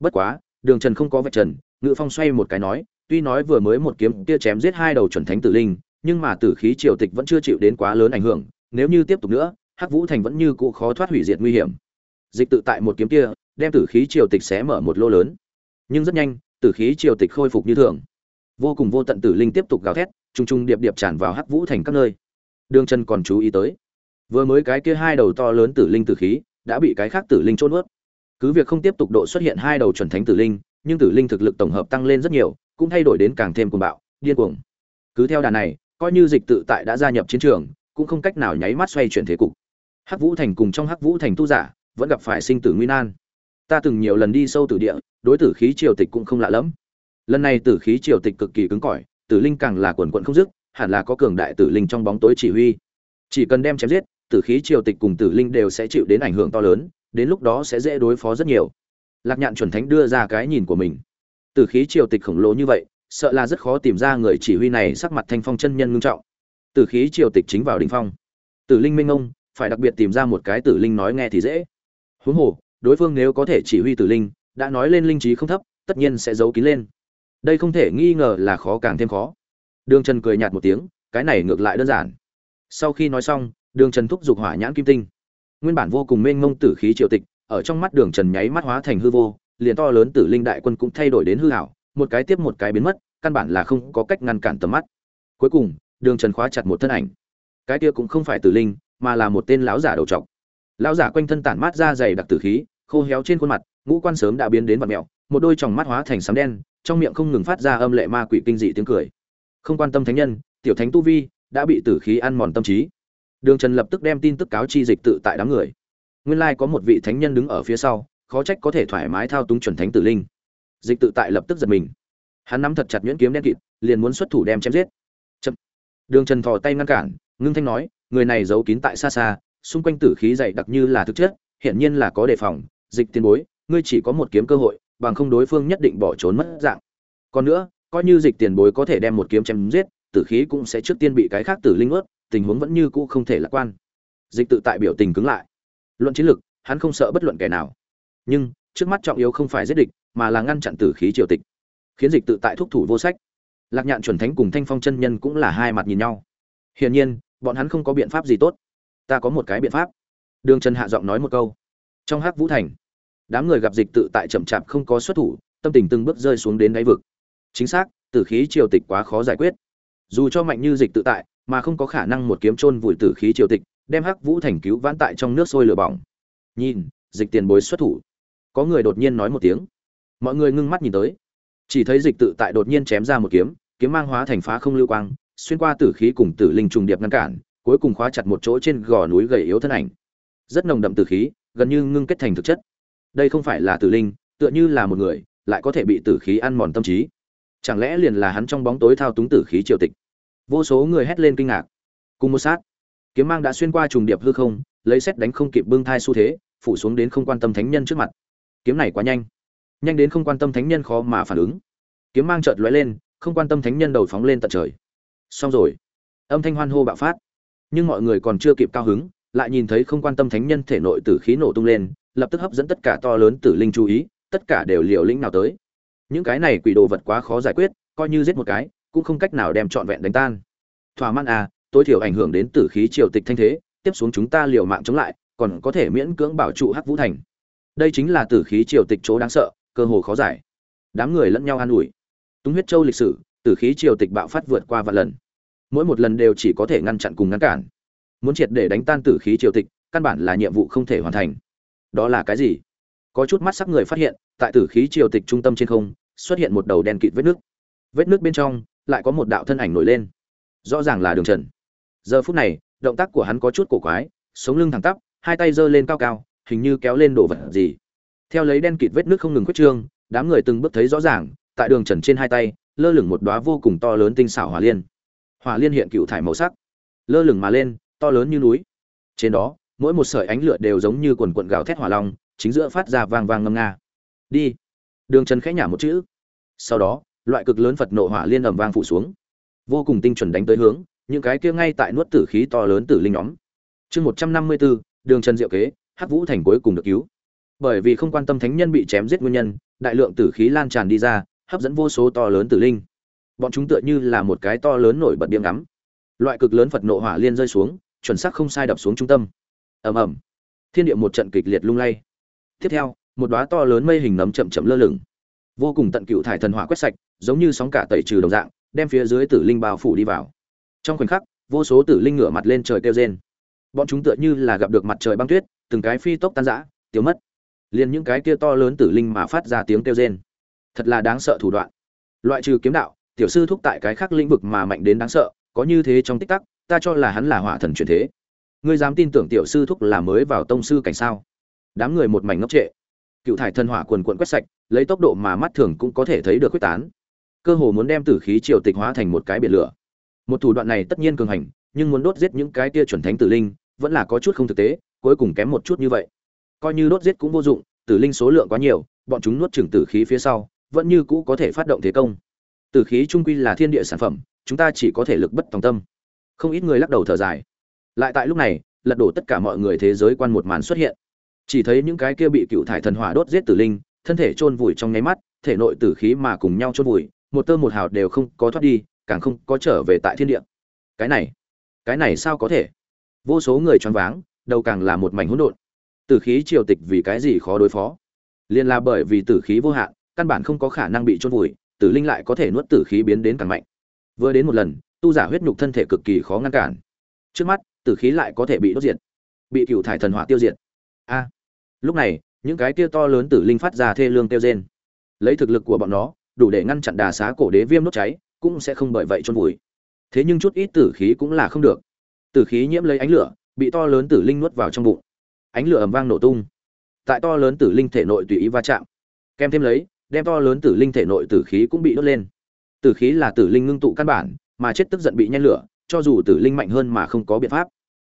Bất quá, đường trần không có vạch trần, ngự phong xoay một cái nói, tuy nói vừa mới một kiếm kia chém giết hai đầu chuẩn thánh tử linh nhưng mà tử khí triều tịch vẫn chưa chịu đến quá lớn ảnh hưởng, nếu như tiếp tục nữa, hắc vũ thành vẫn như cũ khó thoát hủy diệt nguy hiểm. Dịch tự tại một kiếm kia, đem tử khí triều tịch xé mở một lô lớn. Nhưng rất nhanh, tử khí triều tịch khôi phục như thường. Vô cùng vô tận tử linh tiếp tục gào thét, trùng trùng điệp điệp tràn vào hắc vũ thành các nơi. Đường chân còn chú ý tới, vừa mới cái kia hai đầu to lớn tử linh tử khí, đã bị cái khác tử linh trôn ướt cứ việc không tiếp tục độ xuất hiện hai đầu chuẩn thánh tử linh, nhưng tử linh thực lực tổng hợp tăng lên rất nhiều, cũng thay đổi đến càng thêm cuồng bạo, điên cuồng. Cứ theo đà này coi như dịch tự tại đã gia nhập chiến trường, cũng không cách nào nháy mắt xoay chuyển thế cục. Hắc vũ thành cùng trong hắc vũ thành tu giả, vẫn gặp phải sinh tử nguy nan. Ta từng nhiều lần đi sâu tử địa, đối tử khí triều tịch cũng không lạ lẫm. Lần này tử khí triều tịch cực kỳ cứng cỏi, tử linh càng là quần quận không dứt, hẳn là có cường đại tử linh trong bóng tối chỉ huy. Chỉ cần đem chém giết, tử khí triều tịch cùng tử linh đều sẽ chịu đến ảnh hưởng to lớn, đến lúc đó sẽ dễ đối phó rất nhiều. Lạc nhạn chuẩn thánh đưa ra cái nhìn của mình. Tử khí triều tịch khổng lồ như vậy sợ là rất khó tìm ra người chỉ huy này sắc mặt thanh phong chân nhân ngưng trọng. Tử khí triều tịch chính vào đỉnh phong. Tử linh minh ông phải đặc biệt tìm ra một cái tử linh nói nghe thì dễ. Huống hồ, đối phương nếu có thể chỉ huy tử linh, đã nói lên linh trí không thấp, tất nhiên sẽ giấu kín lên. Đây không thể nghi ngờ là khó càng thêm khó. Đường trần cười nhạt một tiếng, cái này ngược lại đơn giản. Sau khi nói xong, đường trần thúc giục hỏa nhãn kim tinh. Nguyên bản vô cùng mênh mông tử khí triều tịch, ở trong mắt đường trần nháy mắt hóa thành hư vô, liền to lớn tử linh đại quân cũng thay đổi đến hư hảo một cái tiếp một cái biến mất căn bản là không có cách ngăn cản tầm mắt. Cuối cùng, đường trần khóa chặt một thân ảnh. Cái kia cũng không phải tử linh, mà là một tên lão giả đầu trọc. Lão giả quanh thân tản mát ra dày đặc tử khí, khô héo trên khuôn mặt, ngũ quan sớm đã biến đến vật mẹo một đôi tròng mắt hóa thành sấm đen, trong miệng không ngừng phát ra âm lệ ma quỷ kinh dị tiếng cười. Không quan tâm thánh nhân, tiểu thánh tu vi đã bị tử khí ăn mòn tâm trí. Đường trần lập tức đem tin tức cáo chi dịch tự tại đám người. Nguyên lai có một vị thánh nhân đứng ở phía sau, khó trách có thể thoải mái thao túng chuẩn thánh tử linh. Dịch tự tại lập tức giật mình hắn nắm thật chặt nhuyễn kiếm đen kịt, liền muốn xuất thủ đem chém giết. Chậm. đường trần thò tay ngăn cản, ngưng thanh nói, người này giấu kín tại xa xa, xung quanh tử khí dày đặc như là thực chất, hiển nhiên là có đề phòng, dịch tiền bối, ngươi chỉ có một kiếm cơ hội, bằng không đối phương nhất định bỏ trốn mất dạng. Còn nữa, coi như dịch tiền bối có thể đem một kiếm chém giết, tử khí cũng sẽ trước tiên bị cái khác tử linh ướt, tình huống vẫn như cũ không thể lạc quan. Dịch tự tại biểu tình cứng lại. Luận chiến lược hắn không sợ bất luận kẻ nào. Nhưng, trước mắt trọng yếu không phải giết địch, mà là ngăn chặn tử khí triều tịch khiến dịch tự tại thúc thủ vô sách. Lạc nhạn chuẩn thánh cùng thanh phong chân nhân cũng là hai mặt nhìn nhau. Hiển nhiên, bọn hắn không có biện pháp gì tốt. Ta có một cái biện pháp. Đường trần hạ giọng nói một câu. Trong hắc vũ thành, đám người gặp dịch tự tại chậm chạp không có xuất thủ, tâm tình từng bước rơi xuống đến đáy vực. Chính xác, tử khí triều tịch quá khó giải quyết. Dù cho mạnh như dịch tự tại, mà không có khả năng một kiếm chôn vùi tử khí triều tịch, đem hắc vũ thành cứu vãn tại trong nước sôi lửa bỏng. Nhìn, dịch tiền bối xuất thủ. Có người đột nhiên nói một tiếng. Mọi người ngưng mắt nhìn tới chỉ thấy dịch tự tại đột nhiên chém ra một kiếm kiếm mang hóa thành phá không lưu quang, xuyên qua tử khí cùng tử linh trùng điệp ngăn cản, cuối cùng khóa chặt một chỗ trên gò núi gầy yếu thân ảnh. Rất nồng đậm tử khí, gần như ngưng kết thành thực chất. Đây không phải là tử linh, tựa như là một người, lại có thể bị tử khí ăn mòn tâm trí. Chẳng lẽ liền là hắn trong bóng tối thao túng tử khí triều tịch? Vô số người hét lên kinh ngạc. Cùng một sát, kiếm mang đã xuyên qua trùng điệp hư không, lấy xét đánh không kịp bưng thai xu thế, phủ xuống đến không quan tâm thánh nhân trước mặt. Kiếm này quá nhanh nhanh đến không quan tâm thánh nhân khó mà phản ứng. Kiếm mang chợt lóe lên, không quan tâm thánh nhân đầu phóng lên tận trời. Xong rồi. Âm thanh hoan hô bạo phát. Nhưng mọi người còn chưa kịp cao hứng, lại nhìn thấy không quan tâm thánh nhân thể nội tử khí nổ tung lên, lập tức hấp dẫn tất cả to lớn tử linh chú ý, tất cả đều liều lĩnh nào tới. Những cái này quỷ đồ vật quá khó giải quyết, coi như giết một cái, cũng không cách nào đem trọn vẹn đánh tan. Thỏa mãn à tối thiểu ảnh hưởng đến tử khí triều tịch thanh thế, tiếp xuống chúng ta liều mạng chống lại, còn có thể miễn cưỡng bảo trụ hắc vũ thành. Đây chính là tử khí triều tịch chỗ đáng sợ cơ hồ khó giải. Đám người lẫn nhau an ủi. Túng huyết châu lịch sử tử khí triều tịch bạo phát vượt qua vạn lần. Mỗi một lần đều chỉ có thể ngăn chặn cùng ngăn cản. Muốn triệt để đánh tan tử khí triều tịch, căn bản là nhiệm vụ không thể hoàn thành. Đó là cái gì? Có chút mắt sắc người phát hiện, tại tử khí triều tịch trung tâm trên không, xuất hiện một đầu đen kịt vết nước. Vết nước bên trong, lại có một đạo thân ảnh nổi lên. Rõ ràng là đường trần. Giờ phút này, động tác của hắn có chút cổ quái, sống lưng thẳng tắp, hai tay giơ lên cao cao, hình như kéo lên đồ vật gì theo lấy đen kịt vết nước không ngừng quyết trương, đám người từng bước thấy rõ ràng, tại đường trần trên hai tay, lơ lửng một đóa vô cùng to lớn tinh xảo hỏa liên. Hỏa liên hiện cựu thải màu sắc, lơ lửng mà lên, to lớn như núi. Trên đó, mỗi một sợi ánh lửa đều giống như quần quận gào thét hỏa long, chính giữa phát ra vang vang ngâm nga. Đi. Đường trần khẽ nhả một chữ. Sau đó, loại cực lớn phật nộ hỏa liên ầm vang phủ xuống. Vô cùng tinh chuẩn đánh tới hướng, những cái kia ngay tại nuốt tử khí to lớn tử linh nhóm. Chương một trăm năm mươi bốn, đường trần diệu kế, hắc vũ thành cuối cùng được cứu bởi vì không quan tâm thánh nhân bị chém giết nguyên nhân, đại lượng tử khí lan tràn đi ra, hấp dẫn vô số to lớn tử linh. Bọn chúng tựa như là một cái to lớn nổi bật điểm ngắm. Loại cực lớn phật nộ hỏa liên rơi xuống, chuẩn xác không sai đập xuống trung tâm. Ầm ầm. Thiên địa một trận kịch liệt lung lay. Tiếp theo, một đóa to lớn mây hình nấm chậm chậm lơ lửng. Vô cùng tận cựu thải thần hỏa quét sạch, giống như sóng cả tẩy trừ đồng dạng, đem phía dưới tử linh bao phủ đi vào. Trong khoảnh khắc, vô số tử linh ngửa mặt lên trời kêu rên. Bọn chúng tựa như là gặp được mặt trời băng tuyết, từng cái phi tốc tan rã, tiêu mất liền những cái kia to lớn tử linh mà phát ra tiếng kêu rên. Thật là đáng sợ thủ đoạn. Loại trừ kiếm đạo, tiểu sư thúc tại cái khác lĩnh vực mà mạnh đến đáng sợ, có như thế trong tích tắc, ta cho là hắn là hỏa thần truyền thế. Ngươi dám tin tưởng tiểu sư thúc là mới vào tông sư cảnh sao? Đám người một mảnh ngốc trệ. Cựu thải thần hỏa quần quần quét sạch, lấy tốc độ mà mắt thường cũng có thể thấy được quyết tán. Cơ hồ muốn đem tử khí triều tịch hóa thành một cái biển lửa. Một thủ đoạn này tất nhiên cường hành, nhưng muốn đốt giết những cái tia chuẩn thánh tử linh, vẫn là có chút không thực tế, cuối cùng kém một chút như vậy coi như đốt giết cũng vô dụng, tử linh số lượng quá nhiều, bọn chúng nuốt chửng tử khí phía sau, vẫn như cũ có thể phát động thế công. Tử khí trung quy là thiên địa sản phẩm, chúng ta chỉ có thể lực bất tòng tâm. Không ít người lắc đầu thở dài. Lại tại lúc này, lật đổ tất cả mọi người thế giới quan một màn xuất hiện. Chỉ thấy những cái kia bị cựu thải thần hỏa đốt giết tử linh, thân thể chôn vùi trong nháy mắt, thể nội tử khí mà cùng nhau chôn vùi, một tơ một hào đều không có thoát đi, càng không có trở về tại thiên địa. Cái này cái này sao có thể? Vô số người choáng váng, đầu càng là một mảnh hỗn độn tử khí triều tịch vì cái gì khó đối phó? Liên là bởi vì tử khí vô hạn, căn bản không có khả năng bị chôn vùi, tử linh lại có thể nuốt tử khí biến đến càng mạnh. Vừa đến một lần, tu giả huyết nhục thân thể cực kỳ khó ngăn cản. Trước mắt, tử khí lại có thể bị đốt diệt, bị cựu thải thần hỏa tiêu diệt. A! Lúc này, những cái kia to lớn tử linh phát ra thê lương tiêu rên. Lấy thực lực của bọn nó, đủ để ngăn chặn đà xá cổ đế viêm đốt cháy, cũng sẽ không bởi vậy chôn vùi. Thế nhưng chút ít tử khí cũng là không được. Tử khí nhiễm lấy ánh lửa, bị to lớn tử linh nuốt vào trong bụng ánh lửa ầm vang nổ tung. Tại to lớn tử linh thể nội tùy ý va chạm. Kèm thêm lấy, đem to lớn tử linh thể nội tử khí cũng bị đốt lên. Tử khí là tử linh ngưng tụ căn bản, mà chết tức giận bị nhen lửa, cho dù tử linh mạnh hơn mà không có biện pháp.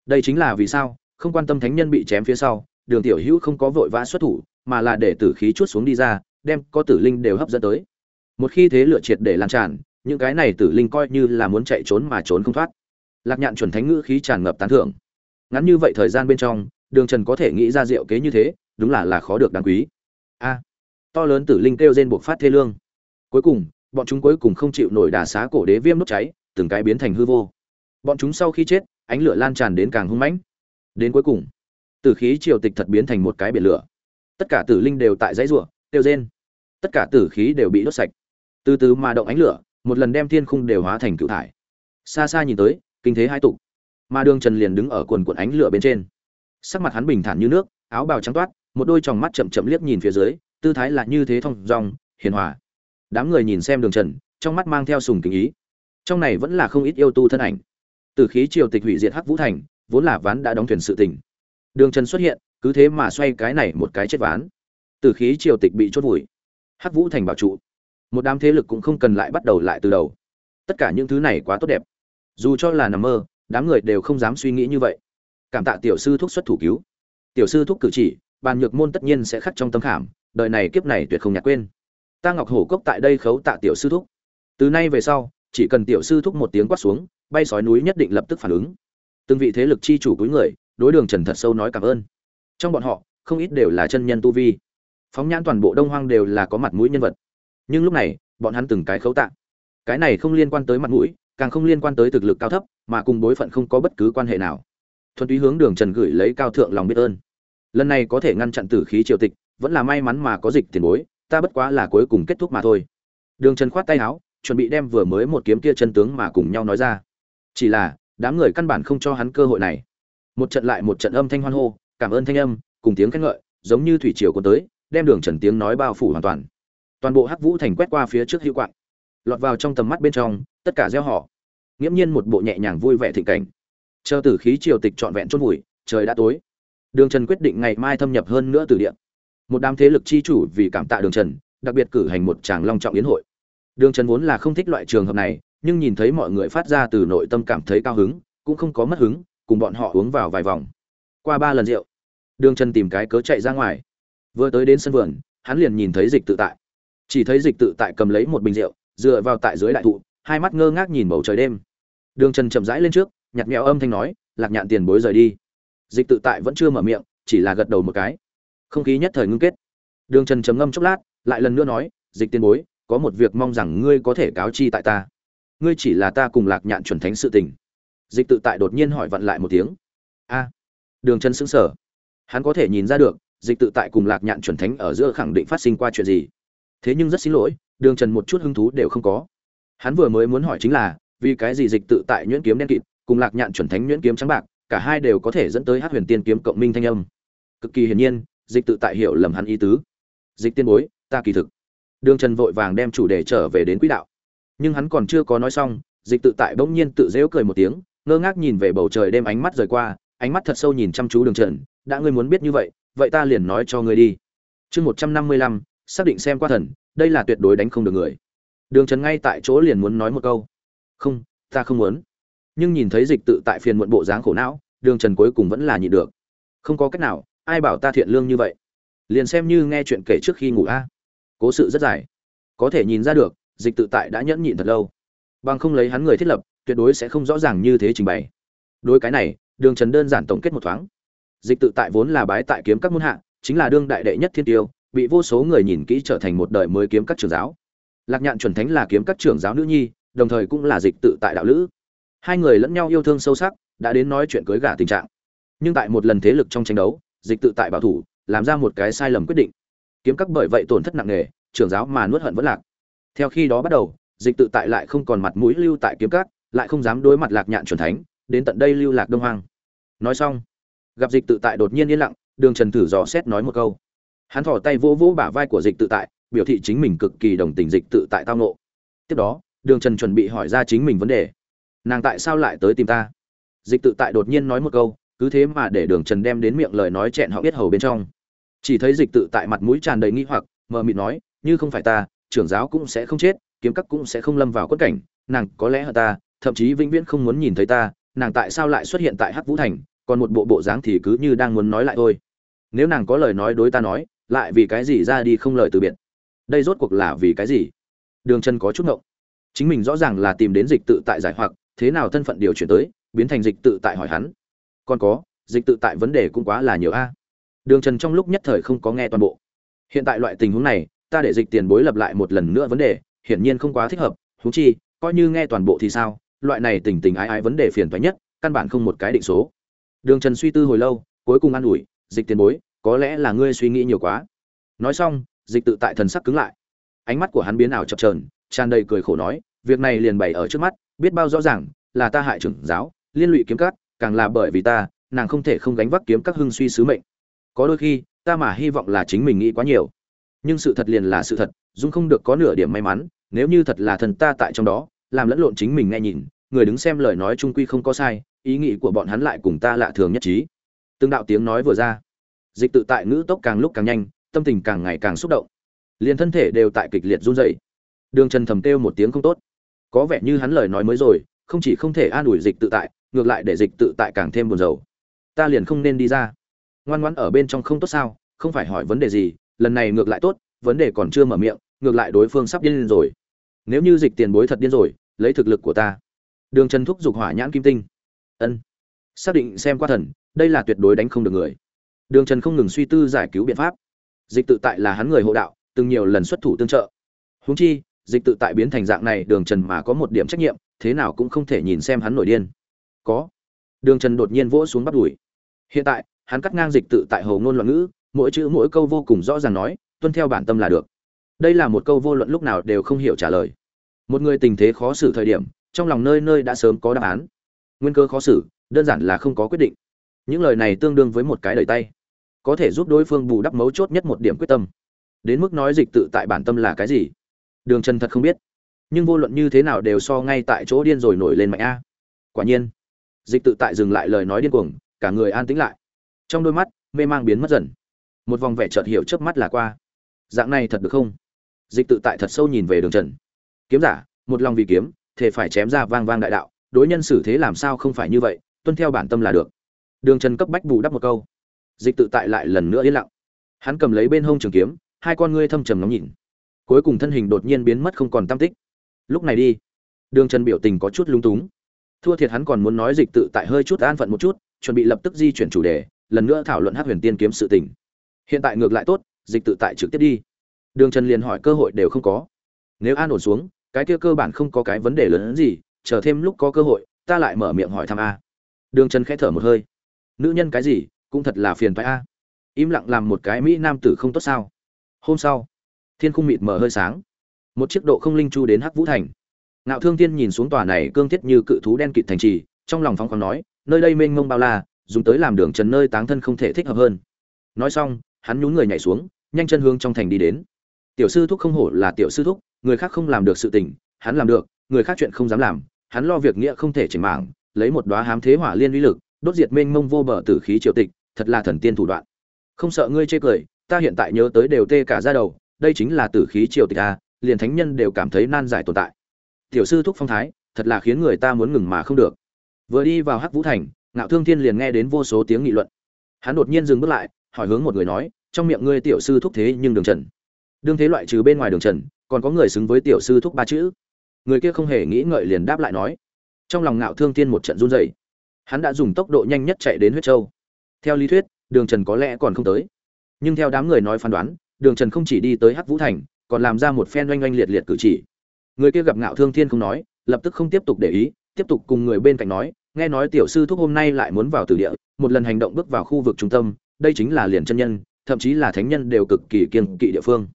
Đây chính là vì sao, không quan tâm thánh nhân bị chém phía sau, đường tiểu hữu không có vội vã xuất thủ, mà là để tử khí chút xuống đi ra, đem có tử linh đều hấp dẫn tới. Một khi thế lửa triệt để lan tràn, những cái này tử linh coi như là muốn chạy trốn mà trốn không thoát. Lạc nhạn chuẩn thánh ngữ khí tràn ngập tán thưởng. Ngắn như vậy thời gian bên trong đường trần có thể nghĩ ra diệu kế như thế, đúng là là khó được đáng quý. A, to lớn tử linh kêu rên buộc phát thê lương. Cuối cùng, bọn chúng cuối cùng không chịu nổi đà xá cổ đế viêm đốt cháy, từng cái biến thành hư vô. Bọn chúng sau khi chết, ánh lửa lan tràn đến càng hung mãnh. Đến cuối cùng, tử khí triều tịch thật biến thành một cái biển lửa. Tất cả tử linh đều tại dãy rủa tiêu rên. Tất cả tử khí đều bị đốt sạch. Từ từ mà động ánh lửa, một lần đem thiên khung đều hóa thành cựu thải. Xa xa nhìn tới, kinh thế hai tục mà đường trần liền đứng ở quần quần ánh lửa bên trên sắc mặt hắn bình thản như nước, áo bào trắng toát, một đôi tròng mắt chậm chậm liếc nhìn phía dưới, tư thái là như thế thong dong, hiền hòa. Đám người nhìn xem đường trần, trong mắt mang theo sùng kính ý. Trong này vẫn là không ít yêu tu thân ảnh. Từ khí triều tịch hủy diệt hắc vũ thành, vốn là ván đã đóng thuyền sự tình. Đường trần xuất hiện, cứ thế mà xoay cái này một cái chết ván. Từ khí triều tịch bị chốt vùi. Hắc vũ thành bảo trụ. Một đám thế lực cũng không cần lại bắt đầu lại từ đầu. Tất cả những thứ này quá tốt đẹp. Dù cho là nằm mơ, đám người đều không dám suy nghĩ như vậy cảm tạ tiểu sư thúc xuất thủ cứu. Tiểu sư thúc cử chỉ, bàn nhược môn tất nhiên sẽ khắc trong tâm khảm, đời này kiếp này tuyệt không nhạt quên. Ta ngọc hổ cốc tại đây khấu tạ tiểu sư thúc. Từ nay về sau, chỉ cần tiểu sư thúc một tiếng quát xuống, bay sói núi nhất định lập tức phản ứng. Từng vị thế lực chi chủ cuối người, đối đường trần thật sâu nói cảm ơn. Trong bọn họ, không ít đều là chân nhân tu vi. Phóng nhãn toàn bộ đông hoang đều là có mặt mũi nhân vật. Nhưng lúc này, bọn hắn từng cái khấu tạ. Cái này không liên quan tới mặt mũi, càng không liên quan tới thực lực cao thấp, mà cùng bối phận không có bất cứ quan hệ nào thuần túy hướng đường trần gửi lấy cao thượng lòng biết ơn. Lần này có thể ngăn chặn tử khí triều tịch, vẫn là may mắn mà có dịch tiền bối, ta bất quá là cuối cùng kết thúc mà thôi. Đường trần khoát tay áo, chuẩn bị đem vừa mới một kiếm kia chân tướng mà cùng nhau nói ra. Chỉ là, đám người căn bản không cho hắn cơ hội này. Một trận lại một trận âm thanh hoan hô, cảm ơn thanh âm, cùng tiếng khen ngợi, giống như thủy triều cuốn tới, đem đường trần tiếng nói bao phủ hoàn toàn. Toàn bộ hắc vũ thành quét qua phía trước hữu quạng, lọt vào trong tầm mắt bên trong, tất cả gieo họ. Nghiễm nhiên một bộ nhẹ nhàng vui vẻ thịnh cảnh chờ tử khí triều tịch trọn vẹn chôn vùi, trời đã tối. Đường trần quyết định ngày mai thâm nhập hơn nữa từ điện một đám thế lực chi chủ vì cảm tạ đường trần, đặc biệt cử hành một tràng long trọng yến hội. Đường trần vốn là không thích loại trường hợp này, nhưng nhìn thấy mọi người phát ra từ nội tâm cảm thấy cao hứng, cũng không có mất hứng, cùng bọn họ uống vào vài vòng. Qua ba lần rượu, đường trần tìm cái cớ chạy ra ngoài. Vừa tới đến sân vườn, hắn liền nhìn thấy dịch tự tại. Chỉ thấy dịch tự tại cầm lấy một bình rượu, dựa vào tại dưới đại thụ, hai mắt ngơ ngác nhìn bầu trời đêm. Đường trần chậm rãi lên trước nhặt mèo âm thanh nói, lạc nhạn tiền bối rời đi. Dịch tự tại vẫn chưa mở miệng, chỉ là gật đầu một cái. Không khí nhất thời ngưng kết. Đường trần trầm ngâm chốc lát, lại lần nữa nói, dịch tiền bối, có một việc mong rằng ngươi có thể cáo chi tại ta. Ngươi chỉ là ta cùng lạc nhạn chuẩn thánh sự tình. Dịch tự tại đột nhiên hỏi vặn lại một tiếng. A. Đường trần xứng sở hắn có thể nhìn ra được, dịch tự tại cùng lạc nhạn chuẩn thánh ở giữa khẳng định phát sinh qua chuyện gì. Thế nhưng rất xin lỗi, đường trần một chút hứng thú đều không có. Hắn vừa mới muốn hỏi chính là, vì cái gì dịch tự tại nhuyễn kiếm đen kịt cùng lạc nhạn chuẩn thánh nhuyễn kiếm trắng bạc, cả hai đều có thể dẫn tới hát huyền tiên kiếm cộng minh thanh âm. Cực kỳ hiển nhiên, dịch tự tại hiểu lầm hắn ý tứ. Dịch tiên bối, ta kỳ thực. Đường trần vội vàng đem chủ đề trở về đến quỹ đạo. Nhưng hắn còn chưa có nói xong, dịch tự tại bỗng nhiên tự dễu cười một tiếng, ngơ ngác nhìn về bầu trời đem ánh mắt rời qua, ánh mắt thật sâu nhìn chăm chú đường trần, đã ngươi muốn biết như vậy vậy ta liền nói cho ngươi đi. Chương một trăm năm mươi lăm, xác định xem qua thần, đây là tuyệt đối đánh không được người. Đường trần ngay tại chỗ liền muốn nói một câu. Không, ta không muốn nhưng nhìn thấy dịch tự tại phiền muộn bộ dáng khổ não, đường trần cuối cùng vẫn là nhịn được. Không có cách nào, ai bảo ta thiện lương như vậy? Liền xem như nghe chuyện kể trước khi ngủ a. Cố sự rất dài. Có thể nhìn ra được, dịch tự tại đã nhẫn nhịn thật lâu. Bằng không lấy hắn người thiết lập, tuyệt đối sẽ không rõ ràng như thế trình bày. Đối cái này, đường trần đơn giản tổng kết một thoáng. Dịch tự tại vốn là bái tại kiếm các môn hạ, chính là đương đại đệ nhất thiên tiêu, bị vô số người nhìn kỹ trở thành một đời mới kiếm các trưởng giáo. Lạc nhạn chuẩn thánh là kiếm các trưởng giáo nữ nhi, đồng thời cũng là dịch tự tại đạo lữ hai người lẫn nhau yêu thương sâu sắc, đã đến nói chuyện cưới gả tình trạng. Nhưng tại một lần thế lực trong tranh đấu, dịch tự tại bảo thủ, làm ra một cái sai lầm quyết định. Kiếm các bởi vậy tổn thất nặng nề, trưởng giáo mà nuốt hận vẫn lạc. Theo khi đó bắt đầu, dịch tự tại lại không còn mặt mũi lưu tại kiếm các, lại không dám đối mặt lạc nhạn chuẩn thánh, đến tận đây lưu lạc đông hoang. Nói xong, gặp dịch tự tại đột nhiên yên lặng, đường trần thử dò xét nói một câu. Hắn thỏ tay vỗ vỗ bả vai của dịch tự tại, biểu thị chính mình cực kỳ đồng tình dịch tự tại tao nộ tiếp đó, đường trần chuẩn bị hỏi ra chính mình vấn đề nàng tại sao lại tới tìm ta? Dịch tự tại đột nhiên nói một câu, cứ thế mà để đường trần đem đến miệng lời nói chẹn họ biết hầu bên trong. Chỉ thấy dịch tự tại mặt mũi tràn đầy nghi hoặc, mờ mịt nói, như không phải ta, trưởng giáo cũng sẽ không chết, kiếm các cũng sẽ không lâm vào quất cảnh, nàng có lẽ ở ta, thậm chí vĩnh viễn không muốn nhìn thấy ta, nàng tại sao lại xuất hiện tại hắc vũ thành, còn một bộ bộ dáng thì cứ như đang muốn nói lại thôi. Nếu nàng có lời nói đối ta nói, lại vì cái gì ra đi không lời từ biệt? Đây rốt cuộc là vì cái gì? Đường trần có chút ngộng. Chính mình rõ ràng là tìm đến dịch tự tại giải hoặc thế nào thân phận điều chuyển tới, biến thành dịch tự tại hỏi hắn. Còn có, dịch tự tại vấn đề cũng quá là nhiều a. Đường trần trong lúc nhất thời không có nghe toàn bộ. Hiện tại loại tình huống này, ta để dịch tiền bối lập lại một lần nữa vấn đề, hiển nhiên không quá thích hợp thú chi, coi như nghe toàn bộ thì sao, loại này tình tình ái ái vấn đề phiền toái nhất, căn bản không một cái định số. Đường trần suy tư hồi lâu, cuối cùng an ủi, dịch tiền bối, có lẽ là ngươi suy nghĩ nhiều quá. Nói xong, dịch tự tại thần sắc cứng lại. Ánh mắt của hắn biến ảo chập trờn tràn đầy cười khổ nói, việc này liền bày ở trước mắt biết bao rõ ràng, là ta hại trưởng giáo, liên lụy kiếm cắt càng là bởi vì ta, nàng không thể không gánh vác kiếm các hưng suy sứ mệnh. Có đôi khi, ta mà hy vọng là chính mình nghĩ quá nhiều. Nhưng sự thật liền là sự thật, dung không được có nửa điểm may mắn, nếu như thật là thần ta tại trong đó, làm lẫn lộn chính mình nghe nhìn, người đứng xem lời nói trung quy không có sai, ý nghĩ của bọn hắn lại cùng ta lạ thường nhất trí. Từng đạo tiếng nói vừa ra, dịch tự tại ngữ tốc càng lúc càng nhanh, tâm tình càng ngày càng xúc động. Liền thân thể đều tại kịch liệt run rẩy. Đường trần thầm kêu một tiếng không tốt có vẻ như hắn lời nói mới rồi, không chỉ không thể an ủi dịch tự tại, ngược lại để dịch tự tại càng thêm buồn rầu. Ta liền không nên đi ra. Ngoan ngoãn ở bên trong không tốt sao, không phải hỏi vấn đề gì, lần này ngược lại tốt, vấn đề còn chưa mở miệng, ngược lại đối phương sắp điên rồi. Nếu như dịch tiền bối thật điên rồi, lấy thực lực của ta. Đường trần thúc giục hỏa nhãn kim tinh. Ân. Xác định xem qua thần, đây là tuyệt đối đánh không được người. Đường trần không ngừng suy tư giải cứu biện pháp. Dịch tự tại là hắn người hộ đạo, từng nhiều lần xuất thủ tương trợ. Húng chi dịch tự tại biến thành dạng này, đường trần mà có một điểm trách nhiệm, thế nào cũng không thể nhìn xem hắn nổi điên. Có. Đường trần đột nhiên vỗ xuống bắt đùi. Hiện tại, hắn cắt ngang dịch tự tại hầu ngôn loạn ngữ, mỗi chữ mỗi câu vô cùng rõ ràng nói, tuân theo bản tâm là được. Đây là một câu vô luận lúc nào đều không hiểu trả lời. Một người tình thế khó xử thời điểm, trong lòng nơi nơi đã sớm có đáp án. Nguyên cơ khó xử, đơn giản là không có quyết định. Những lời này tương đương với một cái lời tay. Có thể giúp đối phương bù đắp mấu chốt nhất một điểm quyết tâm. Đến mức nói dịch tự tại bản tâm là cái gì? Đường trần thật không biết. Nhưng vô luận như thế nào đều so ngay tại chỗ điên rồi nổi lên mạnh a. Quả nhiên, dịch tự tại dừng lại lời nói điên cuồng, cả người an tĩnh lại. Trong đôi mắt, mê mang biến mất dần. Một vòng vẻ chợt hiểu trước mắt là qua. Dạng này thật được không? Dịch tự tại thật sâu nhìn về đường trần. Kiếm giả, một lòng vì kiếm thể phải chém ra vang vang đại đạo, đối nhân xử thế làm sao không phải như vậy, tuân theo bản tâm là được. Đường trần cấp bách bù đắp một câu. Dịch tự tại lại lần nữa yên lặng. Hắn cầm lấy bên hông trường kiếm, hai con ngươi thâm trầm ngắm nhìn cuối cùng thân hình đột nhiên biến mất không còn tam tích. Lúc này đi. Đường trần biểu tình có chút lung túng. Thua thiệt hắn còn muốn nói dịch tự tại hơi chút an phận một chút, chuẩn bị lập tức di chuyển chủ đề, lần nữa thảo luận hát huyền tiên kiếm sự tình. Hiện tại ngược lại tốt, dịch tự tại trực tiếp đi. Đường trần liền hỏi cơ hội đều không có. Nếu an ổn xuống, cái kia cơ bản không có cái vấn đề lớn hơn gì, chờ thêm lúc có cơ hội, ta lại mở miệng hỏi thăm a. Đường trần khẽ thở một hơi. Nữ nhân cái gì, cũng thật là phiền thoái a. Im lặng làm một cái mỹ nam tử không tốt sao. Hôm sau thiên khung mịt mờ hơi sáng. Một chiếc độ không linh chu đến hắc vũ thành. Ngạo thương thiên nhìn xuống tòa này cương thiết như cự thú đen kịt thành trì, trong lòng phóng khoáng nói, nơi đây mênh mông bao la, dùng tới làm đường trần nơi táng thân không thể thích hợp hơn. Nói xong, hắn nhún người nhảy xuống, nhanh chân hướng trong thành đi đến. Tiểu sư thúc không hổ là tiểu sư thúc, người khác không làm được sự tình, hắn làm được, người khác chuyện không dám làm, hắn lo việc nghĩa không thể chỉnh mạng lấy một đóa hám thế hỏa liên uy lực, đốt diệt mênh mông vô bờ tử khí triều tịch, thật là thần tiên thủ đoạn. Không sợ ngươi chê cười, ta hiện tại nhớ tới đều tê cả ra đầu đây chính là tử khí triều tịch a, liền thánh nhân đều cảm thấy nan giải tồn tại. Tiểu sư thúc phong thái, thật là khiến người ta muốn ngừng mà không được. Vừa đi vào hắc vũ thành, ngạo thương thiên liền nghe đến vô số tiếng nghị luận. Hắn đột nhiên dừng bước lại, hỏi hướng một người nói, trong miệng ngươi tiểu sư thúc thế nhưng đường trần? Đương thế loại trừ bên ngoài đường trần, còn có người xứng với tiểu sư thúc ba chữ. Người kia không hề nghĩ ngợi liền đáp lại nói. Trong lòng ngạo thương thiên một trận run rẩy. Hắn đã dùng tốc độ nhanh nhất chạy đến huyết châu. Theo lý thuyết, đường trần có lẽ còn không tới. Nhưng theo đám người nói phán đoán đường trần không chỉ đi tới hắc vũ thành, còn làm ra một phen oanh oanh liệt liệt cử chỉ. Người kia gặp ngạo thương thiên không nói, lập tức không tiếp tục để ý, tiếp tục cùng người bên cạnh nói, nghe nói tiểu sư thúc hôm nay lại muốn vào tử địa, một lần hành động bước vào khu vực trung tâm, đây chính là liền chân nhân, thậm chí là thánh nhân đều cực kỳ kiên kỵ địa phương.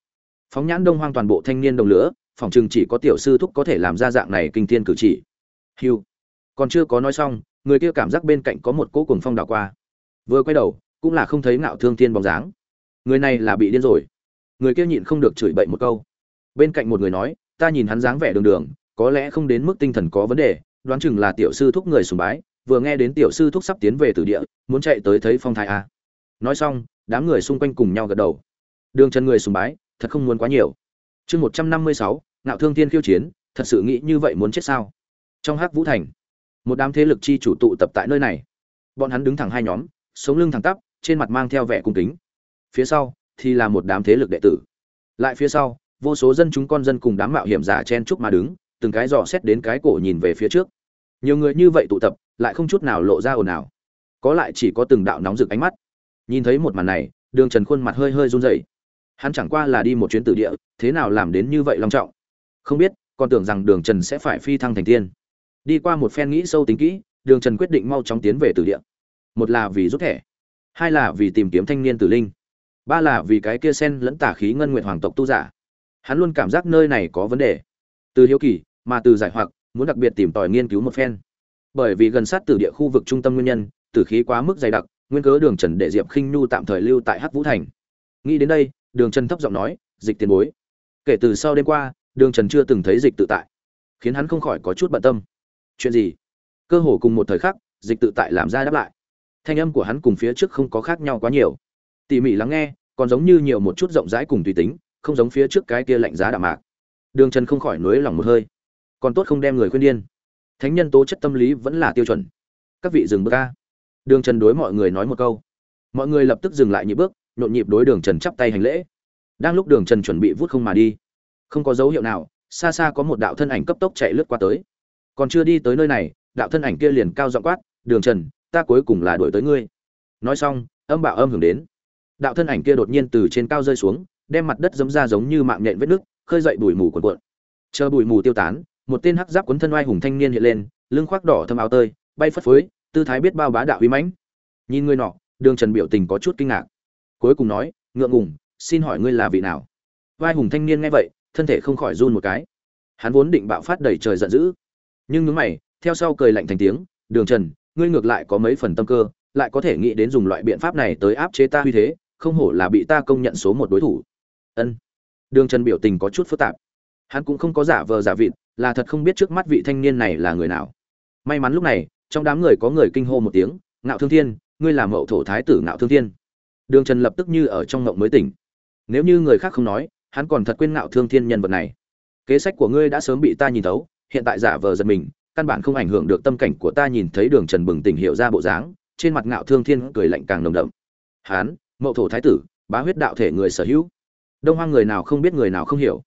Phóng nhãn đông hoang toàn bộ thanh niên đồng lửa, phòng chừng chỉ có tiểu sư thúc có thể làm ra dạng này kinh thiên cử chỉ. Hiu còn chưa có nói xong, người kia cảm giác bên cạnh có một cỗ cuồng phong đảo qua. Vừa quay đầu, cũng là không thấy ngạo thương thiên bóng dáng. Người này là bị điên rồi người kia nhịn không được chửi bậy một câu. Bên cạnh một người nói, ta nhìn hắn dáng vẻ đường đường, có lẽ không đến mức tinh thần có vấn đề, đoán chừng là tiểu sư thúc người sùng bái, vừa nghe đến tiểu sư thúc sắp tiến về từ địa, muốn chạy tới thấy phong thái a. Nói xong, đám người xung quanh cùng nhau gật đầu. Đường trần người sùng bái, thật không muốn quá nhiều. Chương một trăm năm mươi sáu, ngạo thương thiên khiêu chiến, thật sự nghĩ như vậy muốn chết sao? Trong hắc vũ thành, một đám thế lực chi chủ tụ tập tại nơi này. Bọn hắn đứng thẳng hai nhóm, sống lưng thẳng tắp, trên mặt mang theo vẻ cung kính. Phía sau thì là một đám thế lực đệ tử. Lại phía sau, vô số dân chúng con dân cùng đám mạo hiểm giả chen chúc mà đứng, từng cái dò xét đến cái cổ nhìn về phía trước. Nhiều người như vậy tụ tập, lại không chút nào lộ ra ồn ào. Có lại chỉ có từng đạo nóng rực ánh mắt. Nhìn thấy một màn này, đường trần khuôn mặt hơi hơi run rẩy. Hắn chẳng qua là đi một chuyến tử địa, thế nào làm đến như vậy long trọng? Không biết, còn tưởng rằng đường trần sẽ phải phi thăng thành tiên. Đi qua một phen nghĩ sâu tính kỹ, đường trần quyết định mau chóng tiến về tử địa. Một là vì rút thẻ, hai là vì tìm kiếm thanh niên tử linh ba là vì cái kia sen lẫn tả khí ngân nguyện hoàng tộc tu giả. Hắn luôn cảm giác nơi này có vấn đề. Từ hiếu kỳ, mà từ giải hoặc, muốn đặc biệt tìm tòi nghiên cứu một phen. Bởi vì gần sát từ địa khu vực trung tâm nguyên nhân, tử khí quá mức dày đặc, nguyên cớ đường trần để diệp khinh nhu tạm thời lưu tại hắc vũ thành. Nghĩ đến đây, đường trần thấp giọng nói, dịch tiền bối. Kể từ sau đêm qua, đường trần chưa từng thấy dịch tự tại, khiến hắn không khỏi có chút bận tâm. Chuyện gì? Cơ hồ cùng một thời khắc, dịch tự tại làm ra đáp lại. Thanh âm của hắn cùng phía trước không có khác nhau quá nhiều tỉ mỉ lắng nghe, còn giống như nhiều một chút rộng rãi cùng tùy tính, không giống phía trước cái kia lạnh giá đạm mạc. Đường trần không khỏi nối lòng một hơi. Còn tốt không đem người khuyên điên. Thánh nhân tố chất tâm lý vẫn là tiêu chuẩn. Các vị dừng bước ca đường trần đối mọi người nói một câu. Mọi người lập tức dừng lại những bước, nhộn nhịp đối đường trần chắp tay hành lễ. Đang lúc đường trần chuẩn bị vút không mà đi, không có dấu hiệu nào, xa xa có một đạo thân ảnh cấp tốc chạy lướt qua tới. Còn chưa đi tới nơi này, đạo thân ảnh kia liền cao giọng quát, đường trần, ta cuối cùng là đuổi tới ngươi. Nói xong, âm bảo âm hưởng đến đạo thân ảnh kia đột nhiên từ trên cao rơi xuống, đem mặt đất giấm ra giống như mạng nhện vết nước khơi dậy bụi mù cuộn cuộn. Chờ bụi mù tiêu tán, một tên hắc giáp quấn thân oai hùng thanh niên hiện lên, lưng khoác đỏ thâm áo tơi, bay phất phới, tư thái biết bao bá đạo uy mãnh. Nhìn người nọ, đường trần biểu tình có chút kinh ngạc. Cuối cùng nói, ngượng ngùng, xin hỏi ngươi là vị nào? Vai hùng thanh niên nghe vậy, thân thể không khỏi run một cái. Hắn vốn định bạo phát đầy trời giận dữ, nhưng nhướng mày, theo sau cười lạnh thành tiếng, đường trần, ngươi ngược lại có mấy phần tâm cơ, lại có thể nghĩ đến dùng loại biện pháp này tới áp chế ta uy thế không hổ là bị ta công nhận số một đối thủ. Ân. Đường trần biểu tình có chút phức tạp. Hắn cũng không có giả vờ giả vịt, là thật không biết trước mắt vị thanh niên này là người nào. May mắn lúc này, trong đám người có người kinh hô một tiếng, ngạo thương thiên, ngươi là mậu thổ thái tử ngạo thương thiên. Đường trần lập tức như ở trong ngộng mới tỉnh. Nếu như người khác không nói, hắn còn thật quên ngạo thương thiên nhân vật này. Kế sách của ngươi đã sớm bị ta nhìn thấu, hiện tại giả vờ giật mình, căn bản không ảnh hưởng được tâm cảnh của ta nhìn thấy đường trần bừng tỉnh hiệu ra bộ dáng, trên mặt ngạo thương thiên cười lạnh càng nồng đậm. Hán mậu thổ thái tử, bá huyết đạo thể người sở hữu. Đông hoang người nào không biết người nào không hiểu.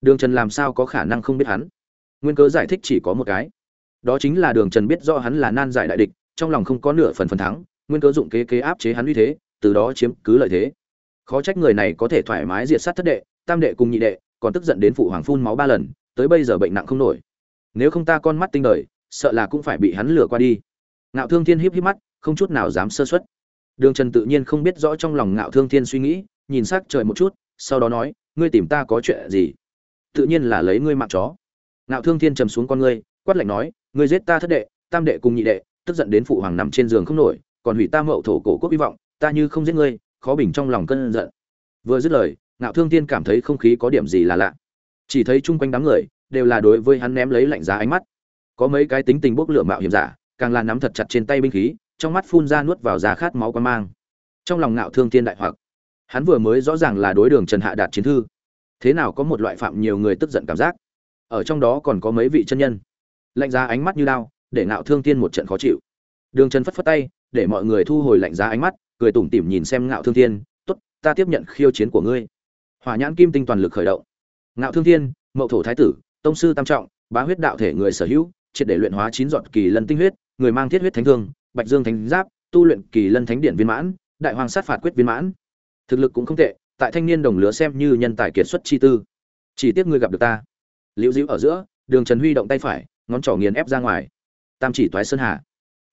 Đường trần làm sao có khả năng không biết hắn? Nguyên cớ giải thích chỉ có một cái. Đó chính là đường trần biết do hắn là nan giải đại địch, trong lòng không có nửa phần phần thắng, nguyên cớ dụng kế kế áp chế hắn uy thế, từ đó chiếm cứ lợi thế. Khó trách người này có thể thoải mái diệt sát thất đệ, tam đệ cùng nhị đệ, còn tức giận đến phụ hoàng phun máu ba lần, tới bây giờ bệnh nặng không nổi. Nếu không ta con mắt tinh đời, sợ là cũng phải bị hắn lừa qua đi. Ngạo thương thiên híp híp mắt, không chút nào dám sơ xuất đường trần tự nhiên không biết rõ trong lòng ngạo thương thiên suy nghĩ, nhìn sắc trời một chút, sau đó nói, ngươi tìm ta có chuyện gì? Tự nhiên là lấy ngươi mạng chó. Ngạo thương thiên trầm xuống con ngươi, quát lạnh nói, ngươi giết ta thất đệ, tam đệ cùng nhị đệ, tức giận đến phụ hoàng nằm trên giường không nổi, còn hủy ta mậu thổ cổ quốc hy vọng, ta như không giết ngươi, khó bình trong lòng cơn giận. Vừa dứt lời, ngạo thương thiên cảm thấy không khí có điểm gì là lạ. Chỉ thấy chung quanh đám người, đều là đối với hắn ném lấy lạnh giá ánh mắt. Có mấy cái tính tình bốc lửa mạo hiểm giả, càng là nắm thật chặt trên tay binh khí trong mắt phun ra nuốt vào ra khát máu quan mang. Trong lòng ngạo thương thiên đại hoặc, hắn vừa mới rõ ràng là đối đường trần hạ đạt chiến thư. Thế nào có một loại phạm nhiều người tức giận cảm giác? Ở trong đó còn có mấy vị chân nhân. Lạnh giá ánh mắt như lao để ngạo thương thiên một trận khó chịu. Đường trần phất phất tay, để mọi người thu hồi lạnh giá ánh mắt, cười tủm tỉm nhìn xem ngạo thương thiên, tốt, ta tiếp nhận khiêu chiến của ngươi. Hỏa nhãn kim tinh toàn lực khởi động. Ngạo thương thiên, mậu thổ thái tử, tông sư tam trọng, bá huyết đạo thể người sở hữu, triệt để luyện hóa chín giọt kỳ lân tinh huyết, người mang thiết huyết thánh thương bạch dương thánh giáp, tu luyện kỳ lân thánh điện viên mãn, đại hoàng sát phạt quyết viên mãn. Thực lực cũng không tệ, tại thanh niên đồng lứa xem như nhân tài kiệt xuất chi tư. Chỉ tiếc ngươi gặp được ta. Liễu dĩu ở giữa, đường trần huy động tay phải, ngón trỏ nghiền ép ra ngoài. Tam chỉ toái sơn hà.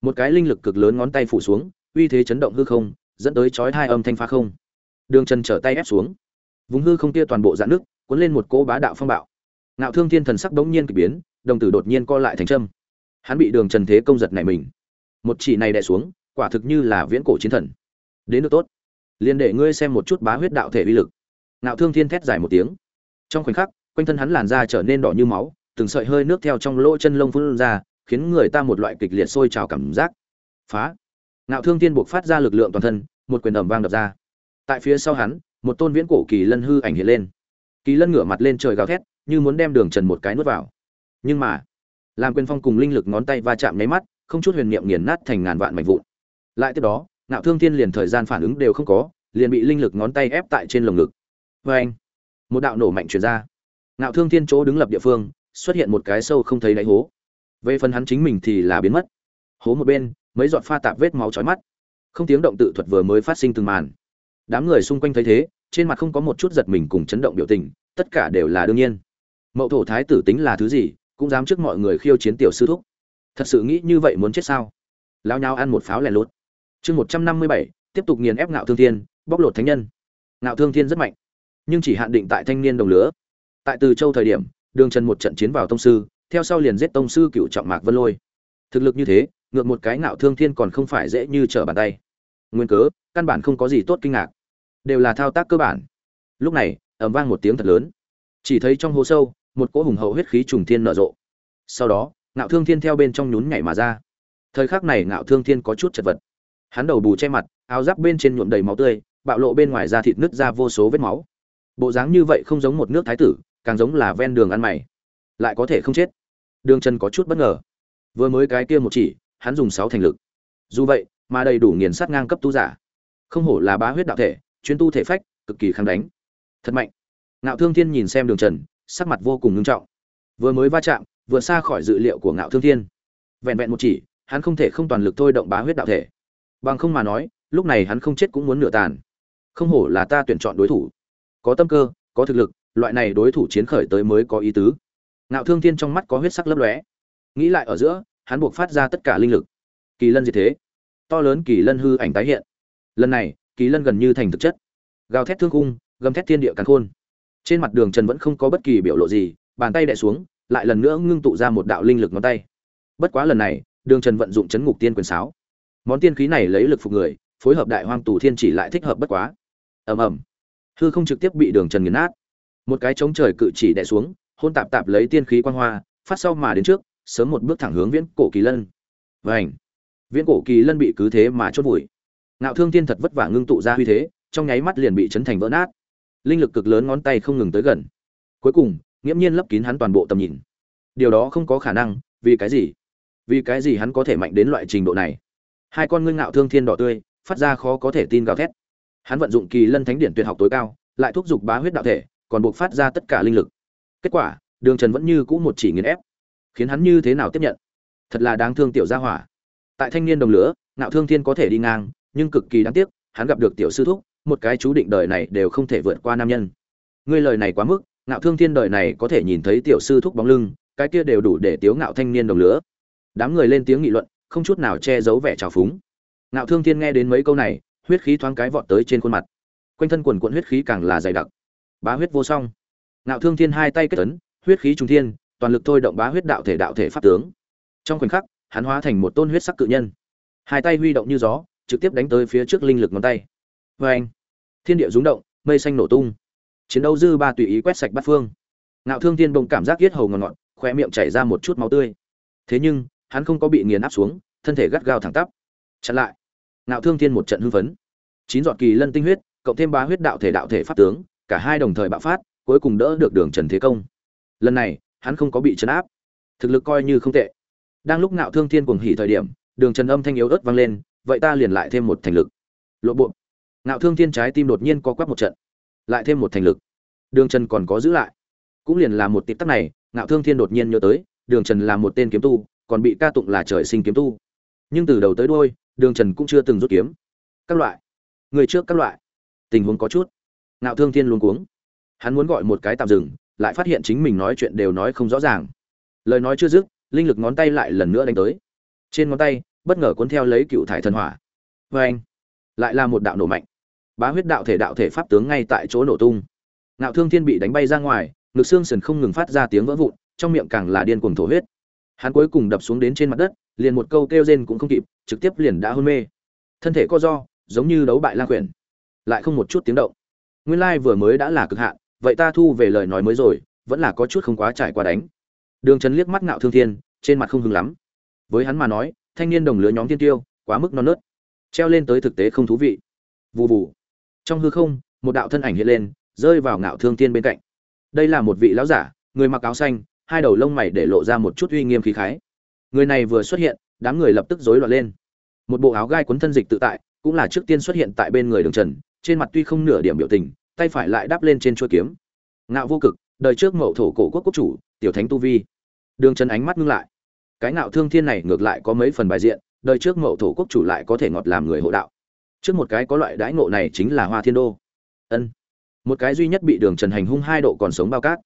Một cái linh lực cực lớn ngón tay phủ xuống, uy thế chấn động hư không, dẫn tới chói hai âm thanh phá không. Đường trần trở tay ép xuống. Vùng hư không kia toàn bộ dạn nước cuốn lên một cỗ bá đạo phong bạo. Ngạo thương thiên thần sắc đống nhiên kỳ biến, đồng tử đột nhiên co lại thành trâm hắn bị đường trần thế công giật này mình một chỉ này đè xuống, quả thực như là viễn cổ chiến thần. Đến được tốt. Liền để ngươi xem một chút bá huyết đạo thể uy lực. Ngạo thương thiên thét dài một tiếng. Trong khoảnh khắc, quanh thân hắn làn da trở nên đỏ như máu, từng sợi hơi nước theo trong lỗ chân lông phun ra, khiến người ta một loại kịch liệt sôi trào cảm giác. Phá. Ngạo thương thiên buộc phát ra lực lượng toàn thân, một quyền ẩm vang đập ra. Tại phía sau hắn, một tôn viễn cổ kỳ lân hư ảnh hiện lên. Kỳ lân ngửa mặt lên trời gào thét, như muốn đem đường trần một cái nuốt vào. Nhưng mà làm quyền phong cùng linh lực ngón tay va chạm nháy mắt không chút huyền niệm nghiền nát thành ngàn vạn mảnh vụn. Lại tiếp đó, ngạo thương thiên liền thời gian phản ứng đều không có, liền bị linh lực ngón tay ép tại trên lồng ngực. Oeng! một đạo nổ mạnh truyền ra. Ngạo thương thiên chỗ đứng lập địa phương, xuất hiện một cái sâu không thấy đáy hố. Về phần hắn chính mình thì là biến mất. Hố một bên, mấy giọt pha tạp vết máu chói mắt. Không tiếng động tự thuật vừa mới phát sinh từng màn. Đám người xung quanh thấy thế, trên mặt không có một chút giật mình cùng chấn động biểu tình, tất cả đều là đương nhiên. Mậu thổ thái tử tính là thứ gì, cũng dám trước mọi người khiêu chiến tiểu sư thúc thật sự nghĩ như vậy muốn chết sao? Lao nhau ăn một pháo lẻ lốt chương một trăm năm mươi bảy, tiếp tục nghiền ép ngạo thương thiên, bóc lột thánh nhân. Ngạo thương thiên rất mạnh, nhưng chỉ hạn định tại thanh niên đồng lứa. Tại từ châu thời điểm, đường trần một trận chiến vào tông sư, theo sau liền giết tông sư cựu trọng mạc vân lôi. Thực lực như thế, ngược một cái ngạo thương thiên còn không phải dễ như trở bàn tay. Nguyên cớ, căn bản không có gì tốt kinh ngạc. Đều là thao tác cơ bản. Lúc này, ầm vang một tiếng thật lớn. Chỉ thấy trong hố sâu, một cỗ hùng hậu huyết khí trùng thiên nở rộ. Sau đó ngạo thương thiên theo bên trong nhún nhảy mà ra. Thời khắc này ngạo thương thiên có chút chật vật. Hắn đầu bù che mặt, áo giáp bên trên nhuộm đầy máu tươi, bạo lộ bên ngoài da thịt nứt ra vô số vết máu. Bộ dáng như vậy không giống một nước thái tử, càng giống là ven đường ăn mày. Lại có thể không chết. Đường trần có chút bất ngờ. Vừa mới cái kia một chỉ, hắn dùng sáu thành lực. Dù vậy, mà đầy đủ nghiền sát ngang cấp tu giả. Không hổ là bá huyết đạo thể, chuyên tu thể phách, cực kỳ kháng đánh. Thật mạnh. Ngạo thương thiên nhìn xem đường trần, sắc mặt vô cùng ngưng trọng. Vừa mới va chạm vừa xa khỏi dự liệu của ngạo thương thiên. Vẹn vẹn một chỉ, hắn không thể không toàn lực thôi động bá huyết đạo thể. Bằng không mà nói, lúc này hắn không chết cũng muốn nửa tàn. Không hổ là ta tuyển chọn đối thủ. Có tâm cơ, có thực lực, loại này đối thủ chiến khởi tới mới có ý tứ. Ngạo thương thiên trong mắt có huyết sắc lấp lóe. Nghĩ lại ở giữa, hắn buộc phát ra tất cả linh lực. Kỳ lân gì thế. To lớn kỳ lân hư ảnh tái hiện. Lần này, kỳ lân gần như thành thực chất. Gào thét thương cung gầm thét thiên địa càn khôn. Trên mặt đường trần vẫn không có bất kỳ biểu lộ gì, bàn tay đẻ xuống lại lần nữa ngưng tụ ra một đạo linh lực ngón tay. Bất quá lần này, đường trần vận dụng chấn ngục tiên quyền sáo. Món tiên khí này lấy lực phục người, phối hợp đại hoang tù thiên chỉ lại thích hợp bất quá. Ầm ầm. Hư không trực tiếp bị đường trần nghiền nát. Một cái trống trời cự chỉ đè xuống, hôn tạp tạp lấy tiên khí quan hoa, phát sau mà đến trước, sớm một bước thẳng hướng viễn cổ kỳ lân. Vảnh viễn cổ kỳ lân bị cứ thế mà chốt vùi. Ngạo thương tiên thật vất vả ngưng tụ ra huy thế, trong nháy mắt liền bị chấn thành vỡ nát. Linh lực cực lớn ngón tay không ngừng tới gần. Cuối cùng nghiễm nhiên lấp kín hắn toàn bộ tầm nhìn. Điều đó không có khả năng, vì cái gì? Vì cái gì hắn có thể mạnh đến loại trình độ này? Hai con ngươi ngạo thương thiên đỏ tươi, phát ra khó có thể tin gào thét. Hắn vận dụng kỳ lân thánh điển tuyệt học tối cao, lại thúc giục bá huyết đạo thể, còn buộc phát ra tất cả linh lực. Kết quả, đường trần vẫn như cũ một chỉ nghiền ép, khiến hắn như thế nào tiếp nhận? Thật là đáng thương tiểu gia hỏa. Tại thanh niên đồng lửa, ngạo thương thiên có thể đi ngang, nhưng cực kỳ đáng tiếc, hắn gặp được tiểu sư thúc, một cái chú định đời này đều không thể vượt qua nam nhân. Ngươi lời này quá mức ngạo thương thiên đời này có thể nhìn thấy tiểu sư thúc bóng lưng, cái kia đều đủ để tiếu ngạo thanh niên đồng lửa. Đám người lên tiếng nghị luận, không chút nào che giấu vẻ trào phúng. Ngạo thương thiên nghe đến mấy câu này, huyết khí thoáng cái vọt tới trên khuôn mặt. Quanh thân quần quận huyết khí càng là dày đặc. Bá huyết vô song. Ngạo thương thiên hai tay kết ấn, huyết khí trung thiên, toàn lực thôi động bá huyết đạo thể đạo thể pháp tướng. Trong khoảnh khắc, hắn hóa thành một tôn huyết sắc cự nhân. Hai tay huy động như gió, trực tiếp đánh tới phía trước linh lực ngón tay. Vê anh thiên địa rúng động, mây xanh nổ tung chiến đấu dư ba tùy ý quét sạch bát phương. Ngạo thương thiên bông cảm giác yết hầu ngọt ngọt khoe miệng chảy ra một chút máu tươi. Thế nhưng, hắn không có bị nghiền áp xuống, thân thể gắt gao thẳng tắp. Chặn lại. Ngạo thương thiên một trận hưng phấn. Chín giọt kỳ lân tinh huyết, cộng thêm ba huyết đạo thể đạo thể pháp tướng, cả hai đồng thời bạo phát, cuối cùng đỡ được đường trần thế công. Lần này, hắn không có bị chấn áp. Thực lực coi như không tệ. Đang lúc ngạo thương thiên cuồng hỉ thời điểm, đường trần âm thanh yếu ớt vang lên, vậy ta liền lại thêm một thành lực. Lộ bộ. Ngạo thương thiên trái tim đột nhiên co quắp một trận lại thêm một thành lực. Đường trần còn có giữ lại. Cũng liền là một tịp tắc này, ngạo thương thiên đột nhiên nhớ tới, đường trần là một tên kiếm tu, còn bị ca tụng là trời sinh kiếm tu. Nhưng từ đầu tới đôi đường trần cũng chưa từng rút kiếm. Các loại. Người trước các loại. Tình huống có chút. Ngạo thương thiên luôn cuống. Hắn muốn gọi một cái tạm dừng, lại phát hiện chính mình nói chuyện đều nói không rõ ràng. Lời nói chưa dứt, linh lực ngón tay lại lần nữa đánh tới. Trên ngón tay, bất ngờ cuốn theo lấy cựu thải thần hỏa. Vê anh lại là một đạo nổ mạnh bá huyết đạo thể đạo thể pháp tướng ngay tại chỗ nổ tung. Ngạo thương thiên bị đánh bay ra ngoài, ngực xương sần không ngừng phát ra tiếng vỡ vụn, trong miệng càng là điên cuồng thổ huyết. Hắn cuối cùng đập xuống đến trên mặt đất, liền một câu kêu rên cũng không kịp, trực tiếp liền đã hôn mê. Thân thể co do, giống như đấu bại lang quyển. Lại không một chút tiếng động. Nguyên lai vừa mới đã là cực hạn, vậy ta thu về lời nói mới rồi, vẫn là có chút không quá trải qua đánh. Đường trần liếc mắt ngạo thương thiên, trên mặt không hưng lắm. Với hắn mà nói, thanh niên đồng lứa nhóm tiên tiêu, quá mức non nớt. Treo lên tới thực tế không thú vị. Vù vù trong hư không, một đạo thân ảnh hiện lên, rơi vào ngạo thương thiên bên cạnh. Đây là một vị lão giả, người mặc áo xanh, hai đầu lông mày để lộ ra một chút uy nghiêm khí khái. Người này vừa xuất hiện, đám người lập tức rối loạn lên. Một bộ áo gai cuốn thân dịch tự tại, cũng là trước tiên xuất hiện tại bên người đường trần, trên mặt tuy không nửa điểm biểu tình, tay phải lại đáp lên trên chuôi kiếm. Ngạo vô cực, đời trước mậu thổ cổ quốc quốc chủ, tiểu thánh tu vi. Đường trần ánh mắt ngưng lại. Cái ngạo thương thiên này ngược lại có mấy phần bài diện, đời trước mậu thổ quốc chủ lại có thể ngọt làm người hộ đạo trước một cái có loại đãi ngộ này chính là hoa thiên đô. Ân. Một cái duy nhất bị đường trần hành hung hai độ còn sống bao cát.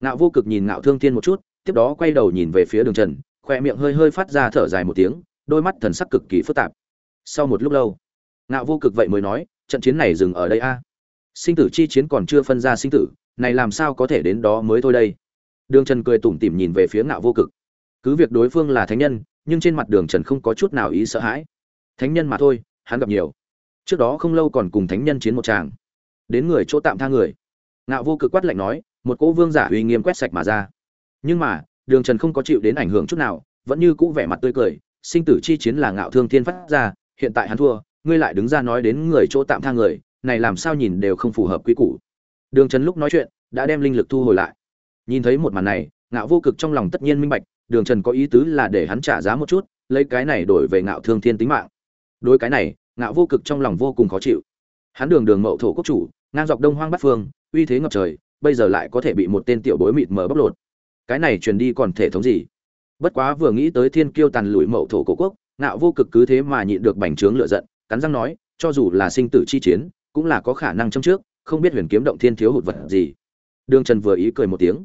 Ngạo vô cực nhìn ngạo thương thiên một chút, tiếp đó quay đầu nhìn về phía đường trần, khoe miệng hơi hơi phát ra thở dài một tiếng, đôi mắt thần sắc cực kỳ phức tạp. Sau một lúc lâu, ngạo vô cực vậy mới nói, trận chiến này dừng ở đây a. Sinh tử chi chiến còn chưa phân ra sinh tử, này làm sao có thể đến đó mới thôi đây? Đường trần cười tủm tỉm nhìn về phía ngạo vô cực. Cứ việc đối phương là thánh nhân, nhưng trên mặt đường trần không có chút nào ý sợ hãi. Thánh nhân mà thôi, hắn gặp nhiều trước đó không lâu còn cùng thánh nhân chiến một tràng. Đến người chỗ tạm tha người. Ngạo vô cực quát lạnh nói, một cỗ vương giả uy nghiêm quét sạch mà ra. Nhưng mà, đường trần không có chịu đến ảnh hưởng chút nào, vẫn như cũ vẻ mặt tươi cười, sinh tử chi chiến là ngạo thương thiên phát ra, hiện tại hắn thua, ngươi lại đứng ra nói đến người chỗ tạm tha người, này làm sao nhìn đều không phù hợp quy củ. Đường trần lúc nói chuyện, đã đem linh lực thu hồi lại. Nhìn thấy một màn này, ngạo vô cực trong lòng tất nhiên minh bạch, đường trần có ý tứ là để hắn trả giá một chút, lấy cái này đổi về ngạo thương thiên tính mạng. Đối cái này ngạo vô cực trong lòng vô cùng khó chịu. Hắn đường đường mậu thổ quốc chủ, ngang dọc đông hoang bắc phương, uy thế ngập trời, bây giờ lại có thể bị một tên tiểu bối mịt mờ bóc lột. Cái này truyền đi còn thể thống gì? Bất quá vừa nghĩ tới thiên kiêu tàn lụi mậu thổ cổ quốc, ngạo vô cực cứ thế mà nhịn được bành trướng lựa giận, cắn răng nói, cho dù là sinh tử chi chiến, cũng là có khả năng trong trước, không biết huyền kiếm động thiên thiếu hụt vật gì. Đường trần vừa ý cười một tiếng.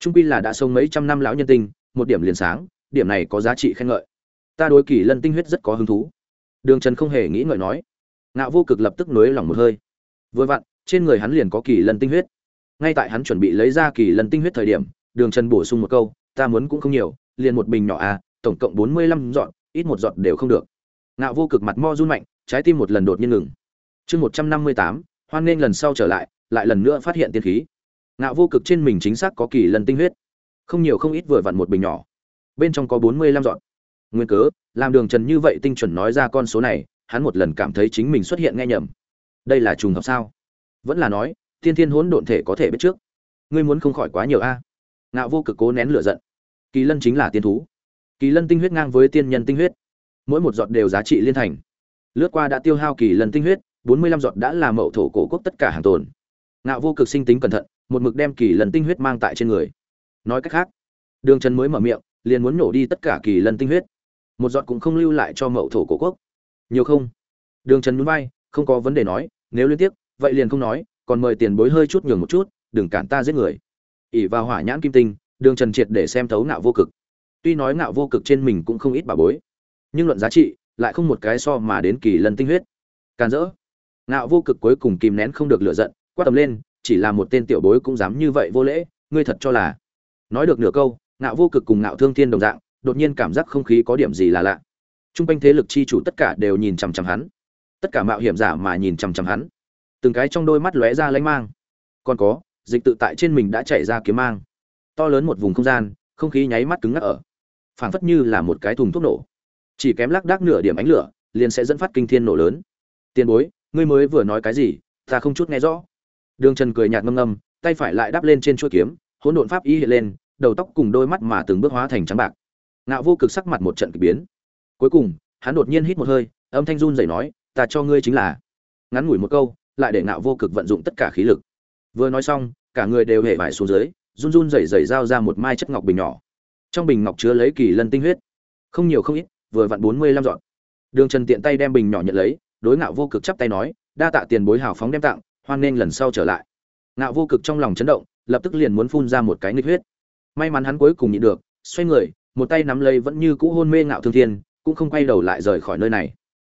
Trung pi là đã sống mấy trăm năm lão nhân tinh, một điểm liền sáng, điểm này có giá trị khen ngợi. Ta đối kỳ lân tinh huyết rất có hứng thú đường trần không hề nghĩ ngợi nói. Ngạo vô cực lập tức nối lòng một hơi. Vừa vặn, trên người hắn liền có kỳ lân tinh huyết. Ngay tại hắn chuẩn bị lấy ra kỳ lân tinh huyết thời điểm, đường trần bổ sung một câu, ta muốn cũng không nhiều, liền một bình nhỏ à tổng cộng bốn mươi lăm dọn ít một giọt đều không được. Ngạo vô cực mặt mo run mạnh, trái tim một lần đột nhiên ngừng. Chương một trăm năm mươi tám, hoan nghênh lần sau trở lại lại lần nữa phát hiện tiên khí. Ngạo vô cực trên mình chính xác có kỳ lần tinh huyết. Không nhiều không ít vừa vặn một bình nhỏ. Bên trong có bốn mươi lăm dọn nguyên cớ, làm đường trần như vậy tinh chuẩn nói ra con số này, hắn một lần cảm thấy chính mình xuất hiện nghe nhầm. Đây là trùng hợp sao? Vẫn là nói, thiên thiên hỗn độn thể có thể biết trước. Ngươi muốn không khỏi quá nhiều a. Ngạo vô cực cố nén lửa giận. Kỳ lân chính là tiên thú. Kỳ lân tinh huyết ngang với tiên nhân tinh huyết. Mỗi một giọt đều giá trị liên thành. Lướt qua đã tiêu hao kỳ lân tinh huyết, bốn mươi lăm giọt đã là mậu thổ cổ quốc tất cả hàng tồn. Ngạo vô cực sinh tính cẩn thận, một mực đem kỳ lân tinh huyết mang tại trên người. Nói cách khác, đường trần mới mở miệng, liền muốn nổ đi tất cả kỳ lân tinh huyết một giọt cũng không lưu lại cho mậu thổ cổ quốc. Nhiều không? Đường trần núi bay không có vấn đề nói, nếu liên tiếp, vậy liền không nói, còn mời tiền bối hơi chút nhường một chút, đừng cản ta giết người. ỉ vào hỏa nhãn kim tinh, đường trần triệt để xem thấu ngạo vô cực. Tuy nói ngạo vô cực trên mình cũng không ít bà bối, nhưng luận giá trị lại không một cái so mà đến kỳ lần tinh huyết. Càn rỡ. Ngạo vô cực cuối cùng kìm nén không được lựa giận, quát tầm lên, chỉ là một tên tiểu bối cũng dám như vậy vô lễ, ngươi thật cho là. Nói được nửa câu, ngạo vô cực cùng ngạo thương thiên đồng dạng đột nhiên cảm giác không khí có điểm gì là lạ. T r u n g quanh thế lực chi chủ tất cả đều nhìn chằm chằm hắn. Tất cả mạo hiểm giả mà nhìn chằm chằm hắn. Từng cái trong đôi mắt lóe ra lanh mang. Còn có dịch tự tại trên mình đã chạy ra kiếm mang. To lớn một vùng không gian không khí nháy mắt cứng ngắc ở. Phảng phất như là một cái thùng thuốc nổ. Chỉ kém lác đác nửa điểm ánh lửa liền sẽ dẫn phát kinh thiên nổ lớn. Tiền bối ngươi mới vừa nói cái gì? Ta không chút nghe rõ. Đường Trần cười nhạt ngâm ngâm, tay phải lại đắp lên trên chuôi kiếm, hỗn độn pháp y hiện lên, đầu tóc cùng đôi mắt mà từng bước hóa thành trắng bạc. Ngạo Vô Cực sắc mặt một trận kỳ biến. Cuối cùng, hắn đột nhiên hít một hơi, âm thanh run rẩy nói, "Ta cho ngươi chính là." Ngắn ngủi một câu, lại để Ngạo Vô Cực vận dụng tất cả khí lực. Vừa nói xong, cả người đều hề bại xuống dưới, run run rẩy rẩy giao ra một mai chất ngọc bình nhỏ. Trong bình ngọc chứa lấy kỳ lân tinh huyết, không nhiều không ít, vừa vặn bốn mươi lăm dọn. Đường Trần tiện tay đem bình nhỏ nhận lấy, đối Ngạo Vô Cực chắp tay nói, "Đa tạ tiền bối hào phóng đem tặng, hoan nghênh lần sau trở lại ngạo vô cực trong lòng chấn động lập tức liền muốn phun ra một cái nghịch huyết may mắn hắn cuối cùng nhịn được xoay người một tay nắm lấy vẫn như cũ hôn mê ngạo thương thiên, cũng không quay đầu lại rời khỏi nơi này.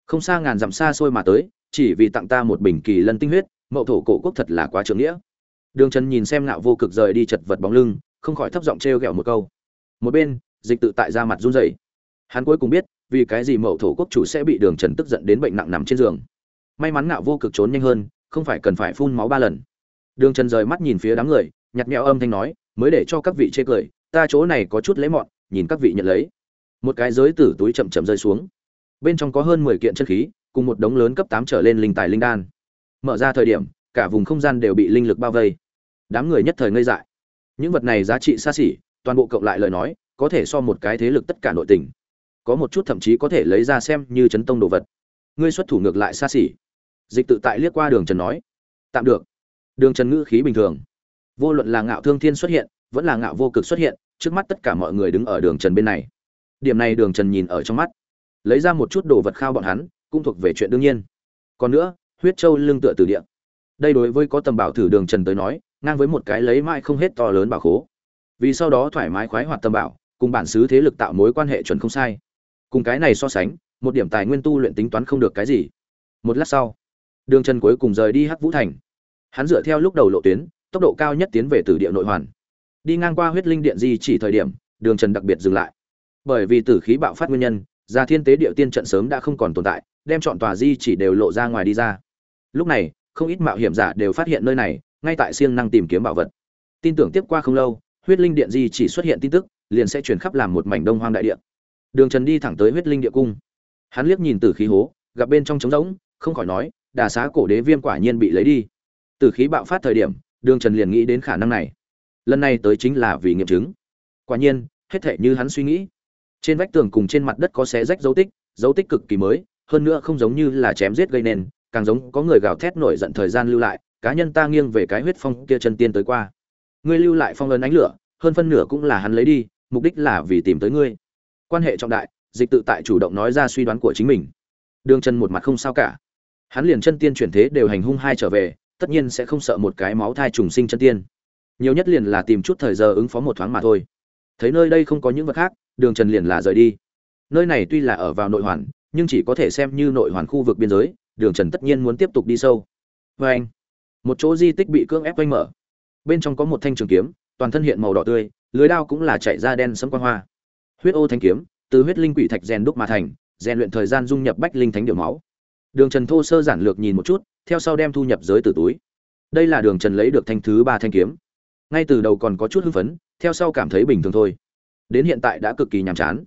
Không xa ngàn dặm xa xôi mà tới, chỉ vì tặng ta một bình kỳ lân tinh huyết, mậu thổ cổ quốc thật là quá trưởng nghĩa. Đường trần nhìn xem ngạo vô cực rời đi chật vật bóng lưng, không khỏi thấp giọng trêu ghẹo một câu. Một bên, dịch tự tại ra mặt run rẩy. Hắn cuối cùng biết, vì cái gì mậu thổ quốc chủ sẽ bị đường trần tức giận đến bệnh nặng nằm trên giường. May mắn ngạo vô cực trốn nhanh hơn, không phải cần phải phun máu ba lần. Đường trần rời mắt nhìn phía đám người nhặt nhẽo âm thanh nói, mới để cho các vị chê cười, ta chỗ này có chút lấy mọn nhìn các vị nhận lấy. Một cái giới tử túi chậm chậm rơi xuống. Bên trong có hơn mười kiện chân khí, cùng một đống lớn cấp tám trở lên linh tài linh đan. Mở ra thời điểm, cả vùng không gian đều bị linh lực bao vây. Đám người nhất thời ngây dại. Những vật này giá trị xa xỉ, toàn bộ cộng lại lời nói, có thể so một cái thế lực tất cả nội tình. Có một chút thậm chí có thể lấy ra xem như chấn tông đồ vật. Ngươi xuất thủ ngược lại xa xỉ. Dịch tự tại liếc qua đường trần nói. Tạm được. Đường trần ngữ khí bình thường. Vô luận là ngạo thương thiên xuất hiện, vẫn là ngạo vô cực xuất hiện trước mắt tất cả mọi người đứng ở đường trần bên này. Điểm này đường trần nhìn ở trong mắt. Lấy ra một chút đồ vật khao bọn hắn, cũng thuộc về chuyện đương nhiên. Còn nữa, huyết châu lương tựa từ địa. Đây đối với có tầm bảo thử đường trần tới nói, ngang với một cái lấy mãi không hết to lớn bảo khố. Vì sau đó thoải mái khoái hoạt tầm bảo, cùng bản xứ thế lực tạo mối quan hệ chuẩn không sai. Cùng cái này so sánh, một điểm tài nguyên tu luyện tính toán không được cái gì. Một lát sau, đường trần cuối cùng rời đi hắc vũ thành. Hắn dựa theo lúc đầu lộ tuyến, tốc độ cao nhất tiến về từ địa nội hoàn đi ngang qua huyết linh điện di chỉ thời điểm, đường trần đặc biệt dừng lại. Bởi vì tử khí bạo phát nguyên nhân, gia thiên tế địa tiên trận sớm đã không còn tồn tại, đem chọn tòa di chỉ đều lộ ra ngoài đi ra. Lúc này, không ít mạo hiểm giả đều phát hiện nơi này, ngay tại siêng năng tìm kiếm bảo vật. Tin tưởng tiếp qua không lâu, huyết linh điện di chỉ xuất hiện tin tức, liền sẽ chuyển khắp làm một mảnh đông hoang đại địa. Đường trần đi thẳng tới huyết linh địa cung. Hắn liếc nhìn tử khí hố, gặp bên trong trống rỗng, không khỏi nói, đà xá cổ đế viêm quả nhiên bị lấy đi. Tử khí bạo phát thời điểm, đường trần liền nghĩ đến khả năng này lần này tới chính là vì nghiệm chứng. Quả nhiên, hết thể như hắn suy nghĩ. Trên vách tường cùng trên mặt đất có xé rách dấu tích dấu tích cực kỳ mới, hơn nữa không giống như là chém giết gây nên càng giống có người gào thét nổi giận thời gian lưu lại, cá nhân ta nghiêng về cái huyết phong kia chân tiên tới qua. Ngươi lưu lại phong ấn ánh lửa, hơn phân nửa cũng là hắn lấy đi, mục đích là vì tìm tới ngươi. Quan hệ trọng đại, dịch tự tại chủ động nói ra suy đoán của chính mình. Đường chân một mặt không sao cả. Hắn liền chân tiên chuyển thế đều hành hung hai trở về, tất nhiên sẽ không sợ một cái máu thai trùng sinh chân tiên nhiều nhất liền là tìm chút thời giờ ứng phó một thoáng mà thôi. Thấy nơi đây không có những vật khác, đường trần liền là rời đi. Nơi này tuy là ở vào nội hoàn, nhưng chỉ có thể xem như nội hoàn khu vực biên giới, đường trần tất nhiên muốn tiếp tục đi sâu. Vê anh, một chỗ di tích bị cưỡng ép quanh mở. Bên trong có một thanh trường kiếm, toàn thân hiện màu đỏ tươi, lưới đao cũng là chạy ra đen sấm quang hoa. Huyết ô thanh kiếm, từ huyết linh quỷ thạch rèn đúc mà thành, rèn luyện thời gian dung nhập bách linh thánh điều máu. Đường trần thô sơ giản lược nhìn một chút, theo sau đem thu nhập giới từ túi. Đây là đường trần lấy được thanh thứ ba thanh kiếm ngay từ đầu còn có chút hưng phấn, theo sau cảm thấy bình thường thôi. Đến hiện tại đã cực kỳ nhàm chán.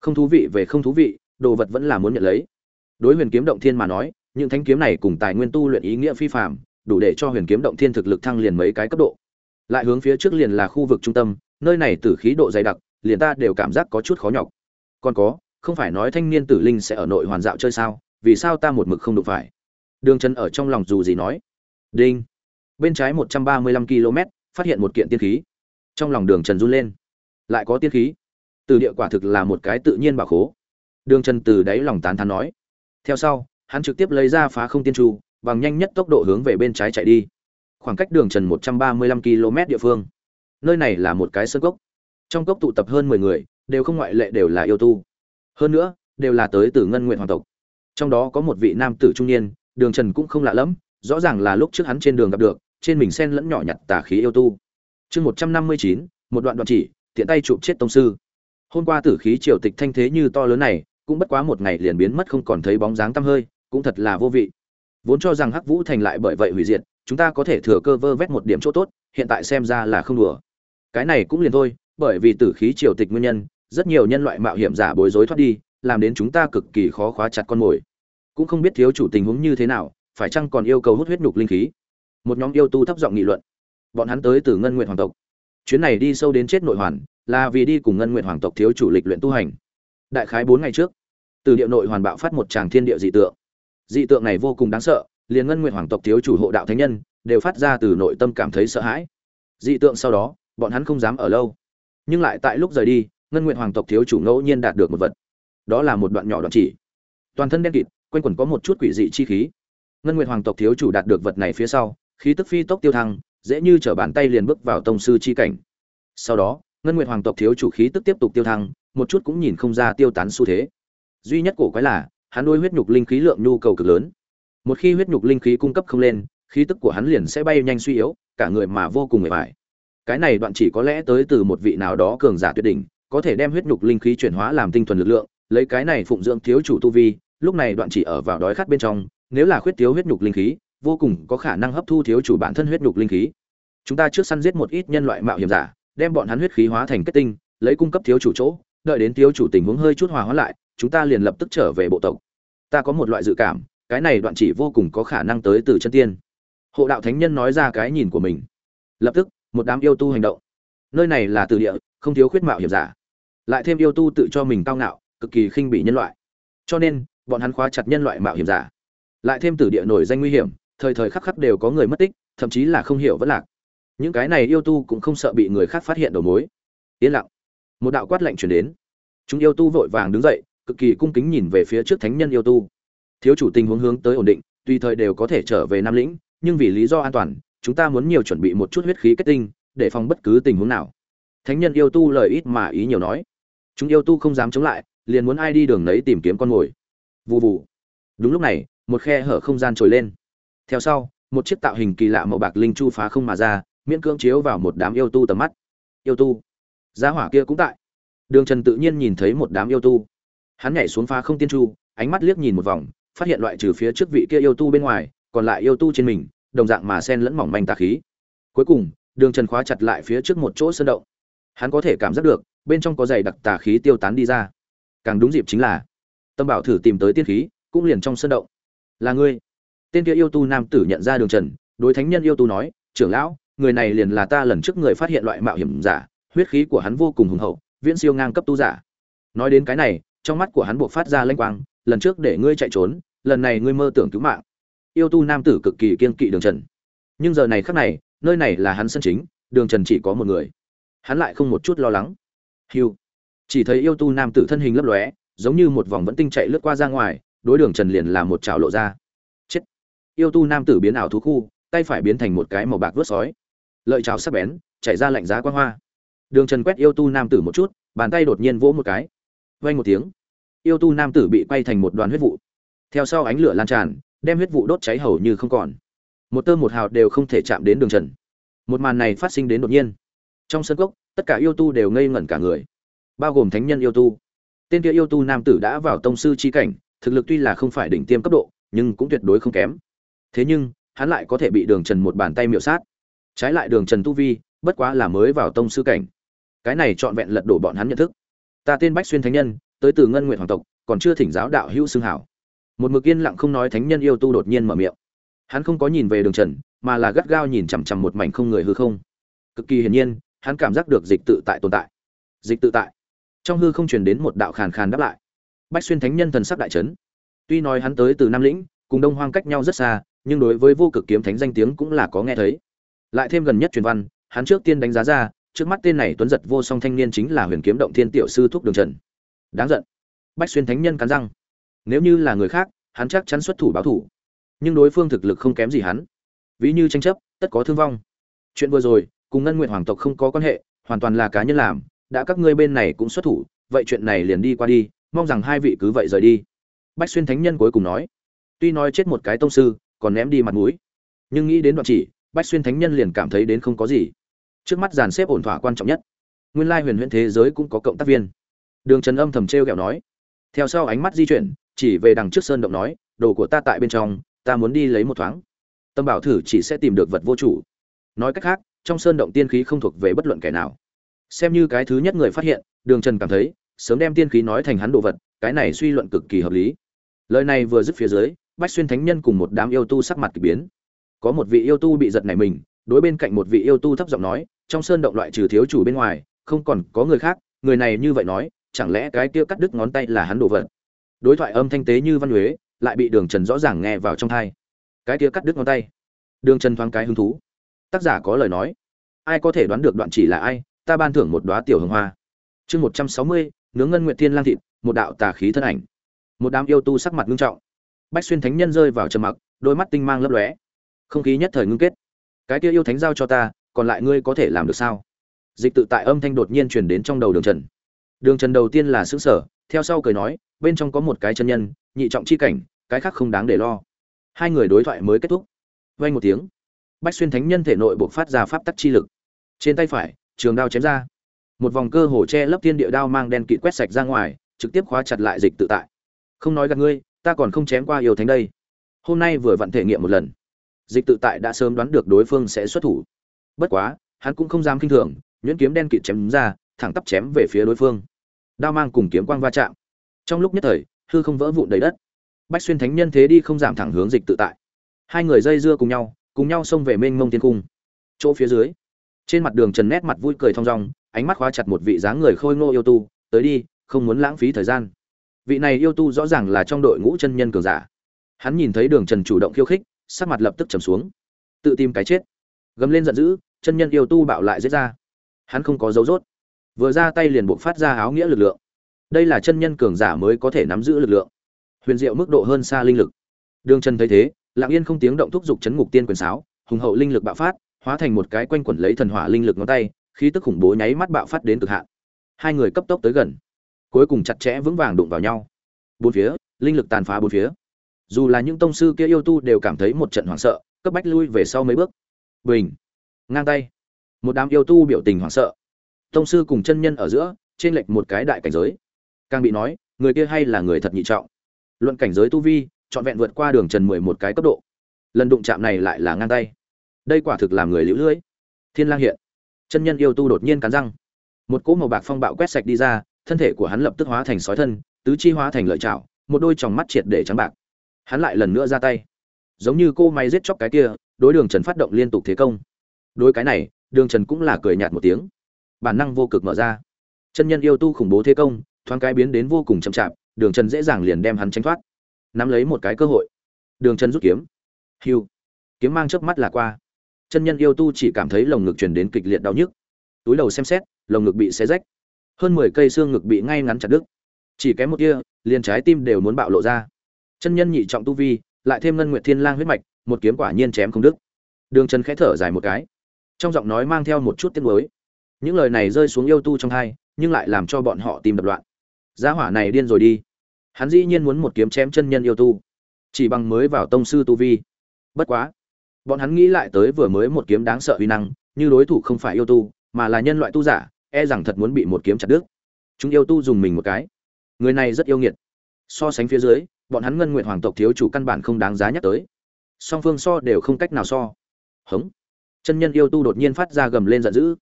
Không thú vị về không thú vị, đồ vật vẫn là muốn nhận lấy. Đối huyền kiếm động thiên mà nói, những thanh kiếm này cùng tài nguyên tu luyện ý nghĩa phi phạm đủ để cho huyền kiếm động thiên thực lực thăng liền mấy cái cấp độ. Lại hướng phía trước liền là khu vực trung tâm, nơi này tử khí độ dày đặc, liền ta đều cảm giác có chút khó nhọc. Còn có, không phải nói thanh niên tử linh sẽ ở nội hoàn dạo chơi sao, vì sao ta một mực không đụng phải? Đường chân ở trong lòng dù gì nói. Đinh. Bên trái một trăm ba mươi lăm km phát hiện một kiện tiên khí. Trong lòng đường trần run lên. Lại có tiên khí. Từ địa quả thực là một cái tự nhiên bảo khố. Đường trần từ đáy lòng tán thán nói. Theo sau, hắn trực tiếp lấy ra phá không tiên tru bằng nhanh nhất tốc độ hướng về bên trái chạy đi. Khoảng cách đường trần một trăm ba mươi lăm km địa phương. Nơi này là một cái sơ cốc. Trong cốc tụ tập hơn mười người, đều không ngoại lệ đều là yêu tu. Hơn nữa, đều là tới từ ngân nguyện hoàng tộc. Trong đó có một vị nam tử trung niên, đường trần cũng không lạ lẫm, rõ ràng là lúc trước hắn trên đường gặp được trên mình sen lẫn nhỏ nhặt tà khí yêu tu. Chương một trăm năm mươi chín, một đoạn đoạn chỉ, tiện tay chụp chết tông sư. Hôm qua tử khí triều tịch thanh thế như to lớn này, cũng bất quá một ngày liền biến mất không còn thấy bóng dáng tăm hơi, cũng thật là vô vị. Vốn cho rằng hắc vũ thành lại bởi vậy hủy diệt, chúng ta có thể thừa cơ vơ vét một điểm chỗ tốt, hiện tại xem ra là không đùa. Cái này cũng liền thôi, bởi vì tử khí triều tịch nguyên nhân, rất nhiều nhân loại mạo hiểm giả bối rối thoát đi, làm đến chúng ta cực kỳ khó khóa chặt con mồi. Cũng không biết thiếu chủ tình huống như thế nào, phải chăng còn yêu cầu hút huyết nhục linh khí? Một nhóm yêu tu thấp giọng nghị luận. Bọn hắn tới từ ngân nguyện hoàng tộc. Chuyến này đi sâu đến chết nội hoàn, là vì đi cùng ngân nguyện hoàng tộc thiếu chủ lịch luyện tu hành. Đại khái bốn ngày trước, từ địa nội hoàn bạo phát một tràng thiên địa dị tượng. Dị tượng này vô cùng đáng sợ, liền ngân nguyện hoàng tộc thiếu chủ hộ đạo thánh nhân đều phát ra từ nội tâm cảm thấy sợ hãi. Dị tượng sau đó, bọn hắn không dám ở lâu. Nhưng lại tại lúc rời đi, ngân nguyện hoàng tộc thiếu chủ ngẫu nhiên đạt được một vật. Đó là một đoạn nhỏ đoạn chỉ. Toàn thân đen kịt, quanh quẩn có một chút quỷ dị chi khí. Ngân nguyện hoàng tộc thiếu chủ đạt được vật này phía sau khí tức phi tốc tiêu thăng, dễ như trở bàn tay liền bước vào tông sư chi cảnh. Sau đó, ngân Nguyệt hoàng tộc thiếu chủ khí tức tiếp tục tiêu thăng, một chút cũng nhìn không ra tiêu tán xu thế. Duy nhất cổ quái là, hắn nuôi huyết nhục linh khí lượng nhu cầu cực lớn. Một khi huyết nhục linh khí cung cấp không lên, khí tức của hắn liền sẽ bay nhanh suy yếu, cả người mà vô cùng mệt mỏi. Cái này đoạn chỉ có lẽ tới từ một vị nào đó cường giả tuyệt đỉnh, có thể đem huyết nhục linh khí chuyển hóa làm tinh thuần lực lượng, lấy cái này phụng dưỡng thiếu chủ tu vi, lúc này đoạn chỉ ở vào đói khát bên trong, nếu là khuyết thiếu huyết nhục linh khí vô cùng có khả năng hấp thu thiếu chủ bản thân huyết nhục linh khí. Chúng ta trước săn giết một ít nhân loại mạo hiểm giả, đem bọn hắn huyết khí hóa thành kết tinh, lấy cung cấp thiếu chủ chỗ, đợi đến thiếu chủ tình huống hơi chút hòa hóa lại, chúng ta liền lập tức trở về bộ tộc. Ta có một loại dự cảm, cái này đoạn chỉ vô cùng có khả năng tới từ chân tiên. Hộ đạo thánh nhân nói ra cái nhìn của mình. Lập tức, một đám yêu tu hành động. Nơi này là từ địa, không thiếu khuyết mạo hiểm giả. Lại thêm yêu tu tự cho mình cao ngạo, cực kỳ khinh bỉ nhân loại. Cho nên, bọn hắn khóa chặt nhân loại mạo hiểm giả. Lại thêm từ địa nổi danh nguy hiểm thời thời khắc khắc đều có người mất tích, thậm chí là không hiểu vẫn lạc. Những cái này yêu tu cũng không sợ bị người khác phát hiện đầu mối. Yên lặng. Một đạo quát lạnh chuyển đến. Chúng yêu tu vội vàng đứng dậy, cực kỳ cung kính nhìn về phía trước thánh nhân yêu tu. Thiếu chủ tình huống hướng tới ổn định, tùy thời đều có thể trở về nam lĩnh, nhưng vì lý do an toàn, chúng ta muốn nhiều chuẩn bị một chút huyết khí kết tinh, để phòng bất cứ tình huống nào. Thánh nhân yêu tu lời ít mà ý nhiều nói. Chúng yêu tu không dám chống lại, liền muốn ai đi đường nấy tìm kiếm con mồi. Vụ vụ đúng lúc này, một khe hở không gian trồi lên theo sau, một chiếc tạo hình kỳ lạ màu bạc linh chu phá không mà ra, miễn cưỡng chiếu vào một đám yêu tu tầm mắt. Yêu tu. Giá hỏa kia cũng tại. Đường trần tự nhiên nhìn thấy một đám yêu tu. Hắn nhảy xuống phá không tiên chu, ánh mắt liếc nhìn một vòng, phát hiện loại trừ phía trước vị kia yêu tu bên ngoài, còn lại yêu tu trên mình, đồng dạng mà sen lẫn mỏng manh tà khí. Cuối cùng, đường trần khóa chặt lại phía trước một chỗ sơn động. Hắn có thể cảm giác được, bên trong có dày đặc tà khí tiêu tán đi ra. Càng đúng dịp chính là, tâm bảo thử tìm tới tiên khí, cũng liền trong sơn động. Là ngươi tên kia yêu tu nam tử nhận ra đường trần, đối thánh nhân yêu tu nói, trưởng lão, người này liền là ta lần trước người phát hiện loại mạo hiểm giả, huyết khí của hắn vô cùng hùng hậu, viễn siêu ngang cấp tu giả. Nói đến cái này, trong mắt của hắn buộc phát ra lanh quang, lần trước để ngươi chạy trốn, lần này ngươi mơ tưởng cứu mạng. Yêu tu nam tử cực kỳ kiên kỵ đường trần. Nhưng giờ này khác này, nơi này là hắn sân chính, đường trần chỉ có một người. Hắn lại không một chút lo lắng. Hiu chỉ thấy yêu tu nam tử thân hình lấp lóe, giống như một vòng vẫn tinh chạy lướt qua ra ngoài, đối đường trần liền là một trào lộ ra yêu tu nam tử biến ảo thú khu, tay phải biến thành một cái màu bạc vớt sói. Lợi trào sắc bén chạy ra lạnh giá quan hoa. Đường trần quét yêu tu nam tử một chút, bàn tay đột nhiên vỗ một cái. Vây một tiếng, yêu tu nam tử bị quay thành một đoàn huyết vụ. Theo sau ánh lửa lan tràn, đem huyết vụ đốt cháy hầu như không còn. Một tơ một hào đều không thể chạm đến đường trần. Một màn này phát sinh đến đột nhiên. Trong sân cốc, tất cả yêu tu đều ngây ngẩn cả người. Bao gồm thánh nhân yêu tu. Tên kia yêu tu nam tử đã vào tông sư chi cảnh, thực lực tuy là không phải đỉnh tiêm cấp độ, nhưng cũng tuyệt đối không kém thế nhưng, hắn lại có thể bị đường trần một bàn tay miệu sát. Trái lại đường trần tu vi, bất quá là mới vào tông sư cảnh. Cái này trọn vẹn lật đổ bọn hắn nhận thức. Ta tên bách xuyên thánh nhân, tới từ ngân nguyện hoàng tộc, còn chưa thỉnh giáo đạo hữu xưng hảo. Một mực yên lặng không nói thánh nhân yêu tu đột nhiên mở miệng. Hắn không có nhìn về đường trần, mà là gắt gao nhìn chằm chằm một mảnh không người hư không. Cực kỳ hiển nhiên, hắn cảm giác được dịch tự tại tồn tại. Dịch tự tại. Trong hư không truyền đến một đạo khàn khàn đáp lại. Bách xuyên thánh nhân thần sắc đại trấn tuy nói hắn tới từ nam lĩnh, cùng đông hoang cách nhau rất xa nhưng đối với vô cực kiếm thánh danh tiếng cũng là có nghe thấy. Lại thêm gần nhất truyền văn, hắn trước tiên đánh giá ra, trước mắt tên này tuấn giật vô song thanh niên chính là huyền kiếm động thiên tiểu sư thúc đường trần. Đáng giận. Bách xuyên thánh nhân cắn răng. Nếu như là người khác, hắn chắc chắn xuất thủ báo thủ. Nhưng đối phương thực lực không kém gì hắn. Ví như tranh chấp, tất có thương vong. Chuyện vừa rồi, cùng ngân nguyện hoàng tộc không có quan hệ, hoàn toàn là cá nhân làm, đã các ngươi bên này cũng xuất thủ, vậy chuyện này liền đi qua đi, mong rằng hai vị cứ vậy rời đi. Bách xuyên thánh nhân cuối cùng nói. Tuy nói chết một cái tông sư còn ném đi mặt mũi. Nhưng nghĩ đến đoạn chỉ, bách xuyên thánh nhân liền cảm thấy đến không có gì. Trước mắt dàn xếp ổn thỏa quan trọng nhất. Nguyên lai huyền huyễn thế giới cũng có cộng tác viên. Đường trần âm thầm t r kẹo nói. Theo sau ánh mắt di chuyển, chỉ về đằng trước sơn động nói, đồ của ta tại bên trong, ta muốn đi lấy một thoáng. Tâm bảo thử chỉ sẽ tìm được vật vô chủ. Nói cách khác, trong sơn động tiên khí không thuộc về bất luận kẻ nào. Xem như cái thứ nhất người phát hiện, đường trần cảm thấy, sớm đem tiên khí nói thành hắn đồ vật, cái này suy luận cực kỳ hợp lý. Lời này vừa dứt phía dưới bách xuyên thánh nhân cùng một đám yêu tu sắc mặt k ỳ biến. Có một vị yêu tu bị giật này mình, đối bên cạnh một vị yêu tu thấp giọng nói, trong sơn động loại trừ thiếu chủ bên ngoài, không còn có người khác, người này như vậy nói, chẳng lẽ cái kia cắt đứt ngón tay là hắn đồ vật? Đối thoại âm thanh tế như văn huế, lại bị đường trần rõ ràng nghe vào trong thai cái kia cắt đứt ngón tay? Đường trần thoáng cái hứng thú. Tác giả có lời nói, ai có thể đoán được đoạn chỉ là ai, ta ban thưởng một đoá tiểu hương hoa. Chương một trăm sáu mươi, nướng ngân nguyện thiên lang thịt, một đạo tà khí thân ảnh. Một đám yêu tu sắc mặt ngưng trọng bách xuyên thánh nhân rơi vào trầm mặc, đôi mắt tinh mang lấp lóe. Không khí nhất thời ngưng kết. Cái kia yêu thánh giao cho ta, còn lại ngươi có thể làm được sao? Dịch tự tại âm thanh đột nhiên truyền đến trong đầu đường trần. Đường trần đầu tiên là xứ sở theo sau cười nói, bên trong có một cái chân nhân, nhị trọng chi cảnh, cái khác không đáng để lo. Hai người đối thoại mới kết thúc. Vay một tiếng. Bách xuyên thánh nhân thể nội buộc phát ra pháp tắc chi lực. Trên tay phải, trường đao chém ra. Một vòng cơ hồ che lấp thiên địa đao mang đen kịt quét sạch ra ngoài, trực tiếp khóa chặt lại dịch tự tại. Không nói gặp ngươi ta còn không chém qua yêu thánh đây. Hôm nay vừa vặn thể nghiệm một lần. Dịch tự tại đã sớm đoán được đối phương sẽ xuất thủ. Bất quá, hắn cũng không dám kinh thường, nhuyễn kiếm đen kịt chém ra, thẳng tắp chém về phía đối phương. Đao mang cùng kiếm quang va chạm. Trong lúc nhất thời, hư không vỡ vụn đầy đất. Bách xuyên thánh nhân thế đi không giảm thẳng hướng dịch tự tại. Hai người dây dưa cùng nhau cùng nhau xông về mênh mông tiên cung. Chỗ phía dưới, trên mặt đường trần nét mặt vui cười thong dong, ánh mắt khóa chặt một vị dáng người khôi ngô yêu tu, tới đi, không muốn lãng phí thời gian vị này yêu tu rõ ràng là trong đội ngũ chân nhân cường giả. Hắn nhìn thấy đường trần chủ động khiêu khích, sắc mặt lập tức trầm xuống. Tự tìm cái chết. Gầm lên giận dữ, chân nhân yêu tu bạo lại giết ra. Hắn không có dấu rốt. Vừa ra tay liền buộc phát ra áo nghĩa lực lượng. Đây là chân nhân cường giả mới có thể nắm giữ lực lượng. Huyền diệu mức độ hơn xa linh lực. Đường trần thấy thế, lặng yên không tiếng động thúc giục chấn ngục tiên quyền sáo, hùng hậu linh lực bạo phát, hóa thành một cái quanh quẩn lấy thần hỏa linh lực ngón tay, khí tức khủng bố nháy mắt bạo phát đến cực hạn. Hai người cấp tốc tới gần cuối cùng chặt chẽ vững vàng đụng vào nhau. Bốn phía, linh lực tàn phá bốn phía. Dù là những tông sư kia yêu tu đều cảm thấy một trận hoảng sợ, cấp bách lui về sau mấy bước. Bình. Ngang tay. Một đám yêu tu biểu tình hoảng sợ. Tông sư cùng chân nhân ở giữa trên lệch một cái đại cảnh giới. Càng bị nói, người kia hay là người thật nhị trọng. Luận cảnh giới tu vi, trọn vẹn vượt qua đường trần mười một cái cấp độ. Lần đụng chạm này lại là ngang tay. Đây quả thực làm người liễu lưỡi thiên lang hiện. Chân nhân yêu tu đột nhiên cắn răng. Một cỗ màu bạc phong bạo quét sạch đi ra thân thể của hắn lập tức hóa thành sói thân, tứ chi hóa thành lợi chảo, một đôi tròng mắt triệt để trắng bạc. Hắn lại lần nữa ra tay. Giống như cô may giết chóc cái kia, đối đường trần phát động liên tục thế công. Đối cái này, đường trần cũng là cười nhạt một tiếng. Bản năng vô cực mở ra. Chân nhân yêu tu khủng bố thế công, thoáng cái biến đến vô cùng chậm chạp, đường trần dễ dàng liền đem hắn tránh thoát. Nắm lấy một cái cơ hội. Đường trần rút kiếm. Hiu. Kiếm mang chớp mắt là qua. Chân nhân yêu tu chỉ cảm thấy lồng ngực truyền đến kịch liệt đau nhức. Túi đầu xem xét, lồng ngực bị xé rách hơn mười cây xương ngực bị ngay ngắn chặt đứt. Chỉ kém một kia liền trái tim đều muốn bạo lộ ra. Chân nhân nhị trọng tu vi, lại thêm ngân nguyệt thiên lang huyết mạch, một kiếm quả nhiên chém không đứt. Đường trần khẽ thở dài một cái. Trong giọng nói mang theo một chút tiếc nuối. Những lời này rơi xuống yêu tu trong hai, nhưng lại làm cho bọn họ tìm đập loạn. Giá hỏa này điên rồi đi. Hắn dĩ nhiên muốn một kiếm chém chân nhân yêu tu. Chỉ bằng mới vào tông sư tu vi. Bất quá. Bọn hắn nghĩ lại tới vừa mới một kiếm đáng sợ uy năng, như đối thủ không phải yêu tu, mà là nhân loại tu giả e rằng thật muốn bị một kiếm chặt đứt. Chúng yêu tu dùng mình một cái. Người này rất yêu nghiệt. So sánh phía dưới, bọn hắn ngân nguyện hoàng tộc thiếu chủ căn bản không đáng giá nhắc tới. Song phương so đều không cách nào so. Hống. Chân nhân yêu tu đột nhiên phát ra gầm lên giận dữ.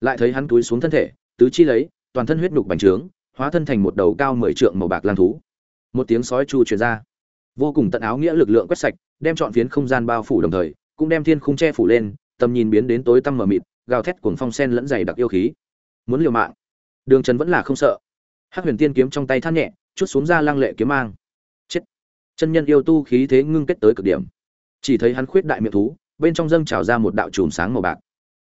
Lại thấy hắn túi xuống thân thể, tứ chi lấy, toàn thân huyết nục bành trướng, hóa thân thành một đầu cao mười trượng màu bạc lang thú. Một tiếng sói chu truyền ra. Vô cùng tận áo nghĩa lực lượng quét sạch, đem trọn phiến không gian bao phủ đồng thời, cũng đem thiên khung che phủ lên, tầm nhìn biến đến tối tăm mờ mịt, gào thét cuồng phong sen lẫn dày đặc yêu khí muốn liều mạng. Đường trần vẫn là không sợ. Hắc huyền tiên kiếm trong tay than nhẹ, chút xuống ra lăng lệ kiếm mang. Chết. Chân nhân yêu tu khí thế ngưng kết tới cực điểm. Chỉ thấy hắn khuyết đại miệng thú, bên trong dâng trào ra một đạo chùm sáng màu bạc.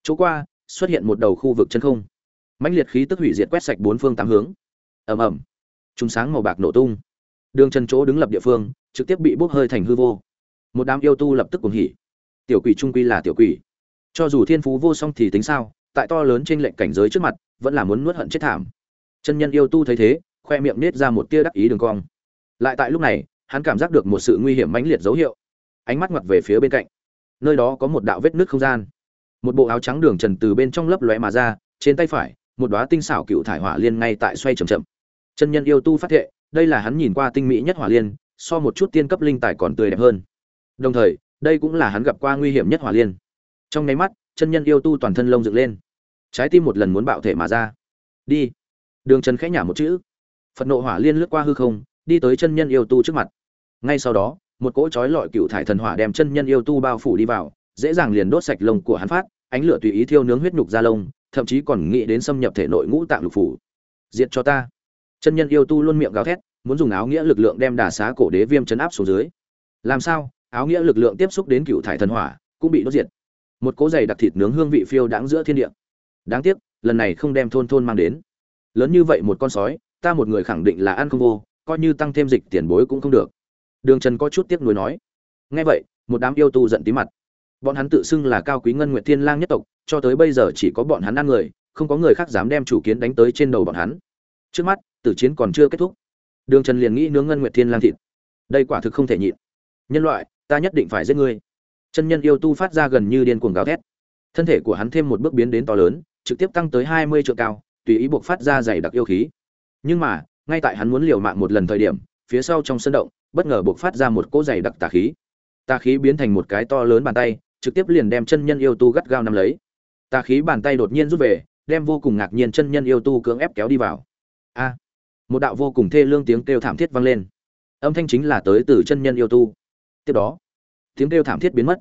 Chỗ qua, xuất hiện một đầu khu vực chân không. Mãnh liệt khí tức hủy diệt quét sạch bốn phương tám hướng. Ầm ầm. Chùm sáng màu bạc nổ tung. Đường trần chỗ đứng lập địa phương, trực tiếp bị bốc hơi thành hư vô. Một đám yêu tu lập tức cuồng hỉ. Tiểu quỷ trung quy là tiểu quỷ. Cho dù thiên phú vô song thì tính sao, tại to lớn trên lệnh cảnh giới trước mặt vẫn là muốn nuốt hận chết thảm. Chân nhân yêu tu thấy thế, khoe miệng nết ra một tia đắc ý đường cong. Lại tại lúc này, hắn cảm giác được một sự nguy hiểm mãnh liệt dấu hiệu. Ánh mắt ngoặt về phía bên cạnh. Nơi đó có một đạo vết nước không gian. Một bộ áo trắng đường trần từ bên trong lấp lóe mà ra, trên tay phải, một đóa tinh xảo cựu thải hỏa liên ngay tại xoay chậm chậm. Chân nhân yêu tu phát hiện đây là hắn nhìn qua tinh mỹ nhất hỏa liên, so một chút tiên cấp linh tài còn tươi đẹp hơn. Đồng thời, đây cũng là hắn gặp qua nguy hiểm nhất hỏa liên. Trong nháy mắt, chân nhân yêu tu toàn thân lông dựng lên trái tim một lần muốn bạo thể mà ra. Đi. Đường trần khẽ nhả một chữ. Phật nộ hỏa liên lướt qua hư không, đi tới chân nhân yêu tu trước mặt. Ngay sau đó, một cỗ chói lọi cựu thải thần hỏa đem chân nhân yêu tu bao phủ đi vào, dễ dàng liền đốt sạch lông của hắn phát, ánh lửa tùy ý thiêu nướng huyết nhục da lông, thậm chí còn nghĩ đến xâm nhập thể nội ngũ tạng lục phủ. Diệt cho ta. Chân nhân yêu tu luôn miệng gào thét, muốn dùng áo nghĩa lực lượng đem đà xá cổ đế viêm chấn áp xuống dưới. Làm sao? Áo nghĩa lực lượng tiếp xúc đến cựu thải thần hỏa, cũng bị đốt diệt. Một cỗ dày đặc thịt nướng hương vị phiêu đáng giữa thiên địa đáng tiếc, lần này không đem thôn thôn mang đến. Lớn như vậy một con sói, ta một người khẳng định là ăn không vô, coi như tăng thêm dịch tiền bối cũng không được. Đường trần có chút tiếc nuối nói. Nghe vậy, một đám yêu tu giận tí mặt. Bọn hắn tự xưng là cao quý ngân nguyệt thiên lang nhất tộc, cho tới bây giờ chỉ có bọn hắn ăn người, không có người khác dám đem chủ kiến đánh tới trên đầu bọn hắn. Trước mắt, tử chiến còn chưa kết thúc. Đường trần liền nghĩ nướng ngân nguyệt thiên lang thịt. Đây quả thực không thể nhịn. Nhân loại, ta nhất định phải giết ngươi. Chân nhân yêu tu phát ra gần như điên cuồng gào thét. Thân thể của hắn thêm một bước biến đến to lớn trực tiếp tăng tới hai mươi triệu cao, tùy ý buộc phát ra dày đặc yêu khí. Nhưng mà, ngay tại hắn muốn liều mạng một lần thời điểm, phía sau trong sân động, bất ngờ buộc phát ra một cỗ dày đặc tà khí. Tà khí biến thành một cái to lớn bàn tay, trực tiếp liền đem chân nhân yêu tu gắt gao nắm lấy. Tà khí bàn tay đột nhiên rút về, đem vô cùng ngạc nhiên chân nhân yêu tu cưỡng ép kéo đi vào. A! Một đạo vô cùng thê lương tiếng kêu thảm thiết vang lên. Âm thanh chính là tới từ chân nhân yêu tu. Tiếp đó, tiếng kêu thảm thiết biến mất.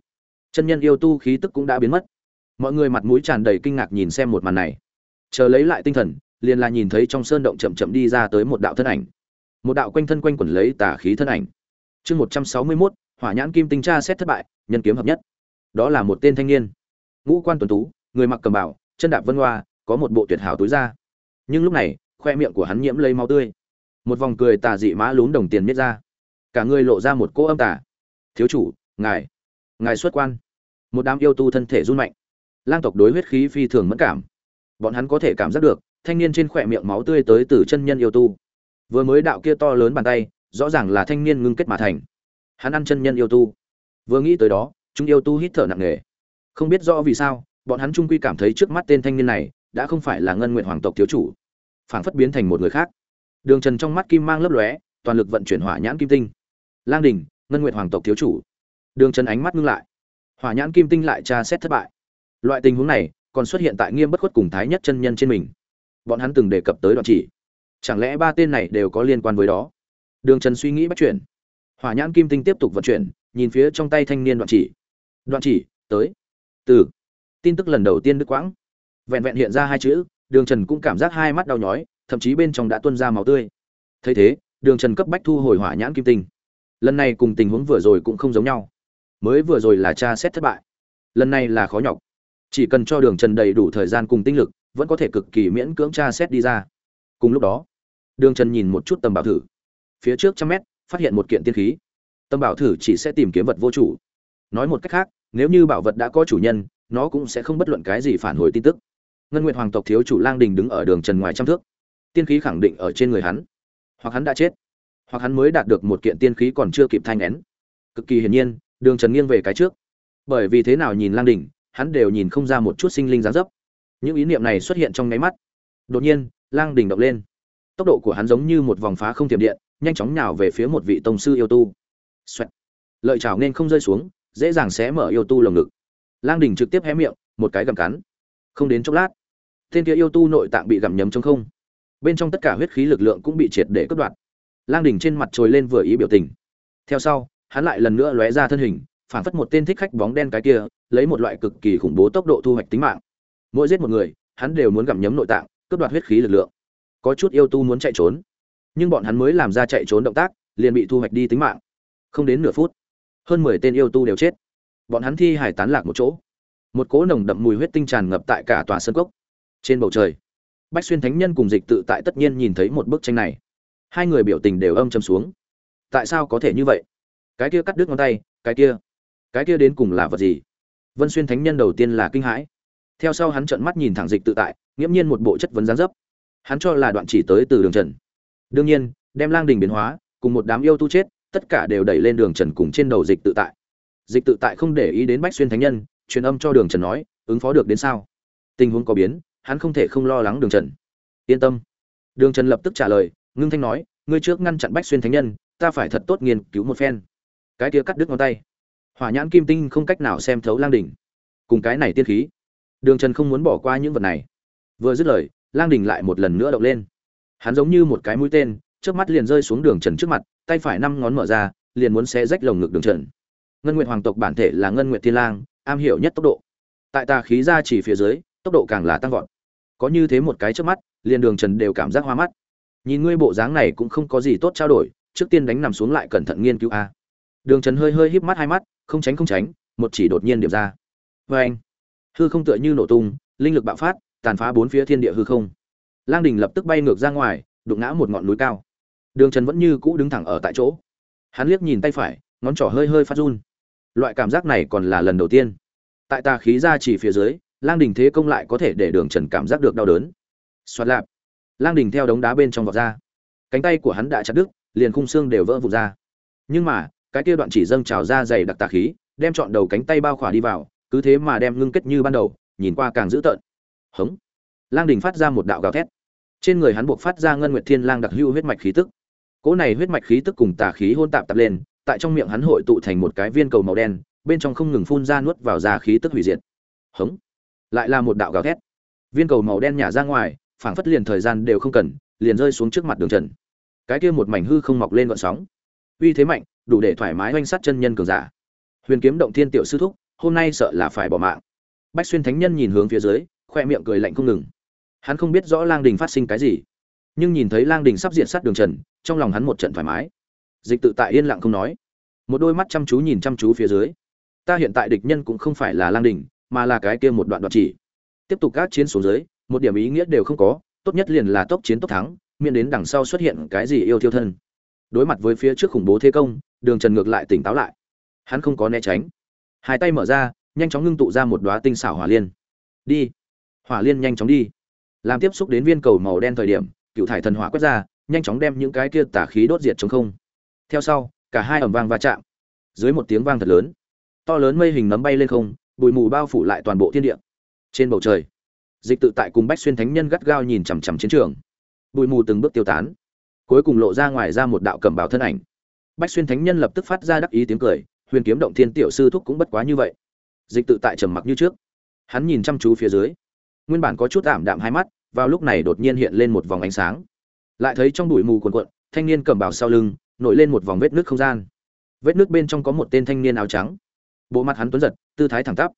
Chân nhân yêu tu khí tức cũng đã biến mất mọi người mặt mũi tràn đầy kinh ngạc nhìn xem một màn này. Chờ lấy lại tinh thần, liền là nhìn thấy trong sơn động chậm chậm đi ra tới một đạo thân ảnh. Một đạo quanh thân quanh quẩn lấy tà khí thân ảnh. Chương một trăm sáu mươi mốt, hỏa nhãn kim tinh tra xét thất bại, nhân kiếm hợp nhất. Đó là một tên thanh niên. Ngũ quan tuần tú, người mặc cầm bảo, chân đạp vân hoa, có một bộ tuyệt hảo túi ra nhưng lúc này, khoe miệng của hắn nhiễm lấy máu tươi. Một vòng cười tà dị mã lún đồng tiền miết ra. Cả người lộ ra một cỗ âm tà. Thiếu chủ, ngài ngài xuất quan. Một đám yêu tu thân thể run mạnh lang tộc đối huyết khí phi thường mẫn cảm. Bọn hắn có thể cảm giác được, thanh niên trên khỏe miệng máu tươi tới từ chân nhân yêu tu. Vừa mới đạo kia to lớn bàn tay, rõ ràng là thanh niên ngưng kết mà thành. Hắn ăn chân nhân yêu tu. Vừa nghĩ tới đó, chúng yêu tu hít thở nặng nề. Không biết rõ vì sao, bọn hắn trung quy cảm thấy trước mắt tên thanh niên này, đã không phải là ngân nguyện hoàng tộc thiếu chủ, phảng phất biến thành một người khác. Đường trần trong mắt kim mang lấp lóe, toàn lực vận chuyển hỏa nhãn kim tinh. Lang đình, ngân nguyệt hoàng tộc thiếu chủ. Đường trần ánh mắt ngưng lại. Hỏa nhãn kim tinh lại tra xét thất bại loại tình huống này còn xuất hiện tại nghiêm bất khuất cùng thái nhất chân nhân trên mình. Bọn hắn từng đề cập tới đoạn chỉ. Chẳng lẽ ba tên này đều có liên quan với đó? Đường trần suy nghĩ bắt chuyển hỏa nhãn kim tinh tiếp tục vận chuyển, nhìn phía trong tay thanh niên đoạn chỉ. Đoạn chỉ, tới. Từ. Tin tức lần đầu tiên đức quãng. Vẹn vẹn hiện ra hai chữ, đường trần cũng cảm giác hai mắt đau nhói, thậm chí bên trong đã tuân ra máu tươi. Thấy thế, đường trần cấp bách thu hồi hỏa nhãn kim tinh. Lần này cùng tình huống vừa rồi cũng không giống nhau. Mới vừa rồi là tra xét thất bại. Lần này là khó nhọc chỉ cần cho đường trần đầy đủ thời gian cùng tinh lực, vẫn có thể cực kỳ miễn cưỡng tra xét đi ra. Cùng lúc đó, đường trần nhìn một chút tầm bảo thử. Phía trước trăm mét, phát hiện một kiện tiên khí. Tầm bảo thử chỉ sẽ tìm kiếm vật vô chủ. Nói một cách khác, nếu như bảo vật đã có chủ nhân, nó cũng sẽ không bất luận cái gì phản hồi tin tức. Ngân nguyện hoàng tộc thiếu chủ lang đình đứng ở đường trần ngoài trăm thước. Tiên khí khẳng định ở trên người hắn. Hoặc hắn đã chết. Hoặc hắn mới đạt được một kiện tiên khí còn chưa kịp thanh nén. Cực kỳ hiển nhiên, đường trần nghiêng về cái trước. Bởi vì thế nào nhìn lang đình hắn đều nhìn không ra một chút sinh linh dáng dấp. Những ý niệm này xuất hiện trong nháy mắt. Đột nhiên, lang đình động lên. Tốc độ của hắn giống như một vòng phá không tiềm điện, nhanh chóng nhào về phía một vị tông sư yêu tu. Xoẹt. lợi chảo nên không rơi xuống, dễ dàng xé mở yêu tu lồng ngực. Lang đình trực tiếp hé miệng, một cái gầm cắn. Không đến chốc lát, tên kia yêu tu nội tạng bị gặm nhấm trong không. Bên trong tất cả huyết khí lực lượng cũng bị triệt để cướp đoạt. Lang đình trên mặt trồi lên vừa ý biểu tình. Theo sau, hắn lại lần nữa lóe ra thân hình phản phất một tên thích khách bóng đen cái kia, lấy một loại cực kỳ khủng bố tốc độ thu hoạch tính mạng. Mỗi giết một người, hắn đều muốn gặm nhấm nội tạng, cướp đoạt huyết khí lực lượng. Có chút yêu tu muốn chạy trốn, nhưng bọn hắn mới làm ra chạy trốn động tác, liền bị thu hoạch đi tính mạng. Không đến nửa phút, hơn mười tên yêu tu đều chết. Bọn hắn thi hải tán lạc một chỗ. Một cỗ nồng đậm mùi huyết tinh tràn ngập tại cả tòa sân cốc. Trên bầu trời, bách xuyên thánh nhân cùng dịch tự tại tất nhiên nhìn thấy một bức tranh này. Hai người biểu tình đều âm châm xuống. Tại sao có thể như vậy? Cái kia cắt đứt ngón tay, cái kia cái kia đến cùng là vật gì? Vân xuyên thánh nhân đầu tiên là kinh hãi. Theo sau hắn trợn mắt nhìn thẳng dịch tự tại, nghiễm nhiên một bộ chất vấn gián dấp. Hắn cho là đoạn chỉ tới từ đường trần. Đương nhiên, đem lang đình biến hóa, cùng một đám yêu tu chết, tất cả đều đẩy lên đường trần cùng trên đầu dịch tự tại. Dịch tự tại không để ý đến bách xuyên thánh nhân, truyền âm cho đường trần nói, ứng phó được đến sao? Tình huống có biến, hắn không thể không lo lắng đường trần. Yên tâm. Đường trần lập tức trả lời, ngưng thanh nói, ngươi trước ngăn chặn bách xuyên thánh nhân, ta phải thật tốt nghiên cứu một phen. Cái kia cắt đứt ngón tay hỏa nhãn kim tinh không cách nào xem thấu lang đỉnh. Cùng cái này tiên khí. Đường trần không muốn bỏ qua những vật này. Vừa dứt lời, lang đỉnh lại một lần nữa động lên. Hắn giống như một cái mũi tên trước mắt liền rơi xuống đường trần trước mặt, tay phải năm ngón mở ra, liền muốn xé rách lồng ngực đường trần. Ngân nguyện hoàng tộc bản thể là ngân nguyện thiên lang, am hiểu nhất tốc độ. Tại tà khí ra chỉ phía dưới, tốc độ càng là tăng vọt. Có như thế một cái trước mắt, liền đường trần đều cảm giác hoa mắt. Nhìn ngươi bộ dáng này cũng không có gì tốt trao đổi, trước tiên đánh nằm xuống lại cẩn thận nghiên cứu a. Đường trần hơi hơi híp mắt hai mắt không tránh không tránh, một chỉ đột nhiên điểm ra. Vê anh, hư không tựa như nổ tung, linh lực bạo phát, tàn phá bốn phía thiên địa hư không. Lang đình lập tức bay ngược ra ngoài, đụng ngã một ngọn núi cao. Đường trần vẫn như cũ đứng thẳng ở tại chỗ. Hắn liếc nhìn tay phải, ngón trỏ hơi hơi phát run. Loại cảm giác này còn là lần đầu tiên. Tại tà khí ra chỉ phía dưới, lang đình thế công lại có thể để đường trần cảm giác được đau đớn. Xoạt lạp. Lang đình theo đống đá bên trong vọt ra. Cánh tay của hắn đã chặt đứt, liền khung xương đều vỡ vụt ra. Nhưng mà cái kia đoạn chỉ dâng trào ra dày đặc tà khí, đem chọn đầu cánh tay bao khỏa đi vào, cứ thế mà đem ngưng kết như ban đầu, nhìn qua càng dữ tợn. Hống. Lang đỉnh phát ra một đạo gào thét. Trên người hắn buộc phát ra ngân nguyệt thiên lang đặc hữu huyết mạch khí tức. Cỗ này huyết mạch khí tức cùng tà khí hỗn tạp tập lên, tại trong miệng hắn hội tụ thành một cái viên cầu màu đen, bên trong không ngừng phun ra nuốt vào ra khí tức hủy diệt. Hống. Lại là một đạo gào thét. Viên cầu màu đen nhả ra ngoài, phảng phất liền thời gian đều không cần, liền rơi xuống trước mặt đường trần. Cái kia một mảnh hư không mọc lên gợn sóng. Uy thế mạnh đủ để thoải mái oanh sát chân nhân cường giả. Huyền kiếm động thiên tiểu sư thúc, hôm nay sợ là phải bỏ mạng. Bách xuyên thánh nhân nhìn hướng phía dưới, khoe miệng cười lạnh không ngừng. Hắn không biết rõ lang đình phát sinh cái gì, nhưng nhìn thấy lang đình sắp diện sát đường trần, trong lòng hắn một trận thoải mái. Dịch tự tại yên lặng không nói. Một đôi mắt chăm chú nhìn chăm chú phía dưới. Ta hiện tại địch nhân cũng không phải là lang đình, mà là cái kia một đoạn đoạn chỉ. Tiếp tục các chiến xuống dưới, một điểm ý nghĩa đều không có, tốt nhất liền là tốc chiến tốc thắng, miễn đến đằng sau xuất hiện cái gì yêu thiêu thân. Đối mặt với phía trước khủng bố thế công đường trần ngược lại tỉnh táo lại. Hắn không có né tránh. Hai tay mở ra, nhanh chóng ngưng tụ ra một đoá tinh xảo hỏa liên. Đi. Hỏa liên nhanh chóng đi. Làm tiếp xúc đến viên cầu màu đen thời điểm, cựu thải thần hỏa quét ra, nhanh chóng đem những cái kia tả khí đốt diệt chống không. Theo sau, cả hai ẩm vang va chạm. Dưới một tiếng vang thật lớn, to lớn mây hình nấm bay lên không, bụi mù bao phủ lại toàn bộ thiên địa. Trên bầu trời, dịch tự tại cùng bách xuyên thánh nhân gắt gao nhìn chằm chằm chiến trường. Bụi mù từng bước tiêu tán, cuối cùng lộ ra ngoài ra một đạo cẩm bào thân ảnh bách xuyên thánh nhân lập tức phát ra đắc ý tiếng cười, huyền kiếm động thiên tiểu sư thúc cũng bất quá như vậy. Dịch tự tại trầm mặc như trước. Hắn nhìn chăm chú phía dưới. Nguyên bản có chút ảm đạm hai mắt, vào lúc này đột nhiên hiện lên một vòng ánh sáng. Lại thấy trong bụi mù cuồn cuộn, thanh niên cầm bào sau lưng, nổi lên một vòng vết nước không gian. Vết nước bên trong có một tên thanh niên áo trắng. Bộ mặt hắn tuấn giật, tư thái thẳng tắp.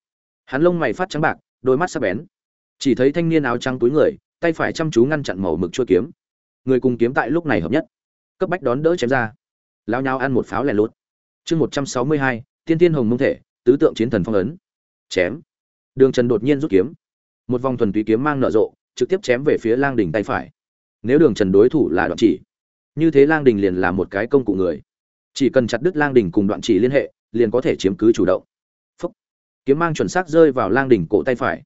Hắn lông mày phát trắng bạc, đôi mắt sắc bén. Chỉ thấy thanh niên áo trắng túi người, tay phải chăm chú ngăn chặn màu mực chua kiếm. Người cùng kiếm tại lúc này hợp nhất. Cấp bách đón đỡ chém ra lao nhau ăn một pháo lẻ lút. Chương một trăm sáu mươi hai, tiên tiên hồng mông thể, tứ tượng chiến thần phong ấn. Chém. Đường trần đột nhiên rút kiếm. Một vòng thuần túy kiếm mang nở rộ, trực tiếp chém về phía lang đình tay phải. Nếu đường trần đối thủ là đoạn chỉ, như thế lang đình liền là một cái công cụ người. Chỉ cần chặt đứt lang đình cùng đoạn chỉ liên hệ, liền có thể chiếm cứ chủ động. Phúc. kiếm mang chuẩn xác rơi vào lang đình cổ tay phải.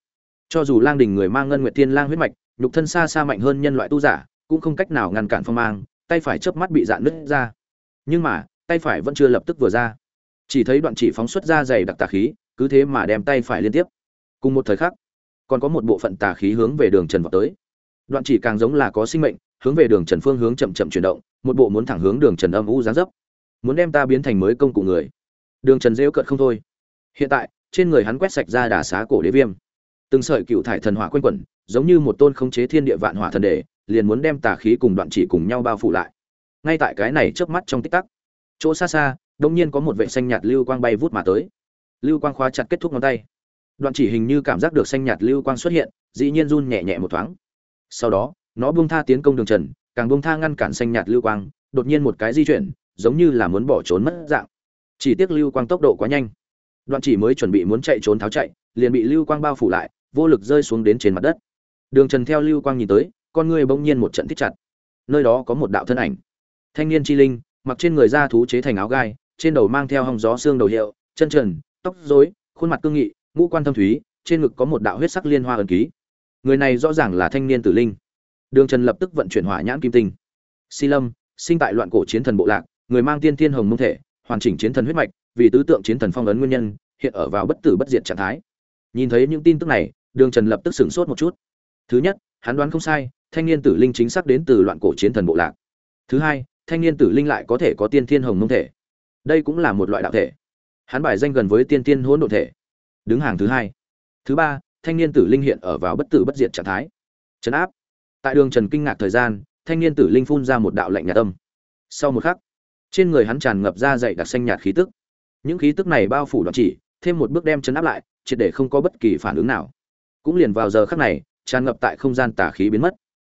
Cho dù lang đình người mang ngân nguyệt tiên lang huyết mạch, nhục thân xa xa mạnh hơn nhân loại tu giả, cũng không cách nào ngăn cản phong mang, tay phải chớp mắt bị dạn nứt ra nhưng mà, tay phải vẫn chưa lập tức vừa ra. Chỉ thấy đoạn chỉ phóng xuất ra dày đặc tà khí, cứ thế mà đem tay phải liên tiếp. Cùng một thời khắc, còn có một bộ phận tà khí hướng về đường trần vào tới. Đoạn chỉ càng giống là có sinh mệnh, hướng về đường trần phương hướng chậm chậm chuyển động, một bộ muốn thẳng hướng đường trần âm u gián dấp. Muốn đem ta biến thành mới công cụ người. Đường trần rêu cợt không thôi. Hiện tại, trên người hắn quét sạch ra đà xá cổ đế viêm. Từng sợi cựu thải thần hỏa quanh quẩn, giống như một tôn khống chế thiên địa vạn hỏa thần đề, liền muốn đem tà khí cùng đoạn chỉ cùng nhau bao phủ lại ngay tại cái này chớp mắt trong tích tắc. Chỗ xa xa đông nhiên có một vệ xanh nhạt lưu quang bay vút mà tới. Lưu quang khóa chặt kết thúc ngón tay. Đoạn chỉ hình như cảm giác được xanh nhạt lưu quang xuất hiện, dĩ nhiên run nhẹ nhẹ một thoáng. Sau đó, nó buông tha tiến công đường trần, càng buông tha ngăn cản xanh nhạt lưu quang, đột nhiên một cái di chuyển, giống như là muốn bỏ trốn mất dạng. Chỉ tiếc lưu quang tốc độ quá nhanh. Đoạn chỉ mới chuẩn bị muốn chạy trốn tháo chạy, liền bị lưu quang bao phủ lại, vô lực rơi xuống đến trên mặt đất. Đường trần theo lưu quang nhìn tới, con người bỗng nhiên một trận thích chặt. Nơi đó có một đạo thân ảnh thanh niên chi linh, mặc trên người da thú chế thành áo gai, trên đầu mang theo hòng gió xương đầu hiệu, chân trần, tóc rối, khuôn mặt cương nghị, ngũ quan thâm thúy, trên ngực có một đạo huyết sắc liên hoa ẩn ký. Người này rõ ràng là thanh niên tử linh. Đường trần lập tức vận chuyển hỏa nhãn kim tinh. Si lâm, sinh tại loạn cổ chiến thần bộ lạc, người mang tiên thiên hồng mông thể, hoàn chỉnh chiến thần huyết mạch, vì tứ tượng chiến thần phong ấn nguyên nhân, hiện ở vào bất tử bất diệt trạng thái. Nhìn thấy những tin tức này, đường trần lập tức sửng sốt một chút. Thứ nhất, hắn đoán không sai, thanh niên tử linh chính xác đến từ loạn cổ chiến thần bộ lạc. Thứ hai thanh niên tử linh lại có thể có tiên thiên hồng mông thể. Đây cũng là một loại đạo thể. Hắn bài danh gần với tiên thiên hỗn độ thể. Đứng hàng thứ hai. Thứ ba, thanh niên tử linh hiện ở vào bất tử bất diệt trạng thái. Trấn áp. Tại đường trần kinh ngạc thời gian, thanh niên tử linh phun ra một đạo lạnh nhạt âm. Sau một khắc, trên người hắn tràn ngập ra dậy đặc xanh nhạt khí tức. Những khí tức này bao phủ đoạn chỉ, thêm một bước đem chấn áp lại, triệt để không có bất kỳ phản ứng nào. Cũng liền vào giờ khắc này, tràn ngập tại không gian tà khí biến mất.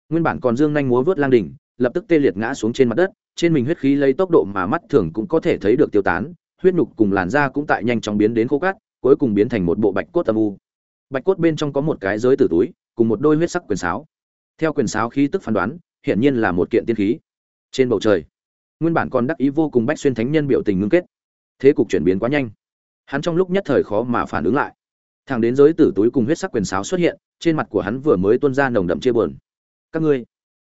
Nguyên bản còn dương nhanh múa vớt lang đỉnh lập tức tê liệt ngã xuống trên mặt đất, trên mình huyết khí lấy tốc độ mà mắt thường cũng có thể thấy được tiêu tán, huyết nhục cùng làn da cũng tại nhanh chóng biến đến khô cát, cuối cùng biến thành một bộ bạch cốt âm u. Bạch cốt bên trong có một cái giới tử túi, cùng một đôi huyết sắc quyền sáo. Theo quyền sáo khí tức phán đoán, hiển nhiên là một kiện tiên khí. Trên bầu trời, nguyên bản còn đắc ý vô cùng bách xuyên thánh nhân biểu tình ngưng kết. Thế cục chuyển biến quá nhanh. Hắn trong lúc nhất thời khó mà phản ứng lại. Thẳng đến giới tử túi cùng huyết sắc quyền sáo xuất hiện, trên mặt của hắn vừa mới tuôn ra nồng đậm chia buồn. Các ngươi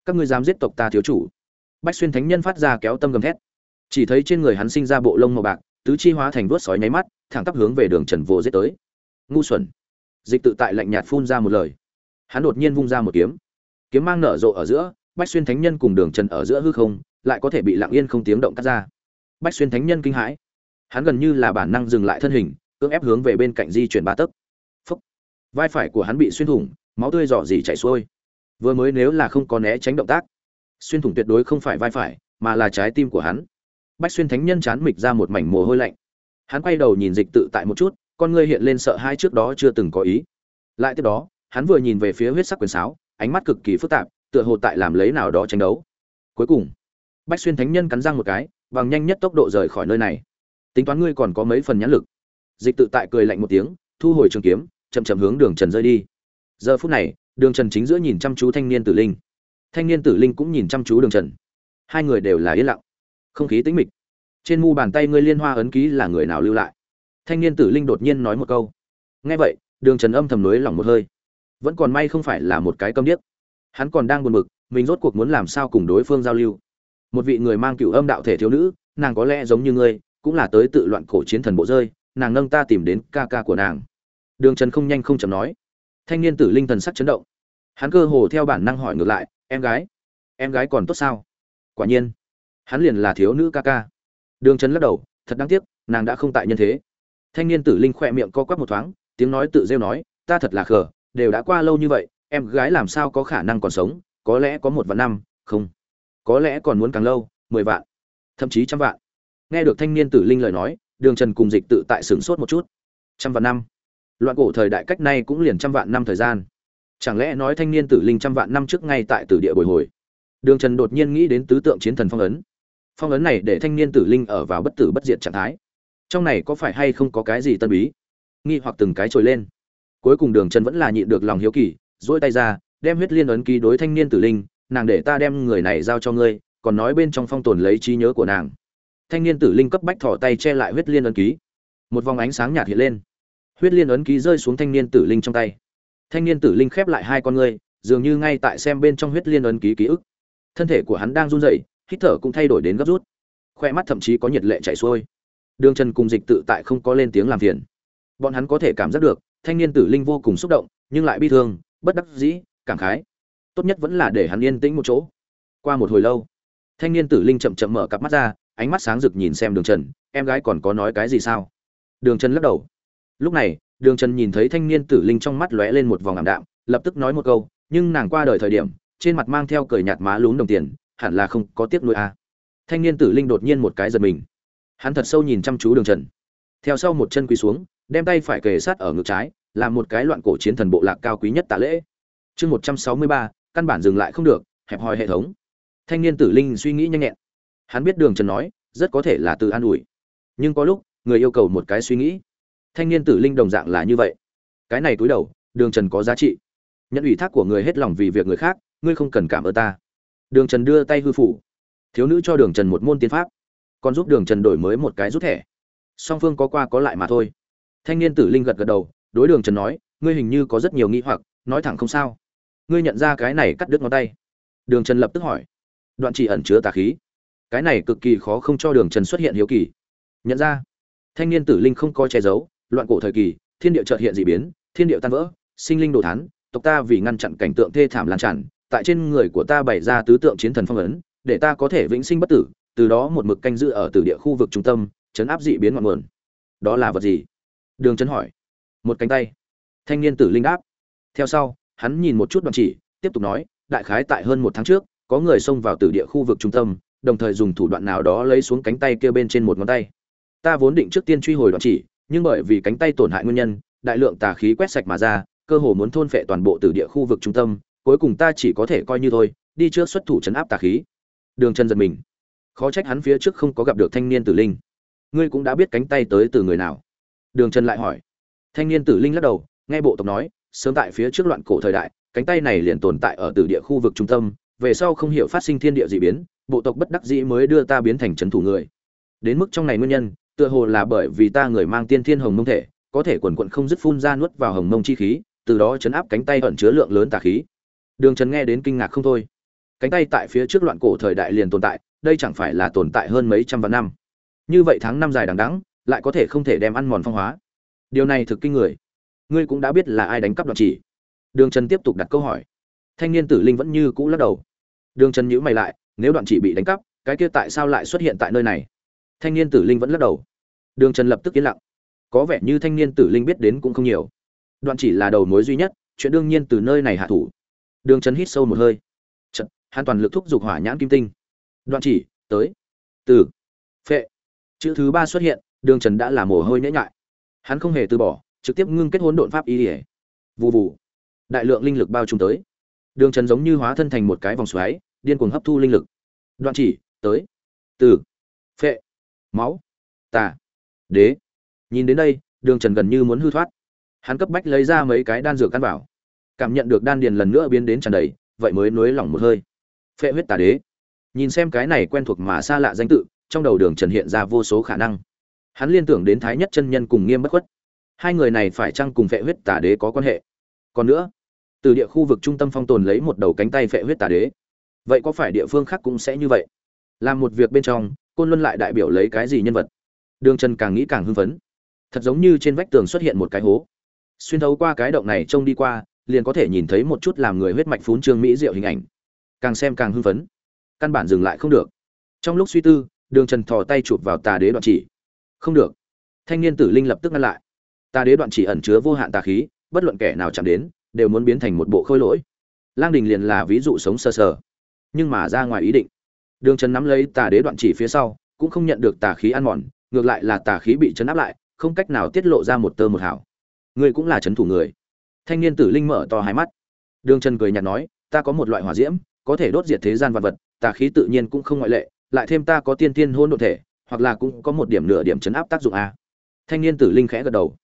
các ngươi dám giết tộc ta thiếu chủ. Bách xuyên thánh nhân phát ra kéo tâm gầm thét. Chỉ thấy trên người hắn sinh ra bộ lông màu bạc, tứ chi hóa thành vuốt sói nháy mắt, thẳng tắp hướng về đường trần vô giết tới. Ngu xuẩn. Dịch tự tại lạnh nhạt phun ra một lời. Hắn đột nhiên vung ra một kiếm. Kiếm mang nở rộ ở giữa, bách xuyên thánh nhân cùng đường trần ở giữa hư không, lại có thể bị lặng yên không tiếng động cắt ra. Bách xuyên thánh nhân kinh hãi. Hắn gần như là bản năng dừng lại thân hình, cưỡng ép hướng về bên cạnh di chuyển ba tấc. Vai phải của hắn bị xuyên thủng, máu tươi dò dỉ chảy xuôi vừa mới nếu là không có né tránh động tác, xuyên thủng tuyệt đối không phải vai phải, mà là trái tim của hắn. Bách xuyên thánh nhân chán mịch ra một mảnh mồ hôi lạnh. Hắn quay đầu nhìn dịch tự tại một chút, con ngươi hiện lên sợ hai trước đó chưa từng có ý. Lại tiếp đó, hắn vừa nhìn về phía huyết sắc quyền sáo, ánh mắt cực kỳ phức tạp, tựa hồ tại làm lấy nào đó tranh đấu. Cuối cùng, bách xuyên thánh nhân cắn răng một cái, bằng nhanh nhất tốc độ rời khỏi nơi này. Tính toán ngươi còn có mấy phần nhãn lực. Dịch tự tại cười lạnh một tiếng, thu hồi trường kiếm, chậm chậm hướng đường trần rơi đi. Giờ phút này đường trần chính giữa nhìn chăm chú thanh niên tử linh. Thanh niên tử linh cũng nhìn chăm chú đường trần. Hai người đều là yên lặng. Không khí tĩnh mịch. Trên mu bàn tay ngươi liên hoa ấn ký là người nào lưu lại? Thanh niên tử linh đột nhiên nói một câu. Nghe vậy, đường trần âm thầm nới lỏng một hơi. Vẫn còn may không phải là một cái câm điếc. Hắn còn đang buồn bực, mình rốt cuộc muốn làm sao cùng đối phương giao lưu. Một vị người mang cựu âm đạo thể thiếu nữ, nàng có lẽ giống như ngươi, cũng là tới tự loạn cổ chiến thần bộ rơi, nàng nâng ta tìm đến ca ca của nàng. Đường trần không nhanh không chậm nói thanh niên tử linh thần sắc chấn động. Hắn cơ hồ theo bản năng hỏi ngược lại, em gái em gái còn tốt sao? Quả nhiên, hắn liền là thiếu nữ ca ca. Đường trần lắc đầu, thật đáng tiếc, nàng đã không tại nhân thế. Thanh niên tử linh khỏe miệng co quắp một thoáng, tiếng nói tự rêu nói, ta thật là khờ, đều đã qua lâu như vậy, em gái làm sao có khả năng còn sống, có lẽ có một vạn năm, không, có lẽ còn muốn càng lâu, mười vạn, thậm chí trăm vạn. Nghe được thanh niên tử linh lời nói, đường trần cùng dịch tự tại sửng sốt một chút. Trăm vạn năm? Loạn cổ thời đại cách nay cũng liền trăm vạn năm thời gian. Chẳng lẽ nói thanh niên tử linh trăm vạn năm trước ngay tại tử địa bồi hồi? Đường trần đột nhiên nghĩ đến tứ tượng chiến thần phong ấn. Phong ấn này để thanh niên tử linh ở vào bất tử bất diệt trạng thái. Trong này có phải hay không có cái gì tân bí? Nghi hoặc từng cái trồi lên. Cuối cùng đường trần vẫn là nhịn được lòng hiếu kỳ dỗi tay ra, đem huyết liên ấn ký đối thanh niên tử linh, nàng để ta đem người này giao cho ngươi, còn nói bên trong phong tồn lấy trí nhớ của nàng. Thanh niên tử linh cấp bách thỏ tay che lại huyết liên ấn ký. Một vòng ánh sáng nhạt hiện lên huyết liên ấn ký rơi xuống thanh niên tử linh trong tay. Thanh niên tử linh khép lại hai con ngươi, dường như ngay tại xem bên trong huyết liên ấn ký ký ức. Thân thể của hắn đang run rẩy, hít thở cũng thay đổi đến gấp rút. Khoe mắt thậm chí có nhiệt lệ chảy xuôi. Đường trần cùng dịch tự tại không có lên tiếng làm phiền. Bọn hắn có thể cảm giác được, thanh niên tử linh vô cùng xúc động, nhưng lại bi thương, bất đắc dĩ, cảm khái. Tốt nhất vẫn là để hắn yên tĩnh một chỗ. Qua một hồi lâu, thanh niên tử linh chậm chậm mở cặp mắt ra, ánh mắt sáng rực nhìn xem đường trần, em gái còn có nói cái gì sao? Đường trần lắc đầu lúc này, đường trần nhìn thấy thanh niên tử linh trong mắt lóe lên một vòng ảm đạm, lập tức nói một câu, nhưng nàng qua đời thời điểm, trên mặt mang theo cười nhạt má lún đồng tiền, hẳn là không có tiếc nuôi a à. thanh niên tử linh đột nhiên một cái giật mình. Hắn thật sâu nhìn chăm chú đường trần. Theo sau một chân quỳ xuống, đem tay phải kề sát ở ngực trái làm một cái loạn cổ chiến thần bộ lạc cao quý nhất tạ lễ. Chương một trăm sáu mươi ba, căn bản dừng lại không được, hẹp hòi hệ thống. Thanh niên tử linh suy nghĩ nhanh nhẹn. Hắn biết đường trần nói, rất có thể là từ an ủi. Nhưng có lúc, người yêu cầu một cái suy nghĩ thanh niên tử linh đồng dạng là như vậy. Cái này túi đầu, đường trần có giá trị. Nhận ủy thác của người hết lòng vì việc người khác, ngươi không cần cảm ơn ta. Đường trần đưa tay hư phủ. Thiếu nữ cho đường trần một môn tiên pháp, còn giúp đường trần đổi mới một cái rút thẻ. Song phương có qua có lại mà thôi. Thanh niên tử linh gật gật đầu, đối đường trần nói, ngươi hình như có rất nhiều nghĩ hoặc, nói thẳng không sao. Ngươi nhận ra cái này cắt đứt ngón tay. Đường trần lập tức hỏi. Đoạn chỉ ẩn chứa tà khí. Cái này cực kỳ khó không cho đường trần xuất hiện hiếu kỳ. Nhận ra. Thanh niên tử linh không có che giấu loạn cổ thời kỳ, thiên địa chợt hiện dị biến, thiên địa tan vỡ, sinh linh đồ thán, tộc ta vì ngăn chặn cảnh tượng thê thảm lan tràn, tại trên người của ta bày ra tứ tượng chiến thần phong ấn, để ta có thể vĩnh sinh bất tử, từ đó một mực canh giữ ở từ địa khu vực trung tâm, chấn áp dị biến ngọn nguồn. Đó là vật gì? Đường trấn hỏi. Một cánh tay. Thanh niên tử linh đáp. Theo sau, hắn nhìn một chút đoạn chỉ, tiếp tục nói, đại khái tại hơn một tháng trước, có người xông vào từ địa khu vực trung tâm, đồng thời dùng thủ đoạn nào đó lấy xuống cánh tay kia bên trên một ngón tay. Ta vốn định trước tiên truy hồi đoạn chỉ nhưng bởi vì cánh tay tổn hại nguyên nhân, đại lượng tà khí quét sạch mà ra, cơ hồ muốn thôn phệ toàn bộ từ địa khu vực trung tâm, cuối cùng ta chỉ có thể coi như thôi, đi trước xuất thủ chấn áp tà khí. Đường chân giật mình. Khó trách hắn phía trước không có gặp được thanh niên tử linh. Ngươi cũng đã biết cánh tay tới từ người nào? Đường chân lại hỏi. Thanh niên tử linh lắc đầu, nghe bộ tộc nói, sớm tại phía trước loạn cổ thời đại, cánh tay này liền tồn tại ở từ địa khu vực trung tâm, về sau không hiểu phát sinh thiên địa dị biến, bộ tộc bất đắc dĩ mới đưa ta biến thành trấn thủ người. Đến mức trong này nguyên nhân tựa hồ là bởi vì ta người mang tiên thiên hồng mông thể, có thể quần quận không dứt phun ra nuốt vào hồng mông chi khí, từ đó chấn áp cánh tay ẩn chứa lượng lớn tà khí. Đường trần nghe đến kinh ngạc không thôi. Cánh tay tại phía trước loạn cổ thời đại liền tồn tại, đây chẳng phải là tồn tại hơn mấy trăm vạn năm. Như vậy tháng năm dài đằng đẵng, lại có thể không thể đem ăn mòn phong hóa. Điều này thực kinh người. Ngươi cũng đã biết là ai đánh cắp đoạn chỉ. Đường trần tiếp tục đặt câu hỏi. Thanh niên tử linh vẫn như cũ lắc đầu. Đường trần nhữ mày lại, nếu đoạn chỉ bị đánh cắp, cái kia tại sao lại xuất hiện tại nơi này? Thanh niên tử linh vẫn lắc đầu. Đường trần lập tức yên lặng. Có vẻ như thanh niên tử linh biết đến cũng không nhiều. Đoạn chỉ là đầu mối duy nhất chuyện đương nhiên từ nơi này hạ thủ. Đường trần hít sâu một hơi. Trận, hắn toàn lực thúc giục hỏa nhãn kim tinh. Đoạn chỉ tới. Từ. Phệ. Chữ thứ ba xuất hiện đường trần đã là mồ hôi nhễ nhại. Hắn không hề từ bỏ trực tiếp ngưng kết hỗn độn pháp y ỉa vụ vụ đại lượng linh lực bao trùm tới. Đường trần giống như hóa thân thành một cái vòng xoáy điên cuồng hấp thu linh lực. Đoạn chỉ tới. Từ. Phệ máu. Tà. Đế. Nhìn đến đây, đường trần gần như muốn hư thoát. Hắn cấp bách lấy ra mấy cái đan dược căn bảo. Cảm nhận được đan điền lần nữa biến đến tràn đầy, vậy mới nới lỏng một hơi. Phệ huyết tà đế. Nhìn xem cái này quen thuộc mà xa lạ danh tự, trong đầu đường trần hiện ra vô số khả năng. Hắn liên tưởng đến thái nhất chân nhân cùng nghiêm bất khuất. Hai người này phải chăng cùng phệ huyết tà đế có quan hệ? Còn nữa, từ địa khu vực trung tâm phong tồn lấy một đầu cánh tay phệ huyết tà đế. Vậy có phải địa phương khác cũng sẽ như vậy? Làm một việc bên trong côn luân lại đại biểu lấy cái gì nhân vật? Đường trần càng nghĩ càng hưng phấn. Thật giống như trên vách tường xuất hiện một cái hố. Xuyên thấu qua cái động này trông đi qua, liền có thể nhìn thấy một chút làm người huyết mạch phún trương mỹ diệu hình ảnh. Càng xem càng hưng phấn. Căn bản dừng lại không được. Trong lúc suy tư, đường trần thò tay chụp vào tà đế đoạn chỉ. Không được. Thanh niên tử linh lập tức ngăn lại. Tà đế đoạn chỉ ẩn chứa vô hạn tà khí, bất luận kẻ nào chạm đến, đều muốn biến thành một bộ khôi lỗi. Lang đình liền là ví dụ sống sờ sờ. Nhưng mà ra ngoài ý định đường trần nắm lấy tà đế đoạn chỉ phía sau, cũng không nhận được tà khí ăn mòn, ngược lại là tà khí bị chấn áp lại, không cách nào tiết lộ ra một tơ một hảo ngươi cũng là c thủ người. Thanh niên tử linh mở to hai mắt. Đường trần cười nhạt nói, ta có một loại hỏa diễm, có thể đốt diệt thế gian vật vật, tà khí tự nhiên cũng không ngoại lệ, lại thêm ta có tiên tiên hôn đ ộ thể, hoặc là cũng có một điểm nửa điểm chấn áp tác dụng a. Thanh niên tử linh khẽ gật đầu.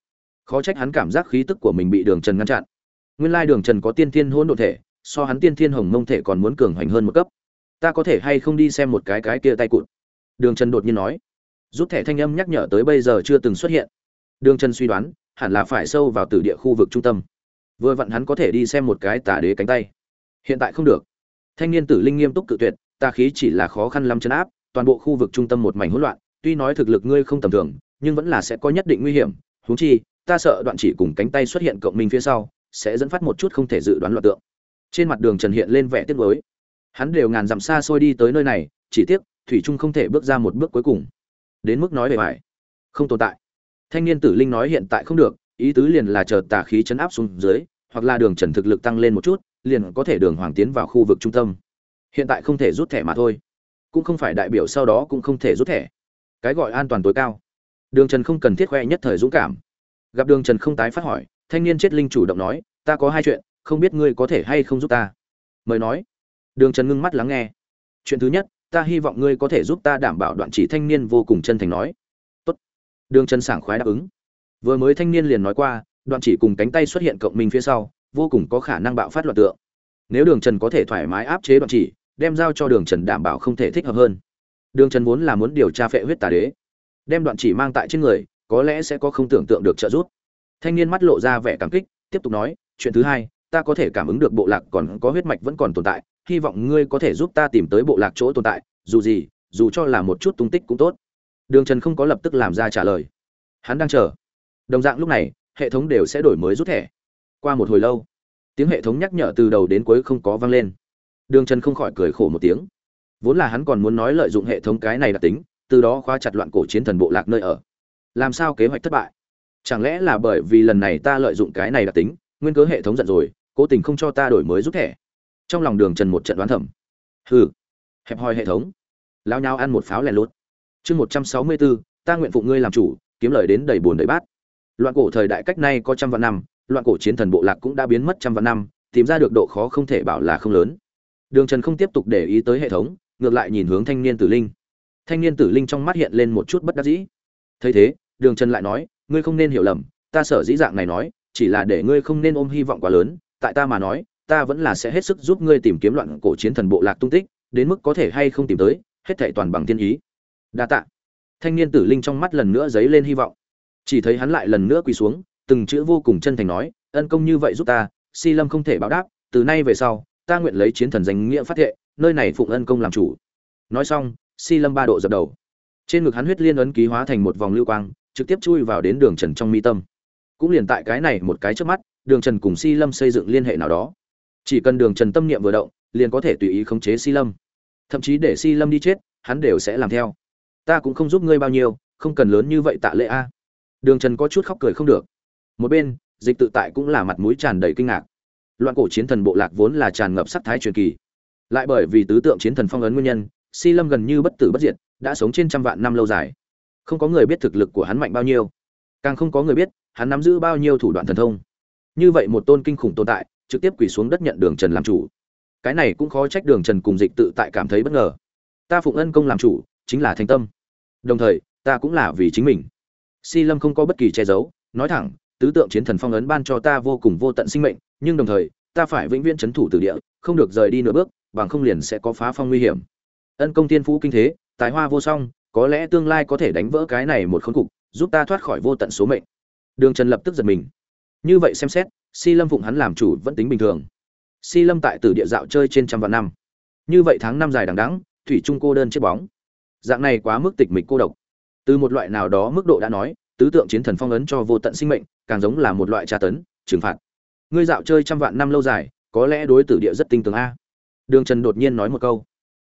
Khó trách hắn cảm giác khí tức của mình bị đường trần ngăn chặn. Nguyên lai đường trần có tiên tiên hôn đ ộ thể, so hắn tiên thiên hồng mông thể còn muốn cường hoành hơn một cấp ta có thể hay không đi xem một cái cái kia tay cụt? Đường trần đột nhiên nói. Rút thẻ thanh âm nhắc nhở tới bây giờ chưa từng xuất hiện. Đường trần suy đoán, hẳn là phải sâu vào từ địa khu vực trung tâm. Vừa vặn hắn có thể đi xem một cái tà đế cánh tay. Hiện tại không được. Thanh niên tử linh nghiêm túc cự tuyệt tà khí chỉ là khó khăn lắm chấn áp, toàn bộ khu vực trung tâm một mảnh hỗn loạn, tuy nói thực lực ngươi không tầm thường, nhưng vẫn là sẽ có nhất định nguy hiểm. Huống chi, ta sợ đoạn chỉ cùng cánh tay xuất hiện cộng minh phía sau, sẽ dẫn phát một chút không thể dự đoán loạt tượng. Trên mặt đường trần hiện lên vẻ tiếc nuối hắn đều ngàn dặm xa xôi đi tới nơi này, chỉ tiếc, thủy trung không thể bước ra một bước cuối cùng. Đến mức nói bề bài không tồn tại. Thanh niên tử linh nói hiện tại không được, ý tứ liền là chờ tà khí chấn áp xuống dưới, hoặc là đường trần thực lực tăng lên một chút, liền có thể đường hoàng tiến vào khu vực trung tâm. Hiện tại không thể rút thẻ mà thôi. Cũng không phải đại biểu sau đó cũng không thể rút thẻ. Cái gọi an toàn tối cao. Đường trần không cần thiết khoe nhất thời dũng cảm. Gặp đường trần không tái phát hỏi, thanh niên chết linh chủ động nói, ta có hai chuyện, không biết ngươi có thể hay không giúp ta? Mời nói đường trần ngưng mắt lắng nghe. Chuyện thứ nhất, ta hy vọng ngươi có thể giúp ta đảm bảo đoạn chỉ thanh niên vô cùng chân thành nói. Tốt. đường trần sảng khoái đáp ứng. Vừa mới thanh niên liền nói qua, đoạn chỉ cùng cánh tay xuất hiện cộng minh phía sau, vô cùng có khả năng bạo phát loạn tượng. Nếu đường trần có thể thoải mái áp chế đoạn chỉ, đem giao cho đường trần đảm bảo không thể thích hợp hơn. Đường trần vốn là muốn điều tra phệ huyết tà đế, đem đoạn chỉ mang tại trên người, có lẽ sẽ có không tưởng tượng được trợ giúp. Thanh niên mắt lộ ra vẻ cảm kích, tiếp tục nói, chuyện thứ hai, ta có thể cảm ứng được bộ lạc còn có huyết mạch vẫn còn tồn tại hy vọng ngươi có thể giúp ta tìm tới bộ lạc chỗ tồn tại, dù gì, dù cho là một chút tung tích cũng tốt. Đường trần không có lập tức làm ra trả lời. Hắn đang chờ. Đồng dạng lúc này, hệ thống đều sẽ đổi mới rút thẻ. Qua một hồi lâu, tiếng hệ thống nhắc nhở từ đầu đến cuối không có vang lên. Đường trần không khỏi cười khổ một tiếng. Vốn là hắn còn muốn nói lợi dụng hệ thống cái này đặc tính, từ đó khóa chặt loạn cổ chiến thần bộ lạc nơi ở. Làm sao kế hoạch thất bại? Chẳng lẽ là bởi vì lần này ta lợi dụng cái này đặc tính, nguyên cớ hệ thống giận rồi, cố tình không cho ta đổi mới rút thẻ? Trong lòng đường trần một trận đoán thẩm hừ, hẹp hòi hệ thống. Lao nhau ăn một pháo lẻ lốt chương một trăm sáu mươi bốn, ta nguyện phụng ngươi làm chủ, kiếm lời đến đầy bồn đầy bát. Loạn cổ thời đại cách nay có trăm vạn năm, loạn cổ chiến thần bộ lạc cũng đã biến mất trăm vạn năm, tìm ra được độ khó không thể bảo là không lớn. Đường trần không tiếp tục để ý tới hệ thống, ngược lại nhìn hướng thanh niên tử linh. Thanh niên tử linh trong mắt hiện lên một chút bất đắc dĩ. Thấy thế, đường trần lại nói, ngươi không nên hiểu lầm, ta sở dĩ dạng này nói, chỉ là để ngươi không nên ôm hy vọng quá lớn, tại ta mà nói ta vẫn là sẽ hết sức giúp ngươi tìm kiếm loạn cổ chiến thần bộ lạc tung tích, đến mức có thể hay không tìm tới, hết thảy toàn bằng thiên ý. Đa tạ. Thanh niên tử linh trong mắt lần nữa dấy lên hy vọng. Chỉ thấy hắn lại lần nữa quỳ xuống, từng chữ vô cùng chân thành nói, ân công như vậy giúp ta, si lâm không thể báo đáp, từ nay về sau, ta nguyện lấy chiến thần danh nghĩa phát thệ, nơi này phụng ân công làm chủ. Nói xong, si lâm ba độ dập đầu. Trên ngực hắn huyết liên ấn ký hóa thành một vòng lưu quang, trực tiếp chui vào đến đường trần trong mi tâm. Cũng liền tại cái này một cái trước mắt, đường trần cùng si lâm xây dựng liên hệ nào đó chỉ cần đường trần tâm niệm vừa động, liền có thể tùy ý khống chế si lâm. Thậm chí để si lâm đi chết, hắn đều sẽ làm theo. Ta cũng không giúp ngươi bao nhiêu, không cần lớn như vậy tạ lệ a. Đường trần có chút khóc cười không được. Một bên, dịch tự tại cũng là mặt mũi tràn đầy kinh ngạc. Loạn cổ chiến thần bộ lạc vốn là tràn ngập sắc thái truyền kỳ. Lại bởi vì tứ tượng chiến thần phong ấn nguyên nhân, si lâm gần như bất tử bất diệt, đã sống trên trăm vạn năm lâu dài. Không có người biết thực lực của hắn mạnh bao nhiêu. Càng không có người biết, hắn nắm giữ bao nhiêu thủ đoạn thần thông như vậy một tôn kinh khủng tồn tại, trực tiếp quỳ xuống đất nhận đường trần làm chủ. Cái này cũng khó trách đường trần cùng dịch tự tại cảm thấy bất ngờ. Ta phụng ân công làm chủ, chính là thành tâm. Đồng thời, ta cũng là vì chính mình. Si lâm không có bất kỳ che giấu, nói thẳng, tứ tượng chiến thần phong ấn ban cho ta vô cùng vô tận sinh mệnh, nhưng đồng thời, ta phải vĩnh viễn c thủ từ địa, không được rời đi nửa bước, bằng không liền sẽ có phá phong nguy hiểm. Ân công tiên phú kinh thế, tài hoa vô song, có lẽ tương lai có thể đánh vỡ cái này một khốn cục, giúp ta thoát khỏi vô tận số mệnh. Đường trần lập tức giật mình như vậy xem xét, si lâm phụng hắn làm chủ vẫn tính bình thường. Si lâm tại tử địa dạo chơi trên trăm vạn năm. Như vậy tháng năm dài đằng đẵng, thủy trung cô đơn chiếc bóng. Dạng này quá mức tịch mịch cô độc. Từ một loại nào đó mức độ đã nói, tứ tượng chiến thần phong ấn cho vô tận sinh mệnh, càng giống là một loại tra tấn, trừng phạt. Ngươi dạo chơi trăm vạn năm lâu dài, có lẽ đối tử địa rất tinh tường a. Đường trần đột nhiên nói một câu.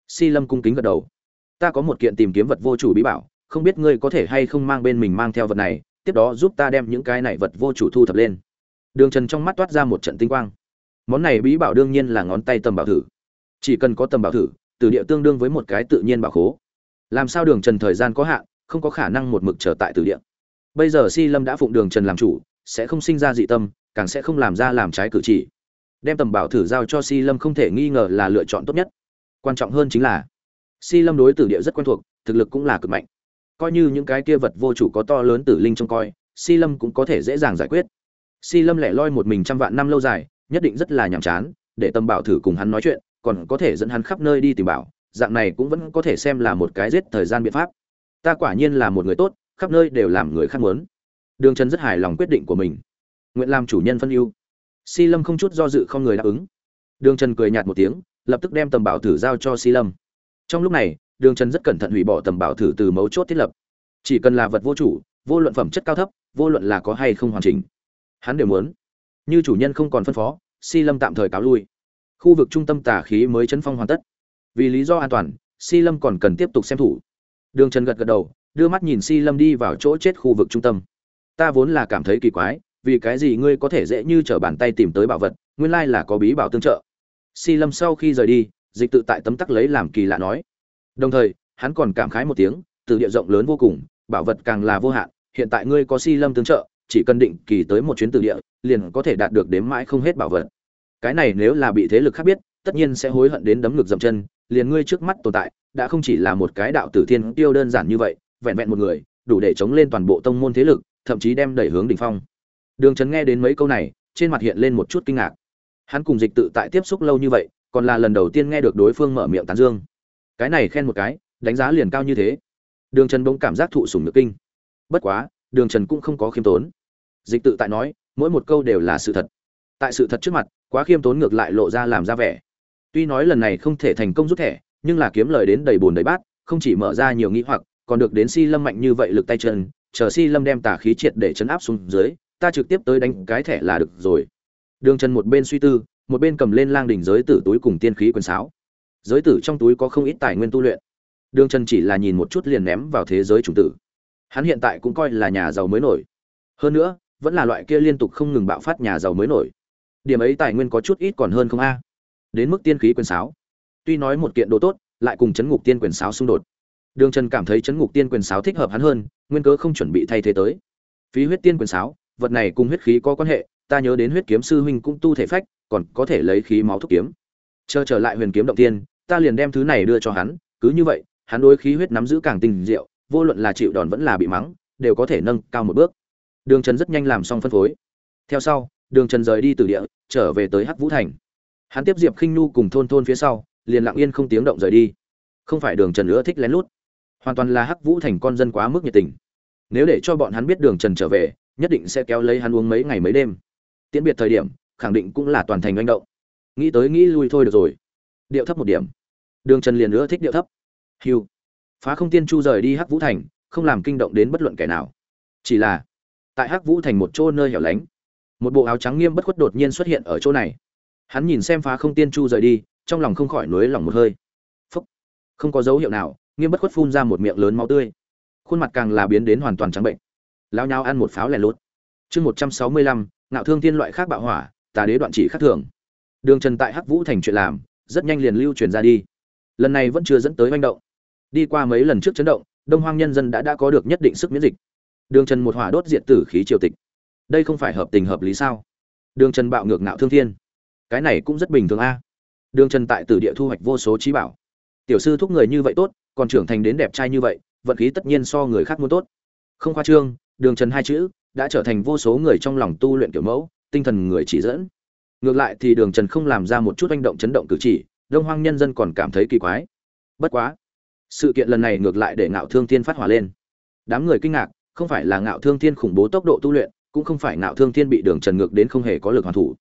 Si lâm cung kính gật đầu. Ta có một kiện tìm kiếm vật vô chủ bí bảo, không biết ngươi có thể hay không mang bên mình mang theo vật này tiếp đó giúp ta đem những cái này vật vô chủ thu thập lên. Đường trần trong mắt toát ra một trận tinh quang. Món này bí bảo đương nhiên là ngón tay tầm bảo thử. Chỉ cần có tầm bảo thử, từ địa tương đương với một cái tự nhiên bảo khố. Làm sao đường trần thời gian có hạn, không có khả năng một mực trở tại từ địa. Bây giờ si lâm đã phụng đường trần làm chủ, sẽ không sinh ra dị tâm, càng sẽ không làm ra làm trái cử chỉ. Đem tầm bảo thử giao cho si lâm không thể nghi ngờ là lựa chọn tốt nhất. Quan trọng hơn chính là, si lâm đối tử địa rất quen thuộc, thực lực cũng là cực mạnh coi như những cái kia vật vô chủ có to lớn tử linh trông coi, si lâm cũng có thể dễ dàng giải quyết. Si lâm lẻ loi một mình trăm vạn năm lâu dài, nhất định rất là nhàm chán, để tâm bảo thử cùng hắn nói chuyện, còn có thể dẫn hắn khắp nơi đi tìm bảo, dạng này cũng vẫn có thể xem là một cái giết thời gian biện pháp. Ta quả nhiên là một người tốt, khắp nơi đều làm người khác muốn. Đường trần rất hài lòng quyết định của mình. Nguyện làm chủ nhân phân ưu. Si lâm không chút do dự không người đáp ứng. Đường trần cười nhạt một tiếng, lập tức đem tầm bảo thử giao cho si lâm. Trong lúc này đường trần rất cẩn thận hủy bỏ tầm bảo thử từ mấu chốt thiết lập. Chỉ cần là vật vô chủ, vô luận phẩm chất cao thấp, vô luận là có hay không hoàn chỉnh, hắn đều muốn. Như chủ nhân không còn phân phó, si lâm tạm thời cáo lui. Khu vực trung tâm tà khí mới chấn phong hoàn tất. Vì lý do an toàn, si lâm còn cần tiếp tục xem thủ. Đường trần gật gật đầu, đưa mắt nhìn si lâm đi vào chỗ chết khu vực trung tâm. Ta vốn là cảm thấy kỳ quái, vì cái gì ngươi có thể dễ như t r ở bàn tay tìm tới bảo vật, nguyên lai là có bí bảo tương trợ. Si lâm sau khi rời đi, dịch tự tại tấm tắc lấy làm kỳ lạ nói đồng thời, hắn còn cảm khái một tiếng, từ địa rộng lớn vô cùng, bảo vật càng là vô hạn, hiện tại ngươi có si lâm tương trợ, chỉ cần định kỳ tới một chuyến từ địa, liền có thể đạt được đếm mãi không hết bảo vật. Cái này nếu là bị thế lực khác biết, tất nhiên sẽ hối hận đến đấm ngực dậm chân, liền ngươi trước mắt tồn tại, đã không chỉ là một cái đạo tử thiên tiêu đơn giản như vậy, vẹn vẹn một người, đủ để chống lên toàn bộ tông môn thế lực, thậm chí đem đẩy hướng đỉnh phong. Đường trấn nghe đến mấy câu này, trên mặt hiện lên một chút kinh ngạc. Hắn cùng dịch tự tại tiếp xúc lâu như vậy, còn là lần đầu tiên nghe được đối phương mở miệng tán dương cái này khen một cái, đánh giá liền cao như thế. Đường trần bỗng cảm giác thụ sủng nhược kinh. Bất quá, đường trần cũng không có khiêm tốn. Dịch tự tại nói, mỗi một câu đều là sự thật. Tại sự thật trước mặt, quá khiêm tốn ngược lại lộ ra làm ra vẻ. Tuy nói lần này không thể thành công rút thẻ, nhưng là kiếm lời đến đầy bồn đầy bát, không chỉ mở ra nhiều nghĩ hoặc, còn được đến si lâm mạnh như vậy lực tay chân, chờ si lâm đem tả khí triệt để chấn áp xuống dưới, ta trực tiếp tới đánh cái thẻ là được rồi. Đường trần một bên suy tư, một bên cầm lên lang đỉnh giới tử túi cùng tiên khí quần sáo giới tử trong túi có không ít tài nguyên tu luyện. Đường trần chỉ là nhìn một chút liền ném vào thế giới chủng tử. Hắn hiện tại cũng coi là nhà giàu mới nổi. Hơn nữa, vẫn là loại kia liên tục không ngừng bạo phát nhà giàu mới nổi. Điểm ấy tài nguyên có chút ít còn hơn không a. Đến mức tiên khí quyền sáo. Tuy nói một kiện đồ tốt, lại cùng chấn ngục tiên quyền sáo xung đột. Đường trần cảm thấy chấn ngục tiên quyền sáo thích hợp hắn hơn, nguyên cớ không chuẩn bị thay thế tới. Phí huyết tiên quyền sáo, vật này cùng huyết khí có quan hệ, ta nhớ đến huyết kiếm sư huynh cũng tu thể phách, còn có thể lấy khí máu thúc kiếm chờ trở lại huyền kiếm động tiên, ta liền đem thứ này đưa cho hắn, cứ như vậy, hắn đối khí huyết nắm giữ càng tinh diệu, vô luận là chịu đòn vẫn là bị mắng, đều có thể nâng cao một bước. Đường trần rất nhanh làm xong phân phối. Theo sau, đường trần rời đi từ địa, trở về tới hắc vũ thành. Hắn tiếp diệp khinh nhu cùng thôn thôn phía sau, liền lặng yên không tiếng động rời đi. Không phải đường trần nữa thích lén lút, hoàn toàn là hắc vũ thành con dân quá mức nhiệt tình. Nếu để cho bọn hắn biết đường trần trở về, nhất định sẽ kéo lấy hắn uống mấy ngày mấy đêm. Tiễn biệt thời điểm, khẳng định cũng là toàn thành manh động nghĩ tới nghĩ lui thôi được rồi. Điệu thấp một điểm. Đường trần liền nữa thích điệu thấp. Hiu phá không tiên chu rời đi hắc vũ thành, không làm kinh động đến bất luận kẻ nào. Chỉ là, tại hắc vũ thành một chỗ nơi hẻo lánh, một bộ áo trắng nghiêm bất khuất đột nhiên xuất hiện ở chỗ này. Hắn nhìn xem phá không tiên chu rời đi, trong lòng không khỏi nối lòng một hơi. Phúc. Không có dấu hiệu nào, nghiêm bất khuất phun ra một miệng lớn máu tươi. Khuôn mặt càng là biến đến hoàn toàn trắng bệnh. Lao nhau ăn một pháo lẻ lốt chương một trăm sáu mươi lăm, ngạo thương tiên loại khác bạo hỏa, tà đế đoạn chỉ khác thường đường trần tại hắc vũ thành chuyện làm, rất nhanh liền lưu truyền ra đi. Lần này vẫn chưa dẫn tới manh động. Đi qua mấy lần trước chấn động, đông hoang nhân dân đã đã có được nhất định sức miễn dịch. Đường trần một hỏa đốt diệt tử khí triều tịch. Đây không phải hợp tình hợp lý sao? Đường trần bạo ngược ngạo thương thiên. Cái này cũng rất bình thường a. Đường trần tại tử địa thu hoạch vô số trí bảo. Tiểu sư thúc người như vậy tốt, còn trưởng thành đến đẹp trai như vậy, vận khí tất nhiên so người khác muốn tốt. Không khoa trương, đường trần hai chữ đã trở thành vô số người trong lòng tu luyện kiểu mẫu, tinh thần người chỉ dẫn ngược lại thì đường trần không làm ra một chút hành động chấn động cử chỉ, đông hoang nhân dân còn cảm thấy kỳ quái. Bất quá, sự kiện lần này ngược lại để ngạo thương thiên phát hỏa lên. Đám người kinh ngạc, không phải là ngạo thương thiên khủng bố tốc độ tu luyện, cũng không phải ngạo thương thiên bị đường trần ngược đến không hề có lực hoàn thủ,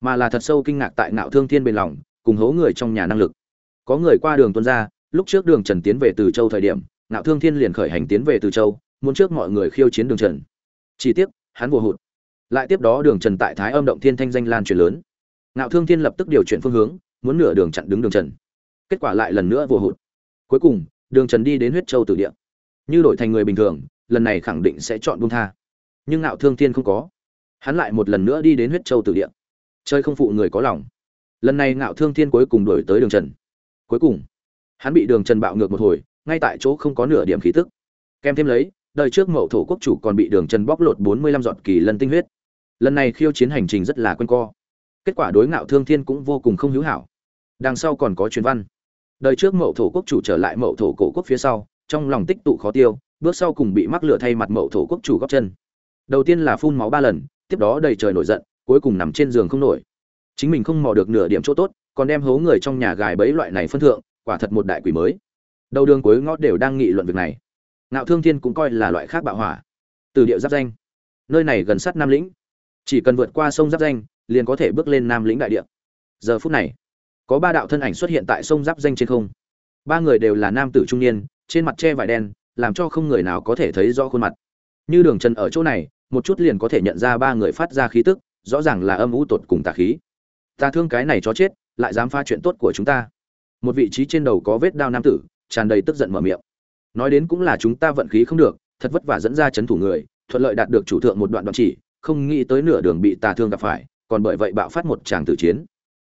mà là thật sâu kinh ngạc tại ngạo thương thiên bên lòng, cùng hố người trong nhà năng lực. Có người qua đường tuân ra, lúc trước đường trần tiến về từ châu thời điểm, ngạo thương thiên liền khởi hành tiến về từ châu, muốn trước mọi người khiêu chiến đường trần. Chỉ tiếc, hắn vô hụt lại tiếp đó đường trần tại thái âm động thiên thanh danh lan truyền lớn. Ngạo thương thiên lập tức điều chuyển phương hướng, muốn nửa đường chặn đứng đường trần. Kết quả lại lần nữa vô hụt. Cuối cùng, đường trần đi đến huyết châu tử địa. Như đổi thành người bình thường, lần này khẳng định sẽ chọn buông tha. Nhưng ngạo thương thiên không có. Hắn lại một lần nữa đi đến huyết châu tử địa. Chơi không phụ người có lòng. Lần này ngạo thương thiên cuối cùng đổi tới đường trần. Cuối cùng, hắn bị đường trần bạo ngược một hồi, ngay tại chỗ không có nửa điểm khí tức. Kèm thêm lấy, đời trước mậu thổ quốc chủ còn bị đường trần bóc lột bốn mươi lăm giọt kỳ lân tinh huyết lần này khiêu chiến hành trình rất là quen co. Kết quả đối ngạo thương thiên cũng vô cùng không hữu hảo. Đằng sau còn có truyền văn. Đời trước mậu thổ quốc chủ trở lại mậu thổ cổ quốc phía sau, trong lòng tích tụ khó tiêu, bước sau cùng bị mắc lửa thay mặt mậu thổ quốc chủ góc chân. Đầu tiên là phun máu ba lần, tiếp đó đầy trời nổi giận, cuối cùng nằm trên giường không nổi. Chính mình không mò được nửa điểm chỗ tốt, còn đem hố người trong nhà gài bẫy loại này phân thượng, quả thật một đại quỷ mới. Đầu đường cuối ngõ đều đang nghị luận việc này. Ngạo thương thiên cũng coi là loại khác bạo hỏa. Từ địa giáp danh. Nơi này gần sát nam lĩnh chỉ cần vượt qua sông giáp danh, liền có thể bước lên nam lĩnh đại địa. Giờ phút này, có ba đạo thân ảnh xuất hiện tại sông giáp danh trên không. Ba người đều là nam tử trung niên, trên mặt che vải đen, làm cho không người nào có thể thấy rõ khuôn mặt. Như đường trần ở chỗ này, một chút liền có thể nhận ra ba người phát ra khí tức, rõ ràng là âm u tột cùng tà khí. Ta thương cái này cho chết, lại dám pha chuyện tốt của chúng ta. Một vị trí trên đầu có vết đao nam tử, tràn đầy tức giận mở miệng. Nói đến cũng là chúng ta vận khí không được, thật vất vả dẫn ra chấn thủ người, thuận lợi đạt được chủ thượng một đoạn đoạn chỉ không nghĩ tới nửa đường bị tà thương gặp phải, còn bởi vậy bạo phát một tràng tử chiến.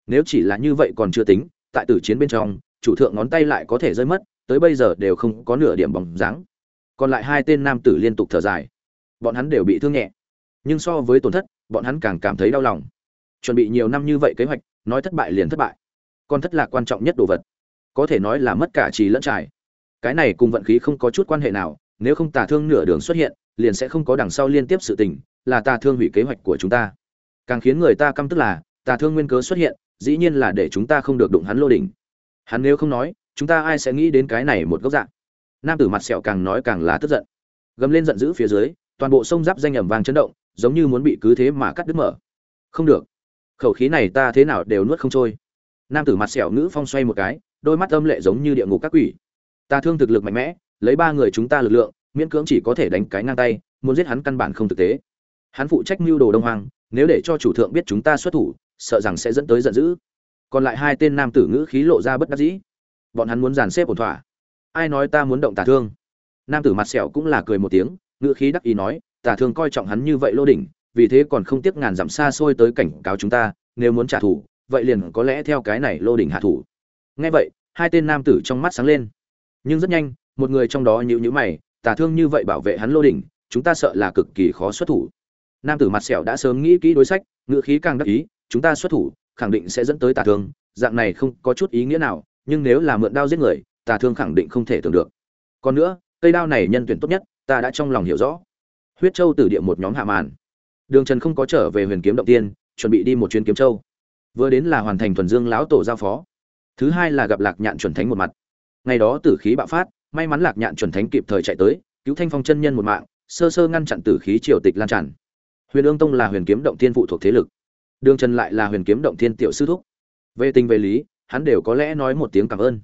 Nếu chỉ là như vậy còn chưa tính, tại tử chiến bên trong, chủ thượng ngón tay lại có thể rơi mất, tới bây giờ đều không có nửa điểm bóng dáng. Còn lại hai tên nam tử liên tục thở dài. Bọn hắn đều bị thương nhẹ. Nhưng so với tổn thất, bọn hắn càng cảm thấy đau lòng. Chuẩn bị nhiều năm như vậy kế hoạch, nói thất bại liền thất bại. Con thất lạc quan trọng nhất đồ vật. Có thể nói là mất cả trì lẫn trải. Cái này cùng vận khí không có chút quan hệ nào, nếu không tà thương nửa đường xuất hiện, liền sẽ không có đằng sau liên tiếp sự tình là tà thương hủy kế hoạch của chúng ta. Càng khiến người ta căm tức là tà thương nguyên cớ xuất hiện, dĩ nhiên là để chúng ta không được đụng hắn lô đỉnh. Hắn nếu không nói, chúng ta ai sẽ nghĩ đến cái này một góc dạng? Nam tử mặt sẹo càng nói càng là tức giận. Gầm lên giận dữ phía dưới, toàn bộ sông giáp danh ẩm vàng chấn động, giống như muốn bị cứ thế mà cắt đứt mở. Không được. Khẩu khí này ta thế nào đều nuốt không trôi. Nam tử mặt sẹo ngữ phong xoay một cái, đôi mắt âm lệ giống như địa ngục các quỷ. Ta thương thực lực mạnh mẽ, lấy ba người chúng ta lực lượng, miễn cưỡng chỉ có thể đánh cái ngang tay, muốn giết hắn căn bản không thực tế hắn phụ trách mưu đồ đông hoàng nếu để cho chủ thượng biết chúng ta xuất thủ, sợ rằng sẽ dẫn tới giận dữ. Còn lại hai tên nam tử ngữ khí lộ ra bất đắc dĩ. Bọn hắn muốn dàn xếp ổn thỏa. Ai nói ta muốn động tà thương? Nam tử mặt sẹo cũng là cười một tiếng, ngữ khí đắc ý nói, tà thương coi trọng hắn như vậy lô đỉnh, vì thế còn không tiếc ngàn dặm xa xôi tới cảnh cáo chúng ta, nếu muốn trả thù, vậy liền có lẽ theo cái này lô đỉnh hạ thủ. Nghe vậy, hai tên nam tử trong mắt sáng lên. Nhưng rất nhanh, một người trong đó nhíu nhíu mày, tà thương như vậy bảo vệ hắn lô đỉnh, chúng ta sợ là cực kỳ khó xuất thủ nam tử mặt sẹo đã sớm nghĩ kỹ đối sách, ngữ khí càng đắc ý, chúng ta xuất thủ, khẳng định sẽ dẫn tới tà thương, dạng này không có chút ý nghĩa nào, nhưng nếu là mượn đao giết người, tà thương khẳng định không thể tưởng được. Còn nữa, cây đao này nhân tuyển tốt nhất, ta đã trong lòng hiểu rõ. Huyết châu tử địa một nhóm hạ màn. Đường trần không có trở về huyền kiếm động tiên, chuẩn bị đi một chuyến kiếm châu. Vừa đến là hoàn thành thuần dương lão tổ giao phó. Thứ hai là gặp lạc nhạn chuẩn thánh một mặt. Ngày đó tử khí bạo phát, may mắn lạc nhạn chuẩn thánh kịp thời chạy tới, cứu thanh phong chân nhân một mạng, sơ sơ ngăn chặn tử khí triều tịch lan tràn huyền ương tông là huyền kiếm động thiên phụ thuộc thế lực. Đường trần lại là huyền kiếm động thiên tiểu sư thúc. Về tình về lý, hắn đều có lẽ nói một tiếng cảm ơn.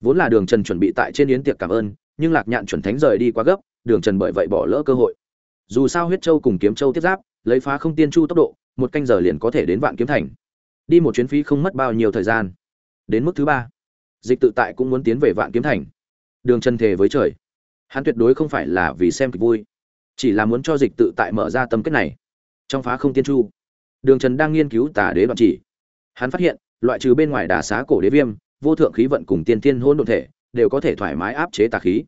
Vốn là đường trần chuẩn bị tại trên yến tiệc cảm ơn, nhưng lạc nhạn chuẩn thánh rời đi quá gấp, đường trần bởi vậy bỏ lỡ cơ hội. Dù sao huyết châu cùng kiếm châu tiếp giáp, lấy phá không tiên chu tốc độ, một canh giờ liền có thể đến vạn kiếm thành. Đi một chuyến phí không mất bao nhiêu thời gian. Đến mức thứ ba, dịch tự tại cũng muốn tiến về vạn kiếm thành. Đường trần thề với trời. Hắn tuyệt đối không phải là vì xem kịch vui, chỉ là muốn cho dịch tự tại mở ra tâm kết này trong phá không tiên chu, đường trần đang nghiên cứu tà đế đoạn chỉ. Hắn phát hiện, loại trừ bên ngoài đà xá cổ đế viêm, vô thượng khí vận cùng tiên tiên hôn độn thể đều có thể thoải mái áp chế tà khí.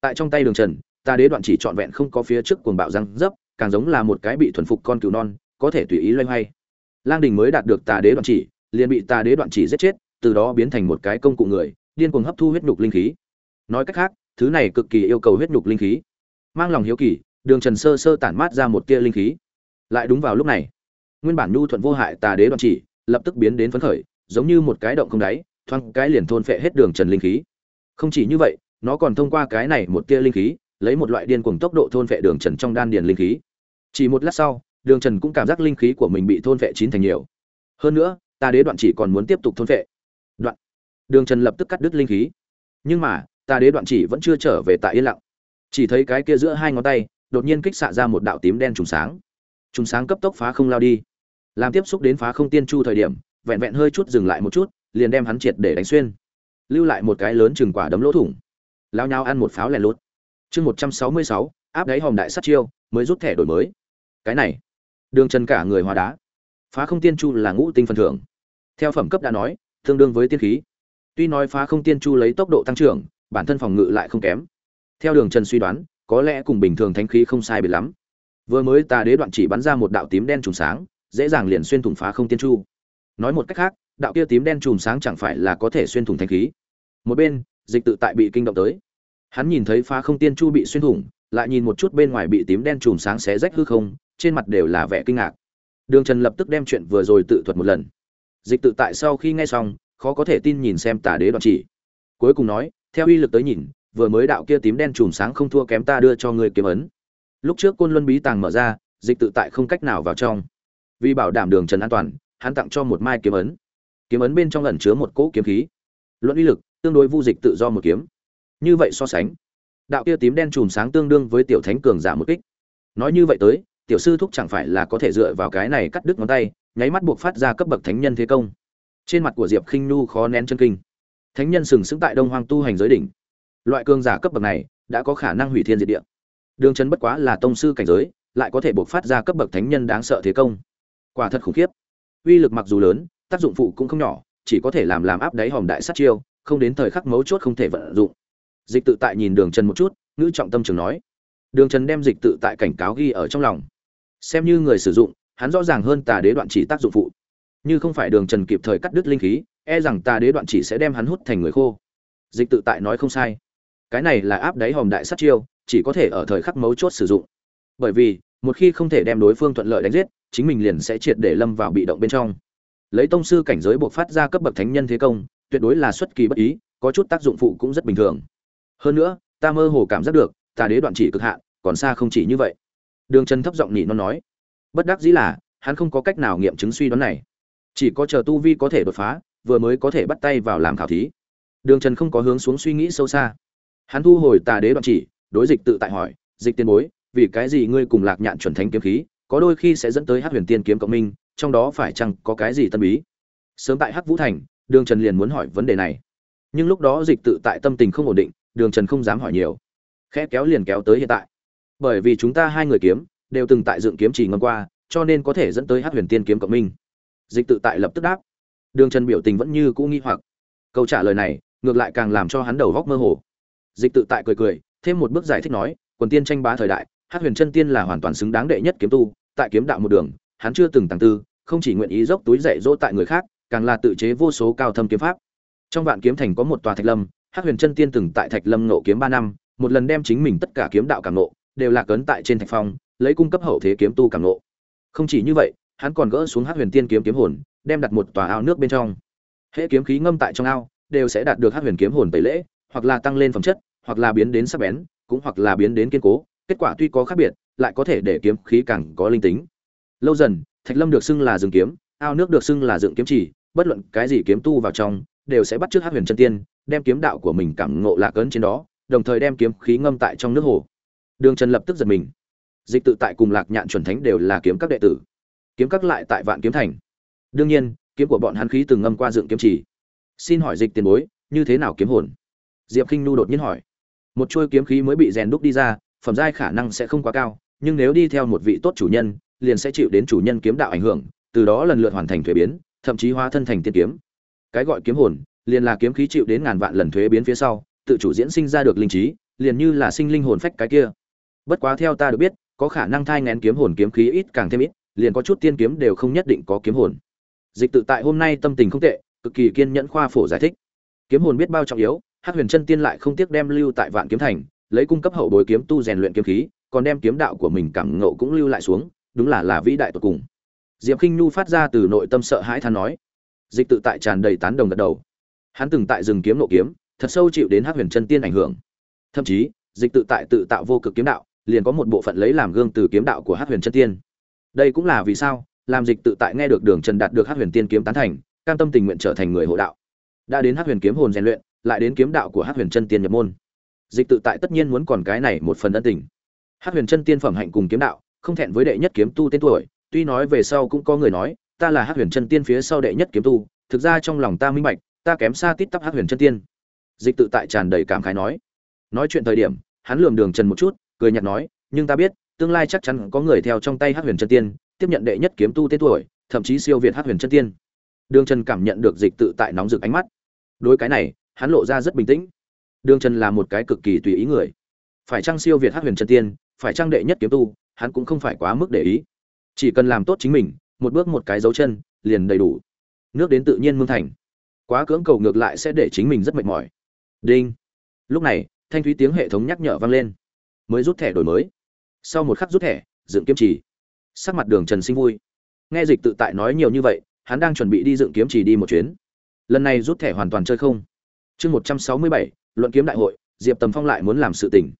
Tại trong tay đường trần, tà đế đoạn chỉ trọn vẹn không có phía trước cuồng bạo răng dấp, càng giống là một cái bị thuần phục con cừu non, có thể tùy ý loay hoay. Lang đình mới đạt được tà đế đoạn chỉ, liền bị tà đế đoạn chỉ giết chết, từ đó biến thành một cái công cụ người, điên cuồng hấp thu huyết nhục linh khí. Nói cách khác, thứ này cực kỳ yêu cầu huyết nhục linh khí. Mang lòng hiếu kỳ, đường trần sơ sơ tản mát ra một tia linh khí lại đúng vào lúc này, nguyên bản nhu thuận vô hại tà đế đoạn chỉ lập tức biến đến phấn khởi, giống như một cái động không đáy thoang cái liền thôn phệ hết đường trần linh khí. Không chỉ như vậy, nó còn thông qua cái này một tia linh khí, lấy một loại điên cuồng tốc độ thôn phệ đường trần trong đan điền linh khí. Chỉ một lát sau, đường trần cũng cảm giác linh khí của mình bị thôn phệ chín thành nhiều. Hơn nữa ta đế đoạn chỉ còn muốn tiếp tục thôn phệ. Đoạn. Đường trần lập tức cắt đứt linh khí. Nhưng mà ta đế đoạn chỉ vẫn chưa trở về tại yên lặng. Chỉ thấy cái kia giữa hai ngón tay, đột nhiên kích xạ ra một đạo tím đen trùng sáng trùng sáng cấp tốc phá không lao đi. Làm tiếp xúc đến phá không tiên chu thời điểm, vẹn vẹn hơi chút dừng lại một chút, liền đem hắn triệt để đánh xuyên. Lưu lại một cái lớn chừng quả đấm lỗ thủng. Lao nhau ăn một pháo lèn lút. Chương một trăm sáu mươi sáu, áp đáy hòm đại sát chiêu, mới rút thẻ đổi mới. Cái này, đường trần cả người hóa đá. Phá không tiên chu là ngũ tinh phần thưởng. Theo phẩm cấp đã nói, tương đương với tiên khí. Tuy nói phá không tiên chu lấy tốc độ tăng trưởng, bản thân phòng ngự lại không kém. Theo đường trần suy đoán, có lẽ cùng bình thường thánh khí không sai biệt lắm vừa mới tà đế đoạn chỉ bắn ra một đạo tím đen trùng sáng, dễ dàng liền xuyên thủng phá không tiên chu. Nói một cách khác, đạo kia tím đen trùng sáng chẳng phải là có thể xuyên thủng thanh khí. Một bên, dịch tự tại bị kinh động tới. Hắn nhìn thấy phá không tiên chu bị xuyên thủng, lại nhìn một chút bên ngoài bị tím đen chùm sáng xé rách hư không, trên mặt đều là vẻ kinh ngạc. Đường trần lập tức đem chuyện vừa rồi tự thuật một lần. Dịch tự tại sau khi nghe xong, khó có thể tin nhìn xem tả đế đoạn chỉ. Cuối cùng nói, theo uy lực tới nhìn, vừa mới đạo kia tím đen chùm sáng không thua kém ta đưa cho ngươi kiếm ấn lúc trước côn luân bí tàng mở ra, dịch tự tại không cách nào vào trong. Vì bảo đảm đường trần an toàn, hắn tặng cho một mai kiếm ấn. Kiếm ấn bên trong ẩn chứa một cỗ kiếm khí. Luận uy lực, tương đối vu dịch tự do một kiếm. Như vậy so sánh, đạo kia tím đen chùm sáng tương đương với tiểu thánh cường giả một kích. Nói như vậy tới, tiểu sư thúc chẳng phải là có thể dựa vào cái này cắt đứt ngón tay, nháy mắt buộc phát ra cấp bậc thánh nhân thế công. Trên mặt của diệp khinh nhu khó nén chân kinh. Thánh nhân sừng sững tại đông hoang tu hành giới đỉnh. Loại cường giả cấp bậc này, đã có khả năng hủy thiên diệt địa đường trấn bất quá là tông sư cảnh giới, lại có thể buộc phát ra cấp bậc thánh nhân đáng sợ thế công. Quả thật khủng khiếp. Uy lực mặc dù lớn, tác dụng phụ cũng không nhỏ, chỉ có thể làm làm áp đáy hòm đại sát chiêu, không đến thời khắc mấu chốt không thể vận dụng. Dịch tự tại nhìn đường trần một chút, ngữ trọng tâm trường nói. Đường trần đem dịch tự tại cảnh cáo ghi ở trong lòng. Xem như người sử dụng, hắn rõ ràng hơn tà đế đoạn chỉ tác dụng phụ. Như không phải đường trần kịp thời cắt đứt linh khí e rằng tà đế đoạn chỉ sẽ đem hắn hút thành người khô. Dịch tự tại nói không sai. Cái này là áp đáy hòm đại sát chiêu chỉ có thể ở thời khắc mấu chốt sử dụng. Bởi vì, một khi không thể đem đối phương thuận lợi đánh giết, chính mình liền sẽ triệt để lâm vào bị động bên trong. Lấy tông sư cảnh giới buộc phát ra cấp bậc thánh nhân thế công, tuyệt đối là xuất kỳ bất ý, có chút tác dụng phụ cũng rất bình thường. Hơn nữa, ta mơ hồ cảm giác được tà đế đoạn chỉ cực hạn, còn xa không chỉ như vậy. Đường trần thấp giọng nhị nó nói. Bất đắc dĩ là, hắn không có cách nào nghiệm chứng suy đoán này. Chỉ có chờ tu vi có thể đột phá, vừa mới có thể bắt tay vào làm khảo thí. Đường trần không có hướng xuống suy nghĩ sâu xa. Hắn thu hồi tà đế đoạn chỉ đối dịch tự tại hỏi, dịch tiên bối, vì cái gì ngươi cùng lạc nhạn chuẩn thánh kiếm khí, có đôi khi sẽ dẫn tới hát huyền tiên kiếm cộng minh, trong đó phải chăng có cái gì tân bí sớm tại hắc vũ thành, đường trần liền muốn hỏi vấn đề này. Nhưng lúc đó dịch tự tại tâm tình không ổn định, đường trần không dám hỏi nhiều. Khẽ kéo liền kéo tới hiện tại. Bởi vì chúng ta hai người kiếm, đều từng tại dựng kiếm chỉ ngâm qua, cho nên có thể dẫn tới hát huyền tiên kiếm cộng minh. Dịch tự tại lập tức đáp. Đường trần biểu tình vẫn như cũ nghi hoặc. Câu trả lời này, ngược lại càng làm cho hắn đầu góc mơ hồ. Dịch tự tại cười cười thêm một bước giải thích nói quần tiên tranh bá thời đại hát huyền chân tiên là hoàn toàn xứng đáng đệ nhất kiếm tu tại kiếm đạo một đường hắn chưa từng tàng tư không chỉ nguyện ý dốc túi dạy dỗ tại người khác càng là tự chế vô số cao thâm kiếm pháp trong vạn kiếm thành có một tòa thạch lâm Hắc Huyền Chân Tiên từng tại Thạch Lâm nộ kiếm ba năm, một lần đem chính mình tất cả kiếm đạo cảm nộ đều là cấn tại trên thạch phong, lấy cung cấp hậu thế kiếm tu cảm nộ. Không chỉ như vậy, hắn còn gỡ xuống Hắc Huyền Tiên kiếm kiếm hồn, đem đặt một tòa ao nước bên trong. Hễ kiếm khí ngâm tại trong ao, đều sẽ đạt được Hắc Huyền kiếm hồn tẩy lễ, hoặc là tăng lên phẩm chất, hoặc là biến đến sắc bén, cũng hoặc là biến đến kiên cố, kết quả tuy có khác biệt, lại có thể để kiếm khí càng có linh tính. Lâu dần, Thạch Lâm được xưng là rừng kiếm, ao nước được xưng là dựng kiếm chỉ, bất luận cái gì kiếm tu vào trong, đều sẽ bắt trước Hắc Huyền chân tiên, đem kiếm đạo của mình cảm ngộ lạc ấn trên đó, đồng thời đem kiếm khí ngâm tại trong nước hồ. Đường Trần lập tức giật mình. Dịch tự tại cùng Lạc Nhạn chuẩn thánh đều là kiếm các đệ tử. Kiếm các lại tại Vạn Kiếm Thành. Đương nhiên, kiếm của bọn hắn khí từng ngâm qua dựng kiếm chỉ. Xin hỏi dịch tiền bối, như thế nào kiếm hồn? Diệp Khinh Nu đột nhiên hỏi. Một chuôi kiếm khí mới bị rèn đúc đi ra, phẩm giai khả năng sẽ không quá cao, nhưng nếu đi theo một vị tốt chủ nhân, liền sẽ chịu đến chủ nhân kiếm đạo ảnh hưởng, từ đó lần lượt hoàn thành thuế biến, thậm chí hóa thân thành tiên kiếm. Cái gọi kiếm hồn, liền là kiếm khí chịu đến ngàn vạn lần thuế biến phía sau, tự chủ diễn sinh ra được linh trí, liền như là sinh linh hồn phách cái kia. Bất quá theo ta được biết, có khả năng thai ngén kiếm hồn kiếm khí ít càng thêm ít, liền có chút tiên kiếm đều không nhất định có kiếm hồn. Dịch tự tại hôm nay tâm tình không tệ, cực kỳ kiên nhẫn khoa phổ giải thích. Kiếm hồn biết bao trọng yếu, Hắc Huyền Chân Tiên lại không tiếc đem lưu tại Vạn Kiếm Thành, lấy cung cấp hậu bối kiếm tu rèn luyện kiếm khí, còn đem kiếm đạo của mình cảm ngộ cũng lưu lại xuống, đúng là là vĩ đại tuyệt cùng. Diệp Khinh Nhu phát ra từ nội tâm sợ hãi than nói. Dịch tự tại tràn đầy tán đồng gật đầu hắn từng tại rừng kiếm nộ kiếm thật sâu chịu đến hắc huyền chân tiên ảnh hưởng thậm chí dịch tự tại tự tạo vô cực kiếm đạo liền có một bộ phận lấy làm gương từ kiếm đạo của hắc huyền chân tiên đây cũng là vì sao làm dịch tự tại nghe được đường trần đạt được hắc huyền tiên kiếm tán thành cam tâm tình nguyện trở thành người hộ đạo đã đến hắc huyền kiếm hồn rèn luyện lại đến kiếm đạo của hắc huyền chân tiên nhập môn. Dịch tự tại tất nhiên muốn còn cái này một phần ân tình. Hắc huyền chân tiên phẩm hạnh cùng kiếm đạo, không thẹn với đệ nhất kiếm tu tên tuổi, tuy nói về sau cũng có người nói, ta là hắc huyền chân tiên phía sau đệ nhất kiếm tu, thực ra trong lòng ta minh bạch, ta kém xa tít tắp hát huyền chân tiên. Dịch tự tại tràn đầy cảm khái nói. Nói chuyện thời điểm, hắn lườm đường trần một chút, cười nhạt nói, nhưng ta biết, tương lai chắc chắn có người theo trong tay hát huyền chân tiên, tiếp nhận đệ nhất kiếm tu tên tuổi, thậm chí siêu việt hát huyền chân tiên. Đường trần cảm nhận được dịch tự tại nóng rực ánh mắt. Đối cái này hắn lộ ra rất bình tĩnh. Đường trần là một cái cực kỳ tùy ý người. Phải chăng siêu việt hát huyền chân tiên phải chăng đệ nhất kiếm tu hắn cũng không phải quá mức để ý. Chỉ cần làm tốt chính mình một bước một cái dấu chân liền đầy đủ. Nước đến tự nhiên mương thành. Quá cưỡng cầu ngược lại sẽ để chính mình rất mệt mỏi. Đinh. Lúc này thanh thúy tiếng hệ thống nhắc nhở vang lên. Mới rút thẻ đổi mới. Sau một khắc rút thẻ dựng kiếm trì, sắc mặt đường trần sinh vui. Nghe dịch tự tại nói nhiều như vậy hắn đang chuẩn bị đi dựng kiếm trì đi một chuyến. Lần này rút thẻ hoàn toàn chơi không chương một trăm sáu mươi bảy, luận kiếm đại hội, diệp tầm phong lại muốn làm sự tỉnh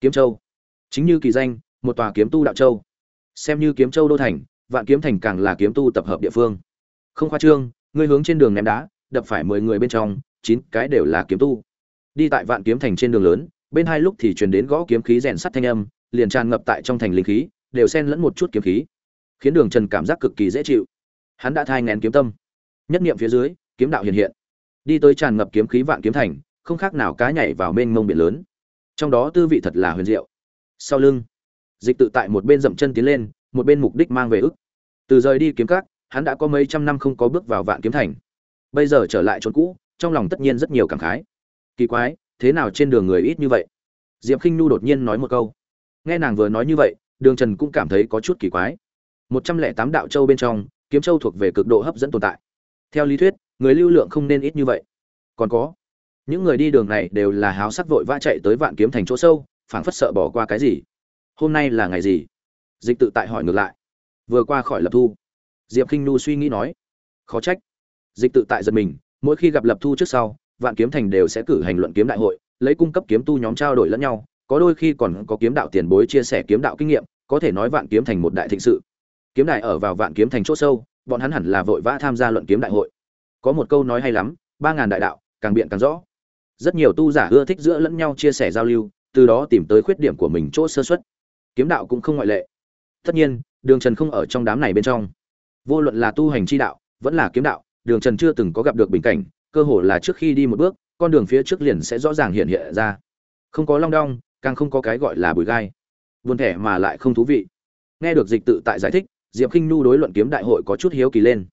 kiếm châu. Chính như kỳ danh, một tòa kiếm tu đạo châu. Xem như kiếm châu đô thành, vạn kiếm thành càng là kiếm tu tập hợp địa phương. Không khoa trương, ngươi hướng trên đường ném đá, đập phải mười người bên trong, chín cái đều là kiếm tu. Đi tại vạn kiếm thành trên đường lớn, bên hai lúc thì truyền đến gõ kiếm khí rèn sắt thanh âm, liền tràn ngập tại trong thành linh khí, đều xen lẫn một chút kiếm khí. Khiến đường trần cảm giác cực kỳ dễ chịu. Hắn đã thai ngén kiếm tâm. Nhất niệm phía dưới, kiếm đạo hiện hiện đi tới tràn ngập kiếm khí vạn kiếm thành không khác nào cá nhảy vào mênh mông biển lớn. Trong đó tư vị thật là huyền diệu. Sau lưng dịch tự tại một bên dậm chân tiến lên một bên mục đích mang về ức từ rời đi kiếm cát, hắn đã có mấy trăm năm không có bước vào vạn kiếm thành. Bây giờ trở lại chốn cũ trong lòng tất nhiên rất nhiều cảm khái. Kỳ quái thế nào trên đường người ít như vậy? Diệp khinh nhu đột nhiên nói một câu. Nghe nàng vừa nói như vậy đường trần cũng cảm thấy có chút kỳ quái. Một trăm lẻ tám đạo châu bên trong kiếm châu thuộc về cực độ hấp dẫn tồn tại. Theo lý thuyết người lưu lượng không nên ít như vậy. Còn có, những người đi đường này đều là háo sắc vội vã chạy tới vạn kiếm thành chỗ sâu, phảng phất sợ bỏ qua cái gì. Hôm nay là ngày gì? Dịch tự tại hỏi ngược lại. Vừa qua khỏi lập thu. Diệp k i n h nu suy nghĩ nói. Khó trách. Dịch tự tại giật mình, mỗi khi gặp lập thu trước sau, vạn kiếm thành đều sẽ cử hành luận kiếm đại hội, lấy cung cấp kiếm tu nhóm trao đổi lẫn nhau, có đôi khi còn có kiếm đạo tiền bối chia sẻ kiếm đạo kinh nghiệm, có thể nói vạn kiếm thành một đại thịnh sự. Kiếm đại ở vào vạn kiếm thành c h ỗ sâu, bọn hắn hẳn là vội vã tham gia luận kiếm đại hội có một câu nói hay lắm, ba ngàn đại đạo, càng biện càng rõ. Rất nhiều tu giả ưa thích giữa lẫn nhau chia sẻ giao lưu, từ đó tìm tới khuyết điểm của mình chỗ sơ xuất kiếm đạo cũng không ngoại lệ. Tất nhiên, đường trần không ở trong đám này bên trong. Vô luận là tu hành chi đạo, vẫn là kiếm đạo, đường trần chưa từng có gặp được bình cảnh, cơ hồ là trước khi đi một bước, con đường phía trước liền sẽ rõ ràng hiện hiện ra. Không có long đong, càng không có cái gọi là bùi gai. Buồn thẻ mà lại không thú vị. Nghe được dịch tự tại giải thích, diệp k i n h nhu đối luận kiếm đại hội có chút hiếu kỳ lên.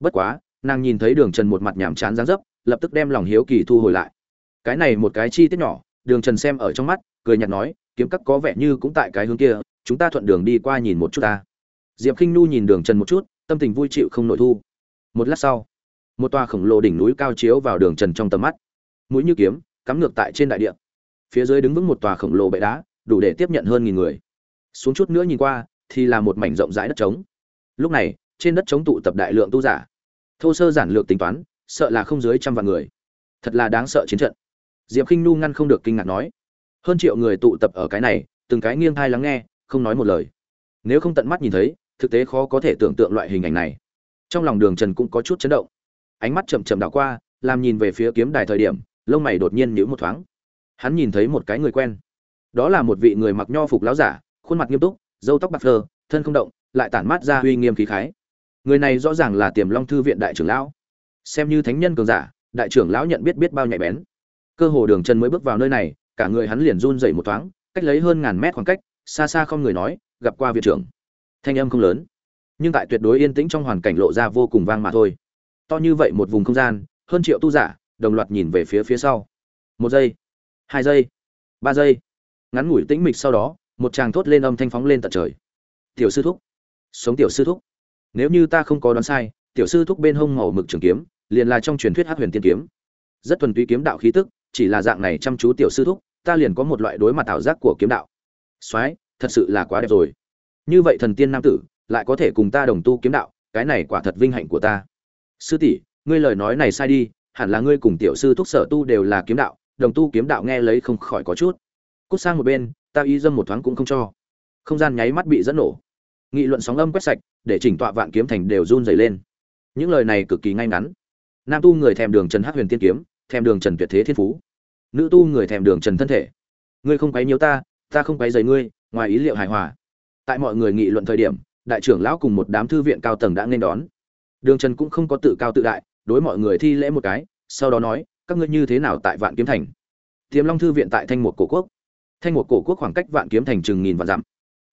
Bất quá nàng nhìn thấy đường trần một mặt nhàm chán dáng dấp, lập tức đem lòng hiếu kỳ thu hồi lại. Cái này một cái chi tiết nhỏ, đường trần xem ở trong mắt, cười nhạt nói, kiếm cắt có vẻ như cũng tại cái hướng kia, chúng ta thuận đường đi qua nhìn một chút ta. Diệp k i n h nu nhìn đường trần một chút, tâm tình vui chịu không nội thu. Một lát sau, một tòa khổng lồ đỉnh núi cao chiếu vào đường trần trong tầm mắt. Mũi như kiếm, cắm ngược tại trên đại địa. Phía dưới đứng vững một tòa khổng lồ bệ đá, đủ để tiếp nhận hơn nghìn người. Xuống chút nữa nhìn qua, thì là một mảnh rộng rãi đất trống. Lúc này, trên đất trống tụ tập đại lượng tu giả thô sơ giản lược tính toán, sợ là không dưới trăm vạn người. Thật là đáng sợ chiến trận. Diệp k i n h nu ngăn không được kinh ngạc nói. Hơn triệu người tụ tập ở cái này, từng cái nghiêng thai lắng nghe, không nói một lời. Nếu không tận mắt nhìn thấy, thực tế khó có thể tưởng tượng loại hình ảnh này. Trong lòng đường trần cũng có chút chấn động. Ánh mắt chậm chậm đảo qua, làm nhìn về phía kiếm đài thời điểm, lông mày đột nhiên nhíu một thoáng. Hắn nhìn thấy một cái người quen. Đó là một vị người mặc nho phục láo giả, khuôn mặt nghiêm túc, râu tóc bạc phơ, thân không động, lại tản mát ra uy nghiêm khí khái người này rõ ràng là tiềm long thư viện đại trưởng lão. Xem như thánh nhân cường giả, đại trưởng lão nhận biết biết bao nhạy bén. Cơ hồ đường chân mới bước vào nơi này, cả người hắn liền run dậy một thoáng, cách lấy hơn ngàn mét khoảng cách, xa xa không người nói, gặp qua viện trưởng. Thanh âm không lớn, nhưng tại tuyệt đối yên tĩnh trong hoàn cảnh lộ ra vô cùng vang mà thôi. To như vậy một vùng không gian, hơn triệu tu giả, đồng loạt nhìn về phía phía sau. Một giây, hai giây, ba giây. Ngắn ngủi tĩnh mịch sau đó, một chàng thốt lên âm thanh phóng lên tận trời. Tiểu sư thúc, sống tiểu sư thúc nếu như ta không có đoán sai, tiểu sư thúc bên hông màu mực trường kiếm, liền là trong truyền thuyết hát huyền tiên kiếm. Rất thuần túy kiếm đạo khí tức, chỉ là dạng này chăm chú tiểu sư thúc, ta liền có một loại đối mặt ảo giác của kiếm đạo. Soái, thật sự là quá đẹp rồi. Như vậy thần tiên nam tử, lại có thể cùng ta đồng tu kiếm đạo, cái này quả thật vinh hạnh của ta. Sư tỷ, ngươi lời nói này sai đi, hẳn là ngươi cùng tiểu sư thúc sở tu đều là kiếm đạo, đồng tu kiếm đạo nghe lấy không khỏi có chút. Cút sang một bên, ta y dâm một thoáng cũng không cho. Không gian nháy mắt bị dẫn nổ. Nghị luận sóng âm quét sạch để chỉnh tọa vạn kiếm thành đều run rẩy lên. Những lời này cực kỳ ngay ngắn. Nam tu người thèm đường trần hắc huyền tiên kiếm, thèm đường trần tuyệt thế thiên phú. Nữ tu người thèm đường trần thân thể. Ngươi không quấy nhiễu ta ta không quấy rầy ngươi, ngoài ý liệu hài hòa. Tại mọi người nghị luận thời điểm, đại trưởng lão cùng một đám thư viện cao tầng đã nên đón. Đường trần cũng không có tự cao tự đại, đối mọi người thi lễ một cái, sau đó nói, các ngươi như thế nào tại vạn kiếm thành? Tiềm long thư viện tại thanh một cổ quốc. Thanh một cổ quốc khoảng cách vạn kiếm thành chừng nghìn vạn dặm.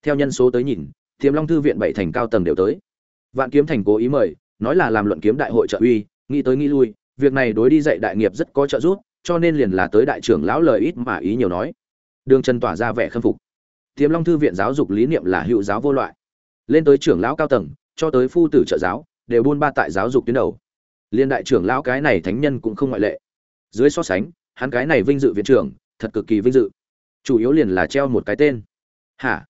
Theo nhân số tới nhìn tiềm long thư viện bảy thành cao tầng đều tới. Vạn kiếm thành cố ý mời, nói là làm luận kiếm đại hội trợ uy, nghĩ tới nghĩ lui, việc này đối đi dạy đại nghiệp rất có trợ giúp, cho nên liền là tới đại trưởng lão lời ít mà ý nhiều nói. Đường trần tỏa ra vẻ khâm phục. Tiềm long thư viện giáo dục lý niệm là hữu giáo vô loại. Lên tới trưởng lão cao tầng, cho tới phu tử trợ giáo, đều buôn ba tại giáo dục tuyến đầu. Liên đại trưởng lão cái này thánh nhân cũng không ngoại lệ. Dưới so sánh, hắn cái này vinh dự viện trưởng, thật cực kỳ vinh dự. Chủ yếu liền là treo một cái tên. Hả?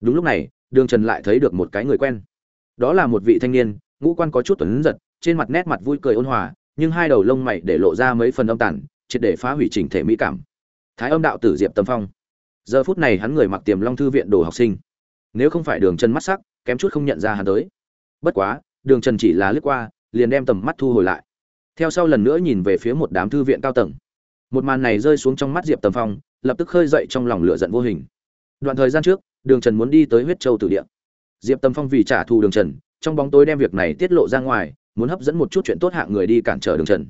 Đúng lúc này đường trần lại thấy được một cái người quen. Đó là một vị thanh niên, ngũ quan có chút tuấn giật, trên mặt nét mặt vui cười ôn hòa, nhưng hai đầu lông mày để lộ ra mấy phần âm tản triệt để phá hủy chỉnh thể mỹ cảm. Thái âm đạo tử diệp tâm phong. Giờ phút này hắn người mặc tiềm long thư viện đồ học sinh. Nếu không phải đường trần mắt sắc, kém chút không nhận ra hắn tới. Bất quá, đường trần chỉ là lướt qua, liền đem tầm mắt thu hồi lại. Theo sau lần nữa nhìn về phía một đám thư viện cao tầng. Một màn này rơi xuống trong mắt diệp tầm phong, lập tức khơi dậy trong lòng lửa giận vô hình. Đoạn thời gian trước đường trần muốn đi tới huyết châu tử địa. Diệp Tâm phong vì trả thù đường trần, trong bóng tối đem việc này tiết lộ ra ngoài, muốn hấp dẫn một chút chuyện tốt hạng người đi cản trở đường trần.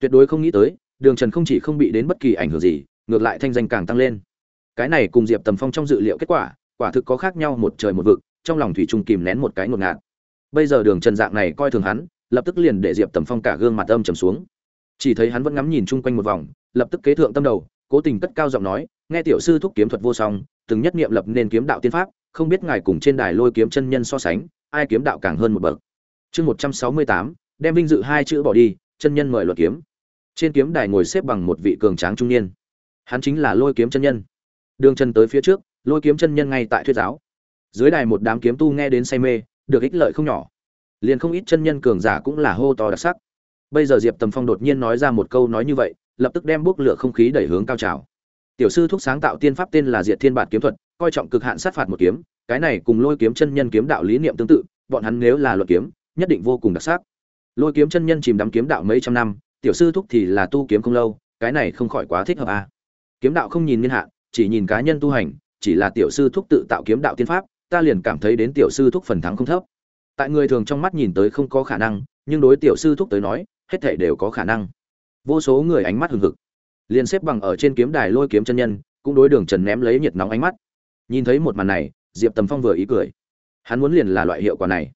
Tuyệt đối không nghĩ tới, đường trần không chỉ không bị đến bất kỳ ảnh hưởng gì, ngược lại thanh danh càng tăng lên. Cái này cùng diệp tầm phong trong dự liệu kết quả quả thực có khác nhau một trời một vực, trong lòng thủy trung kìm nén một cái ngột ngạt. Bây giờ đường trần dạng này coi thường hắn, lập tức liền để diệp tầm phong cả gương mặt âm trầm xuống. Chỉ thấy hắn vẫn ngắm nhìn chung quanh một vòng, lập tức kế thượng tâm đầu, cố tình cất cao giọng nói nghe tiểu sư thúc kiếm thuật vô song, từng nhất niệm lập nên kiếm đạo tiên pháp, không biết ngài cùng trên đài lôi kiếm chân nhân so sánh, ai kiếm đạo càng hơn một bậc. Chương một trăm sáu mươi tám, đem vinh dự hai chữ bỏ đi, chân nhân mời luật kiếm. Trên kiếm đài ngồi xếp bằng một vị cường tráng trung niên. Hắn chính là lôi kiếm chân nhân. Đường chân tới phía trước, lôi kiếm chân nhân ngay tại thuyết giáo. Dưới đài một đám kiếm tu nghe đến say mê, được ích lợi không nhỏ. Liền không ít chân nhân cường giả cũng là hô to đặc sắc. Bây giờ diệp tầm phong đột nhiên nói ra một câu nói như vậy, lập tức đem bốc lửa không khí đẩy hướng cao trào tiểu sư thúc sáng tạo tiên pháp tên là diệt thiên bản kiếm thuật, coi trọng cực hạn sát phạt một kiếm, cái này cùng lôi kiếm chân nhân kiếm đạo lý niệm tương tự, bọn hắn nếu là luật kiếm, nhất định vô cùng đặc sắc. Lôi kiếm chân nhân chìm đắm kiếm đạo mấy trăm năm, tiểu sư thúc thì là tu kiếm không lâu, cái này không khỏi quá thích hợp à. kiếm đạo không nhìn niên hạn, chỉ nhìn cá nhân tu hành, chỉ là tiểu sư thúc tự tạo kiếm đạo tiên pháp, ta liền cảm thấy đến tiểu sư thúc phần thắng không thấp. Tại người thường trong mắt nhìn tới không có khả năng, nhưng đối tiểu sư thúc tới nói, hết thể đều có khả năng. Vô số người ánh mắt hừng hực liền xếp bằng ở trên kiếm đài lôi kiếm chân nhân, cũng đối đường trần ném lấy nhiệt nóng ánh mắt. Nhìn thấy một màn này, diệp tầm phong vừa ý cười. Hắn muốn liền là loại hiệu quả này.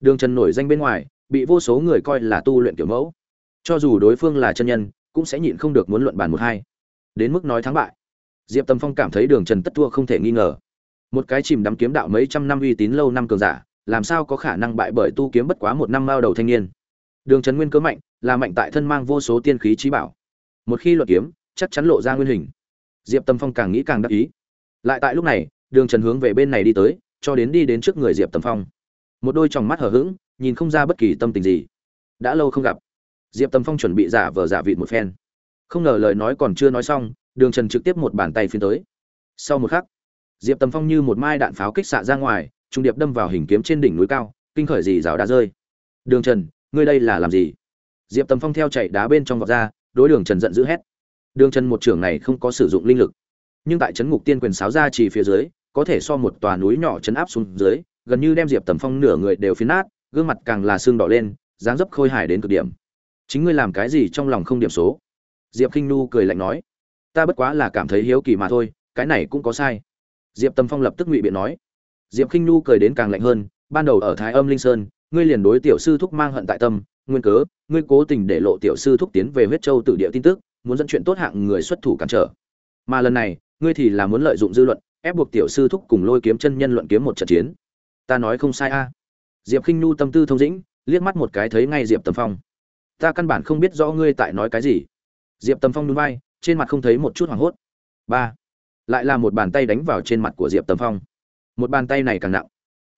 Đường trần nổi danh bên ngoài, bị vô số người coi là tu luyện kiểu mẫu. Cho dù đối phương là chân nhân, cũng sẽ nhịn không được muốn luận bàn một hai. Đến mức nói thắng bại. Diệp tầm phong cảm thấy đường trần tất thua không thể nghi ngờ. Một cái chìm đắm kiếm đạo mấy trăm năm uy tín lâu năm cường giả, làm sao có khả năng bại bởi tu kiếm bất quá một năm mao đầu thanh niên. Đường trần nguyên cớ mạnh, là mạnh tại thân mang vô số tiên khí trí bảo một khi luận kiếm, chắc chắn lộ ra nguyên hình. Diệp tâm phong càng nghĩ càng đắc ý. Lại tại lúc này, đường trần hướng về bên này đi tới, cho đến đi đến trước người diệp tâm phong. Một đôi tròng mắt hở h ữ g nhìn không ra bất kỳ tâm tình gì. Đã lâu không gặp. Diệp tâm phong chuẩn bị giả vờ giả vịt một phen. Không ngờ lời nói còn chưa nói xong, đường trần trực tiếp một bàn tay phiến tới. Sau một khắc, diệp tâm phong như một mai đạn pháo kích xạ ra ngoài, trung điệp đâm vào hình kiếm trên đỉnh núi cao, kinh khởi gì rào đã rơi. Đường trần, ngươi đây là làm gì? Diệp tầm phong theo chạy đá bên trong vọt ra đối đường trần giận dữ hét. Đường trần một trưởng này không có sử dụng linh lực. Nhưng tại trấn ngục tiên quyền sáo ra chỉ phía dưới, có thể so một tòa núi nhỏ chấn áp xuống dưới, gần như đem diệp tầm phong nửa người đều phiến nát, gương mặt càng là xương đỏ lên, dáng dấp khôi hài đến cực điểm. Chính ngươi làm cái gì trong lòng không điểm số? Diệp k i n h nu cười lạnh nói. Ta bất quá là cảm thấy hiếu kỳ mà thôi, cái này cũng có sai. Diệp tầm phong lập tức ngụy biện nói. Diệp khinh nu cười đến càng lạnh hơn, ban đầu ở thái âm linh sơn, ngươi liền đối tiểu sư thúc mang hận tại tâm nguyên cớ, ngươi cố tình để lộ tiểu sư thúc tiến về huyết châu tự địa tin tức, muốn dẫn chuyện tốt hạng người xuất thủ cản trở. Mà lần này, ngươi thì là muốn lợi dụng dư luận, ép buộc tiểu sư thúc cùng lôi kiếm chân nhân luận kiếm một trận chiến. Ta nói không sai a. Diệp khinh nhu tâm tư thông dĩnh, liếc mắt một cái thấy ngay diệp tầm phong. Ta căn bản không biết rõ ngươi tại nói cái gì. Diệp tầm phong núi vai, trên mặt không thấy một chút hoảng hốt. Ba. Lại là một bàn tay đánh vào trên mặt của diệp tầm phong. Một bàn tay này càng nặng.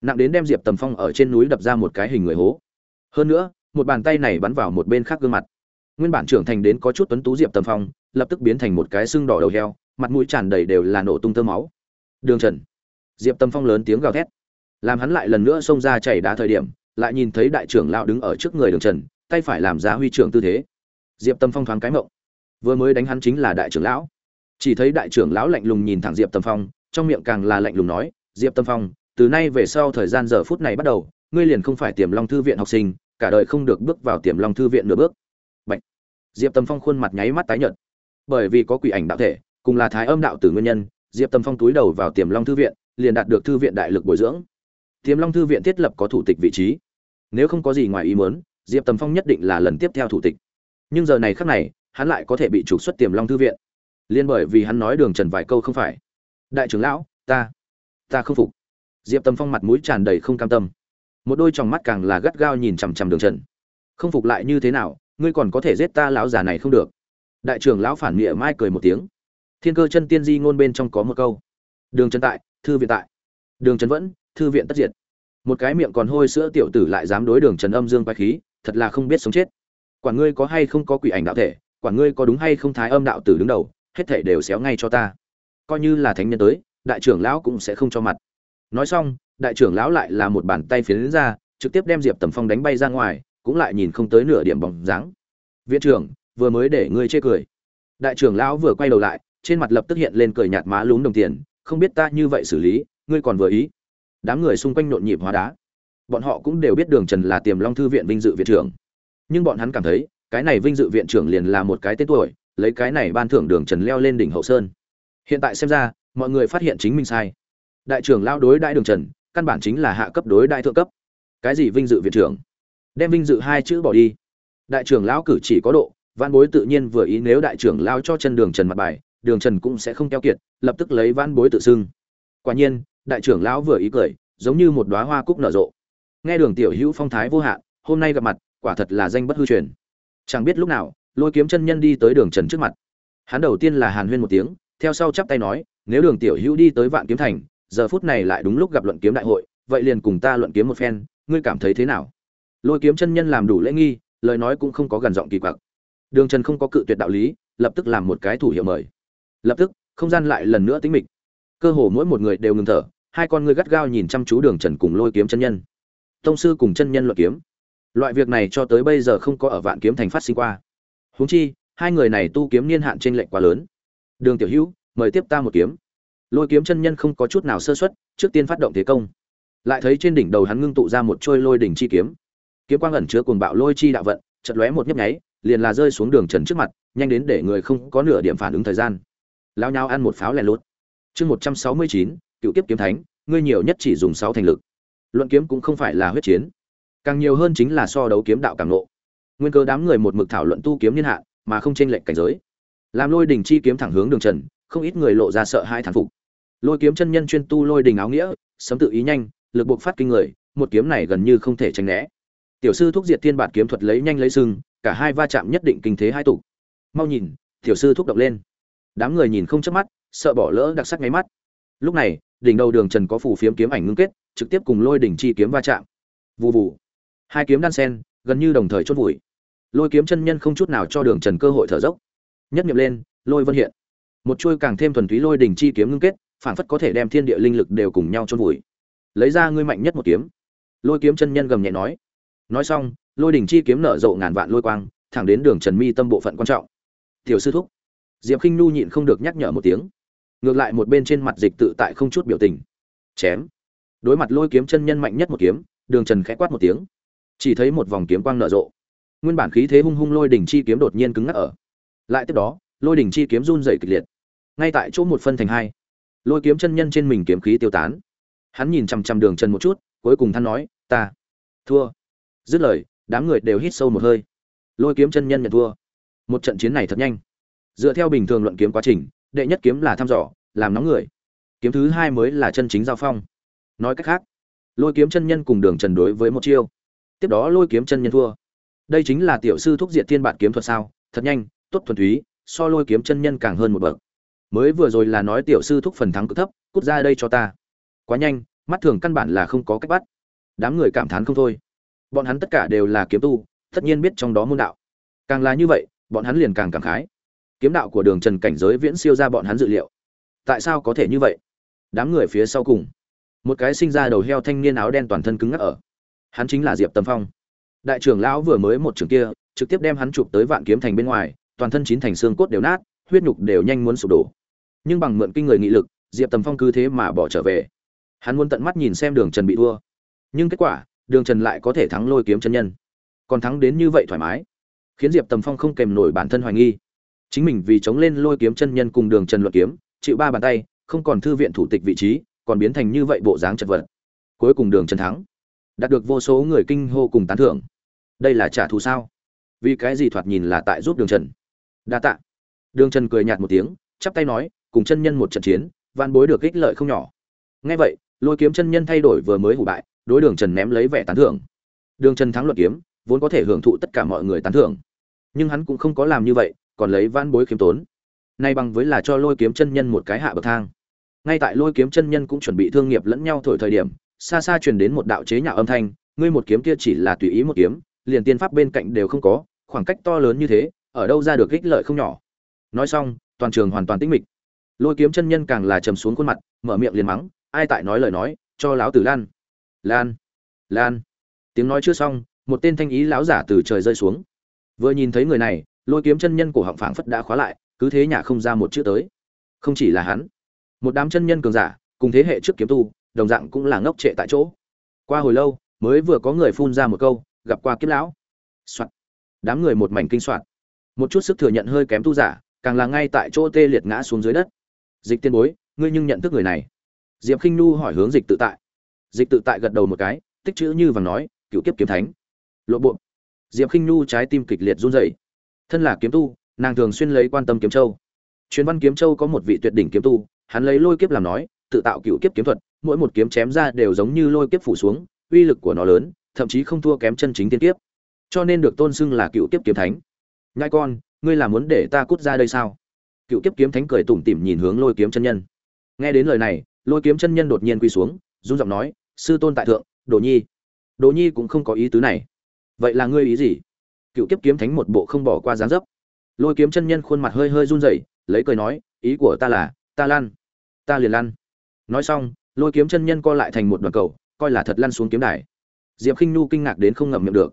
Nặng đến đem diệp tầm phong ở trên núi đập ra một cái hình người hố. Hơn nữa một bàn tay này bắn vào một bên khác gương mặt. Nguyên bản trưởng thành đến có chút tuấn tú diệp tầm phong, lập tức biến thành một cái xương đỏ đầu heo, mặt mũi tràn đầy đều là nổ tung tơ máu. Đường trần. Diệp tầm phong lớn tiếng gào thét. Làm hắn lại lần nữa xông ra chảy đá thời điểm, lại nhìn thấy đại trưởng lão đứng ở trước người đường trần, tay phải làm ra huy trưởng tư thế. Diệp tâm phong thoáng cái mộng. Vừa mới đánh hắn chính là đại trưởng lão. Chỉ thấy đại trưởng lão lạnh lùng nhìn thẳng diệp tâm phong, trong miệng càng là lạnh lùng nói, diệp tâm phong, từ nay về sau thời gian giờ phút này bắt đầu, ngươi liền không phải tiềm long thư viện học sinh cả đời không được bước vào tiềm long thư viện nửa bước. Diệp tầm phong khuôn mặt nháy mắt tái nhợt. Bởi vì có quỷ ảnh đạo thể, cùng là thái âm đạo tử nguyên nhân, diệp tầm phong túi đầu vào tiềm long thư viện, liền đạt được thư viện đại lực bồi dưỡng. Tiềm long thư viện thiết lập có thủ tịch vị trí. Nếu không có gì ngoài ý muốn, diệp tầm phong nhất định là lần tiếp theo thủ tịch. Nhưng giờ này khác này, hắn lại có thể bị trục xuất tiềm long thư viện. Liên bởi vì hắn nói đường trần vài câu không phải. Đại trưởng lão, ta ta không phục. Diệp tầm phong mặt mũi tràn đầy không cam tâm một đôi tròng mắt càng là gắt gao nhìn chằm chằm đường trần. Không phục lại như thế nào, ngươi còn có thể giết ta lão già này không được. Đại trưởng lão phản nghĩa mai cười một tiếng. Thiên cơ chân tiên di ngôn bên trong có một câu. Đường trần tại, thư viện tại. Đường trần vẫn, thư viện tất diệt. Một cái miệng còn hôi sữa tiểu tử lại dám đối đường trần âm dương quái khí, thật là không biết sống chết. Quản ngươi có hay không có quỷ ảnh đạo thể quản ngươi có đúng hay không thái âm đạo tử đứng đầu, hết thể đều xéo ngay cho ta. Coi như là thánh nhân tới, đại trưởng lão cũng sẽ không cho mặt. Nói xong đại trưởng lão lại là một bàn tay phiến ra, trực tiếp đem diệp tầm phong đánh bay ra ngoài, cũng lại nhìn không tới nửa điểm bóng dáng. Viện trưởng, vừa mới để ngươi chê cười. Đại trưởng lão vừa quay đầu lại, trên mặt lập tức hiện lên cười nhạt má lún đồng tiền, không biết ta như vậy xử lý, ngươi còn vừa ý. Đám người xung quanh nhộn nhịp hóa đá. Bọn họ cũng đều biết đường trần là tiềm long thư viện vinh dự viện trưởng. Nhưng bọn hắn cảm thấy, cái này vinh dự viện trưởng liền là một cái tên tuổi, lấy cái này ban thưởng đường trần leo lên đỉnh hậu sơn. Hiện tại xem ra, mọi người phát hiện chính mình sai. Đại trưởng lao đối đại đường trần căn bản chính là hạ cấp đối đại thượng cấp. Cái gì vinh dự viện trưởng? Đem vinh dự hai chữ bỏ đi. Đại trưởng lão cử chỉ có độ văn bối tự nhiên vừa ý nếu đại trưởng lao cho chân đường trần mặt bài, đường trần cũng sẽ không keo kiệt, lập tức lấy văn bối tự xưng. Quả nhiên, đại trưởng lão vừa ý cười, giống như một đóa hoa cúc nở rộ. Nghe đường tiểu hữu phong thái vô hạn, hôm nay gặp mặt, quả thật là danh bất hư truyền. Chẳng biết lúc nào, lôi kiếm chân nhân đi tới đường trần trước mặt. Hắn đầu tiên là hàn huyên một tiếng, theo sau chắp tay nói, nếu đường tiểu hữu đi tới vạn kiếm thành giờ phút này lại đúng lúc gặp luận kiếm đại hội, vậy liền cùng ta luận kiếm một phen, ngươi cảm thấy thế nào? Lôi kiếm chân nhân làm đủ lễ nghi, lời nói cũng không có gần giọng kỳ quặc. Đường trần không có cự tuyệt đạo lý, lập tức làm một cái thủ hiệu mời. Lập tức, không gian lại lần nữa tính mịch. Cơ hồ mỗi một người đều ngừng thở, hai con ngươi gắt gao nhìn chăm chú đường trần cùng lôi kiếm chân nhân. Tông sư cùng chân nhân luận kiếm. Loại việc này cho tới bây giờ không có ở vạn kiếm thành phát sinh qua. Huống chi, hai người này tu kiếm niên hạn trên lệnh quá lớn. Đường tiểu hữu, mời tiếp ta một kiếm lôi kiếm chân nhân không có chút nào sơ xuất trước tiên phát động thế công. Lại thấy trên đỉnh đầu hắn ngưng tụ ra một trôi lôi đỉnh chi kiếm. Kiếm quang ẩn chứa cuồng bạo lôi chi đạo vận chật lóe một nhấp nháy, liền là rơi xuống đường trần trước mặt, nhanh đến để người không có nửa điểm phản ứng thời gian. Lao nhau ăn một pháo lẻ lốt chương một trăm sáu mươi chín, cựu kiếp kiếm thánh, ngươi nhiều nhất chỉ dùng sáu thành lực. Luận kiếm cũng không phải là huyết chiến. Càng nhiều hơn chính là so đấu kiếm đạo càng nộ nguyên cơ đám người một mực thảo luận tu kiếm niên hạn, mà không chênh lệch cảnh giới. Làm lôi đình chi kiếm thẳng hướng đường trần, không ít người lộ ra sợ hai thản phục lôi kiếm chân nhân chuyên tu lôi đình áo nghĩa, sấm tự ý nhanh, lực buộc phát kinh người, một kiếm này gần như không thể tránh né. Tiểu sư thúc diệt thiên bản kiếm thuật lấy nhanh lấy sưng cả hai va chạm nhất định kinh thế hai tục mau nhìn, tiểu sư thúc động lên. Đám người nhìn không chớp mắt, sợ bỏ lỡ đặc sắc ngáy mắt. Lúc này, đỉnh đầu đường trần có phủ phiếm kiếm ảnh ngưng kết, trực tiếp cùng lôi đỉnh chi kiếm va chạm. Vù vù. Hai kiếm đan sen, gần như đồng thời chốt vùi. Lôi kiếm chân nhân không chút nào cho đường trần cơ hội thở dốc. Nhất nghiệm lên, lôi vân hiện. Một chuôi càng thêm thuần túy lôi đỉnh chi kiếm ngưng kết phản phất có thể đem thiên địa linh lực đều cùng nhau chôn vùi. Lấy ra ngươi mạnh nhất một kiếm. Lôi kiếm chân nhân gầm nhẹ nói. Nói xong, lôi đỉnh chi kiếm nở rộ ngàn vạn lôi quang, thẳng đến đường trần mi tâm bộ phận quan trọng. Tiểu sư thúc. Diệp khinh nu nhịn không được nhắc nhở một tiếng. Ngược lại một bên trên mặt dịch tự tại không chút biểu tình. Chém. Đối mặt lôi kiếm chân nhân mạnh nhất một kiếm, đường trần khẽ quát một tiếng. Chỉ thấy một vòng kiếm quang nở rộ. Nguyên bản khí thế hung hung lôi đỉnh chi kiếm đột nhiên cứng ngắc ở. Lại tiếp đó, lôi đỉnh chi kiếm run rẩy kịch liệt. Ngay tại chỗ một phân thành hai lôi kiếm chân nhân trên mình kiếm khí tiêu tán. Hắn nhìn chằm chằm đường trần một chút, cuối cùng hắn nói, ta, thua. Dứt lời, đám người đều hít sâu một hơi. Lôi kiếm chân nhân nhận thua. Một trận chiến này thật nhanh. Dựa theo bình thường luận kiếm quá trình, đệ nhất kiếm là thăm dò, làm nóng người. Kiếm thứ hai mới là chân chính giao phong. Nói cách khác, lôi kiếm chân nhân cùng đường trần đối với một chiêu. Tiếp đó lôi kiếm chân nhân thua. Đây chính là tiểu sư thúc diệt thiên bản kiếm thuật sao? Thật nhanh, tốt thuần túy, so lôi kiếm chân nhân càng hơn một bậc mới vừa rồi là nói tiểu sư thúc phần thắng cực thấp, cút ra đây cho ta. Quá nhanh, mắt thường căn bản là không có cách bắt. Đám người cảm thán không thôi. Bọn hắn tất cả đều là kiếm tu, tất nhiên biết trong đó môn đạo. Càng là như vậy, bọn hắn liền càng cảm khái. Kiếm đạo của đường trần cảnh giới viễn siêu ra bọn hắn dự liệu. Tại sao có thể như vậy? Đám người phía sau cùng. Một cái sinh ra đầu heo thanh niên áo đen toàn thân cứng ngắc ở. Hắn chính là diệp tâm phong. Đại trưởng lão vừa mới một trường kia, trực tiếp đem hắn chụp tới vạn kiếm thành bên ngoài, toàn thân chín thành xương cốt đều nát, huyết nhục đều nhanh muốn sụp đổ nhưng bằng mượn kinh người nghị lực, diệp tầm phong cứ thế mà bỏ trở về. Hắn muốn tận mắt nhìn xem đường trần bị thua. Nhưng kết quả, đường trần lại có thể thắng lôi kiếm chân nhân. Còn thắng đến như vậy thoải mái, khiến diệp tầm phong không kèm nổi bản thân hoài nghi. Chính mình vì chống lên lôi kiếm chân nhân cùng đường trần luận kiếm, chịu ba bàn tay, không còn thư viện thủ tịch vị trí, còn biến thành như vậy bộ dáng chật vật. Cuối cùng đường trần thắng. Đạt được vô số người kinh hô cùng tán thưởng. Đây là trả thù sao? Vì cái gì thoạt nhìn là tại giúp đường trần? Đa tạ. Đường trần cười nhạt một tiếng, chắp tay nói cùng chân nhân một trận chiến van bối được ích lợi không nhỏ. Ngay vậy, lôi kiếm chân nhân thay đổi vừa mới hủ bại, đối đường trần ném lấy vẻ tán thưởng. Đường trần thắng luật kiếm, vốn có thể hưởng thụ tất cả mọi người tán thưởng. Nhưng hắn cũng không có làm như vậy, còn lấy van bối khiêm tốn. Nay bằng với là cho lôi kiếm chân nhân một cái hạ bậc thang. Ngay tại lôi kiếm chân nhân cũng chuẩn bị thương nghiệp lẫn nhau thổi thời điểm, xa xa truyền đến một đạo chế nhạo âm thanh, ngươi một kiếm kia chỉ là tùy ý một kiếm, liền tiên pháp bên cạnh đều không có, khoảng cách to lớn như thế, ở đâu ra được ích lợi không nhỏ. Nói xong, toàn trường hoàn toàn tĩnh mịch lôi kiếm chân nhân càng là trầm xuống khuôn mặt, mở miệng liền mắng, ai tại nói lời nói, cho lão tử lan. Lan lan. Tiếng nói chưa xong, một tên thanh ý lão giả từ trời rơi xuống. Vừa nhìn thấy người này, lôi kiếm chân nhân của họng phảng phất đã khóa lại, cứ thế nhả không ra một chữ tới. Không chỉ là hắn, một đám chân nhân cường giả, cùng thế hệ trước kiếm tu, đồng dạng cũng là ngốc trệ tại chỗ. Qua hồi lâu, mới vừa có người phun ra một câu, gặp qua kiếp lão. Soạn. đám người một mảnh kinh soạn một chút sức thừa nhận hơi kém tu giả, càng là ngay tại chỗ tê liệt ngã xuống dưới đất dịch tiên bối, ngươi nhưng nhận thức người này. Diệp khinh nu hỏi hướng dịch tự tại. Dịch tự tại gật đầu một cái, tích chữ như vàng nói cựu kiếp kiếm thánh. Lộ bộ. Diệp khinh nu trái tim kịch liệt run rẩy. Thân là kiếm tu, nàng thường xuyên lấy quan tâm kiếm châu. Truyền văn kiếm châu có một vị tuyệt đỉnh kiếm tu, hắn lấy lôi kiếp làm nói, tự tạo cựu kiếp kiếm thuật, mỗi một kiếm chém ra đều giống như lôi kiếp phủ xuống, uy lực của nó lớn, thậm chí không thua kém chân chính tiên kiếp. Cho nên được tôn xưng là cựu kiếp kiếm thánh. Nhai con, ngươi là muốn để ta cút ra đây sao? Cựu kiếp kiếm thánh cười tủm tỉm nhìn hướng lôi kiếm chân nhân. Nghe đến lời này, lôi kiếm chân nhân đột nhiên quỳ xuống, run giọng nói, sư tôn tại thượng, đồ nhi. Đồ nhi cũng không có ý tứ này. Vậy là ngươi ý gì? Cựu kiếp kiếm thánh một bộ không bỏ qua dáng dấp. Lôi kiếm chân nhân khuôn mặt hơi hơi run rẩy, lấy cười nói, ý của ta là, ta lan ta liền lăn. Nói xong, lôi kiếm chân nhân co lại thành một đoàn cầu, coi là thật lăn xuống kiếm đài. Diệp khinh nu kinh ngạc đến không ngậm miệng được.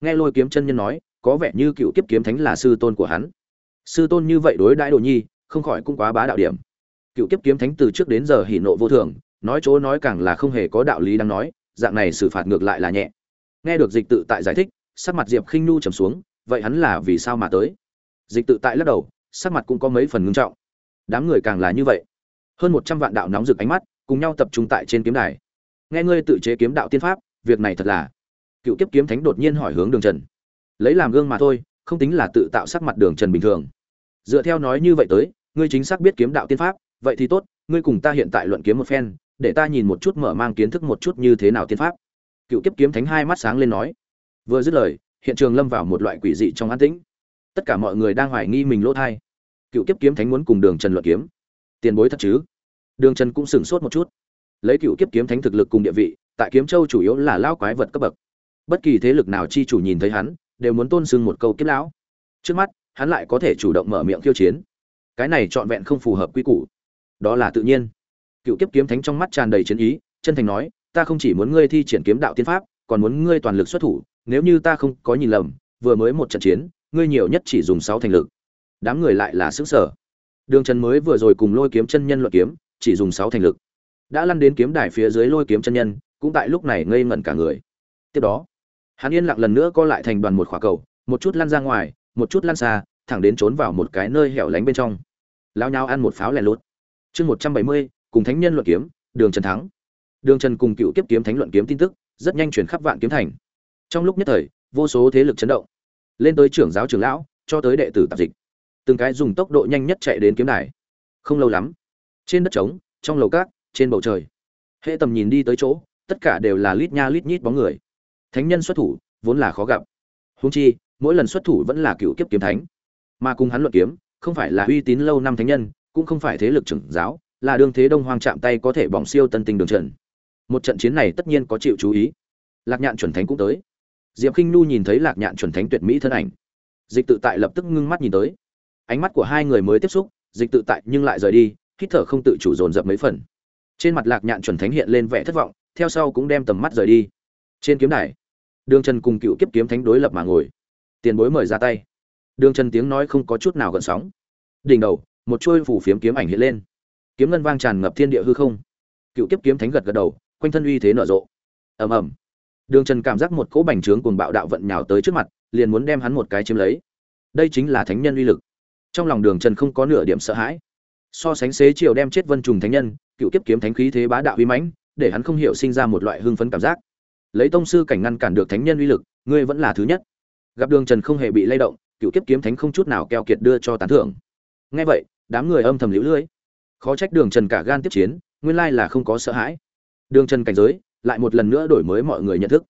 Nghe lôi kiếm chân nhân nói, có vẻ như cựu kiếp kiếm thánh là sư tôn của hắn sư tôn như vậy đối đãi đồ nhi, không khỏi cũng quá bá đạo điểm. Cựu kiếp kiếm thánh từ trước đến giờ hỉ nộ vô thường, nói chỗ nói càng là không hề có đạo lý đang nói, dạng này xử phạt ngược lại là nhẹ. Nghe được dịch tự tại giải thích, sắc mặt diệp khinh nu trầm xuống, vậy hắn là vì sao mà tới? Dịch tự tại lắc đầu, sắc mặt cũng có mấy phần ngưng trọng. Đám người càng là như vậy. Hơn một trăm vạn đạo nóng rực ánh mắt, cùng nhau tập trung tại trên kiếm đài. Nghe ngươi tự chế kiếm đạo tiên pháp, việc này thật là. Cựu kiếp kiếm thánh đột nhiên hỏi hướng đường trần. Lấy làm gương mà thôi, không tính là tự tạo sắc mặt đường trần bình thường dựa theo nói như vậy tới, ngươi chính xác biết kiếm đạo tiên pháp, vậy thì tốt, ngươi cùng ta hiện tại luận kiếm một phen, để ta nhìn một chút mở mang kiến thức một chút như thế nào tiên pháp. Cựu kiếp kiếm thánh hai mắt sáng lên nói. Vừa dứt lời, hiện trường lâm vào một loại quỷ dị trong an tĩnh. Tất cả mọi người đang hoài nghi mình lỗ thai. Cựu kiếp kiếm thánh muốn cùng đường trần luận kiếm. Tiền bối thật chứ? Đường trần cũng sửng sốt một chút. Lấy cựu kiếp kiếm thánh thực lực cùng địa vị, tại kiếm châu chủ yếu là lao quái vật cấp bậc. Bất kỳ thế lực nào chi chủ nhìn thấy hắn, đều muốn tôn sưng một câu kiếp lão. Trước mắt hắn lại có thể chủ động mở miệng khiêu chiến. Cái này trọn vẹn không phù hợp quy củ. Đó là tự nhiên. Cựu kiếp kiếm thánh trong mắt tràn đầy chiến ý, chân thành nói, ta không chỉ muốn ngươi thi triển kiếm đạo tiên pháp, còn muốn ngươi toàn lực xuất thủ, nếu như ta không có nhìn lầm, vừa mới một trận chiến, ngươi nhiều nhất chỉ dùng sáu thành lực. Đám người lại là xứng sở đường trần mới vừa rồi cùng lôi kiếm chân nhân luận kiếm, chỉ dùng sáu thành lực. Đã lăn đến kiếm đài phía dưới lôi kiếm chân nhân, cũng tại lúc này ngây ngẩn cả người. Tiếp đó, hắn yên lặng lần nữa co lại thành đoàn một khỏa cầu, một chút lăn ra ngoài một chút lăn xa, thẳng đến trốn vào một cái nơi hẻo lánh bên trong. Lao nhau ăn một pháo lẻ lốt chương một trăm bảy mươi, cùng thánh nhân luận kiếm, đường trần thắng. Đường trần cùng cựu kiếp kiếm thánh luận kiếm tin tức, rất nhanh chuyển khắp vạn kiếm thành. Trong lúc nhất thời, vô số thế lực chấn động. Lên tới trưởng giáo trưởng lão, cho tới đệ tử tạp dịch. Từng cái dùng tốc độ nhanh nhất chạy đến kiếm đài. Không lâu lắm, trên đất trống, trong lầu cát trên bầu trời, hệ tầm nhìn đi tới chỗ, tất cả đều là lít nha lít nhít bóng người. Thánh nhân xuất thủ, vốn là khó gặp. Húng chi mỗi lần xuất thủ vẫn là cựu kiếp kiếm thánh. Mà cùng hắn luận kiếm, không phải là uy tín lâu năm thánh nhân, cũng không phải thế lực trưởng giáo, là đương thế đông hoang chạm tay có thể bỏng siêu tân tinh đường trần. Một trận chiến này tất nhiên có chịu chú ý. Lạc nhạn chuẩn thánh cũng tới. Diệp k i n h nu nhìn thấy lạc nhạn chuẩn thánh tuyệt mỹ thân ảnh. Dịch tự tại lập tức ngưng mắt nhìn tới. Ánh mắt của hai người mới tiếp xúc, dịch tự tại nhưng lại rời đi, hít thở không tự chủ dồn dập mấy phần. Trên mặt lạc nhạn chuẩn thánh hiện lên vẻ thất vọng, theo sau cũng đem tầm mắt rời đi. Trên kiếm đài, đường trần cùng cựu kiếp kiếm thánh đối lập mà ngồi tiền bối mời ra tay. Đường trần tiếng nói không có chút nào gợn sóng. Đỉnh đầu, một chuôi phủ phiếm kiếm ảnh hiện lên. Kiếm ngân vang tràn ngập thiên địa hư không. Cựu kiếp kiếm thánh gật gật đầu, quanh thân uy thế nở rộ. Ầm ầm. Đường trần cảm giác một cỗ bành trướng cùng bạo đạo vận nhào tới trước mặt, liền muốn đem hắn một cái chiếm lấy. Đây chính là thánh nhân uy lực. Trong lòng đường trần không có nửa điểm sợ hãi. So sánh xế chiều đem chết vân trùng thánh nhân, cựu kiếp kiếm thánh khí thế bá đạo uy mãnh, để hắn không hiểu sinh ra một loại hưng phấn cảm giác. Lấy tông sư cảnh ngăn cản được thánh nhân uy lực, ngươi vẫn là thứ nhất gặp đường trần không hề bị lay động, cựu kiếp kiếm thánh không chút nào keo kiệt đưa cho tán thưởng. Ngay vậy, đám người âm thầm liễu lưỡi khó trách đường trần cả gan tiếp chiến, nguyên lai là không có sợ hãi. Đường trần cảnh giới, lại một lần nữa đổi mới mọi người nhận thức.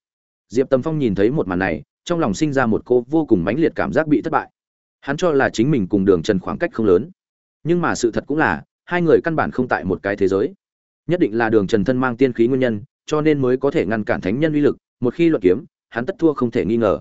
Diệp tầm phong nhìn thấy một màn này, trong lòng sinh ra một cô vô cùng mãnh liệt cảm giác bị thất bại. Hắn cho là chính mình cùng đường trần khoảng cách không lớn. Nhưng mà sự thật cũng là, hai người căn bản không tại một cái thế giới. Nhất định là đường trần thân mang tiên khí nguyên nhân, cho nên mới có thể ngăn cản thánh nhân uy lực, một khi luận kiếm, hắn tất thua không thể nghi ngờ.